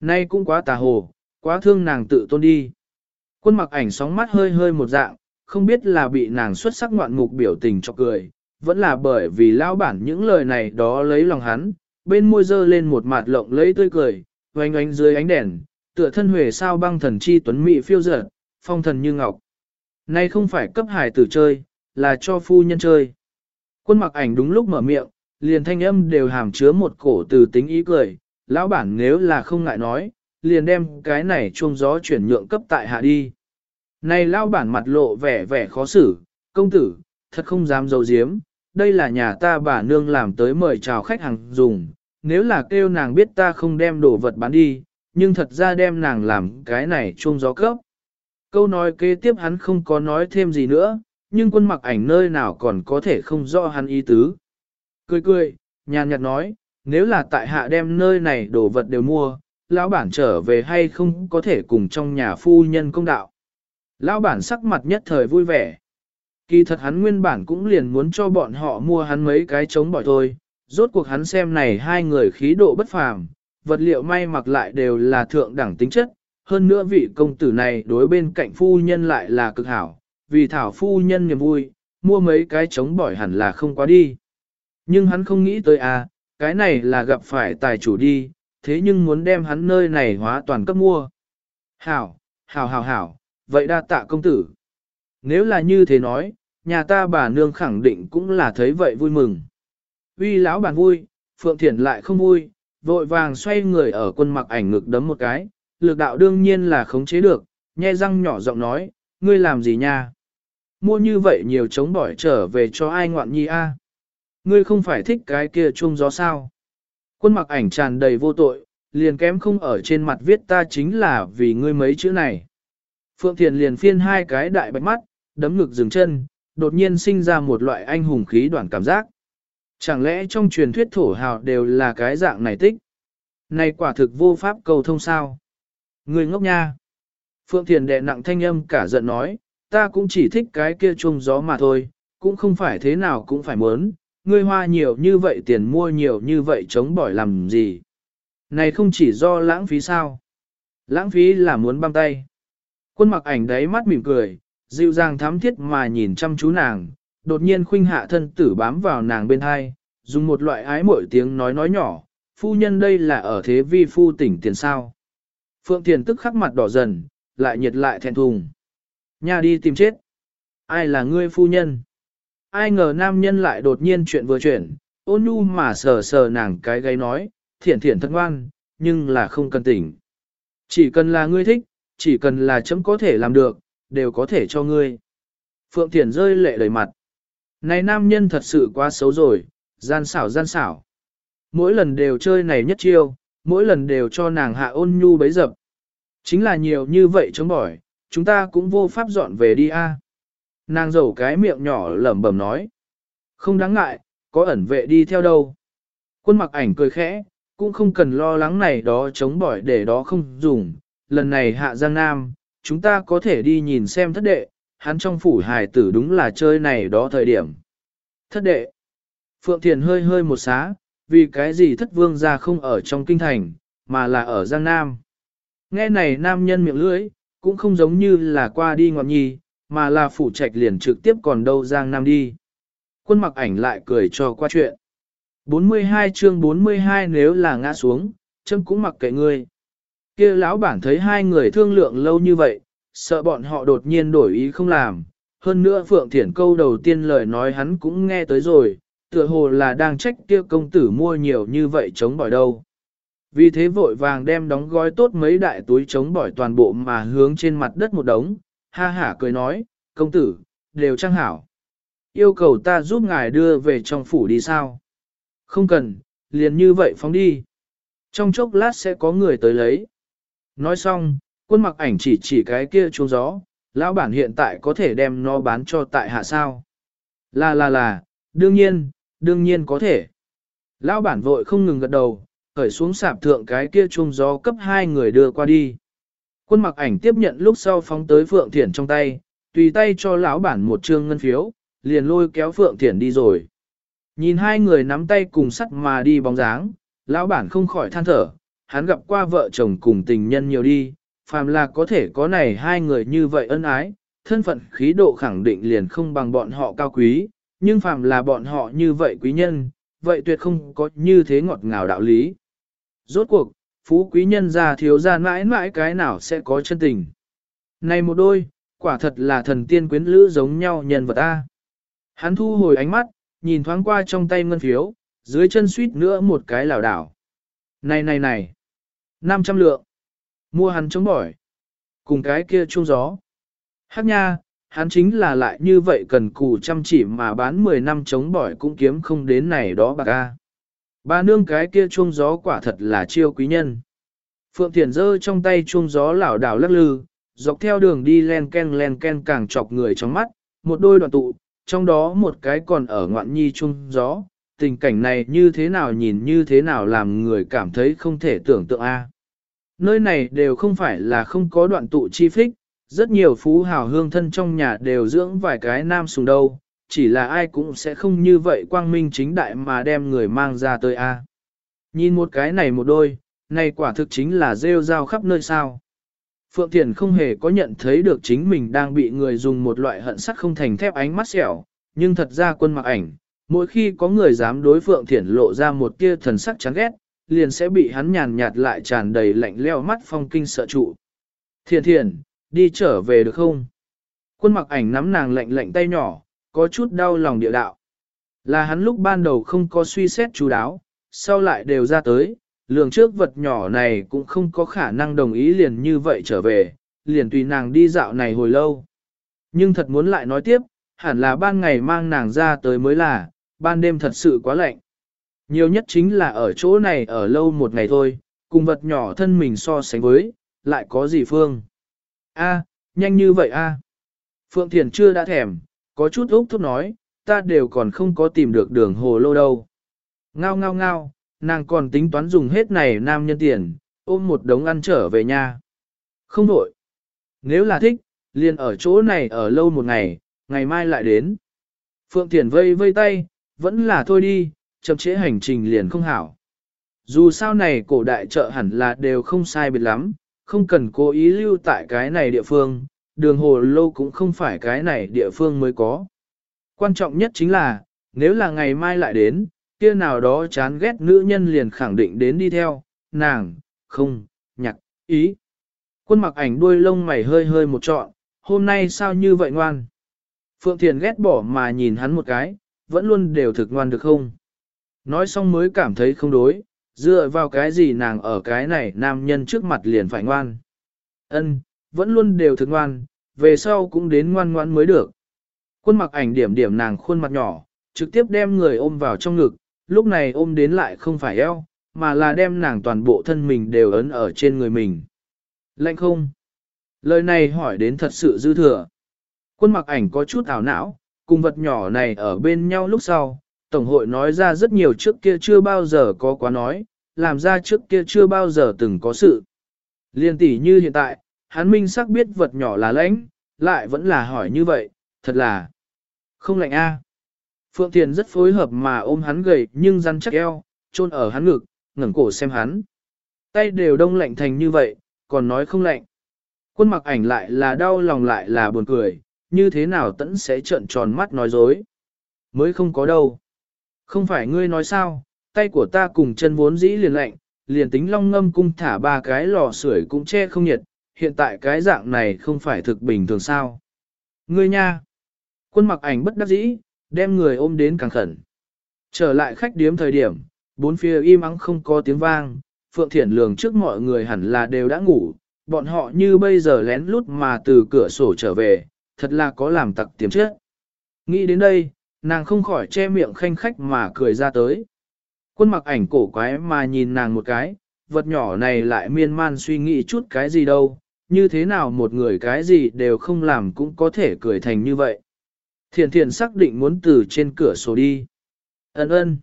Nay cũng quá tà hồ, quá thương nàng tự tôn đi. Quân mặc ảnh sóng mắt hơi hơi một dạng, không biết là bị nàng xuất sắc ngoạn mục biểu tình cho cười, vẫn là bởi vì lão bản những lời này đó lấy lòng hắn, bên môi dơ lên một mặt lộng lấy tươi cười, oanh oanh dưới ánh đèn, tựa thân huệ sao băng thần chi tuấn mỹ phiêu dở, phong thần như ngọc. Nay không phải cấp hải tử chơi, là cho phu nhân chơi. Quân mặc ảnh đúng lúc mở miệng, liền thanh âm đều hàm chứa một cổ từ tính ý cười, lão bản nếu là không ngại nói, liền đem cái này chuông gió chuyển nhượng cấp tại hạ đi. Này lão bản mặt lộ vẻ vẻ khó xử, công tử, thật không dám dầu diếm, đây là nhà ta bà nương làm tới mời chào khách hàng dùng, nếu là kêu nàng biết ta không đem đồ vật bán đi, nhưng thật ra đem nàng làm cái này chuông gió cấp. Câu nói kế tiếp hắn không có nói thêm gì nữa, nhưng quân mặc ảnh nơi nào còn có thể không rõ hắn ý tứ. Cười cười, nhàn nhạt nói, nếu là tại hạ đem nơi này đồ vật đều mua, lão bản trở về hay không có thể cùng trong nhà phu nhân công đạo. Lão bản sắc mặt nhất thời vui vẻ. Kỳ thật hắn nguyên bản cũng liền muốn cho bọn họ mua hắn mấy cái trống bỏi thôi, rốt cuộc hắn xem này hai người khí độ bất phàm, vật liệu may mặc lại đều là thượng đẳng tính chất, hơn nữa vị công tử này đối bên cạnh phu nhân lại là cực hảo, vì thảo phu nhân niềm vui, mua mấy cái trống bỏi hẳn là không quá đi. Nhưng hắn không nghĩ tới à, cái này là gặp phải tài chủ đi, thế nhưng muốn đem hắn nơi này hóa toàn cấp mua. Hảo, hảo hảo hảo, vậy đa tạ công tử. Nếu là như thế nói, nhà ta bà nương khẳng định cũng là thấy vậy vui mừng. Uy lão bản vui, Phượng Thiển lại không vui, vội vàng xoay người ở quân mặc ảnh ngực đấm một cái, lực đạo đương nhiên là khống chế được, nhe răng nhỏ giọng nói, ngươi làm gì nha? Mua như vậy nhiều chống bỏi trở về cho ai ngoạn nhi a? Ngươi không phải thích cái kia chung gió sao? Quân mặc ảnh tràn đầy vô tội, liền kém không ở trên mặt viết ta chính là vì ngươi mấy chữ này. Phượng Thiền liền phiên hai cái đại bạch mắt, đấm ngực dừng chân, đột nhiên sinh ra một loại anh hùng khí đoạn cảm giác. Chẳng lẽ trong truyền thuyết thổ hào đều là cái dạng này tích? Này quả thực vô pháp cầu thông sao? Người ngốc nha! Phượng Thiền đệ nặng thanh âm cả giận nói, ta cũng chỉ thích cái kia chung gió mà thôi, cũng không phải thế nào cũng phải muốn, ngươi hoa nhiều như vậy tiền mua nhiều như vậy chống bỏi làm gì. Này không chỉ do lãng phí sao? Lãng phí là muốn băm tay. Quân mặc ảnh đấy mắt mỉm cười, dịu dàng thám thiết mà nhìn chăm chú nàng, đột nhiên khuynh hạ thân tử bám vào nàng bên hai, dùng một loại ái mỗi tiếng nói nói nhỏ, phu nhân đây là ở thế vi phu tỉnh tiền sao. Phượng Thiền tức khắc mặt đỏ dần, lại nhiệt lại thẹn thùng. Nhà đi tìm chết. Ai là ngươi phu nhân? Ai ngờ nam nhân lại đột nhiên chuyện vừa chuyển, ôn nhu mà sờ sờ nàng cái gáy nói, thiện thiện thân ngoan, nhưng là không cần tỉnh. Chỉ cần là ngươi thích, chỉ cần là chấm có thể làm được, đều có thể cho ngươi. Phượng Thiển rơi lệ đầy mặt. Này nam nhân thật sự quá xấu rồi, gian xảo gian xảo. Mỗi lần đều chơi này nhất chiêu, mỗi lần đều cho nàng hạ ôn nhu bấy dập. Chính là nhiều như vậy chống bỏi, chúng ta cũng vô pháp dọn về đi a. Nàng dầu cái miệng nhỏ lẩm bẩm nói. Không đáng ngại, có ẩn vệ đi theo đâu. Quân mặc ảnh cười khẽ, cũng không cần lo lắng này đó chống bỏi để đó không dùng. Lần này hạ Giang Nam, chúng ta có thể đi nhìn xem thất đệ, hắn trong phủ hài tử đúng là chơi này đó thời điểm. Thất đệ. Phượng Thiền hơi hơi một xá, vì cái gì thất vương ra không ở trong kinh thành, mà là ở Giang Nam. Nghe này nam nhân miệng lưỡi, cũng không giống như là qua đi ngọn nhi, mà là phủ trạch liền trực tiếp còn đâu Giang Nam đi. Quân mặc ảnh lại cười cho qua chuyện. 42 chương 42 nếu là ngã xuống, chân cũng mặc kệ ngươi kia lão bản thấy hai người thương lượng lâu như vậy, sợ bọn họ đột nhiên đổi ý không làm. Hơn nữa Phượng Thiển câu đầu tiên lời nói hắn cũng nghe tới rồi, tựa hồ là đang trách kia công tử mua nhiều như vậy chống bỏi đâu. Vì thế vội vàng đem đóng gói tốt mấy đại túi chống bỏi toàn bộ mà hướng trên mặt đất một đống, ha hả cười nói, công tử, đều trang hảo. Yêu cầu ta giúp ngài đưa về trong phủ đi sao? Không cần, liền như vậy phóng đi. Trong chốc lát sẽ có người tới lấy. Nói xong, quân mặc ảnh chỉ chỉ cái kia chuông gió, lão bản hiện tại có thể đem nó bán cho tại hạ sao. Là là là, đương nhiên, đương nhiên có thể. Lão bản vội không ngừng gật đầu, khởi xuống sạp thượng cái kia chuông gió cấp hai người đưa qua đi. Quân mặc ảnh tiếp nhận lúc sau phóng tới Phượng Thiển trong tay, tùy tay cho lão bản một trương ngân phiếu, liền lôi kéo Phượng Thiển đi rồi. Nhìn hai người nắm tay cùng sắt mà đi bóng dáng, lão bản không khỏi than thở, hắn gặp qua vợ chồng cùng tình nhân nhiều đi, phàm là có thể có này hai người như vậy ân ái, thân phận khí độ khẳng định liền không bằng bọn họ cao quý, nhưng phàm là bọn họ như vậy quý nhân, vậy tuyệt không có như thế ngọt ngào đạo lý. Rốt cuộc, phú quý nhân già thiếu ra mãi mãi cái nào sẽ có chân tình. Này một đôi, quả thật là thần tiên quyến lữ giống nhau nhân vật a. Hắn thu hồi ánh mắt, nhìn thoáng qua trong tay ngân phiếu, dưới chân suýt nữa một cái lảo đảo. Này này này, 500 lượng, mua hắn chống bỏi, cùng cái kia chung gió. Hắc nha, hắn chính là lại như vậy cần cù chăm chỉ mà bán 10 năm chống bỏi cũng kiếm không đến này đó bạc ca. Ba nương cái kia chuông gió quả thật là chiêu quý nhân. Phượng Thiển dơ trong tay chuông gió lảo đảo lắc lư, dọc theo đường đi len ken len ken càng chọc người trong mắt, một đôi đoạn tụ, trong đó một cái còn ở ngoạn nhi chuông gió. Tình cảnh này như thế nào nhìn như thế nào làm người cảm thấy không thể tưởng tượng a. Nơi này đều không phải là không có đoạn tụ chi phích, rất nhiều phú hào hương thân trong nhà đều dưỡng vài cái nam sùng đâu, chỉ là ai cũng sẽ không như vậy quang minh chính đại mà đem người mang ra tới a. Nhìn một cái này một đôi, này quả thực chính là rêu rao khắp nơi sao. Phượng Thiền không hề có nhận thấy được chính mình đang bị người dùng một loại hận sắt không thành thép ánh mắt xẻo, nhưng thật ra quân mặc ảnh, mỗi khi có người dám đối Phượng Thiển lộ ra một tia thần sắc chán ghét, liền sẽ bị hắn nhàn nhạt lại tràn đầy lạnh leo mắt phong kinh sợ trụ. Thiền thiền, đi trở về được không? Quân mặc ảnh nắm nàng lạnh lạnh tay nhỏ, có chút đau lòng địa đạo. Là hắn lúc ban đầu không có suy xét chú đáo, sau lại đều ra tới, lường trước vật nhỏ này cũng không có khả năng đồng ý liền như vậy trở về, liền tùy nàng đi dạo này hồi lâu. Nhưng thật muốn lại nói tiếp, hẳn là ban ngày mang nàng ra tới mới là, ban đêm thật sự quá lạnh. Nhiều nhất chính là ở chỗ này ở lâu một ngày thôi, cùng vật nhỏ thân mình so sánh với, lại có gì Phương? A, nhanh như vậy a. Phượng Thiền chưa đã thèm, có chút úc thúc nói, ta đều còn không có tìm được đường hồ lô đâu. Ngao ngao ngao, nàng còn tính toán dùng hết này nam nhân tiền, ôm một đống ăn trở về nhà. Không đổi. Nếu là thích, liền ở chỗ này ở lâu một ngày, ngày mai lại đến. Phượng Thiển vây vây tay, vẫn là thôi đi, chậm trễ hành trình liền không hảo. Dù sao này cổ đại chợ hẳn là đều không sai biệt lắm, không cần cố ý lưu tại cái này địa phương, đường hồ lâu cũng không phải cái này địa phương mới có. Quan trọng nhất chính là, nếu là ngày mai lại đến, kia nào đó chán ghét nữ nhân liền khẳng định đến đi theo, nàng, không, nhặt, ý. Quân mặc ảnh đuôi lông mày hơi hơi một trọn, hôm nay sao như vậy ngoan? Phượng Thiền ghét bỏ mà nhìn hắn một cái, vẫn luôn đều thực ngoan được không? Nói xong mới cảm thấy không đối, dựa vào cái gì nàng ở cái này nam nhân trước mặt liền phải ngoan. Ân, vẫn luôn đều thực ngoan, về sau cũng đến ngoan ngoan mới được. Quân mặc ảnh điểm điểm nàng khuôn mặt nhỏ, trực tiếp đem người ôm vào trong ngực, lúc này ôm đến lại không phải eo, mà là đem nàng toàn bộ thân mình đều ấn ở trên người mình. Lạnh không? Lời này hỏi đến thật sự dư thừa. Quân mặc ảnh có chút ảo não, cùng vật nhỏ này ở bên nhau lúc sau, Tổng hội nói ra rất nhiều trước kia chưa bao giờ có quá nói, làm ra trước kia chưa bao giờ từng có sự. Liên tỷ như hiện tại, hắn minh sắc biết vật nhỏ là lãnh, lại vẫn là hỏi như vậy, thật là không lạnh a. Phượng Thiền rất phối hợp mà ôm hắn gầy nhưng rắn chắc eo, chôn ở hắn ngực, ngẩng cổ xem hắn. Tay đều đông lạnh thành như vậy, còn nói không lạnh. Quân mặc ảnh lại là đau lòng lại là buồn cười, như thế nào tẫn sẽ trợn tròn mắt nói dối. Mới không có đâu. Không phải ngươi nói sao, tay của ta cùng chân vốn dĩ liền lạnh, liền tính long ngâm cung thả ba cái lò sưởi cũng che không nhiệt, hiện tại cái dạng này không phải thực bình thường sao. Ngươi nha! Quân mặc ảnh bất đắc dĩ, đem người ôm đến càng khẩn. Trở lại khách điếm thời điểm, bốn phía im ắng không có tiếng vang, Phượng Thiển lường trước mọi người hẳn là đều đã ngủ, bọn họ như bây giờ lén lút mà từ cửa sổ trở về, thật là có làm tặc tiềm chết. Nghĩ đến đây, nàng không khỏi che miệng khanh khách mà cười ra tới. Quân mặc ảnh cổ quái mà nhìn nàng một cái, vật nhỏ này lại miên man suy nghĩ chút cái gì đâu, như thế nào một người cái gì đều không làm cũng có thể cười thành như vậy. thiện thiện xác định muốn từ trên cửa sổ đi. Ấn ơn.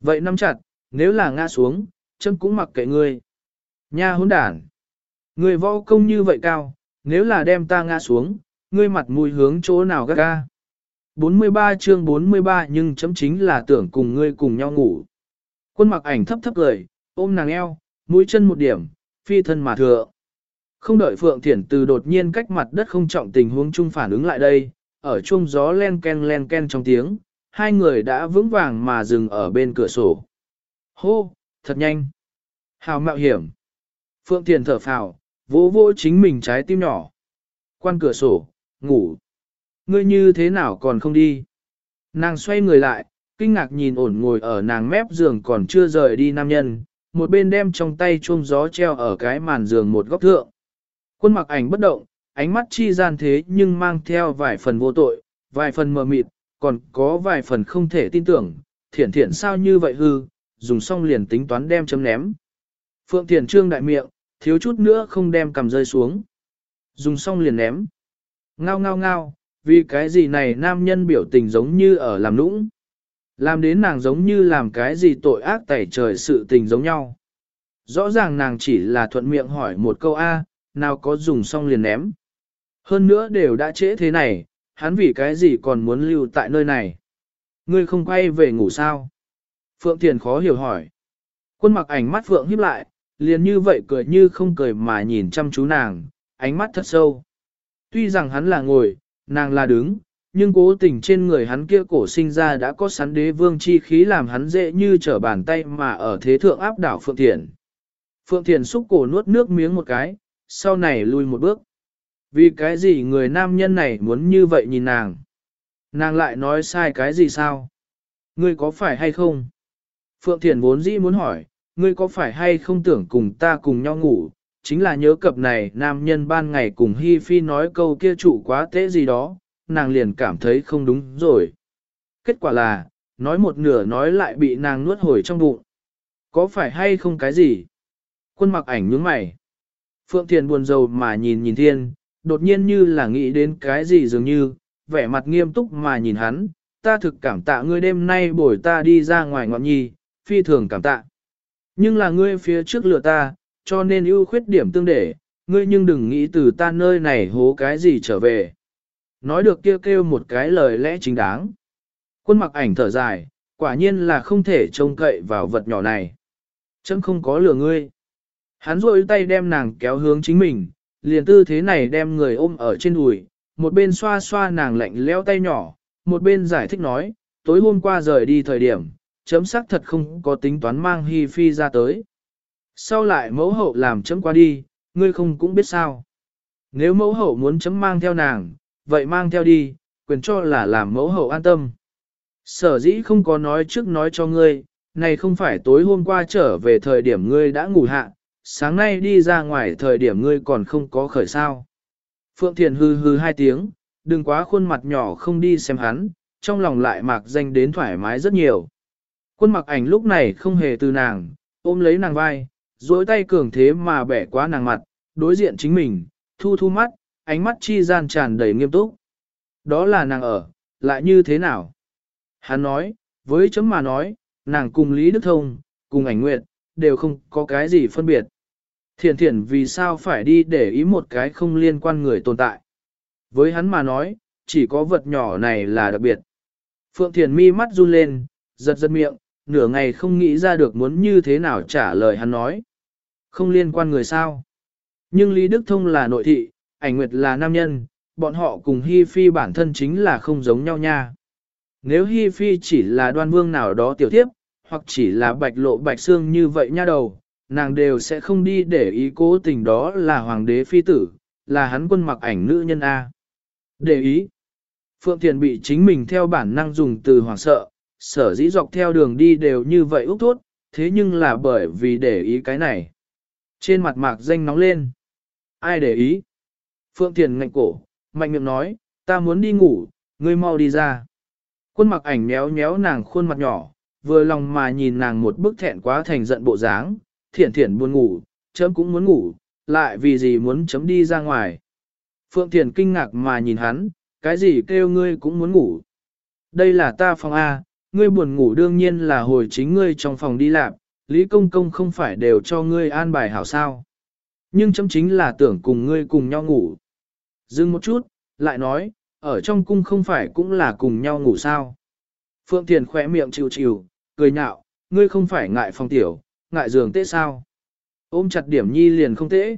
Vậy nắm chặt, nếu là ngã xuống, chân cũng mặc kệ ngươi. Nha hỗn đản. Người võ công như vậy cao, nếu là đem ta ngã xuống, ngươi mặt mũi hướng chỗ nào gác ga. 43 chương 43 nhưng chấm chính là tưởng cùng ngươi cùng nhau ngủ. Quân mặc ảnh thấp thấp cười, ôm nàng eo, mũi chân một điểm, phi thân mà thừa. Không đợi Phượng Thiển từ đột nhiên cách mặt đất không trọng tình huống chung phản ứng lại đây, ở chung gió len ken len ken trong tiếng, hai người đã vững vàng mà dừng ở bên cửa sổ. Hô, thật nhanh. Hào mạo hiểm. Phượng Thiền thở phào, vỗ vỗ chính mình trái tim nhỏ. Quan cửa sổ, ngủ ngươi như thế nào còn không đi? Nàng xoay người lại, kinh ngạc nhìn ổn ngồi ở nàng mép giường còn chưa rời đi nam nhân, một bên đem trong tay chuông gió treo ở cái màn giường một góc thượng. Quân mặc ảnh bất động, ánh mắt chi gian thế nhưng mang theo vài phần vô tội, vài phần mờ mịt, còn có vài phần không thể tin tưởng, thiển thiển sao như vậy hư, dùng xong liền tính toán đem chấm ném. Phượng Thiển Trương đại miệng, thiếu chút nữa không đem cầm rơi xuống. Dùng xong liền ném. Ngao ngao ngao, vì cái gì này nam nhân biểu tình giống như ở làm nũng. Làm đến nàng giống như làm cái gì tội ác tẩy trời sự tình giống nhau. Rõ ràng nàng chỉ là thuận miệng hỏi một câu A, nào có dùng xong liền ném. Hơn nữa đều đã trễ thế này, hắn vì cái gì còn muốn lưu tại nơi này. Ngươi không quay về ngủ sao? Phượng Thiền khó hiểu hỏi. Quân mặc ảnh mắt Phượng híp lại, liền như vậy cười như không cười mà nhìn chăm chú nàng, ánh mắt thật sâu. Tuy rằng hắn là ngồi, nàng là đứng, nhưng cố tình trên người hắn kia cổ sinh ra đã có sắn đế vương chi khí làm hắn dễ như trở bàn tay mà ở thế thượng áp đảo Phượng Thiền. Phượng Thiền xúc cổ nuốt nước miếng một cái, sau này lui một bước. Vì cái gì người nam nhân này muốn như vậy nhìn nàng? Nàng lại nói sai cái gì sao? Ngươi có phải hay không? Phượng Thiền vốn dĩ muốn hỏi, ngươi có phải hay không tưởng cùng ta cùng nhau ngủ? Chính là nhớ cập này nam nhân ban ngày cùng Hi Phi nói câu kia chủ quá tế gì đó, nàng liền cảm thấy không đúng rồi. Kết quả là, nói một nửa nói lại bị nàng nuốt hồi trong bụng. Có phải hay không cái gì? Quân mặc ảnh nhướng mày. Phượng Thiền buồn rầu mà nhìn nhìn thiên, đột nhiên như là nghĩ đến cái gì dường như, vẻ mặt nghiêm túc mà nhìn hắn, ta thực cảm tạ ngươi đêm nay bổi ta đi ra ngoài ngọn nhi, phi thường cảm tạ. Nhưng là ngươi phía trước lừa ta, cho nên ưu khuyết điểm tương để, ngươi nhưng đừng nghĩ từ ta nơi này hố cái gì trở về. Nói được kêu kêu một cái lời lẽ chính đáng. Quân mặc ảnh thở dài, quả nhiên là không thể trông cậy vào vật nhỏ này. Chấm không có lừa ngươi. Hắn rôi tay đem nàng kéo hướng chính mình, liền tư thế này đem người ôm ở trên đùi, một bên xoa xoa nàng lạnh leo tay nhỏ, một bên giải thích nói, tối hôm qua rời đi thời điểm, chấm sắc thật không có tính toán mang Hi Phi ra tới. Sau lại mẫu hậu làm chấm qua đi, ngươi không cũng biết sao. Nếu mẫu hậu muốn chấm mang theo nàng, vậy mang theo đi, quyền cho là làm mẫu hậu an tâm. Sở dĩ không có nói trước nói cho ngươi, này không phải tối hôm qua trở về thời điểm ngươi đã ngủ hạ, sáng nay đi ra ngoài thời điểm ngươi còn không có khởi sao. Phượng Thiền hư hư hai tiếng, đừng quá khuôn mặt nhỏ không đi xem hắn, trong lòng lại mạc danh đến thoải mái rất nhiều. Quân mặc ảnh lúc này không hề từ nàng, ôm lấy nàng vai, duỗi tay cường thế mà bẻ quá nàng mặt, đối diện chính mình, thu thu mắt, ánh mắt chi gian tràn đầy nghiêm túc. Đó là nàng ở, lại như thế nào? Hắn nói, với chấm mà nói, nàng cùng Lý Đức Thông, cùng ảnh nguyện, đều không có cái gì phân biệt. Thiển thiển vì sao phải đi để ý một cái không liên quan người tồn tại. Với hắn mà nói, chỉ có vật nhỏ này là đặc biệt. Phượng Thiền mi mắt run lên, giật giật miệng, nửa ngày không nghĩ ra được muốn như thế nào trả lời hắn nói. Không liên quan người sao. Nhưng Lý Đức Thông là nội thị, ảnh nguyệt là nam nhân, bọn họ cùng Hi Phi bản thân chính là không giống nhau nha. Nếu Hi Phi chỉ là đoan vương nào đó tiểu tiếp, hoặc chỉ là bạch lộ bạch xương như vậy nha đầu, nàng đều sẽ không đi để ý cố tình đó là hoàng đế phi tử, là hắn quân mặc ảnh nữ nhân A. Để ý, Phượng Thiền bị chính mình theo bản năng dùng từ hoàng sợ, sở dĩ dọc theo đường đi đều như vậy úc thốt, thế nhưng là bởi vì để ý cái này. Trên mặt mạc danh nóng lên. Ai để ý? Phượng Thiền ngạnh cổ, mạnh miệng nói, ta muốn đi ngủ, ngươi mau đi ra. Quân mặc ảnh méo méo nàng khuôn mặt nhỏ, vừa lòng mà nhìn nàng một bức thẹn quá thành giận bộ dáng, thiển thiển buồn ngủ, chấm cũng muốn ngủ, lại vì gì muốn chấm đi ra ngoài. Phượng Thiển kinh ngạc mà nhìn hắn, cái gì kêu ngươi cũng muốn ngủ. Đây là ta phòng A, ngươi buồn ngủ đương nhiên là hồi chính ngươi trong phòng đi làm, Lý Công Công không phải đều cho ngươi an bài hảo sao. Nhưng chấm chính là tưởng cùng ngươi cùng nhau ngủ. Dừng một chút, lại nói, ở trong cung không phải cũng là cùng nhau ngủ sao. Phượng Thiền khỏe miệng chịu chịu, cười nhạo, ngươi không phải ngại phòng tiểu, ngại giường tễ sao. Ôm chặt điểm nhi liền không tễ.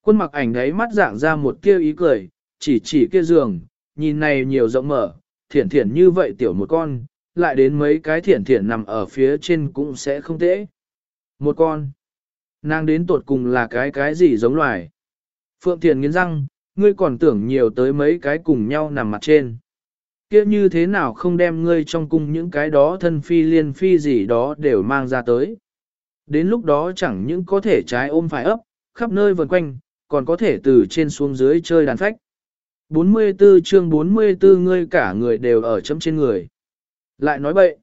Quân mặc ảnh đấy mắt dạng ra một kia ý cười, chỉ chỉ kia giường, nhìn này nhiều rộng mở, thiển thiển như vậy tiểu một con, lại đến mấy cái thiển thiển nằm ở phía trên cũng sẽ không tễ. Một con. Nàng đến tột cùng là cái cái gì giống loài. Phượng Thiền nghiến răng, ngươi còn tưởng nhiều tới mấy cái cùng nhau nằm mặt trên. Kia như thế nào không đem ngươi trong cung những cái đó thân phi liên phi gì đó đều mang ra tới. Đến lúc đó chẳng những có thể trái ôm phải ấp, khắp nơi vần quanh, còn có thể từ trên xuống dưới chơi đàn phách. 44 chương 44 ngươi cả người đều ở chấm trên người. Lại nói bậy.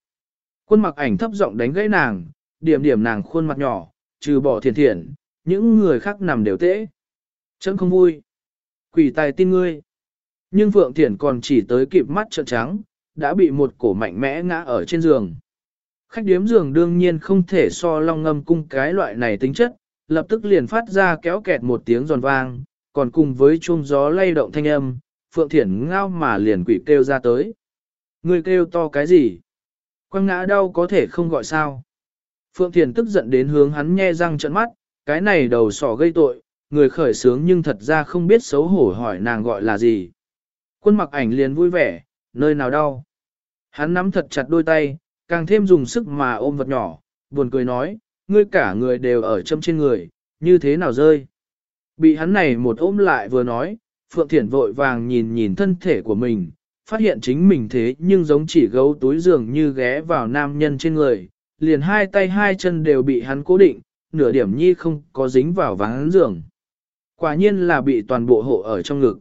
Quân mặc ảnh thấp giọng đánh gãy nàng, điểm điểm nàng khuôn mặt nhỏ, trừ bỏ thiền thiện, những người khác nằm đều tễ. Chấm không vui. Quỷ tài tin ngươi. Nhưng Phượng Thiển còn chỉ tới kịp mắt trợn trắng, đã bị một cổ mạnh mẽ ngã ở trên giường. Khách điếm giường đương nhiên không thể so long ngâm cung cái loại này tính chất, lập tức liền phát ra kéo kẹt một tiếng giòn vang, còn cùng với chuông gió lay động thanh âm, Phượng Thiển ngao mà liền quỷ kêu ra tới. Ngươi kêu to cái gì? Quăng ngã đau có thể không gọi sao? Phượng Thiền tức giận đến hướng hắn nhe răng trận mắt, cái này đầu sỏ gây tội, người khởi sướng nhưng thật ra không biết xấu hổ hỏi nàng gọi là gì. Quân mặc ảnh liền vui vẻ, nơi nào đau. Hắn nắm thật chặt đôi tay, càng thêm dùng sức mà ôm vật nhỏ, buồn cười nói, ngươi cả người đều ở châm trên người, như thế nào rơi. Bị hắn này một ôm lại vừa nói, Phượng Thiển vội vàng nhìn nhìn thân thể của mình, phát hiện chính mình thế nhưng giống chỉ gấu túi giường như ghé vào nam nhân trên người, liền hai tay hai chân đều bị hắn cố định, nửa điểm nhi không có dính vào ván giường. Quả nhiên là bị toàn bộ hộ ở trong ngực.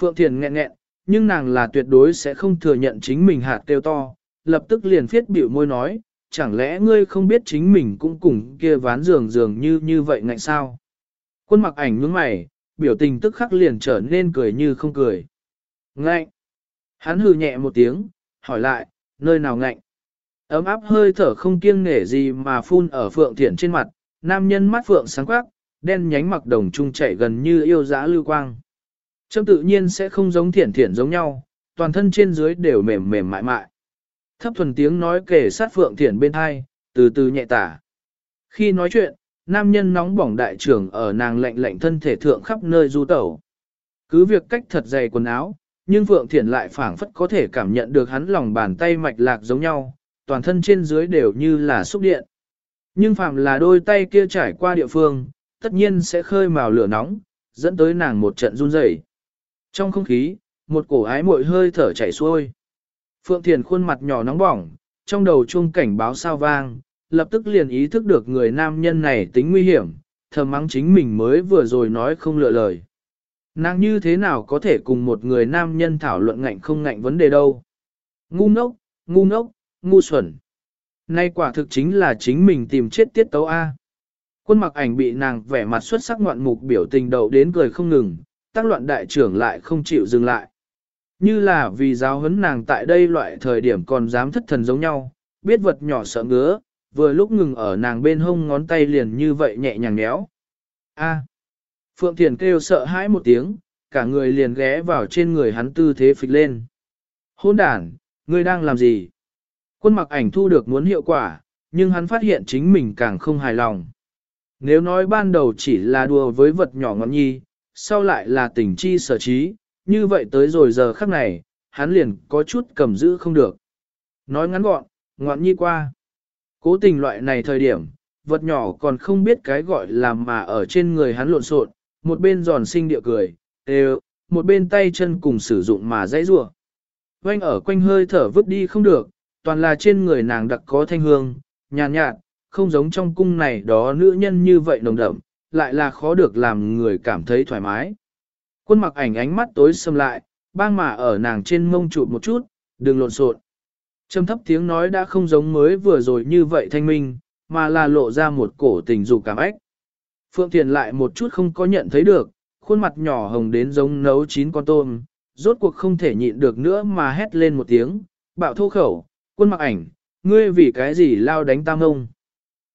Phượng Thiền nghẹn nghẹn, nhưng nàng là tuyệt đối sẽ không thừa nhận chính mình hạt tiêu to, lập tức liền phiết biểu môi nói, chẳng lẽ ngươi không biết chính mình cũng cùng kia ván giường giường như như vậy ngạnh sao? Quân mặc ảnh nhướng mày, biểu tình tức khắc liền trở nên cười như không cười. Ngạnh! Hắn hừ nhẹ một tiếng, hỏi lại, nơi nào ngạnh? Ấm áp hơi thở không kiêng nể gì mà phun ở phượng thiện trên mặt, nam nhân mắt phượng sáng quắc, đen nhánh mặc đồng trung chạy gần như yêu dã lưu quang. Trâm tự nhiên sẽ không giống thiển thiển giống nhau, toàn thân trên dưới đều mềm mềm mại mại. Thấp thuần tiếng nói kể sát phượng thiển bên hai, từ từ nhẹ tả. Khi nói chuyện, nam nhân nóng bỏng đại trưởng ở nàng lạnh lạnh thân thể thượng khắp nơi du tẩu. Cứ việc cách thật dày quần áo, nhưng Phượng Thiển lại phảng phất có thể cảm nhận được hắn lòng bàn tay mạch lạc giống nhau, toàn thân trên dưới đều như là xúc điện. Nhưng phàm là đôi tay kia trải qua địa phương, tất nhiên sẽ khơi mào lửa nóng, dẫn tới nàng một trận run rẩy. Trong không khí, một cổ ái muội hơi thở chảy xuôi. Phượng Thiền khuôn mặt nhỏ nóng bỏng, trong đầu chuông cảnh báo sao vang, lập tức liền ý thức được người nam nhân này tính nguy hiểm, thầm mắng chính mình mới vừa rồi nói không lựa lời. Nàng như thế nào có thể cùng một người nam nhân thảo luận ngạnh không ngạnh vấn đề đâu. Ngu ngốc, ngu ngốc, ngu xuẩn. Nay quả thực chính là chính mình tìm chết tiết tấu A. Quân mặc ảnh bị nàng vẻ mặt xuất sắc ngoạn mục biểu tình đầu đến cười không ngừng, tác loạn đại trưởng lại không chịu dừng lại. Như là vì giáo huấn nàng tại đây loại thời điểm còn dám thất thần giống nhau, biết vật nhỏ sợ ngứa, vừa lúc ngừng ở nàng bên hông ngón tay liền như vậy nhẹ nhàng nhéo. A. Phượng Thiền kêu sợ hãi một tiếng, cả người liền ghé vào trên người hắn tư thế phịch lên. Hôn đàn, ngươi đang làm gì? Quân mặc ảnh thu được muốn hiệu quả, nhưng hắn phát hiện chính mình càng không hài lòng. Nếu nói ban đầu chỉ là đùa với vật nhỏ ngọn nhi, sau lại là tình chi sở trí, như vậy tới rồi giờ khắc này, hắn liền có chút cầm giữ không được. Nói ngắn gọn, ngọn nhi qua. Cố tình loại này thời điểm, vật nhỏ còn không biết cái gọi là mà ở trên người hắn lộn xộn, một bên giòn sinh địa cười, đều, một bên tay chân cùng sử dụng mà dãy rủa. Quanh ở quanh hơi thở vứt đi không được, toàn là trên người nàng đặc có thanh hương, nhàn nhạt, nhạt, không giống trong cung này đó nữ nhân như vậy nồng đậm, lại là khó được làm người cảm thấy thoải mái. Quân mặc ảnh ánh mắt tối sầm lại, bang mà ở nàng trên mông chụp một chút, đừng lộn xộn. Trầm thấp tiếng nói đã không giống mới vừa rồi như vậy thanh minh, mà là lộ ra một cổ tình dục cảm ếch. Phượng Thiền lại một chút không có nhận thấy được, khuôn mặt nhỏ hồng đến giống nấu chín con tôm, rốt cuộc không thể nhịn được nữa mà hét lên một tiếng, bạo thô khẩu, quân mặc ảnh, ngươi vì cái gì lao đánh tam ngông.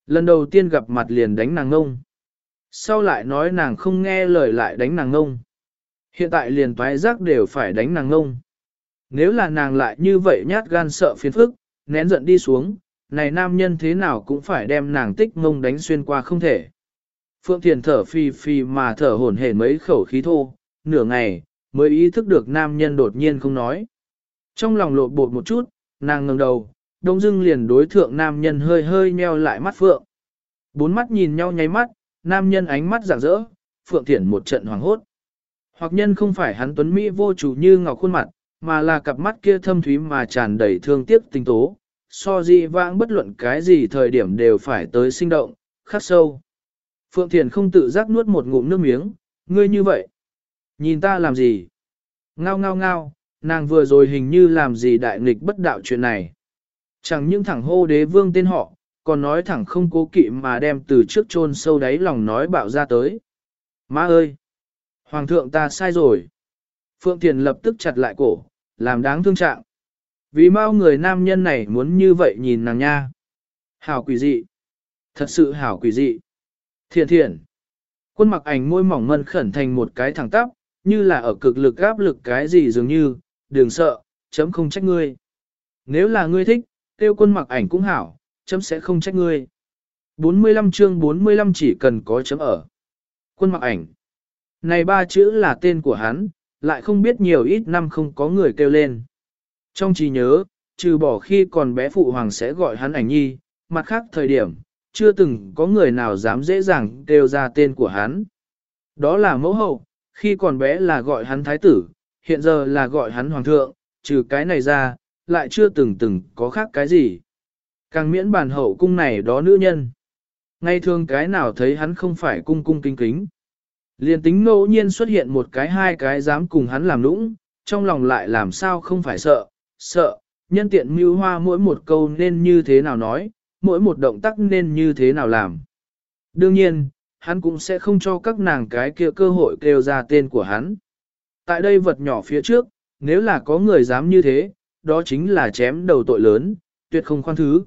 Lần đầu tiên gặp mặt liền đánh nàng ngông. Sau lại nói nàng không nghe lời lại đánh nàng ngông. Hiện tại liền toái giác đều phải đánh nàng ngông. Nếu là nàng lại như vậy nhát gan sợ phiền phức, nén giận đi xuống, này nam nhân thế nào cũng phải đem nàng tích ngông đánh xuyên qua không thể. Phượng Thiền thở phi phi mà thở hổn hển mấy khẩu khí thô, nửa ngày, mới ý thức được nam nhân đột nhiên không nói. Trong lòng lộ bột một chút, nàng ngẩng đầu, đông dưng liền đối thượng nam nhân hơi hơi nheo lại mắt Phượng. Bốn mắt nhìn nhau nháy mắt, nam nhân ánh mắt rạng rỡ, Phượng Thiển một trận hoàng hốt. Hoặc nhân không phải hắn tuấn Mỹ vô chủ như ngọc khuôn mặt, mà là cặp mắt kia thâm thúy mà tràn đầy thương tiếc tình tố, so di vãng bất luận cái gì thời điểm đều phải tới sinh động, khắc sâu. Phượng Thiền không tự giác nuốt một ngụm nước miếng, ngươi như vậy. Nhìn ta làm gì? Ngao ngao ngao, nàng vừa rồi hình như làm gì đại nghịch bất đạo chuyện này. Chẳng những thẳng hô đế vương tên họ, còn nói thẳng không cố kỵ mà đem từ trước chôn sâu đáy lòng nói bạo ra tới. Má ơi! Hoàng thượng ta sai rồi. Phượng Thiền lập tức chặt lại cổ, làm đáng thương trạng. Vì mau người nam nhân này muốn như vậy nhìn nàng nha. Hảo quỷ dị. Thật sự hảo quỷ dị. Thiện thiện. Quân mặc ảnh môi mỏng mân khẩn thành một cái thẳng tắp, như là ở cực lực áp lực cái gì dường như, đừng sợ, chấm không trách ngươi. Nếu là ngươi thích, tiêu quân mặc ảnh cũng hảo, chấm sẽ không trách ngươi. 45 chương 45 chỉ cần có chấm ở. Quân mặc ảnh. Này ba chữ là tên của hắn, lại không biết nhiều ít năm không có người kêu lên. Trong trí nhớ, trừ bỏ khi còn bé phụ hoàng sẽ gọi hắn ảnh nhi, mặt khác thời điểm, chưa từng có người nào dám dễ dàng kêu ra tên của hắn. Đó là mẫu hậu, khi còn bé là gọi hắn thái tử, hiện giờ là gọi hắn hoàng thượng, trừ cái này ra, lại chưa từng từng có khác cái gì. Càng miễn bản hậu cung này đó nữ nhân. Ngay thường cái nào thấy hắn không phải cung cung kính kính. Liên tính ngẫu nhiên xuất hiện một cái hai cái dám cùng hắn làm nũng, trong lòng lại làm sao không phải sợ, sợ, nhân tiện mưu hoa mỗi một câu nên như thế nào nói, mỗi một động tác nên như thế nào làm. Đương nhiên, hắn cũng sẽ không cho các nàng cái kia cơ hội kêu ra tên của hắn. Tại đây vật nhỏ phía trước, nếu là có người dám như thế, đó chính là chém đầu tội lớn, tuyệt không khoan thứ.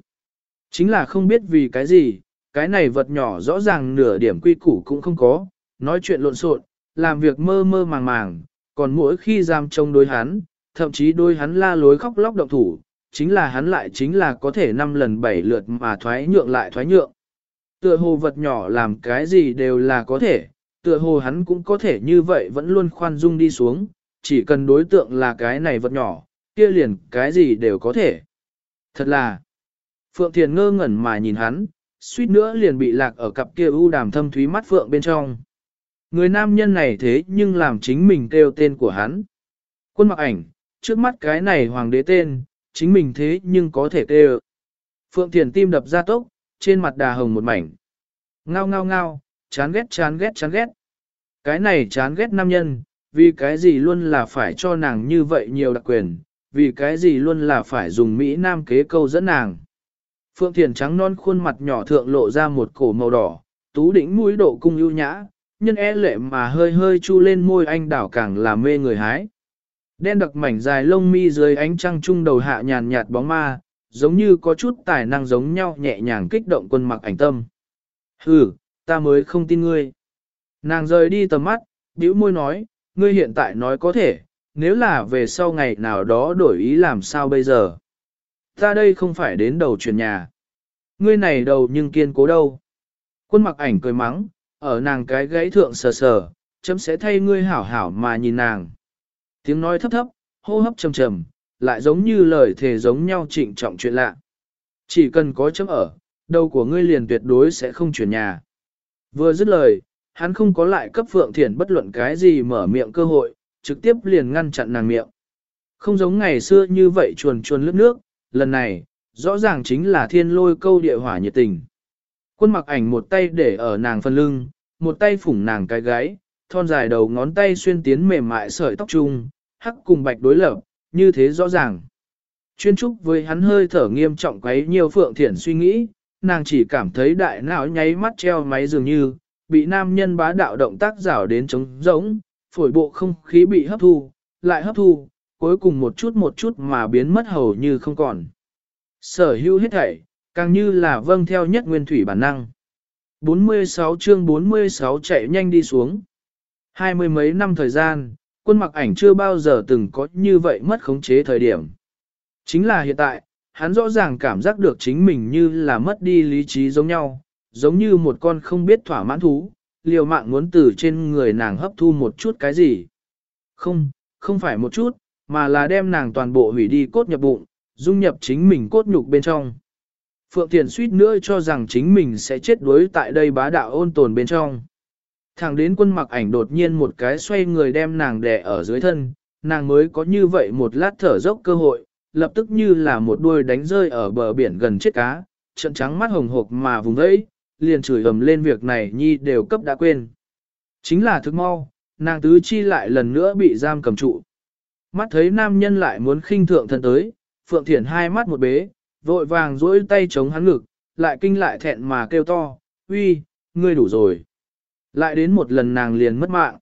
Chính là không biết vì cái gì, cái này vật nhỏ rõ ràng nửa điểm quy củ cũng không có, nói chuyện lộn xộn, làm việc mơ mơ màng màng, còn mỗi khi giam trông đối hắn, thậm chí đôi hắn la lối khóc lóc động thủ, chính là hắn lại chính là có thể năm lần bảy lượt mà thoái nhượng lại thoái nhượng. Tựa hồ vật nhỏ làm cái gì đều là có thể, tựa hồ hắn cũng có thể như vậy vẫn luôn khoan dung đi xuống, chỉ cần đối tượng là cái này vật nhỏ, kia liền cái gì đều có thể. Thật là, Phượng Thiền ngơ ngẩn mà nhìn hắn, suýt nữa liền bị lạc ở cặp kia u đàm thâm thúy mắt Phượng bên trong. Người nam nhân này thế nhưng làm chính mình kêu tên của hắn. Quân mặc ảnh, trước mắt cái này hoàng đế tên, chính mình thế nhưng có thể kêu. Phượng Thiền tim đập ra tốc, trên mặt đà hồng một mảnh. Ngao ngao ngao, chán ghét chán ghét chán ghét. Cái này chán ghét nam nhân, vì cái gì luôn là phải cho nàng như vậy nhiều đặc quyền, vì cái gì luôn là phải dùng Mỹ Nam kế câu dẫn nàng. Phượng Thiền trắng non khuôn mặt nhỏ thượng lộ ra một cổ màu đỏ, tú đỉnh mũi độ cung ưu nhã, nhân e lệ mà hơi hơi chu lên môi anh đảo càng là mê người hái. Đen đặc mảnh dài lông mi dưới ánh trăng trung đầu hạ nhàn nhạt bóng ma, giống như có chút tài năng giống nhau nhẹ nhàng kích động quân mặc ảnh tâm. Hừ, ta mới không tin ngươi. Nàng rời đi tầm mắt, bĩu môi nói, ngươi hiện tại nói có thể, nếu là về sau ngày nào đó đổi ý làm sao bây giờ. Ta đây không phải đến đầu chuyển nhà. Ngươi này đầu nhưng kiên cố đâu. Quân mặc ảnh cười mắng, ở nàng cái gãy thượng sờ sờ, chấm sẽ thay ngươi hảo hảo mà nhìn nàng. Tiếng nói thấp thấp, hô hấp trầm trầm, lại giống như lời thề giống nhau trịnh trọng chuyện lạ. Chỉ cần có chấm ở, đầu của ngươi liền tuyệt đối sẽ không chuyển nhà. Vừa dứt lời, hắn không có lại cấp Phượng Thiển bất luận cái gì mở miệng cơ hội, trực tiếp liền ngăn chặn nàng miệng. Không giống ngày xưa như vậy chuồn chuồn lướt nước, lần này, rõ ràng chính là thiên lôi câu địa hỏa nhiệt tình. Quân mặc ảnh một tay để ở nàng phân lưng, một tay phủng nàng cái gáy, thon dài đầu ngón tay xuyên tiến mềm mại sợi tóc trung, hắc cùng bạch đối lập, như thế rõ ràng. Chuyên trúc với hắn hơi thở nghiêm trọng quấy nhiều phượng thiển suy nghĩ, nàng chỉ cảm thấy đại não nháy mắt treo máy dường như, bị nam nhân bá đạo động tác rảo đến trống rỗng, phổi bộ không khí bị hấp thu, lại hấp thu, cuối cùng một chút một chút mà biến mất hầu như không còn. Sở hữu hết thảy, càng như là vâng theo nhất nguyên thủy bản năng. 46 chương 46 chạy nhanh đi xuống. Hai mươi mấy năm thời gian, quân mặc ảnh chưa bao giờ từng có như vậy mất khống chế thời điểm. Chính là hiện tại, hắn rõ ràng cảm giác được chính mình như là mất đi lý trí giống nhau, giống như một con không biết thỏa mãn thú, liều mạng muốn từ trên người nàng hấp thu một chút cái gì. Không, không phải một chút, mà là đem nàng toàn bộ hủy đi cốt nhập bụng, dung nhập chính mình cốt nhục bên trong. Phượng Thiền suýt nữa cho rằng chính mình sẽ chết đuối tại đây bá đạo ôn tồn bên trong. Thẳng đến quân mặc ảnh đột nhiên một cái xoay người đem nàng đè ở dưới thân, nàng mới có như vậy một lát thở dốc cơ hội, lập tức như là một đuôi đánh rơi ở bờ biển gần chết cá, trận trắng mắt hồng hộc mà vùng vẫy, liền chửi ầm lên việc này nhi đều cấp đã quên. Chính là thức mau, nàng tứ chi lại lần nữa bị giam cầm trụ. Mắt thấy nam nhân lại muốn khinh thượng thân tới, Phượng Thiển hai mắt một bế, vội vàng duỗi tay chống hắn ngực, lại kinh lại thẹn mà kêu to, uy, ngươi đủ rồi. Lại đến một lần nàng liền mất mạng.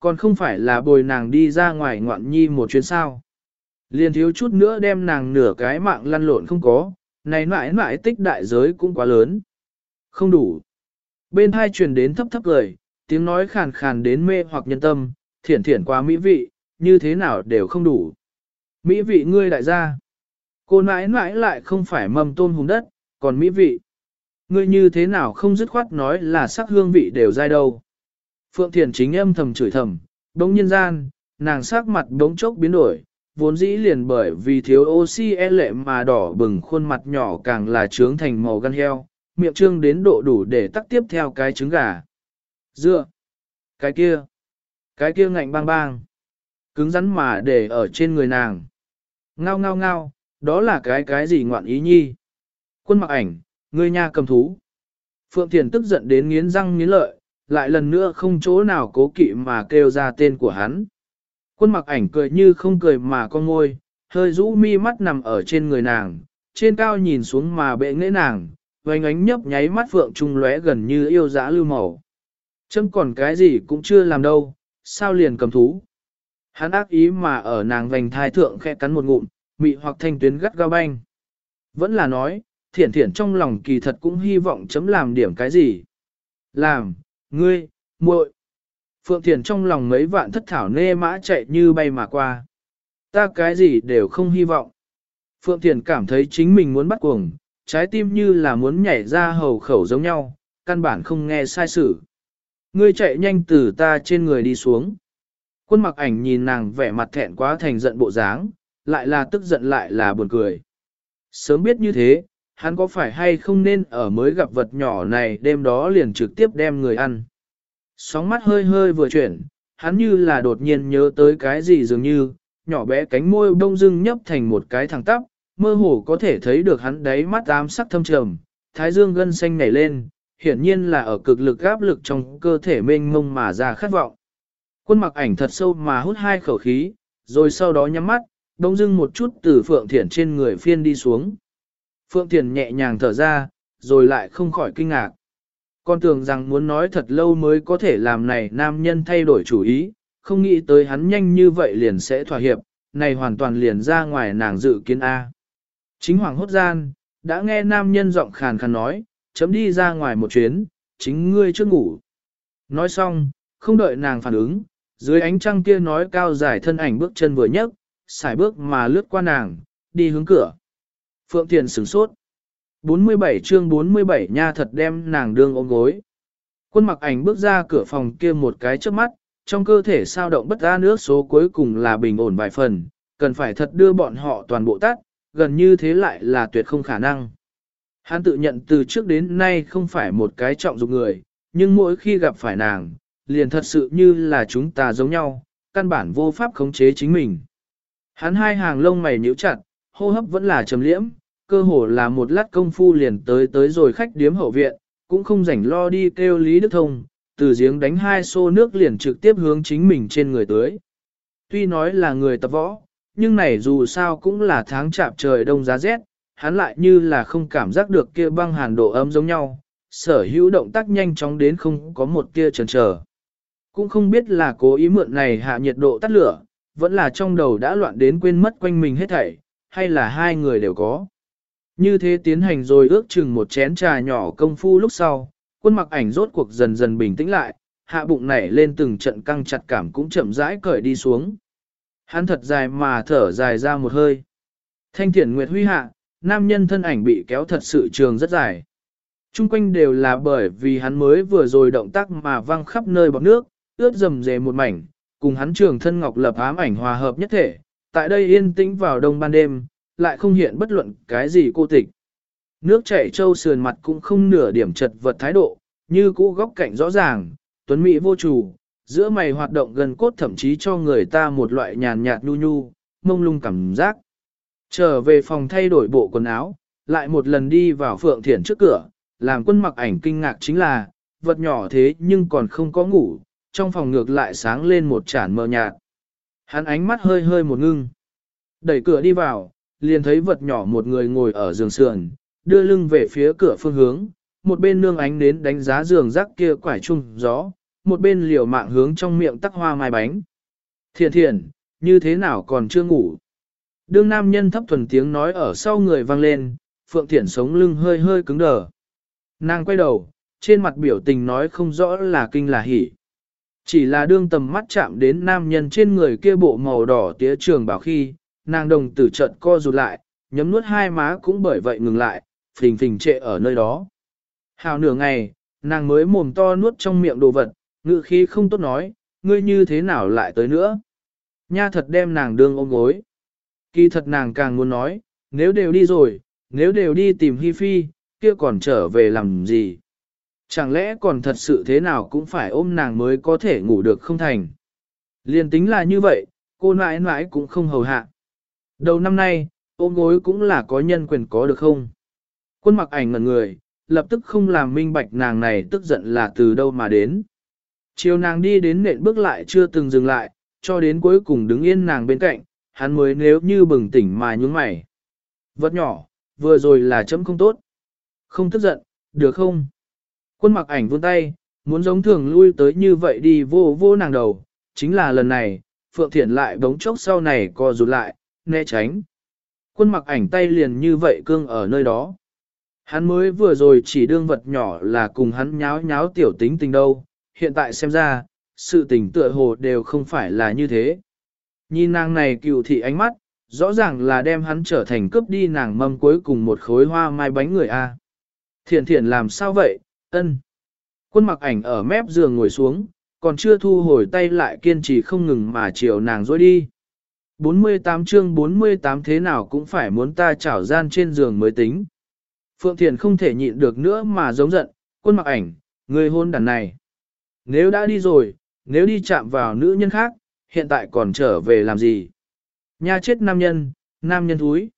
Còn không phải là bồi nàng đi ra ngoài ngoạn nhi một chuyến sao. Liền thiếu chút nữa đem nàng nửa cái mạng lăn lộn không có, này mãi mãi tích đại giới cũng quá lớn. Không đủ. Bên hai truyền đến thấp thấp lời, tiếng nói khàn khàn đến mê hoặc nhân tâm, thiển thiển quá mỹ vị, như thế nào đều không đủ. Mỹ vị ngươi đại gia. Cô nãi nãi lại không phải mầm tôm hùng đất, còn mỹ vị. Ngươi như thế nào không dứt khoát nói là sắc hương vị đều dai đâu. Phượng Thiền chính âm thầm chửi thầm, đống nhân gian, nàng sắc mặt đống chốc biến đổi, vốn dĩ liền bởi vì thiếu oxy e lệ mà đỏ bừng khuôn mặt nhỏ càng là trướng thành màu gan heo, miệng trương đến độ đủ để tắt tiếp theo cái trứng gà. Dựa, cái kia, cái kia ngạnh bang bang, cứng rắn mà để ở trên người nàng. Ngao ngao ngao, đó là cái cái gì ngoạn ý nhi. Quân mặc ảnh, ngươi nha cầm thú. Phượng Thiền tức giận đến nghiến răng nghiến lợi, lại lần nữa không chỗ nào cố kỵ mà kêu ra tên của hắn. Quân mặc ảnh cười như không cười mà con ngôi, hơi rũ mi mắt nằm ở trên người nàng, trên cao nhìn xuống mà bệ nghệ nàng, vành ánh nhấp nháy mắt phượng trung lóe gần như yêu dã lưu màu. Châm còn cái gì cũng chưa làm đâu, sao liền cầm thú. Hắn ác ý mà ở nàng vành thai thượng khẽ cắn một ngụm, mị hoặc thanh tuyến gắt gao banh. Vẫn là nói, thiển thiển trong lòng kỳ thật cũng hy vọng chấm làm điểm cái gì. Làm, ngươi, muội. Phượng Thiển trong lòng mấy vạn thất thảo nê mã chạy như bay mà qua. Ta cái gì đều không hy vọng. Phượng Thiển cảm thấy chính mình muốn bắt cuồng, trái tim như là muốn nhảy ra hầu khẩu giống nhau, căn bản không nghe sai sự. Ngươi chạy nhanh từ ta trên người đi xuống. Quân mặc ảnh nhìn nàng vẻ mặt thẹn quá thành giận bộ dáng, lại là tức giận lại là buồn cười. Sớm biết như thế, hắn có phải hay không nên ở mới gặp vật nhỏ này đêm đó liền trực tiếp đem người ăn. Sóng mắt hơi hơi vừa chuyển, hắn như là đột nhiên nhớ tới cái gì dường như, nhỏ bé cánh môi đông dưng nhấp thành một cái thẳng tắp, mơ hồ có thể thấy được hắn đáy mắt ám sắc thâm trầm, thái dương gân xanh nảy lên, hiển nhiên là ở cực lực áp lực trong cơ thể mênh mông mà ra khát vọng. Quân mặc ảnh thật sâu mà hút hai khẩu khí, rồi sau đó nhắm mắt, đông dưng một chút từ Phượng Thiển trên người phiên đi xuống. Phượng Thiền nhẹ nhàng thở ra, rồi lại không khỏi kinh ngạc. Con tưởng rằng muốn nói thật lâu mới có thể làm này nam nhân thay đổi chủ ý, không nghĩ tới hắn nhanh như vậy liền sẽ thỏa hiệp, này hoàn toàn liền ra ngoài nàng dự kiến A. Chính hoàng hốt gian, đã nghe nam nhân giọng khàn khàn nói, chấm đi ra ngoài một chuyến, chính ngươi chưa ngủ. Nói xong, không đợi nàng phản ứng, dưới ánh trăng kia nói cao dài thân ảnh bước chân vừa nhấc, xài bước mà lướt qua nàng, đi hướng cửa. Phượng Thiền sửng sốt. 47 chương 47 nha thật đem nàng đương ôm gối. Quân mặc ảnh bước ra cửa phòng kia một cái trước mắt, trong cơ thể sao động bất ra nước số cuối cùng là bình ổn vài phần, cần phải thật đưa bọn họ toàn bộ tắt, gần như thế lại là tuyệt không khả năng. Hắn tự nhận từ trước đến nay không phải một cái trọng dụng người, nhưng mỗi khi gặp phải nàng, liền thật sự như là chúng ta giống nhau, căn bản vô pháp khống chế chính mình. Hắn hai hàng lông mày nhíu chặt, hô hấp vẫn là trầm liễm, cơ hồ là một lát công phu liền tới tới rồi khách điếm hậu viện, cũng không rảnh lo đi kêu Lý Đức Thông, từ giếng đánh hai xô nước liền trực tiếp hướng chính mình trên người tới. Tuy nói là người tập võ, nhưng này dù sao cũng là tháng chạp trời đông giá rét, hắn lại như là không cảm giác được kia băng hàn độ ấm giống nhau, sở hữu động tác nhanh chóng đến không có một tia chần chờ. Cũng không biết là cố ý mượn này hạ nhiệt độ tắt lửa, vẫn là trong đầu đã loạn đến quên mất quanh mình hết thảy, hay là hai người đều có. Như thế tiến hành rồi ước chừng một chén trà nhỏ công phu lúc sau, quân mặc ảnh rốt cuộc dần dần bình tĩnh lại, hạ bụng nảy lên từng trận căng chặt cảm cũng chậm rãi cởi đi xuống. Hắn thật dài mà thở dài ra một hơi. Thanh thiển nguyệt huy hạ, nam nhân thân ảnh bị kéo thật sự trường rất dài. Trung quanh đều là bởi vì hắn mới vừa rồi động tác mà văng khắp nơi bọt nước, ướt rầm rề một mảnh, cùng hắn trường thân ngọc lập ám ảnh hòa hợp nhất thể. Tại đây yên tĩnh vào đông ban đêm, lại không hiện bất luận cái gì cô tịch. Nước chảy trâu sườn mặt cũng không nửa điểm chật vật thái độ, như cũ góc cạnh rõ ràng, tuấn mỹ vô chủ, giữa mày hoạt động gần cốt thậm chí cho người ta một loại nhàn nhạt nhu nhu, mông lung cảm giác. Trở về phòng thay đổi bộ quần áo, lại một lần đi vào phượng thiển trước cửa, làm quân mặc ảnh kinh ngạc chính là, vật nhỏ thế nhưng còn không có ngủ, trong phòng ngược lại sáng lên một chản mờ nhạt. Hắn ánh mắt hơi hơi một ngưng. Đẩy cửa đi vào, liền thấy vật nhỏ một người ngồi ở giường sườn, đưa lưng về phía cửa phương hướng, một bên nương ánh đến đánh giá giường rắc kia quải chung gió, một bên liều mạng hướng trong miệng tắc hoa mai bánh. Thiện thiện, như thế nào còn chưa ngủ? Đương nam nhân thấp thuần tiếng nói ở sau người vang lên, Phượng Thiển sống lưng hơi hơi cứng đờ. Nàng quay đầu, trên mặt biểu tình nói không rõ là kinh là hỉ. Chỉ là đương tầm mắt chạm đến nam nhân trên người kia bộ màu đỏ tía trường bảo khi, nàng đồng tử trận co rụt lại, nhấm nuốt hai má cũng bởi vậy ngừng lại, phình phình trệ ở nơi đó. Hào nửa ngày, nàng mới mồm to nuốt trong miệng đồ vật, ngự khí không tốt nói, ngươi như thế nào lại tới nữa. Nha thật đem nàng đương ôm gối. Kỳ thật nàng càng muốn nói, nếu đều đi rồi, nếu đều đi tìm Hi Phi, kia còn trở về làm gì? Chẳng lẽ còn thật sự thế nào cũng phải ôm nàng mới có thể ngủ được không thành? Liên tính là như vậy, cô nãi nãi cũng không hầu hạ. Đầu năm nay, ôm gối cũng là có nhân quyền có được không? Quân mặc ảnh ngẩn người, lập tức không làm minh bạch nàng này tức giận là từ đâu mà đến. Chiều nàng đi đến nện bước lại chưa từng dừng lại, cho đến cuối cùng đứng yên nàng bên cạnh, hắn mới nếu như bừng tỉnh mà nhúng mày. Vật nhỏ, vừa rồi là chấm không tốt. Không tức giận, được không? Quân mặc ảnh vươn tay, muốn giống thường lui tới như vậy đi vô vô nàng đầu, chính là lần này, Phượng Thiển lại bóng chốc sau này co rụt lại, né tránh. Quân mặc ảnh tay liền như vậy cương ở nơi đó. Hắn mới vừa rồi chỉ đương vật nhỏ là cùng hắn nháo nháo tiểu tính tình đâu, hiện tại xem ra, sự tình tựa hồ đều không phải là như thế. Nhìn nàng này cựu thị ánh mắt, rõ ràng là đem hắn trở thành cướp đi nàng mâm cuối cùng một khối hoa mai bánh người A. Thiện thiện làm sao vậy, ân. Quân mặc ảnh ở mép giường ngồi xuống, còn chưa thu hồi tay lại kiên trì không ngừng mà chiều nàng dối đi. 48 chương 48 thế nào cũng phải muốn ta chảo gian trên giường mới tính. Phượng Thiền không thể nhịn được nữa mà giống giận, quân mặc ảnh, người hôn đàn này. Nếu đã đi rồi, nếu đi chạm vào nữ nhân khác, hiện tại còn trở về làm gì? Nha chết nam nhân, nam nhân thúi.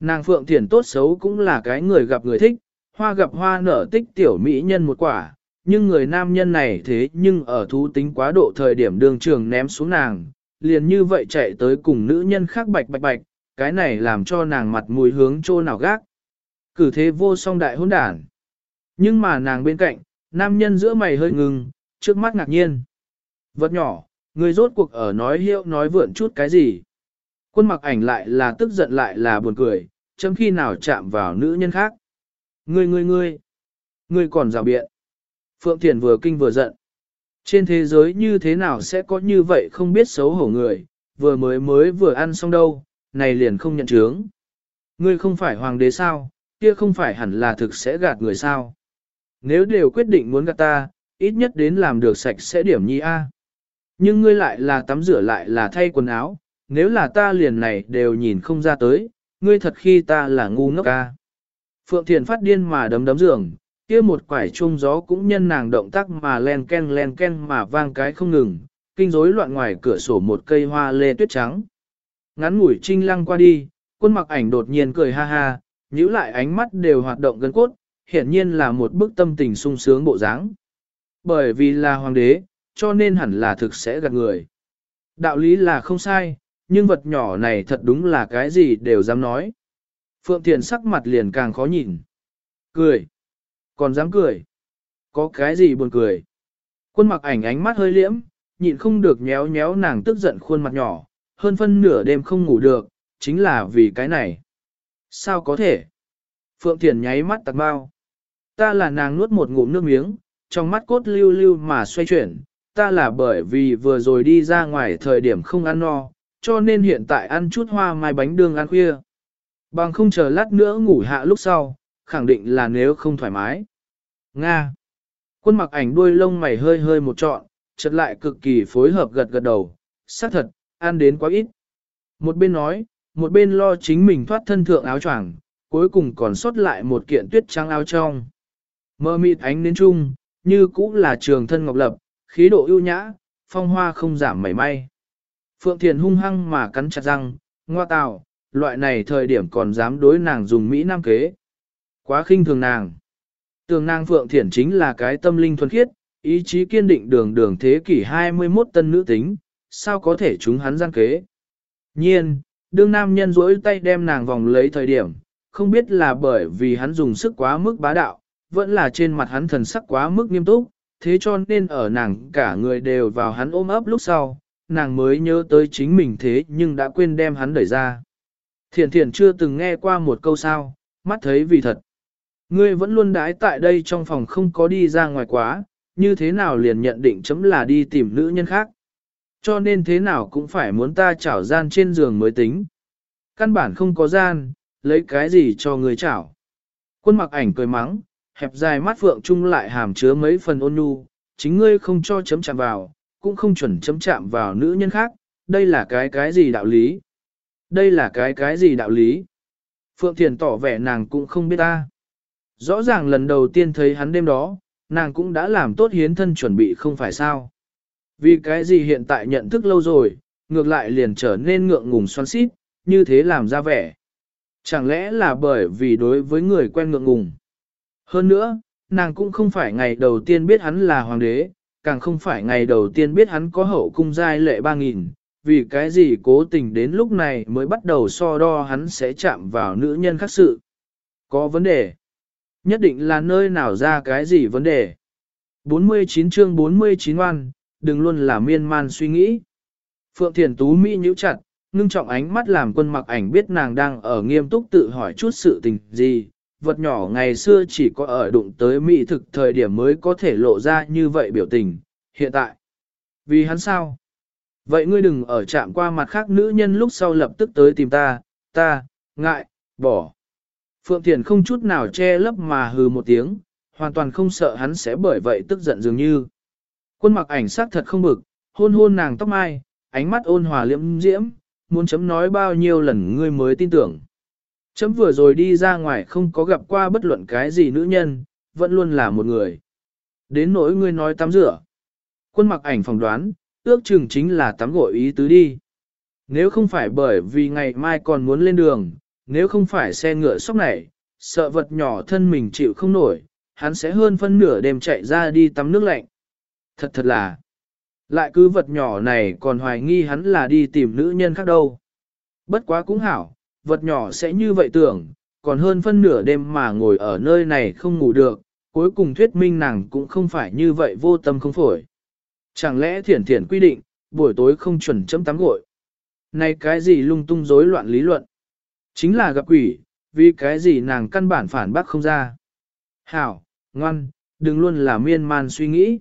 Nàng Phượng Thiền tốt xấu cũng là cái người gặp người thích, hoa gặp hoa nở tích tiểu mỹ nhân một quả, nhưng người nam nhân này thế nhưng ở thú tính quá độ thời điểm đường trường ném xuống nàng, liền như vậy chạy tới cùng nữ nhân khác bạch bạch bạch, cái này làm cho nàng mặt mùi hướng trô nào gác. Cử thế vô song đại hôn đản. Nhưng mà nàng bên cạnh, nam nhân giữa mày hơi ngừng, trước mắt ngạc nhiên. Vật nhỏ, người rốt cuộc ở nói hiệu nói vượn chút cái gì. Quân mặc ảnh lại là tức giận lại là buồn cười, chấm khi nào chạm vào nữ nhân khác. Ngươi ngươi ngươi, ngươi còn rào biện. Phượng Thiền vừa kinh vừa giận. Trên thế giới như thế nào sẽ có như vậy không biết xấu hổ người, vừa mới mới vừa ăn xong đâu, này liền không nhận chướng. Ngươi không phải hoàng đế sao, kia không phải hẳn là thực sẽ gạt người sao. Nếu đều quyết định muốn gạt ta, ít nhất đến làm được sạch sẽ điểm nhi A. Nhưng ngươi lại là tắm rửa lại là thay quần áo, nếu là ta liền này đều nhìn không ra tới, ngươi thật khi ta là ngu ngốc A. Phượng Thiền phát điên mà đấm đấm giường, kia một quải chuông gió cũng nhân nàng động tác mà len ken len ken mà vang cái không ngừng, kinh rối loạn ngoài cửa sổ một cây hoa lê tuyết trắng. Ngắn ngủi trinh lăng qua đi, quân mặc ảnh đột nhiên cười ha ha, nhíu lại ánh mắt đều hoạt động gân cốt, hiển nhiên là một bức tâm tình sung sướng bộ dáng. Bởi vì là hoàng đế, cho nên hẳn là thực sẽ gạt người. Đạo lý là không sai, nhưng vật nhỏ này thật đúng là cái gì đều dám nói. Phượng Thiền sắc mặt liền càng khó nhìn. Cười. Còn dám cười. Có cái gì buồn cười. Quân mặc ảnh ánh mắt hơi liễm, nhịn không được nhéo nhéo nàng tức giận khuôn mặt nhỏ, hơn phân nửa đêm không ngủ được, chính là vì cái này. Sao có thể? Phượng Thiền nháy mắt tạc bao. Ta là nàng nuốt một ngụm nước miếng, trong mắt cốt lưu lưu mà xoay chuyển. Ta là bởi vì vừa rồi đi ra ngoài thời điểm không ăn no, cho nên hiện tại ăn chút hoa mai bánh đường ăn khuya. Bằng không chờ lát nữa ngủ hạ lúc sau, khẳng định là nếu không thoải mái. Nga. Quân mặc ảnh đuôi lông mày hơi hơi một trọn, chợt lại cực kỳ phối hợp gật gật đầu, xác thật, ăn đến quá ít. Một bên nói, một bên lo chính mình thoát thân thượng áo choàng, cuối cùng còn sót lại một kiện tuyết trắng áo trong. Mơ mịt ánh đến chung, như cũng là trường thân ngọc lập, khí độ ưu nhã, phong hoa không giảm mảy may. Phượng Thiền hung hăng mà cắn chặt răng, ngoa tào, loại này thời điểm còn dám đối nàng dùng Mỹ Nam kế. Quá khinh thường nàng. Tường nàng Phượng Thiển chính là cái tâm linh thuần khiết, ý chí kiên định đường đường thế kỷ 21 tân nữ tính, sao có thể chúng hắn gian kế. Nhiên, đương nam nhân rỗi tay đem nàng vòng lấy thời điểm, không biết là bởi vì hắn dùng sức quá mức bá đạo, vẫn là trên mặt hắn thần sắc quá mức nghiêm túc, thế cho nên ở nàng cả người đều vào hắn ôm ấp lúc sau, nàng mới nhớ tới chính mình thế nhưng đã quên đem hắn đẩy ra. Thiển thiển chưa từng nghe qua một câu sao, mắt thấy vì thật. Ngươi vẫn luôn đái tại đây trong phòng không có đi ra ngoài quá, như thế nào liền nhận định chấm là đi tìm nữ nhân khác. Cho nên thế nào cũng phải muốn ta chảo gian trên giường mới tính. Căn bản không có gian, lấy cái gì cho người chảo. Quân mặc ảnh cười mắng, hẹp dài mắt phượng chung lại hàm chứa mấy phần ôn nhu, chính ngươi không cho chấm chạm vào, cũng không chuẩn chấm chạm vào nữ nhân khác, đây là cái cái gì đạo lý? Đây là cái cái gì đạo lý? Phượng Thiền tỏ vẻ nàng cũng không biết ta. Rõ ràng lần đầu tiên thấy hắn đêm đó, nàng cũng đã làm tốt hiến thân chuẩn bị không phải sao. Vì cái gì hiện tại nhận thức lâu rồi, ngược lại liền trở nên ngượng ngùng xoắn xít, như thế làm ra vẻ. Chẳng lẽ là bởi vì đối với người quen ngượng ngùng. Hơn nữa, nàng cũng không phải ngày đầu tiên biết hắn là hoàng đế, càng không phải ngày đầu tiên biết hắn có hậu cung giai lệ ba nghìn, vì cái gì cố tình đến lúc này mới bắt đầu so đo hắn sẽ chạm vào nữ nhân khác sự. Có vấn đề. Nhất định là nơi nào ra cái gì vấn đề. 49 chương 49 oan, đừng luôn là miên man suy nghĩ. Phượng Thiền Tú Mỹ nhíu chặt, ngưng trọng ánh mắt làm quân mặc ảnh biết nàng đang ở nghiêm túc tự hỏi chút sự tình gì. Vật nhỏ ngày xưa chỉ có ở đụng tới mỹ thực thời điểm mới có thể lộ ra như vậy biểu tình, hiện tại. Vì hắn sao? Vậy ngươi đừng ở chạm qua mặt khác nữ nhân lúc sau lập tức tới tìm ta, ta, ngại, bỏ. Phượng Thiền không chút nào che lấp mà hừ một tiếng, hoàn toàn không sợ hắn sẽ bởi vậy tức giận dường như. Quân mặc ảnh sắc thật không bực, hôn hôn nàng tóc mai, ánh mắt ôn hòa liễm diễm, muốn chấm nói bao nhiêu lần ngươi mới tin tưởng. Chấm vừa rồi đi ra ngoài không có gặp qua bất luận cái gì nữ nhân, vẫn luôn là một người. Đến nỗi ngươi nói tắm rửa. Quân mặc ảnh phỏng đoán, ước chừng chính là tắm gội ý tứ đi. Nếu không phải bởi vì ngày mai còn muốn lên đường, nếu không phải xe ngựa sóc này, sợ vật nhỏ thân mình chịu không nổi, hắn sẽ hơn phân nửa đêm chạy ra đi tắm nước lạnh. Thật thật là, lại cứ vật nhỏ này còn hoài nghi hắn là đi tìm nữ nhân khác đâu. Bất quá cũng hảo, vật nhỏ sẽ như vậy tưởng, còn hơn phân nửa đêm mà ngồi ở nơi này không ngủ được, cuối cùng thuyết minh nàng cũng không phải như vậy vô tâm không phổi. Chẳng lẽ thiển thiển quy định, buổi tối không chuẩn chấm tắm gội. Này cái gì lung tung rối loạn lý luận? Chính là gặp quỷ, vì cái gì nàng căn bản phản bác không ra. Hảo, ngoan, đừng luôn là miên man suy nghĩ.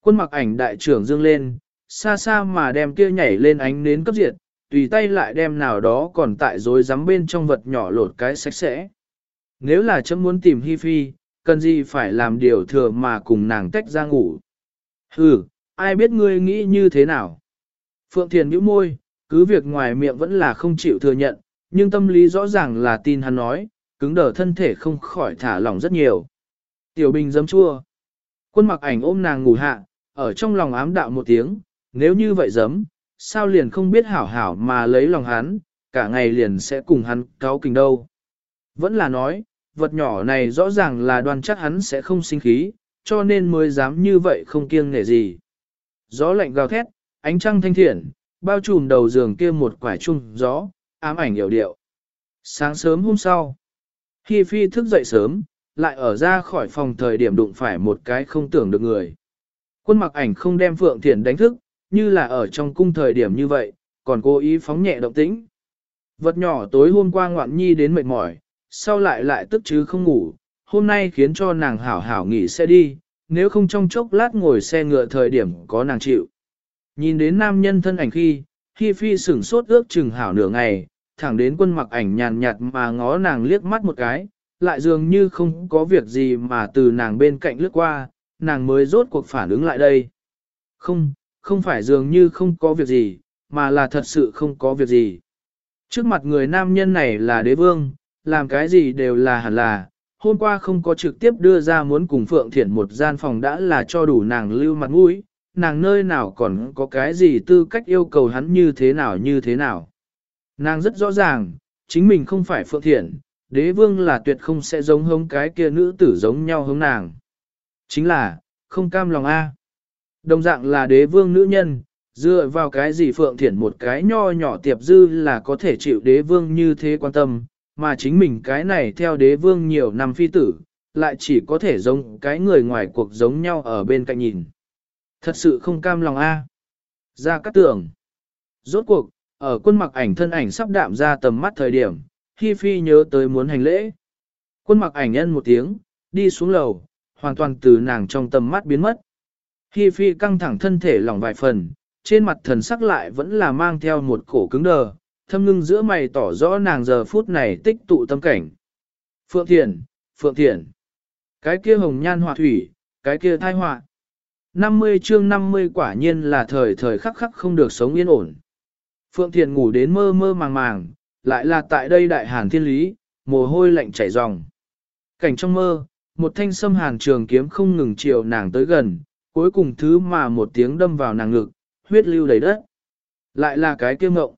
Quân mặc ảnh đại trưởng dương lên, xa xa mà đem kia nhảy lên ánh nến cấp diệt, tùy tay lại đem nào đó còn tại rối rắm bên trong vật nhỏ lột cái sạch sẽ. Nếu là chấm muốn tìm Hi Phi, cần gì phải làm điều thừa mà cùng nàng tách ra ngủ. Hừ, ai biết ngươi nghĩ như thế nào? Phượng Thiền nhíu môi, cứ việc ngoài miệng vẫn là không chịu thừa nhận, nhưng tâm lý rõ ràng là tin hắn nói, cứng đờ thân thể không khỏi thả lỏng rất nhiều. Tiểu Bình dấm chua. Quân mặc ảnh ôm nàng ngủ hạ, ở trong lòng ám đạo một tiếng, nếu như vậy dấm, sao liền không biết hảo hảo mà lấy lòng hắn, cả ngày liền sẽ cùng hắn cáo kình đâu. Vẫn là nói, vật nhỏ này rõ ràng là đoan chắc hắn sẽ không sinh khí, cho nên mới dám như vậy không kiêng nể gì. Gió lạnh gào thét, ánh trăng thanh thiện, bao trùm đầu giường kia một quải trung gió, ám ảnh hiểu điệu. Sáng sớm hôm sau, Hi Phi thức dậy sớm, lại ở ra khỏi phòng thời điểm đụng phải một cái không tưởng được người. Quân mặc ảnh không đem Phượng Thiển đánh thức, như là ở trong cung thời điểm như vậy, còn cố ý phóng nhẹ động tĩnh. Vật nhỏ tối hôm qua ngoạn nhi đến mệt mỏi, sau lại lại tức chứ không ngủ, hôm nay khiến cho nàng hảo hảo nghỉ xe đi, nếu không trong chốc lát ngồi xe ngựa thời điểm có nàng chịu. Nhìn đến nam nhân thân ảnh khi, Hi phi sửng sốt ước chừng hảo nửa ngày, thẳng đến quân mặc ảnh nhàn nhạt mà ngó nàng liếc mắt một cái, lại dường như không có việc gì mà từ nàng bên cạnh lướt qua, nàng mới rốt cuộc phản ứng lại đây. Không, không phải dường như không có việc gì, mà là thật sự không có việc gì. Trước mặt người nam nhân này là đế vương, làm cái gì đều là hẳn là, hôm qua không có trực tiếp đưa ra muốn cùng Phượng Thiển một gian phòng đã là cho đủ nàng lưu mặt mũi, nàng nơi nào còn có cái gì tư cách yêu cầu hắn như thế nào như thế nào. Nàng rất rõ ràng, chính mình không phải Phượng Thiện, đế vương là tuyệt không sẽ giống hống cái kia nữ tử giống nhau hống nàng. Chính là, không cam lòng A. Đồng dạng là đế vương nữ nhân, dựa vào cái gì Phượng Thiện một cái nho nhỏ tiệp dư là có thể chịu đế vương như thế quan tâm, mà chính mình cái này theo đế vương nhiều năm phi tử, lại chỉ có thể giống cái người ngoài cuộc giống nhau ở bên cạnh nhìn. Thật sự không cam lòng a. Ra cắt tưởng. Rốt cuộc, ở quân mặc ảnh thân ảnh sắp đạm ra tầm mắt thời điểm, Hi Phi nhớ tới muốn hành lễ. Quân mặc ảnh nhân một tiếng, đi xuống lầu, hoàn toàn từ nàng trong tầm mắt biến mất. Hi Phi căng thẳng thân thể lỏng vài phần, trên mặt thần sắc lại vẫn là mang theo một cổ cứng đờ, thâm ngưng giữa mày tỏ rõ nàng giờ phút này tích tụ tâm cảnh. Phượng Thiện Phượng Thiện cái kia hồng nhan họa thủy, cái kia thai họa. 50 chương 50 quả nhiên là thời thời khắc khắc không được sống yên ổn. Phượng Thiền ngủ đến mơ mơ màng màng, lại là tại đây đại hàn thiên lý, mồ hôi lạnh chảy ròng. Cảnh trong mơ, một thanh sâm hàn trường kiếm không ngừng chiều nàng tới gần, cuối cùng thứ mà một tiếng đâm vào nàng ngực, huyết lưu đầy đất. Lại là cái kia mộng.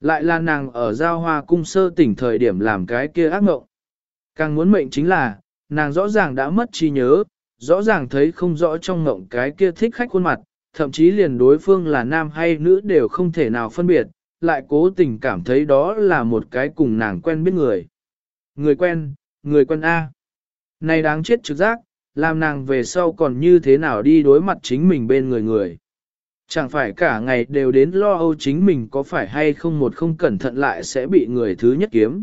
Lại là nàng ở giao hoa cung sơ tỉnh thời điểm làm cái kia ác mộng. Càng muốn mệnh chính là, nàng rõ ràng đã mất trí nhớ, rõ ràng thấy không rõ trong mộng cái kia thích khách khuôn mặt, thậm chí liền đối phương là nam hay nữ đều không thể nào phân biệt, lại cố tình cảm thấy đó là một cái cùng nàng quen biết người. Người quen, người quen A. Này đáng chết trực giác, làm nàng về sau còn như thế nào đi đối mặt chính mình bên người người. Chẳng phải cả ngày đều đến lo âu chính mình có phải hay không một không cẩn thận lại sẽ bị người thứ nhất kiếm.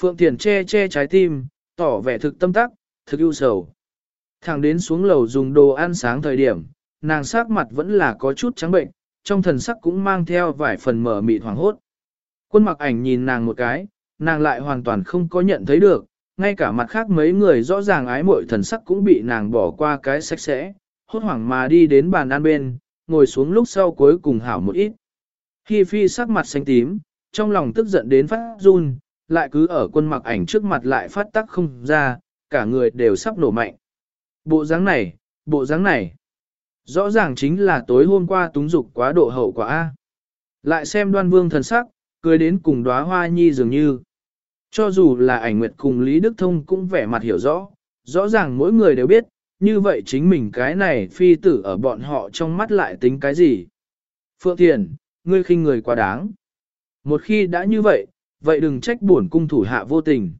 Phượng Thiền che che trái tim, tỏ vẻ thực tâm tắc, thực ưu sầu. thằng đến xuống lầu dùng đồ ăn sáng thời điểm, nàng sắc mặt vẫn là có chút trắng bệnh, trong thần sắc cũng mang theo vài phần mở mịt hoảng hốt. Quân mặc ảnh nhìn nàng một cái, nàng lại hoàn toàn không có nhận thấy được, ngay cả mặt khác mấy người rõ ràng ái mội thần sắc cũng bị nàng bỏ qua cái sạch sẽ, hốt hoảng mà đi đến bàn ăn bên, ngồi xuống lúc sau cuối cùng hảo một ít. Hi phi sắc mặt xanh tím, trong lòng tức giận đến phát run, lại cứ ở quân mặc ảnh trước mặt lại phát tắc không ra, cả người đều sắp nổ mạnh. Bộ dáng này, bộ dáng này, rõ ràng chính là tối hôm qua túng dục quá độ hậu quả A. Lại xem đoan vương thần sắc, cười đến cùng đóa hoa nhi dường như. Cho dù là ảnh nguyệt cùng Lý Đức Thông cũng vẻ mặt hiểu rõ, rõ ràng mỗi người đều biết, như vậy chính mình cái này phi tử ở bọn họ trong mắt lại tính cái gì. Phượng Thiền, ngươi khinh người quá đáng. Một khi đã như vậy, vậy đừng trách buồn cung thủ hạ vô tình.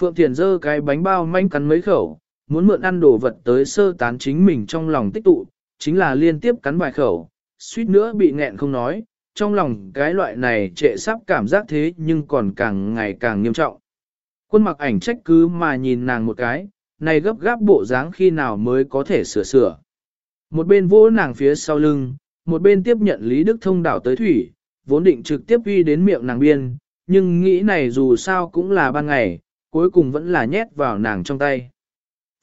Phượng Thiền dơ cái bánh bao manh cắn mấy khẩu, muốn mượn ăn đồ vật tới sơ tán chính mình trong lòng tích tụ, chính là liên tiếp cắn vài khẩu, suýt nữa bị nghẹn không nói, trong lòng cái loại này trệ sắp cảm giác thế nhưng còn càng ngày càng nghiêm trọng. Quân mặc ảnh trách cứ mà nhìn nàng một cái, này gấp gáp bộ dáng khi nào mới có thể sửa sửa. Một bên vỗ nàng phía sau lưng, một bên tiếp nhận Lý Đức Thông đảo tới thủy, vốn định trực tiếp uy đến miệng nàng biên, nhưng nghĩ này dù sao cũng là ban ngày, cuối cùng vẫn là nhét vào nàng trong tay.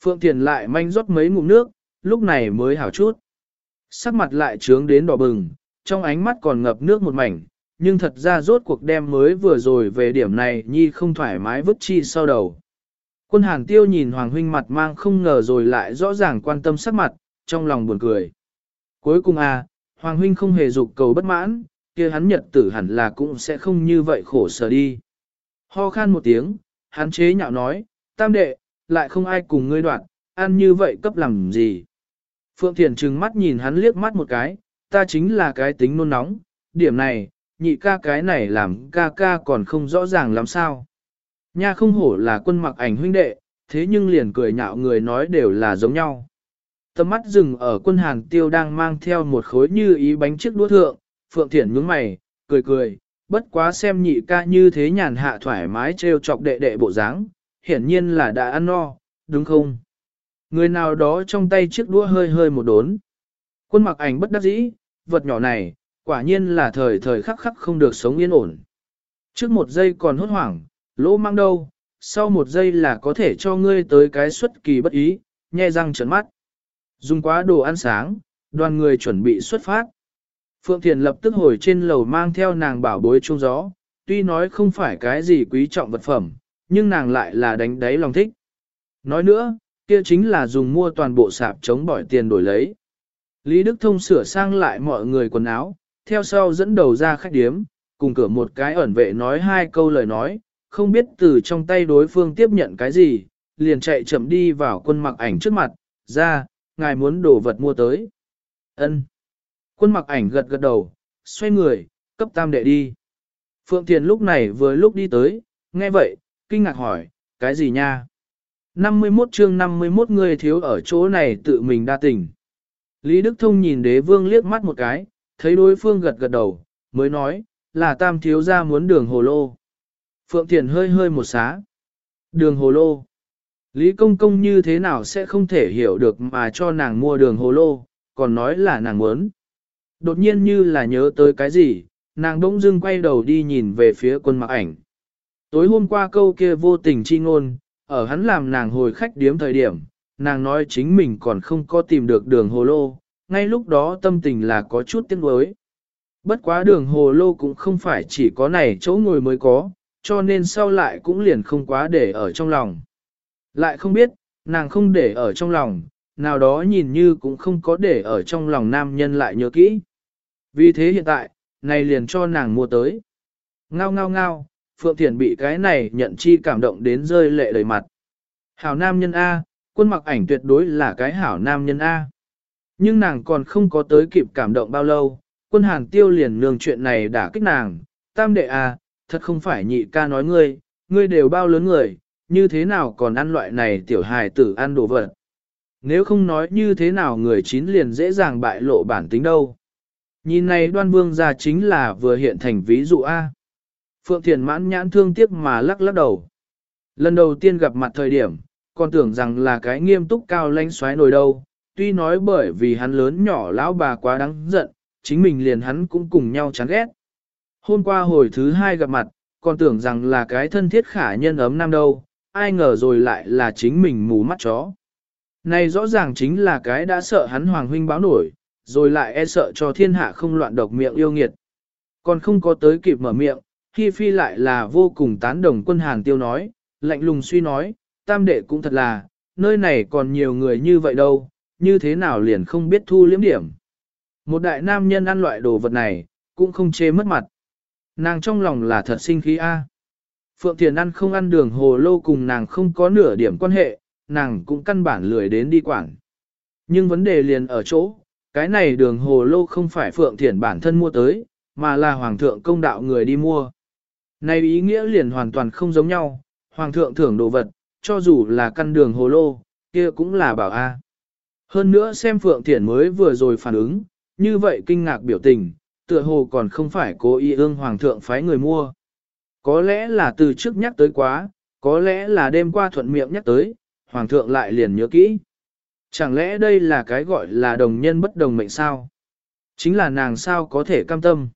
Phượng Thiền lại manh rót mấy ngụm nước, lúc này mới hảo chút. Sắc mặt lại trướng đến đỏ bừng, trong ánh mắt còn ngập nước một mảnh, nhưng thật ra rốt cuộc đem mới vừa rồi về điểm này nhi không thoải mái vứt chi sau đầu. Quân hàng tiêu nhìn Hoàng huynh mặt mang không ngờ rồi lại rõ ràng quan tâm sắc mặt, trong lòng buồn cười. Cuối cùng à, Hoàng huynh không hề dục cầu bất mãn, kia hắn nhật tử hẳn là cũng sẽ không như vậy khổ sở đi. Ho khan một tiếng, hắn chế nhạo nói, tam đệ, lại không ai cùng ngươi đoạn, ăn như vậy cấp làm gì. Phượng Thiền trừng mắt nhìn hắn liếc mắt một cái, ta chính là cái tính nôn nóng, điểm này, nhị ca cái này làm ca ca còn không rõ ràng làm sao. Nha không hổ là quân mặc ảnh huynh đệ, thế nhưng liền cười nhạo người nói đều là giống nhau. Tầm mắt dừng ở quân hàng tiêu đang mang theo một khối như ý bánh chiếc đũa thượng, Phượng Thiển nhướng mày, cười cười, bất quá xem nhị ca như thế nhàn hạ thoải mái trêu chọc đệ đệ bộ dáng, hiển nhiên là đã ăn no, đúng không? Người nào đó trong tay chiếc đũa hơi hơi một đốn. Quân mặc ảnh bất đắc dĩ, vật nhỏ này, quả nhiên là thời thời khắc khắc không được sống yên ổn. Trước một giây còn hốt hoảng, lỗ mang đâu, sau một giây là có thể cho ngươi tới cái xuất kỳ bất ý, nhe răng trấn mắt. Dùng quá đồ ăn sáng, đoàn người chuẩn bị xuất phát. Phượng Thiền lập tức hồi trên lầu mang theo nàng bảo bối trung gió, tuy nói không phải cái gì quý trọng vật phẩm, nhưng nàng lại là đánh đáy lòng thích. Nói nữa, kia chính là dùng mua toàn bộ sạp chống bỏi tiền đổi lấy. Lý Đức Thông sửa sang lại mọi người quần áo, theo sau dẫn đầu ra khách điếm, cùng cửa một cái ẩn vệ nói hai câu lời nói, không biết từ trong tay đối phương tiếp nhận cái gì, liền chạy chậm đi vào quân mặc ảnh trước mặt, ra, ngài muốn đổ vật mua tới. ân Quân mặc ảnh gật gật đầu, xoay người, cấp tam đệ đi. Phượng Thiền lúc này vừa lúc đi tới, nghe vậy, kinh ngạc hỏi, cái gì nha? 51 chương 51 người thiếu ở chỗ này tự mình đa tình. Lý Đức Thông nhìn đế vương liếc mắt một cái, thấy đối phương gật gật đầu, mới nói, là tam thiếu gia muốn đường hồ lô. Phượng Thiền hơi hơi một xá. Đường hồ lô. Lý Công Công như thế nào sẽ không thể hiểu được mà cho nàng mua đường hồ lô, còn nói là nàng muốn. Đột nhiên như là nhớ tới cái gì, nàng đỗng dưng quay đầu đi nhìn về phía quân mặc ảnh. Tối hôm qua câu kia vô tình chi ngôn, ở hắn làm nàng hồi khách điếm thời điểm, nàng nói chính mình còn không có tìm được đường hồ lô, ngay lúc đó tâm tình là có chút tiếc nuối. Bất quá đường hồ lô cũng không phải chỉ có này chỗ ngồi mới có, cho nên sau lại cũng liền không quá để ở trong lòng. Lại không biết, nàng không để ở trong lòng, nào đó nhìn như cũng không có để ở trong lòng nam nhân lại nhớ kỹ. Vì thế hiện tại, này liền cho nàng mua tới. Ngao ngao ngao, Phượng Thiển bị cái này nhận chi cảm động đến rơi lệ đầy mặt. Hảo nam nhân A, quân mặc ảnh tuyệt đối là cái hảo nam nhân A. Nhưng nàng còn không có tới kịp cảm động bao lâu, quân hàng tiêu liền nương chuyện này đã kích nàng. Tam đệ A, thật không phải nhị ca nói ngươi, ngươi đều bao lớn người, như thế nào còn ăn loại này tiểu hài tử ăn đồ vật. Nếu không nói như thế nào người chín liền dễ dàng bại lộ bản tính đâu. Nhìn này đoan vương ra chính là vừa hiện thành ví dụ A. Phượng Thiền mãn nhãn thương tiếc mà lắc lắc đầu. Lần đầu tiên gặp mặt thời điểm, còn tưởng rằng là cái nghiêm túc cao lanh xoáy nổi đâu, tuy nói bởi vì hắn lớn nhỏ lão bà quá đáng giận, chính mình liền hắn cũng cùng nhau chán ghét. Hôm qua hồi thứ hai gặp mặt, còn tưởng rằng là cái thân thiết khả nhân ấm năm đâu, ai ngờ rồi lại là chính mình mù mắt chó. Này rõ ràng chính là cái đã sợ hắn hoàng huynh báo nổi, rồi lại e sợ cho thiên hạ không loạn độc miệng yêu nghiệt. Còn không có tới kịp mở miệng, Hi Phi lại là vô cùng tán đồng quân Hàn Tiêu nói, lạnh lùng suy nói, tam đệ cũng thật là, nơi này còn nhiều người như vậy đâu, như thế nào liền không biết thu liếm điểm. Một đại nam nhân ăn loại đồ vật này, cũng không chê mất mặt. Nàng trong lòng là thật sinh khí a. Phượng Thiền ăn không ăn đường hồ lô cùng nàng không có nửa điểm quan hệ, nàng cũng căn bản lười đến đi quảng. Nhưng vấn đề liền ở chỗ, cái này đường hồ lô không phải Phượng Thiền bản thân mua tới, mà là Hoàng thượng công đạo người đi mua. Này ý nghĩa liền hoàn toàn không giống nhau, Hoàng thượng thưởng đồ vật, cho dù là căn đường hồ lô, kia cũng là bảo A. Hơn nữa xem Phượng Thiển mới vừa rồi phản ứng, như vậy kinh ngạc biểu tình, tựa hồ còn không phải cố ý ương Hoàng thượng phái người mua. Có lẽ là từ trước nhắc tới quá, có lẽ là đêm qua thuận miệng nhắc tới, Hoàng thượng lại liền nhớ kỹ. Chẳng lẽ đây là cái gọi là đồng nhân bất đồng mệnh sao? Chính là nàng sao có thể cam tâm.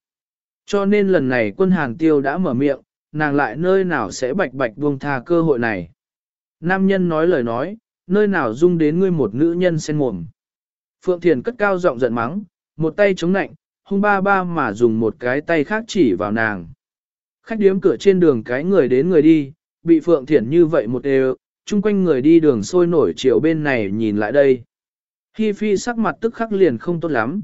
Cho nên lần này quân hàng tiêu đã mở miệng, nàng lại nơi nào sẽ bạch bạch buông tha cơ hội này. Nam nhân nói lời nói, nơi nào dung đến ngươi một nữ nhân sen mồm. Phượng Thiền cất cao giọng giận mắng, một tay chống nạnh, hung ba ba mà dùng một cái tay khác chỉ vào nàng. Khách điếm cửa trên đường cái người đến người đi, bị Phượng Thiển như vậy một đều, chung quanh người đi đường sôi nổi chiều bên này nhìn lại đây. Hi Phi sắc mặt tức khắc liền không tốt lắm.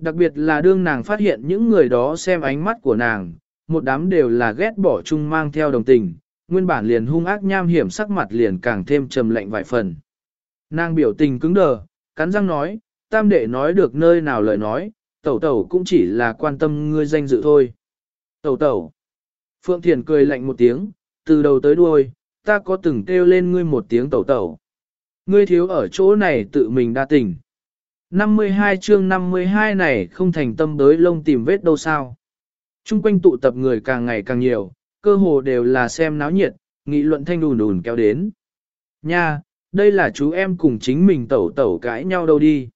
Đặc biệt là đương nàng phát hiện những người đó xem ánh mắt của nàng, một đám đều là ghét bỏ chung mang theo đồng tình, nguyên bản liền hung ác nham hiểm sắc mặt liền càng thêm trầm lạnh vài phần. Nàng biểu tình cứng đờ, cắn răng nói, tam đệ nói được nơi nào lời nói, tẩu tẩu cũng chỉ là quan tâm ngươi danh dự thôi. Tẩu tẩu. Phượng Thiền cười lạnh một tiếng, từ đầu tới đuôi, ta có từng kêu lên ngươi một tiếng tẩu tẩu. Ngươi thiếu ở chỗ này tự mình đa tình. 52 chương 52 này không thành tâm đới lông tìm vết đâu sao. Trung quanh tụ tập người càng ngày càng nhiều, cơ hồ đều là xem náo nhiệt, nghị luận thanh đùn đùn kéo đến. Nha, đây là chú em cùng chính mình tẩu tẩu cãi nhau đâu đi.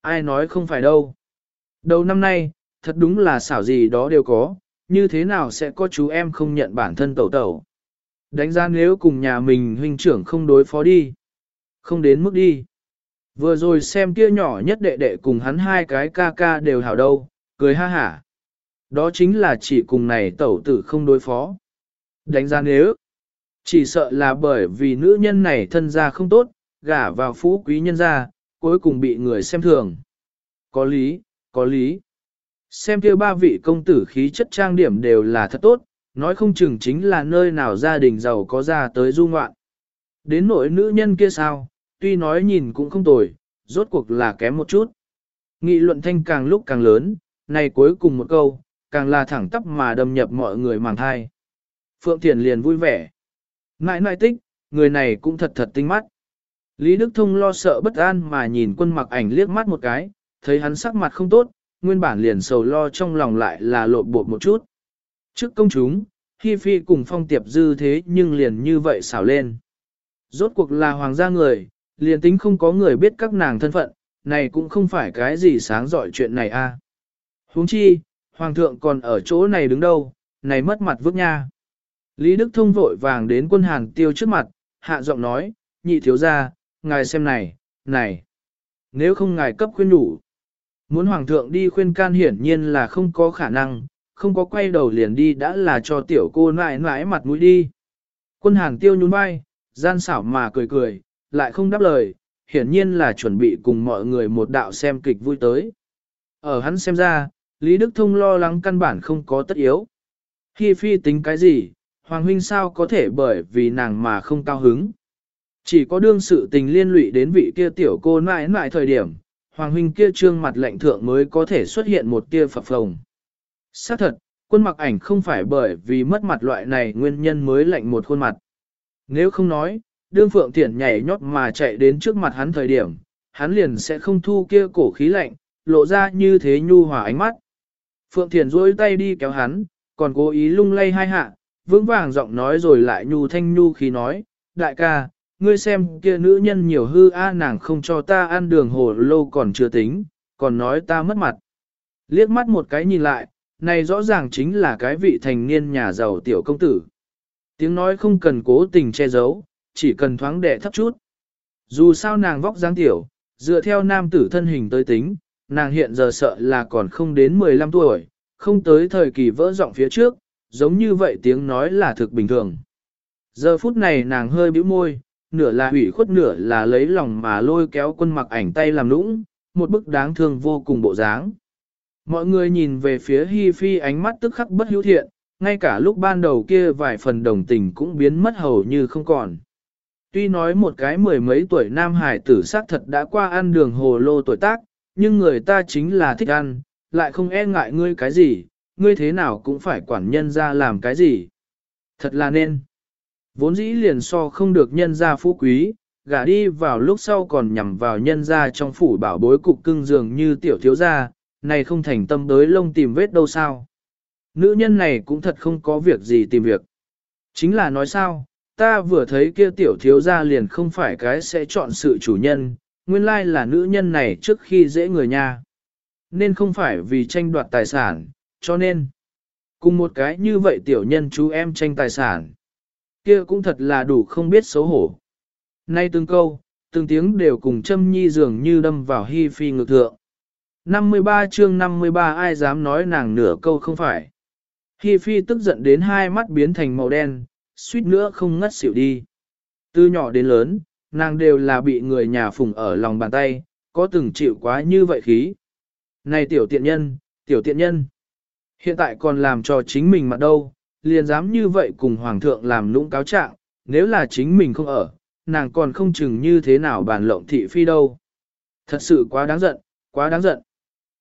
Ai nói không phải đâu. Đầu năm nay, thật đúng là xảo gì đó đều có, như thế nào sẽ có chú em không nhận bản thân tẩu tẩu. Đánh giá nếu cùng nhà mình huynh trưởng không đối phó đi. Không đến mức đi. Vừa rồi xem kia nhỏ nhất đệ đệ cùng hắn hai cái ca ca đều hảo đâu, cười ha hả. Đó chính là chỉ cùng này tẩu tử không đối phó. Đánh giá nếu, chỉ sợ là bởi vì nữ nhân này thân gia không tốt, gả vào phú quý nhân gia, cuối cùng bị người xem thường. Có lý, có lý. Xem kia ba vị công tử khí chất trang điểm đều là thật tốt, nói không chừng chính là nơi nào gia đình giàu có ra tới du ngoạn. Đến nỗi nữ nhân kia sao, tuy nói nhìn cũng không tồi, rốt cuộc là kém một chút. Nghị luận thanh càng lúc càng lớn, này cuối cùng một câu, càng là thẳng tắp mà đâm nhập mọi người màng thai. Phượng Thiền liền vui vẻ. Ngại nại tích, người này cũng thật thật tinh mắt. Lý Đức Thông lo sợ bất an mà nhìn quân mặc ảnh liếc mắt một cái, thấy hắn sắc mặt không tốt, nguyên bản liền sầu lo trong lòng lại là lộn bột một chút. Trước công chúng, Hi Phi cùng phong tiệp dư thế nhưng liền như vậy xảo lên. Rốt cuộc là hoàng gia người, liền tính không có người biết các nàng thân phận, này cũng không phải cái gì sáng giỏi chuyện này a. À. huống chi, hoàng thượng còn ở chỗ này đứng đâu, này mất mặt vước nha. Lý Đức Thông vội vàng đến quân hàn tiêu trước mặt, hạ giọng nói, nhị thiếu gia, ngài xem này, này. Nếu không ngài cấp khuyên đủ, muốn hoàng thượng đi khuyên can hiển nhiên là không có khả năng, không có quay đầu liền đi đã là cho tiểu cô nãi nãi mặt mũi đi. Quân hàn tiêu nhún vai, gian xảo mà cười cười, lại không đáp lời, hiển nhiên là chuẩn bị cùng mọi người một đạo xem kịch vui tới. Ở hắn xem ra, Lý Đức Thông lo lắng căn bản không có tất yếu. Hi phi tính cái gì, Hoàng huynh sao có thể bởi vì nàng mà không cao hứng. Chỉ có đương sự tình liên lụy đến vị kia tiểu cô mãi mãi thời điểm, Hoàng huynh kia trương mặt lệnh thượng mới có thể xuất hiện một tia phập phồng. Xác thật, quân mặc ảnh không phải bởi vì mất mặt loại này nguyên nhân mới lệnh một khuôn mặt. Nếu không nói, đương phượng thiện nhảy nhót mà chạy đến trước mặt hắn thời điểm, hắn liền sẽ không thu kia cổ khí lạnh, lộ ra như thế nhu hòa ánh mắt. Phượng thiện duỗi tay đi kéo hắn, còn cố ý lung lay hai hạ, vững vàng giọng nói rồi lại nhu thanh nhu khí nói, đại ca, ngươi xem kia nữ nhân nhiều hư a nàng không cho ta ăn đường hồ lâu còn chưa tính, còn nói ta mất mặt. Liếc mắt một cái nhìn lại, này rõ ràng chính là cái vị thành niên nhà giàu tiểu công tử. Tiếng nói không cần cố tình che giấu, chỉ cần thoáng đẻ thấp chút. Dù sao nàng vóc dáng tiểu, dựa theo nam tử thân hình tới tính, nàng hiện giờ sợ là còn không đến 15 tuổi, không tới thời kỳ vỡ giọng phía trước, giống như vậy tiếng nói là thực bình thường. Giờ phút này nàng hơi bĩu môi, nửa là hủy khuất nửa là lấy lòng mà lôi kéo quân mặc ảnh tay làm nũng, một bức đáng thương vô cùng bộ dáng. Mọi người nhìn về phía Hi Phi ánh mắt tức khắc bất hữu thiện, ngay cả lúc ban đầu kia vài phần đồng tình cũng biến mất hầu như không còn. Tuy nói một cái mười mấy tuổi nam hải tử xác thật đã qua ăn đường hồ lô tuổi tác, nhưng người ta chính là thích ăn, lại không e ngại ngươi cái gì, ngươi thế nào cũng phải quản nhân ra làm cái gì. Thật là nên. Vốn dĩ liền so không được nhân ra phú quý, gả đi vào lúc sau còn nhằm vào nhân ra trong phủ bảo bối cục cưng dường như tiểu thiếu gia, này không thành tâm đới lông tìm vết đâu sao. Nữ nhân này cũng thật không có việc gì tìm việc. Chính là nói sao, ta vừa thấy kia tiểu thiếu gia liền không phải cái sẽ chọn sự chủ nhân, nguyên lai là nữ nhân này trước khi dễ người nha. Nên không phải vì tranh đoạt tài sản, cho nên, cùng một cái như vậy tiểu nhân chú em tranh tài sản, kia cũng thật là đủ không biết xấu hổ. Nay từng câu, từng tiếng đều cùng châm nhi dường như đâm vào hy phi ngực thượng. 53 chương 53 ai dám nói nàng nửa câu không phải. Hi Phi tức giận đến hai mắt biến thành màu đen, suýt nữa không ngất xỉu đi. Từ nhỏ đến lớn, nàng đều là bị người nhà phùng ở lòng bàn tay, có từng chịu quá như vậy khí. Này tiểu tiện nhân, tiểu tiện nhân. Hiện tại còn làm cho chính mình mặt đâu, liền dám như vậy cùng hoàng thượng làm lũng cáo trạng, nếu là chính mình không ở, nàng còn không chừng như thế nào bàn lộng thị phi đâu. Thật sự quá đáng giận, quá đáng giận.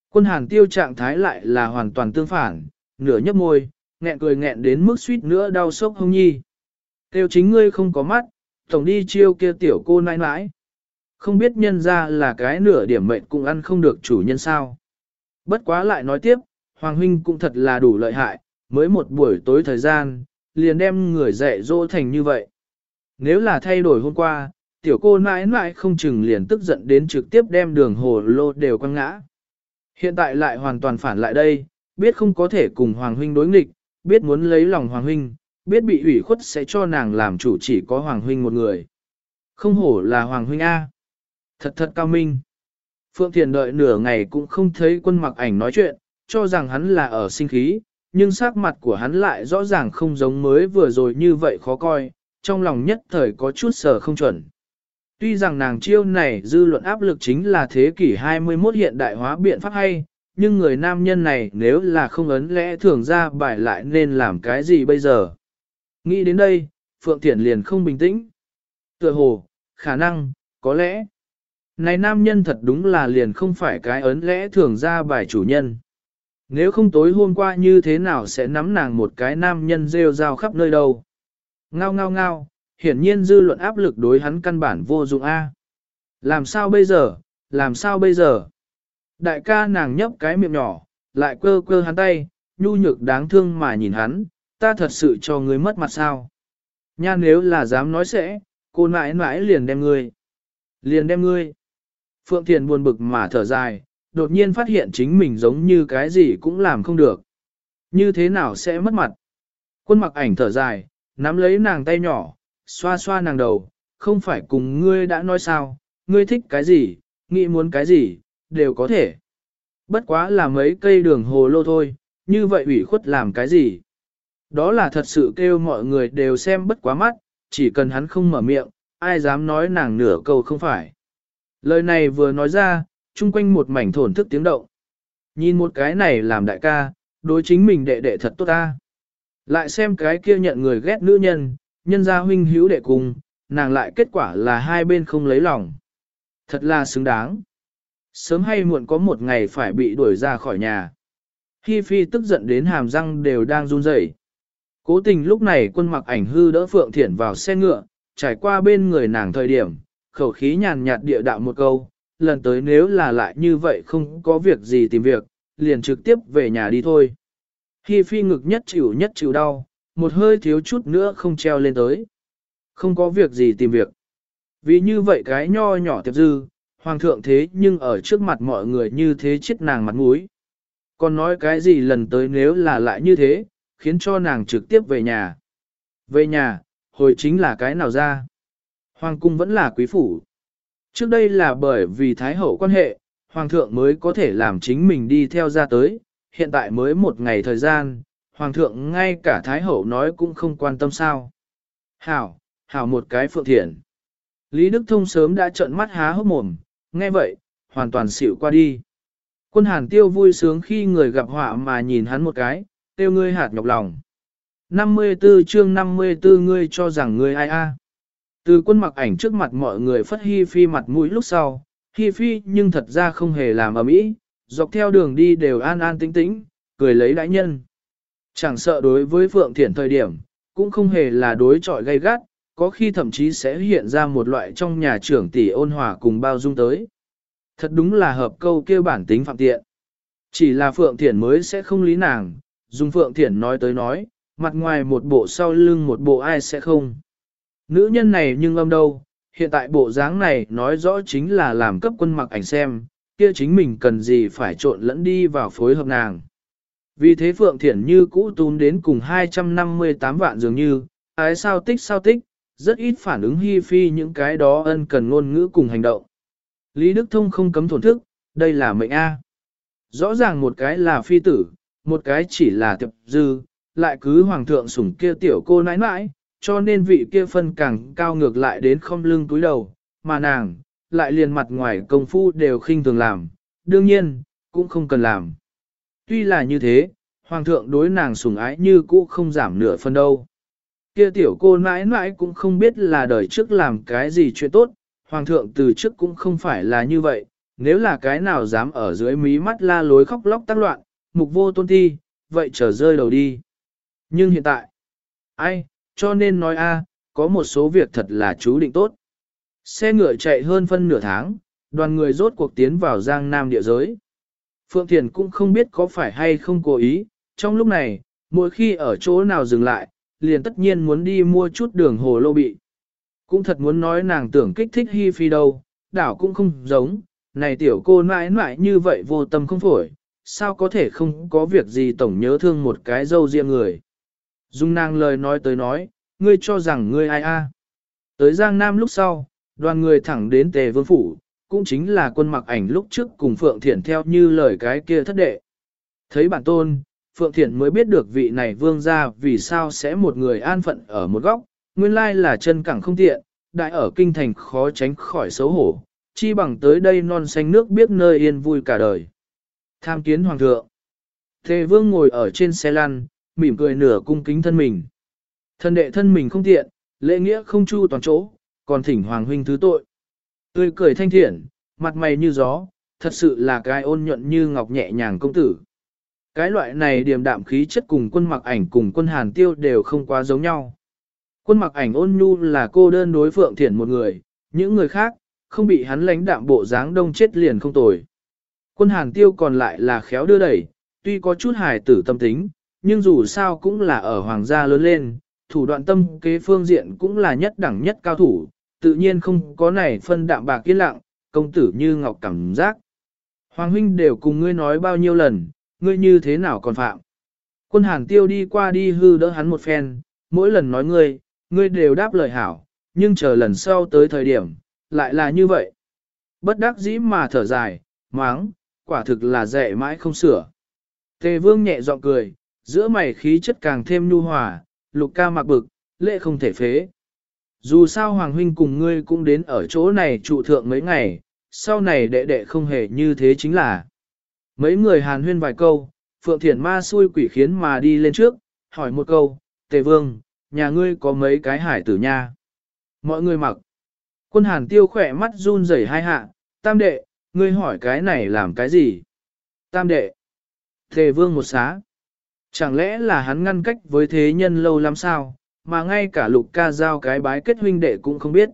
Quân hàn tiêu trạng thái lại là hoàn toàn tương phản, nửa nhấp môi, nghẹn cười nghẹn đến mức suýt nữa đau sốc hông nhi. Tiêu chính ngươi không có mắt, tổng đi chiêu kia tiểu cô nãi nãi. Không biết nhân ra là cái nửa điểm mệnh cũng ăn không được chủ nhân sao. Bất quá lại nói tiếp, Hoàng Huynh cũng thật là đủ lợi hại, mới một buổi tối thời gian, liền đem người dạy dỗ thành như vậy. Nếu là thay đổi hôm qua, tiểu cô nãi nãi không chừng liền tức giận đến trực tiếp đem đường hồ lô đều quăng ngã. Hiện tại lại hoàn toàn phản lại đây, biết không có thể cùng Hoàng Huynh đối nghịch, biết muốn lấy lòng Hoàng Huynh, biết bị ủy khuất sẽ cho nàng làm chủ chỉ có Hoàng Huynh một người. Không hổ là Hoàng Huynh A. Thật thật cao minh. Phượng Thiền đợi nửa ngày cũng không thấy quân mặc ảnh nói chuyện, cho rằng hắn là ở sinh khí, nhưng sắc mặt của hắn lại rõ ràng không giống mới vừa rồi như vậy khó coi, trong lòng nhất thời có chút sở không chuẩn. Tuy rằng nàng chiêu này dư luận áp lực chính là thế kỷ 21 hiện đại hóa biện pháp hay, nhưng người nam nhân này nếu là không ấn lẽ thường ra bài lại nên làm cái gì bây giờ. Nghĩ đến đây, Phượng Thiển liền không bình tĩnh. Tựa hồ, khả năng, có lẽ. Này nam nhân thật đúng là liền không phải cái ấn lẽ thường ra bài chủ nhân. Nếu không tối hôm qua như thế nào sẽ nắm nàng một cái nam nhân rêu rao khắp nơi đâu. Ngao ngao ngao, hiển nhiên dư luận áp lực đối hắn căn bản vô dụng A. Làm sao bây giờ, làm sao bây giờ? Đại ca nàng nhấp cái miệng nhỏ, lại quơ quơ hắn tay, nhu nhược đáng thương mà nhìn hắn, ta thật sự cho ngươi mất mặt sao? Nha nếu là dám nói sẽ, cô mãi mãi liền đem ngươi. Liền đem ngươi. Phượng Thiền buồn bực mà thở dài, đột nhiên phát hiện chính mình giống như cái gì cũng làm không được. Như thế nào sẽ mất mặt? Quân mặc ảnh thở dài, nắm lấy nàng tay nhỏ, xoa xoa nàng đầu, không phải cùng ngươi đã nói sao, ngươi thích cái gì, nghĩ muốn cái gì, đều có thể. Bất quá là mấy cây đường hồ lô thôi, như vậy ủy khuất làm cái gì? Đó là thật sự kêu mọi người đều xem bất quá mắt, chỉ cần hắn không mở miệng, ai dám nói nàng nửa câu không phải. Lời này vừa nói ra, chung quanh một mảnh thổn thức tiếng động. Nhìn một cái này làm đại ca, đối chính mình đệ đệ thật tốt ta. Lại xem cái kia nhận người ghét nữ nhân, nhân gia huynh hữu đệ cùng, nàng lại kết quả là hai bên không lấy lòng. Thật là xứng đáng. Sớm hay muộn có một ngày phải bị đuổi ra khỏi nhà. Hi Phi tức giận đến hàm răng đều đang run rẩy. Cố tình lúc này quân mặc ảnh hư đỡ Phượng Thiển vào xe ngựa, trải qua bên người nàng thời điểm, khẩu khí nhàn nhạt địa đạo một câu, lần tới nếu là lại như vậy không có việc gì tìm việc, liền trực tiếp về nhà đi thôi. Hi Phi ngực nhất chịu nhất chịu đau, một hơi thiếu chút nữa không treo lên tới. Không có việc gì tìm việc. Vì như vậy cái nho nhỏ tiệp dư, hoàng thượng thế nhưng ở trước mặt mọi người như thế chết nàng mặt mũi. Còn nói cái gì lần tới nếu là lại như thế, khiến cho nàng trực tiếp về nhà. Về nhà, hồi chính là cái nào ra? Hoàng cung vẫn là quý phủ. Trước đây là bởi vì thái hậu quan hệ, hoàng thượng mới có thể làm chính mình đi theo ra tới, hiện tại mới một ngày thời gian, hoàng thượng ngay cả thái hậu nói cũng không quan tâm sao. Hảo, hảo một cái phượng thiện. Lý Đức Thông sớm đã trợn mắt há hốc mồm, nghe vậy, hoàn toàn xỉu qua đi. Quân hàn tiêu vui sướng khi người gặp họa mà nhìn hắn một cái, tiêu ngươi hạt nhọc lòng. 54 chương 54 ngươi cho rằng ngươi ai a? Từ quân mặc ảnh trước mặt mọi người phất Hi Phi mặt mũi lúc sau, Hi Phi nhưng thật ra không hề làm ầm ĩ, dọc theo đường đi đều an an tĩnh tĩnh, cười lấy đại nhân. Chẳng sợ đối với Phượng Thiển thời điểm, cũng không hề là đối trọi gay gắt, có khi thậm chí sẽ hiện ra một loại trong nhà trưởng tỷ ôn hòa cùng bao dung tới. Thật đúng là hợp câu kêu bản tính phạm tiện. Chỉ là Phượng Thiển mới sẽ không lý nàng, dùng Phượng Thiển nói tới nói, mặt ngoài một bộ sau lưng một bộ ai sẽ không. Nữ nhân này nhưng âm đâu, hiện tại bộ dáng này nói rõ chính là làm cấp quân mặc ảnh xem, kia chính mình cần gì phải trộn lẫn đi vào phối hợp nàng. Vì thế Phượng Thiển như cũ tún đến cùng 258 vạn dường như, ái sao tích sao tích, rất ít phản ứng hi phi những cái đó ân cần ngôn ngữ cùng hành động. Lý Đức Thông không cấm thổn thức, đây là mệnh A. Rõ ràng một cái là phi tử, một cái chỉ là tiệp dư, lại cứ hoàng thượng sủng kia tiểu cô nãi nãi, cho nên vị kia phân càng cao ngược lại đến không lưng túi đầu, mà nàng, lại liền mặt ngoài công phu đều khinh thường làm, đương nhiên, cũng không cần làm. Tuy là như thế, hoàng thượng đối nàng sủng ái như cũ không giảm nửa phân đâu. Kia tiểu cô mãi mãi cũng không biết là đời trước làm cái gì chuyện tốt, hoàng thượng từ trước cũng không phải là như vậy, nếu là cái nào dám ở dưới mí mắt la lối khóc lóc tác loạn, mục vô tôn thi, vậy trở rơi đầu đi. Nhưng hiện tại, ai, cho nên nói a, có một số việc thật là chú định tốt. Xe ngựa chạy hơn phân nửa tháng, đoàn người rốt cuộc tiến vào giang nam địa giới. Phượng Thiền cũng không biết có phải hay không cố ý, trong lúc này, mỗi khi ở chỗ nào dừng lại, liền tất nhiên muốn đi mua chút đường hồ lô bị. Cũng thật muốn nói nàng tưởng kích thích Hi Phi đâu, đảo cũng không giống, này tiểu cô mãi mãi như vậy vô tâm không phổi, sao có thể không có việc gì tổng nhớ thương một cái dâu riêng người. Dung nàng lời nói tới nói, ngươi cho rằng ngươi ai a? À? Tới Giang Nam lúc sau, đoàn người thẳng đến Tề Vương Phủ, cũng chính là quân mặc ảnh lúc trước cùng Phượng Thiển theo như lời cái kia thất đệ. Thấy bản tôn, Phượng Thiển mới biết được vị này vương ra vì sao sẽ một người an phận ở một góc, nguyên lai là chân cẳng không tiện, đại ở kinh thành khó tránh khỏi xấu hổ, chi bằng tới đây non xanh nước biết nơi yên vui cả đời. Tham kiến hoàng thượng. Thề vương ngồi ở trên xe lăn, mỉm cười nửa cung kính thân mình. Thân đệ thân mình không tiện, lễ nghĩa không chu toàn chỗ, còn thỉnh hoàng huynh thứ tội. Tươi cười thanh thiện, mặt mày như gió, thật sự là cái ôn nhuận như ngọc nhẹ nhàng công tử. Cái loại này điềm đạm khí chất cùng quân mặc ảnh cùng quân hàn tiêu đều không quá giống nhau. Quân mặc ảnh ôn nhu là cô đơn đối phượng thiển một người, những người khác, không bị hắn lãnh đạm bộ dáng đông chết liền không tồi. Quân hàn tiêu còn lại là khéo đưa đẩy, tuy có chút hài tử tâm tính, nhưng dù sao cũng là ở hoàng gia lớn lên, thủ đoạn tâm kế phương diện cũng là nhất đẳng nhất cao thủ, tự nhiên không có này phân đạm bạc yên lặng, công tử như ngọc cảm giác. Hoàng huynh đều cùng ngươi nói bao nhiêu lần, ngươi như thế nào còn phạm. Quân hàn tiêu đi qua đi hư đỡ hắn một phen, mỗi lần nói ngươi, ngươi đều đáp lời hảo, nhưng chờ lần sau tới thời điểm, lại là như vậy. Bất đắc dĩ mà thở dài, máng, quả thực là dạy mãi không sửa. Tề vương nhẹ giọng cười, giữa mày khí chất càng thêm nhu hòa, lục ca mặc bực, lệ không thể phế. Dù sao Hoàng Huynh cùng ngươi cũng đến ở chỗ này trụ thượng mấy ngày, sau này đệ đệ không hề như thế chính là. Mấy người hàn huyên vài câu, Phượng Thiển ma xui quỷ khiến mà đi lên trước, hỏi một câu, Tề Vương, nhà ngươi có mấy cái hải tử nha? Mọi người mặc. Quân hàn tiêu khỏe mắt run rẩy hai hạ, tam đệ, ngươi hỏi cái này làm cái gì? Tam đệ. Tề Vương một xá. Chẳng lẽ là hắn ngăn cách với thế nhân lâu lắm sao, mà ngay cả lục ca giao cái bái kết huynh đệ cũng không biết.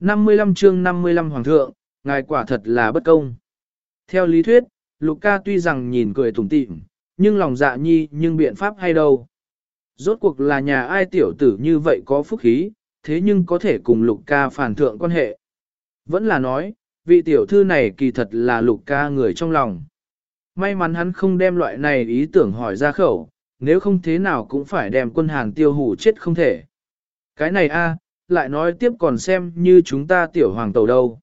55 chương 55 Hoàng thượng, ngài quả thật là bất công. Theo lý thuyết, lục ca tuy rằng nhìn cười tủm tỉm, nhưng lòng dạ nhi nhưng biện pháp hay đâu. Rốt cuộc là nhà ai tiểu tử như vậy có phúc khí, thế nhưng có thể cùng lục ca phản thượng quan hệ. Vẫn là nói, vị tiểu thư này kỳ thật là lục ca người trong lòng. May mắn hắn không đem loại này ý tưởng hỏi ra khẩu, nếu không thế nào cũng phải đem quân hàng tiêu hủ chết không thể. Cái này a, lại nói tiếp còn xem như chúng ta tiểu hoàng tàu đâu.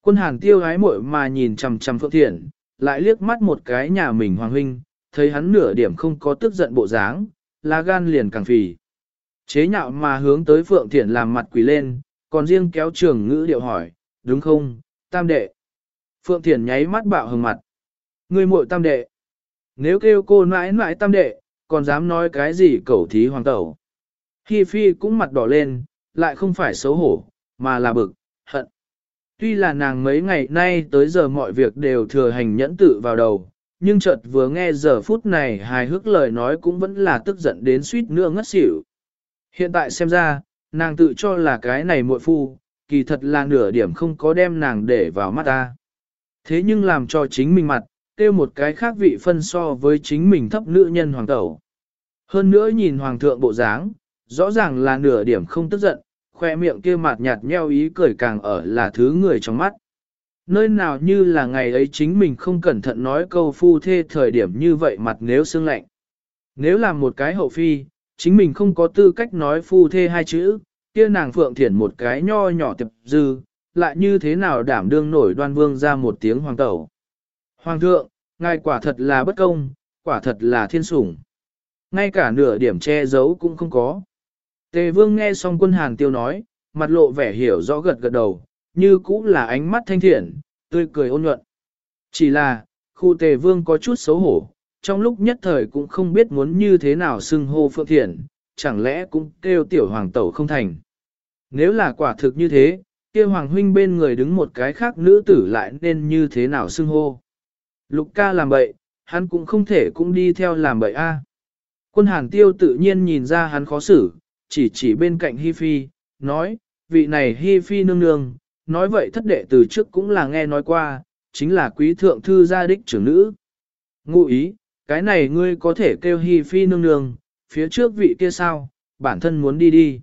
Quân hàng tiêu gái muội mà nhìn chằm chằm phượng thiện, lại liếc mắt một cái nhà mình hoàng huynh, thấy hắn nửa điểm không có tức giận bộ dáng, lá gan liền càng phì. Chế nhạo mà hướng tới phượng Thiển làm mặt quỷ lên, còn riêng kéo trường ngữ điệu hỏi, đúng không, tam đệ. Phượng Thiển nháy mắt bạo hừng mặt. Người muội tam đệ. Nếu kêu cô mãi mãi tam đệ, còn dám nói cái gì cẩu thí hoàng tẩu. Hi Phi cũng mặt đỏ lên, lại không phải xấu hổ, mà là bực, hận. Tuy là nàng mấy ngày nay tới giờ mọi việc đều thừa hành nhẫn tự vào đầu, nhưng chợt vừa nghe giờ phút này hài hước lời nói cũng vẫn là tức giận đến suýt nữa ngất xỉu. Hiện tại xem ra, nàng tự cho là cái này muội phu, kỳ thật là nửa điểm không có đem nàng để vào mắt ta. Thế nhưng làm cho chính mình mặt, kêu một cái khác vị phân so với chính mình thấp nữ nhân hoàng tẩu. Hơn nữa nhìn hoàng thượng bộ dáng, rõ ràng là nửa điểm không tức giận, khoe miệng kia mặt nhạt nheo ý cười càng ở là thứ người trong mắt. Nơi nào như là ngày ấy chính mình không cẩn thận nói câu phu thê thời điểm như vậy mặt nếu xương lạnh. Nếu là một cái hậu phi, chính mình không có tư cách nói phu thê hai chữ, kia nàng phượng thiển một cái nho nhỏ tiệp dư, lại như thế nào đảm đương nổi đoan vương ra một tiếng hoàng tẩu. Hoàng thượng, ngài quả thật là bất công, quả thật là thiên sủng. Ngay cả nửa điểm che giấu cũng không có. Tề vương nghe xong quân hàn tiêu nói, mặt lộ vẻ hiểu rõ gật gật đầu, như cũng là ánh mắt thanh thiện, tươi cười ôn nhuận. Chỉ là, khu tề vương có chút xấu hổ, trong lúc nhất thời cũng không biết muốn như thế nào xưng hô phượng thiện, chẳng lẽ cũng kêu tiểu hoàng tẩu không thành. Nếu là quả thực như thế, kia hoàng huynh bên người đứng một cái khác nữ tử lại nên như thế nào xưng hô. Lục ca làm bậy, hắn cũng không thể cũng đi theo làm bậy a. Quân hàn tiêu tự nhiên nhìn ra hắn khó xử, chỉ chỉ bên cạnh Hi Phi, nói, vị này Hi Phi nương nương, nói vậy thất đệ từ trước cũng là nghe nói qua, chính là quý thượng thư gia đích trưởng nữ. Ngụ ý, cái này ngươi có thể kêu Hi Phi nương nương, phía trước vị kia sao, bản thân muốn đi đi.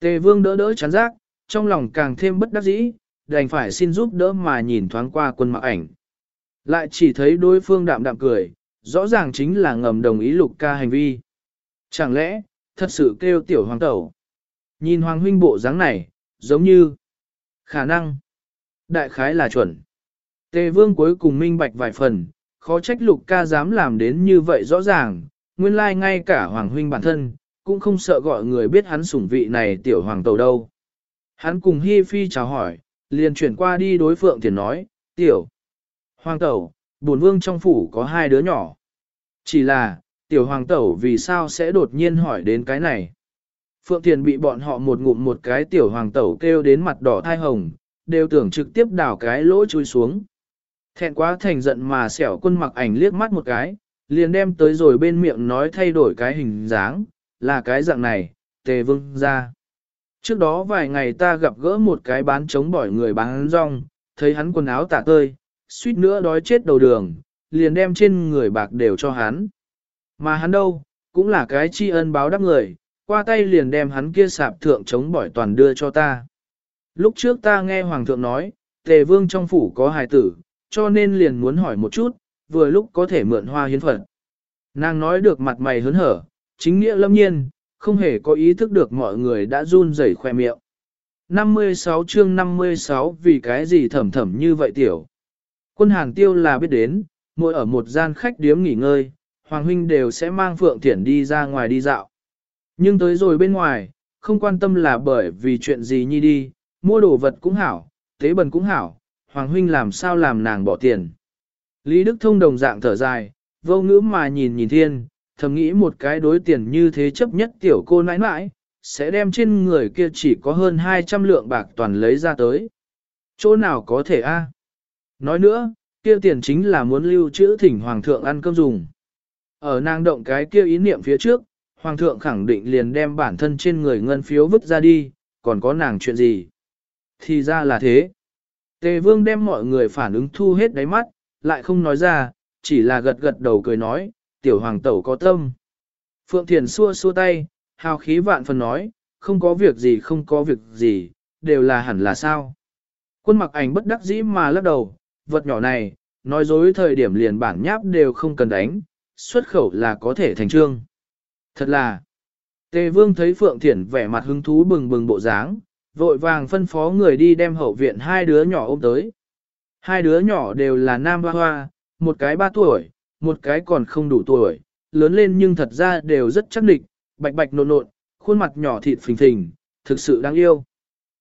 Tề vương đỡ đỡ chán giác, trong lòng càng thêm bất đắc dĩ, đành phải xin giúp đỡ mà nhìn thoáng qua quân mặc ảnh. Lại chỉ thấy đối phương đạm đạm cười, rõ ràng chính là ngầm đồng ý lục ca hành vi. Chẳng lẽ, thật sự kêu tiểu hoàng tẩu. Nhìn hoàng huynh bộ dáng này, giống như khả năng. Đại khái là chuẩn. Tề vương cuối cùng minh bạch vài phần, khó trách lục ca dám làm đến như vậy rõ ràng, nguyên lai like ngay cả hoàng huynh bản thân, cũng không sợ gọi người biết hắn sủng vị này tiểu hoàng tẩu đâu. Hắn cùng Hi Phi chào hỏi, liền chuyển qua đi đối phượng tiền nói, tiểu hoàng tẩu, bổn vương trong phủ có hai đứa nhỏ. Chỉ là, tiểu hoàng tẩu vì sao sẽ đột nhiên hỏi đến cái này. Phượng Thiền bị bọn họ một ngụm một cái tiểu hoàng tẩu kêu đến mặt đỏ thai hồng, đều tưởng trực tiếp đảo cái lỗ chui xuống. Thẹn quá thành giận mà xẻo quân mặc ảnh liếc mắt một cái, liền đem tới rồi bên miệng nói thay đổi cái hình dáng, là cái dạng này, tề vương ra. Trước đó vài ngày ta gặp gỡ một cái bán chống bỏi người bán rong, thấy hắn quần áo tả tơi, suýt nữa đói chết đầu đường, liền đem trên người bạc đều cho hắn. Mà hắn đâu, cũng là cái tri ân báo đáp người, qua tay liền đem hắn kia sạp thượng chống bỏi toàn đưa cho ta. Lúc trước ta nghe Hoàng thượng nói, tề vương trong phủ có hài tử, cho nên liền muốn hỏi một chút, vừa lúc có thể mượn hoa hiến phật. Nàng nói được mặt mày hớn hở, chính nghĩa lâm nhiên, không hề có ý thức được mọi người đã run rẩy khoe miệng. 56 chương 56 vì cái gì thầm thầm như vậy tiểu. Quân hàng tiêu là biết đến, mỗi ở một gian khách điếm nghỉ ngơi, Hoàng huynh đều sẽ mang Phượng Thiển đi ra ngoài đi dạo. Nhưng tới rồi bên ngoài, không quan tâm là bởi vì chuyện gì nhi đi, mua đồ vật cũng hảo, tế bần cũng hảo, Hoàng huynh làm sao làm nàng bỏ tiền. Lý Đức Thông đồng dạng thở dài, vô ngữ mà nhìn nhìn thiên, thầm nghĩ một cái đối tiền như thế chấp nhất tiểu cô nãi nãi, sẽ đem trên người kia chỉ có hơn 200 lượng bạc toàn lấy ra tới. Chỗ nào có thể a? Nói nữa, kia tiền chính là muốn lưu trữ thỉnh hoàng thượng ăn cơm dùng. Ở nàng động cái kia ý niệm phía trước, hoàng thượng khẳng định liền đem bản thân trên người ngân phiếu vứt ra đi, còn có nàng chuyện gì? Thì ra là thế. Tề vương đem mọi người phản ứng thu hết đáy mắt, lại không nói ra, chỉ là gật gật đầu cười nói, tiểu hoàng tẩu có tâm. Phượng Thiền xua xua tay, hào khí vạn phần nói, không có việc gì không có việc gì, đều là hẳn là sao. Quân mặc ảnh bất đắc dĩ mà lắc đầu, vật nhỏ này, nói dối thời điểm liền bản nháp đều không cần đánh, xuất khẩu là có thể thành trương. Thật là, Tề Vương thấy Phượng Thiển vẻ mặt hứng thú bừng bừng bộ dáng, vội vàng phân phó người đi đem hậu viện hai đứa nhỏ ôm tới. Hai đứa nhỏ đều là nam hoa hoa, một cái ba tuổi, một cái còn không đủ tuổi, lớn lên nhưng thật ra đều rất chắc địch, bạch bạch nộn nộn, khuôn mặt nhỏ thịt phình phình, thực sự đáng yêu.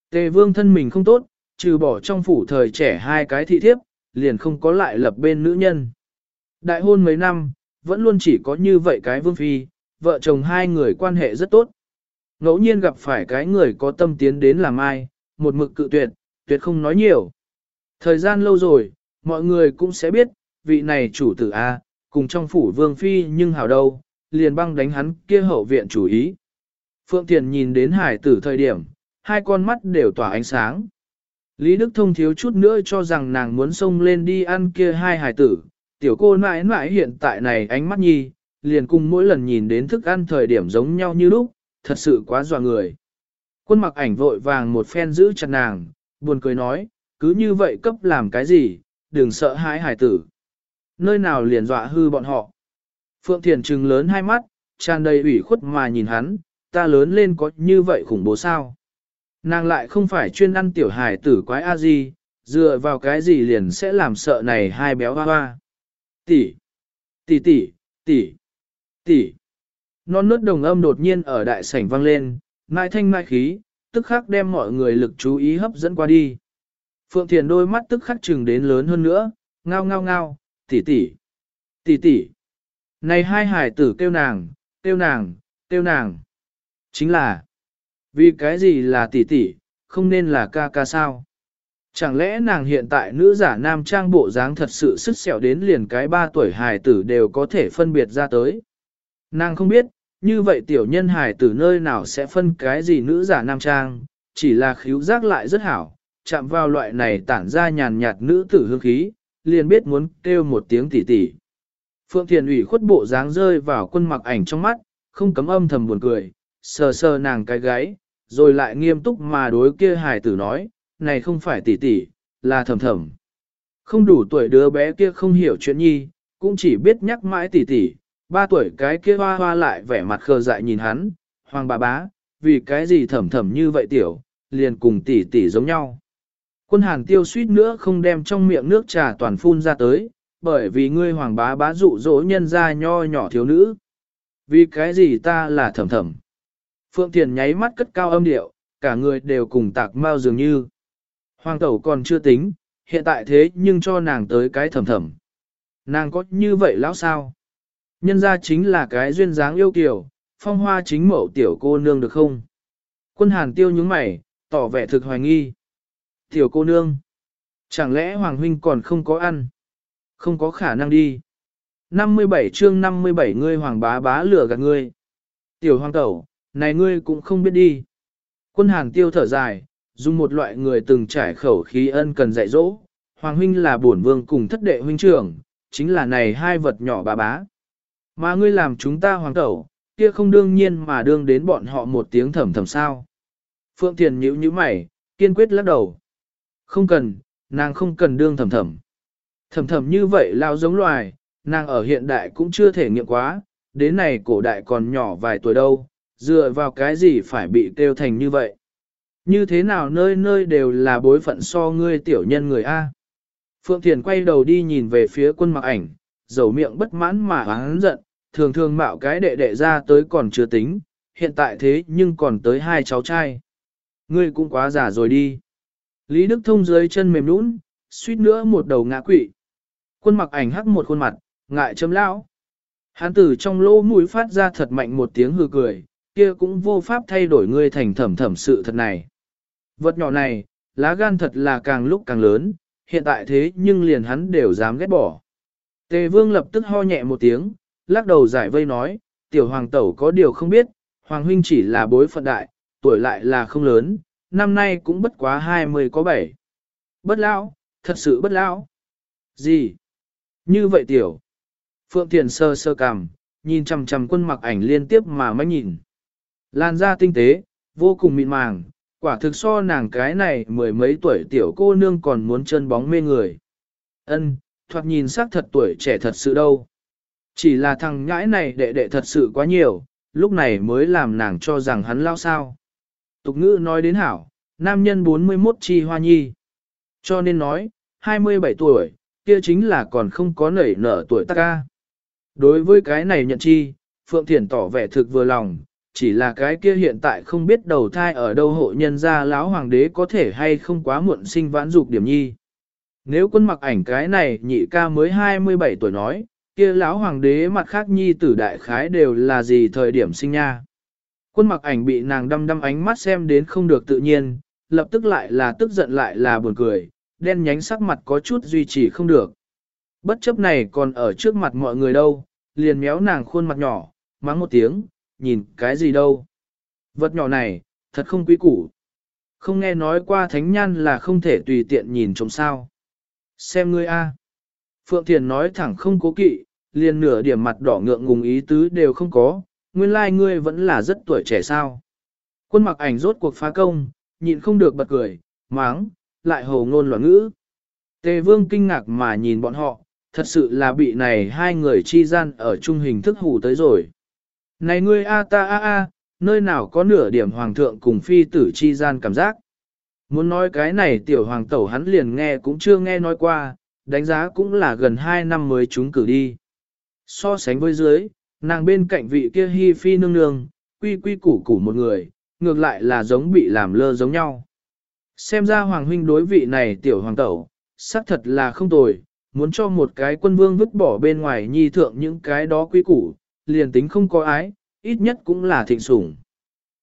Tề vương thân mình không tốt, trừ bỏ trong phủ thời trẻ hai cái thị thiếp, liền không có lại lập bên nữ nhân. Đại hôn mấy năm, vẫn luôn chỉ có như vậy cái vương phi, vợ chồng hai người quan hệ rất tốt. Ngẫu nhiên gặp phải cái người có tâm tiến đến làm ai, một mực cự tuyệt, tuyệt không nói nhiều. Thời gian lâu rồi, mọi người cũng sẽ biết, vị này chủ tử A, cùng trong phủ vương phi nhưng hảo đâu, liền băng đánh hắn kia hậu viện chủ ý. Phượng Thiền nhìn đến hải tử thời điểm, hai con mắt đều tỏa ánh sáng. Lý Đức Thông thiếu chút nữa cho rằng nàng muốn xông lên đi ăn kia hai hải tử, tiểu cô nãi nãi hiện tại này ánh mắt nhi, liền cùng mỗi lần nhìn đến thức ăn thời điểm giống nhau như lúc, thật sự quá dọa người. Quân mặc ảnh vội vàng một phen giữ chặt nàng, buồn cười nói, cứ như vậy cấp làm cái gì, đừng sợ hãi hải tử. Nơi nào liền dọa hư bọn họ. Phượng Thiền trừng lớn hai mắt, tràn đầy ủy khuất mà nhìn hắn, ta lớn lên có như vậy khủng bố sao. Nàng lại không phải chuyên ăn tiểu hải tử quái a gì, dựa vào cái gì liền sẽ làm sợ này hai béo hoa hoa. Tỷ, tỷ tỷ, tỷ, tỷ. Non nớt đồng âm đột nhiên ở đại sảnh vang lên, mai thanh mai khí, tức khắc đem mọi người lực chú ý hấp dẫn qua đi. Phượng Thiền đôi mắt tức khắc trừng đến lớn hơn nữa, ngao ngao ngao, tỷ tỷ, tỷ tỷ. Này hai hải tử kêu nàng, kêu nàng, kêu nàng. Chính là, vì cái gì là tỷ tỷ, không nên là ca ca sao? Chẳng lẽ nàng hiện tại nữ giả nam trang bộ dáng thật sự sức sẹo đến liền cái ba tuổi hài tử đều có thể phân biệt ra tới? Nàng không biết, như vậy tiểu nhân hài tử nơi nào sẽ phân cái gì nữ giả nam trang, chỉ là khíu giác lại rất hảo, chạm vào loại này tản ra nhàn nhạt nữ tử hương khí, liền biết muốn kêu một tiếng tỉ tỉ. Phượng Thiền ủy khuất bộ dáng rơi vào quân mặc ảnh trong mắt, không cấm âm thầm buồn cười, sờ sờ nàng cái gáy, rồi lại nghiêm túc mà đối kia hài tử nói, này không phải tỷ tỷ là thầm thầm. Không đủ tuổi đứa bé kia không hiểu chuyện nhi, cũng chỉ biết nhắc mãi tỷ tỷ ba tuổi cái kia hoa hoa lại vẻ mặt khờ dại nhìn hắn, hoàng bà bá, vì cái gì thầm thầm như vậy tiểu, liền cùng tỷ tỷ giống nhau. Quân hàn tiêu suýt nữa không đem trong miệng nước trà toàn phun ra tới, bởi vì ngươi hoàng bá bá dụ dỗ nhân ra nho nhỏ thiếu nữ. Vì cái gì ta là thầm thầm. Phượng Thiền nháy mắt cất cao âm điệu, cả người đều cùng tạc mau dường như. Hoàng tẩu còn chưa tính, hiện tại thế nhưng cho nàng tới cái thầm thầm. Nàng có như vậy lão sao? Nhân ra chính là cái duyên dáng yêu kiểu, phong hoa chính mẫu tiểu cô nương được không? Quân hàn tiêu nhướng mày, tỏ vẻ thực hoài nghi. Tiểu cô nương, chẳng lẽ Hoàng Huynh còn không có ăn? Không có khả năng đi. 57 chương 57 ngươi hoàng bá bá lửa gạt ngươi. Tiểu hoàng tẩu, này ngươi cũng không biết đi. Quân hàn tiêu thở dài, dùng một loại người từng trải khẩu khí ân cần dạy dỗ. Hoàng huynh là bổn vương cùng thất đệ huynh trưởng, chính là này hai vật nhỏ bá bá. Mà ngươi làm chúng ta hoàng tẩu, kia không đương nhiên mà đương đến bọn họ một tiếng thầm thầm sao. Phượng Thiền nhíu nhíu mày, kiên quyết lắc đầu. Không cần, nàng không cần đương thầm thầm. Thầm thầm như vậy lao giống loài, nàng ở hiện đại cũng chưa thể nghiệm quá, đến này cổ đại còn nhỏ vài tuổi đâu, dựa vào cái gì phải bị kêu thành như vậy. Như thế nào nơi nơi đều là bối phận so ngươi tiểu nhân người A. Phượng Thiền quay đầu đi nhìn về phía quân mặc ảnh, dầu miệng bất mãn mà hắn giận, thường thường mạo cái đệ đệ ra tới còn chưa tính, hiện tại thế nhưng còn tới hai cháu trai. Ngươi cũng quá già rồi đi. Lý Đức Thông dưới chân mềm nũng, suýt nữa một đầu ngã quỵ. Quân mặc ảnh hắc một khuôn mặt, ngại chấm lão. Hán tử trong lỗ mũi phát ra thật mạnh một tiếng hư cười, kia cũng vô pháp thay đổi ngươi thành thẩm thẩm sự thật này. Vật nhỏ này, lá gan thật là càng lúc càng lớn, hiện tại thế nhưng liền hắn đều dám ghét bỏ. Tề vương lập tức ho nhẹ một tiếng, lắc đầu giải vây nói, tiểu hoàng tẩu có điều không biết, hoàng huynh chỉ là bối phận đại, tuổi lại là không lớn, năm nay cũng bất quá hai mươi có bảy. Bất lão, thật sự bất lão. Gì? Như vậy tiểu. Phượng Thiền sơ sơ cằm, nhìn chằm chằm quân mặc ảnh liên tiếp mà mới nhìn. Lan ra tinh tế, vô cùng mịn màng, quả thực so nàng cái này mười mấy tuổi tiểu cô nương còn muốn chân bóng mê người. Ân, thoạt nhìn sắc thật tuổi trẻ thật sự đâu. Chỉ là thằng nhãi này đệ đệ thật sự quá nhiều, lúc này mới làm nàng cho rằng hắn lao sao. Tục ngữ nói đến hảo, nam nhân 41 chi hoa nhi. Cho nên nói, 27 tuổi, kia chính là còn không có nảy nở tuổi ta ca. Đối với cái này nhận chi, Phượng Thiển tỏ vẻ thực vừa lòng, chỉ là cái kia hiện tại không biết đầu thai ở đâu hộ nhân gia lão hoàng đế có thể hay không quá muộn sinh vãn dục điểm nhi. Nếu quân mặc ảnh cái này nhị ca mới 27 tuổi nói, kia lão hoàng đế mặt khác nhi tử đại khái đều là gì thời điểm sinh nha. Quân mặc ảnh bị nàng đăm đăm ánh mắt xem đến không được tự nhiên, lập tức lại là tức giận lại là buồn cười, đen nhánh sắc mặt có chút duy trì không được. Bất chấp này còn ở trước mặt mọi người đâu, liền méo nàng khuôn mặt nhỏ, mắng một tiếng, nhìn cái gì đâu. Vật nhỏ này, thật không quý củ. Không nghe nói qua thánh nhan là không thể tùy tiện nhìn trông sao. Xem ngươi a. Phượng Thiền nói thẳng không cố kỵ, liền nửa điểm mặt đỏ ngượng ngùng ý tứ đều không có, nguyên lai like ngươi vẫn là rất tuổi trẻ sao. Quân mặc ảnh rốt cuộc phá công, nhịn không được bật cười, máng, lại hồ ngôn loạn ngữ. Tề vương kinh ngạc mà nhìn bọn họ, thật sự là bị này hai người chi gian ở trung hình thức hù tới rồi. Này ngươi a ta a a, nơi nào có nửa điểm hoàng thượng cùng phi tử chi gian cảm giác. Muốn nói cái này tiểu hoàng tẩu hắn liền nghe cũng chưa nghe nói qua, đánh giá cũng là gần 2 năm mới chúng cử đi. So sánh với dưới, nàng bên cạnh vị kia hi phi nương nương, quy quy củ củ một người, ngược lại là giống bị làm lơ giống nhau. Xem ra hoàng huynh đối vị này tiểu hoàng tẩu, xác thật là không tồi, muốn cho một cái quân vương vứt bỏ bên ngoài nhi thượng những cái đó quy củ, liền tính không có ái, ít nhất cũng là thịnh sủng.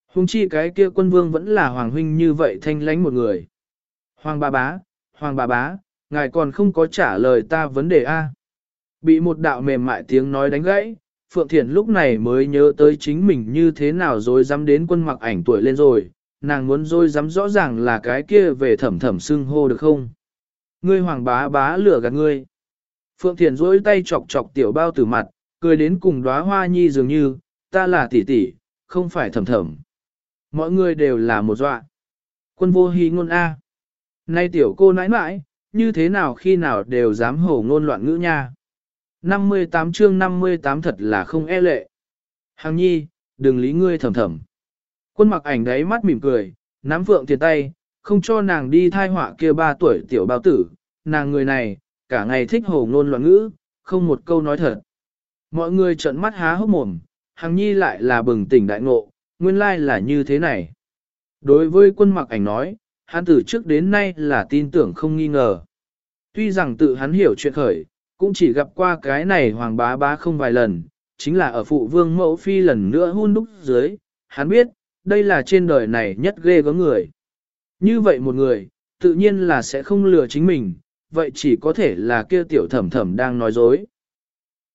Hùng chi cái kia quân vương vẫn là hoàng huynh như vậy thanh lánh một người. Hoàng bà bá, hoàng bà bá, ngài còn không có trả lời ta vấn đề A. Bị một đạo mềm mại tiếng nói đánh gãy, Phượng Thiển lúc này mới nhớ tới chính mình như thế nào rồi dám đến quân mặc ảnh tuổi lên rồi, nàng muốn rồi dám rõ ràng là cái kia về thẩm thẩm xưng hô được không. Ngươi hoàng bá bá lửa gạt ngươi. Phượng Thiển rỗi tay chọc chọc tiểu bao tử mặt, cười đến cùng đóa hoa nhi dường như, ta là tỷ tỷ, không phải thầm thầm Mọi người đều là một dọa. Quân vô hy ngôn A. Nay tiểu cô nãi nãi, như thế nào khi nào đều dám hổ ngôn loạn ngữ nha. 58 chương 58 thật là không e lệ. Hàng nhi, đừng lý ngươi thầm thầm. Quân mặc ảnh đấy mắt mỉm cười, nắm vượng tiền tay, không cho nàng đi thai họa kia ba tuổi tiểu bao tử, nàng người này, cả ngày thích hổ ngôn loạn ngữ, không một câu nói thật. Mọi người trợn mắt há hốc mồm, Hằng nhi lại là bừng tỉnh đại ngộ, nguyên lai là như thế này. Đối với quân mặc ảnh nói, hắn từ trước đến nay là tin tưởng không nghi ngờ. Tuy rằng tự hắn hiểu chuyện khởi, cũng chỉ gặp qua cái này hoàng bá bá không vài lần, chính là ở phụ vương mẫu phi lần nữa hôn đúc dưới, hắn biết, đây là trên đời này nhất ghê có người. Như vậy một người, tự nhiên là sẽ không lừa chính mình, vậy chỉ có thể là kia tiểu thẩm thẩm đang nói dối.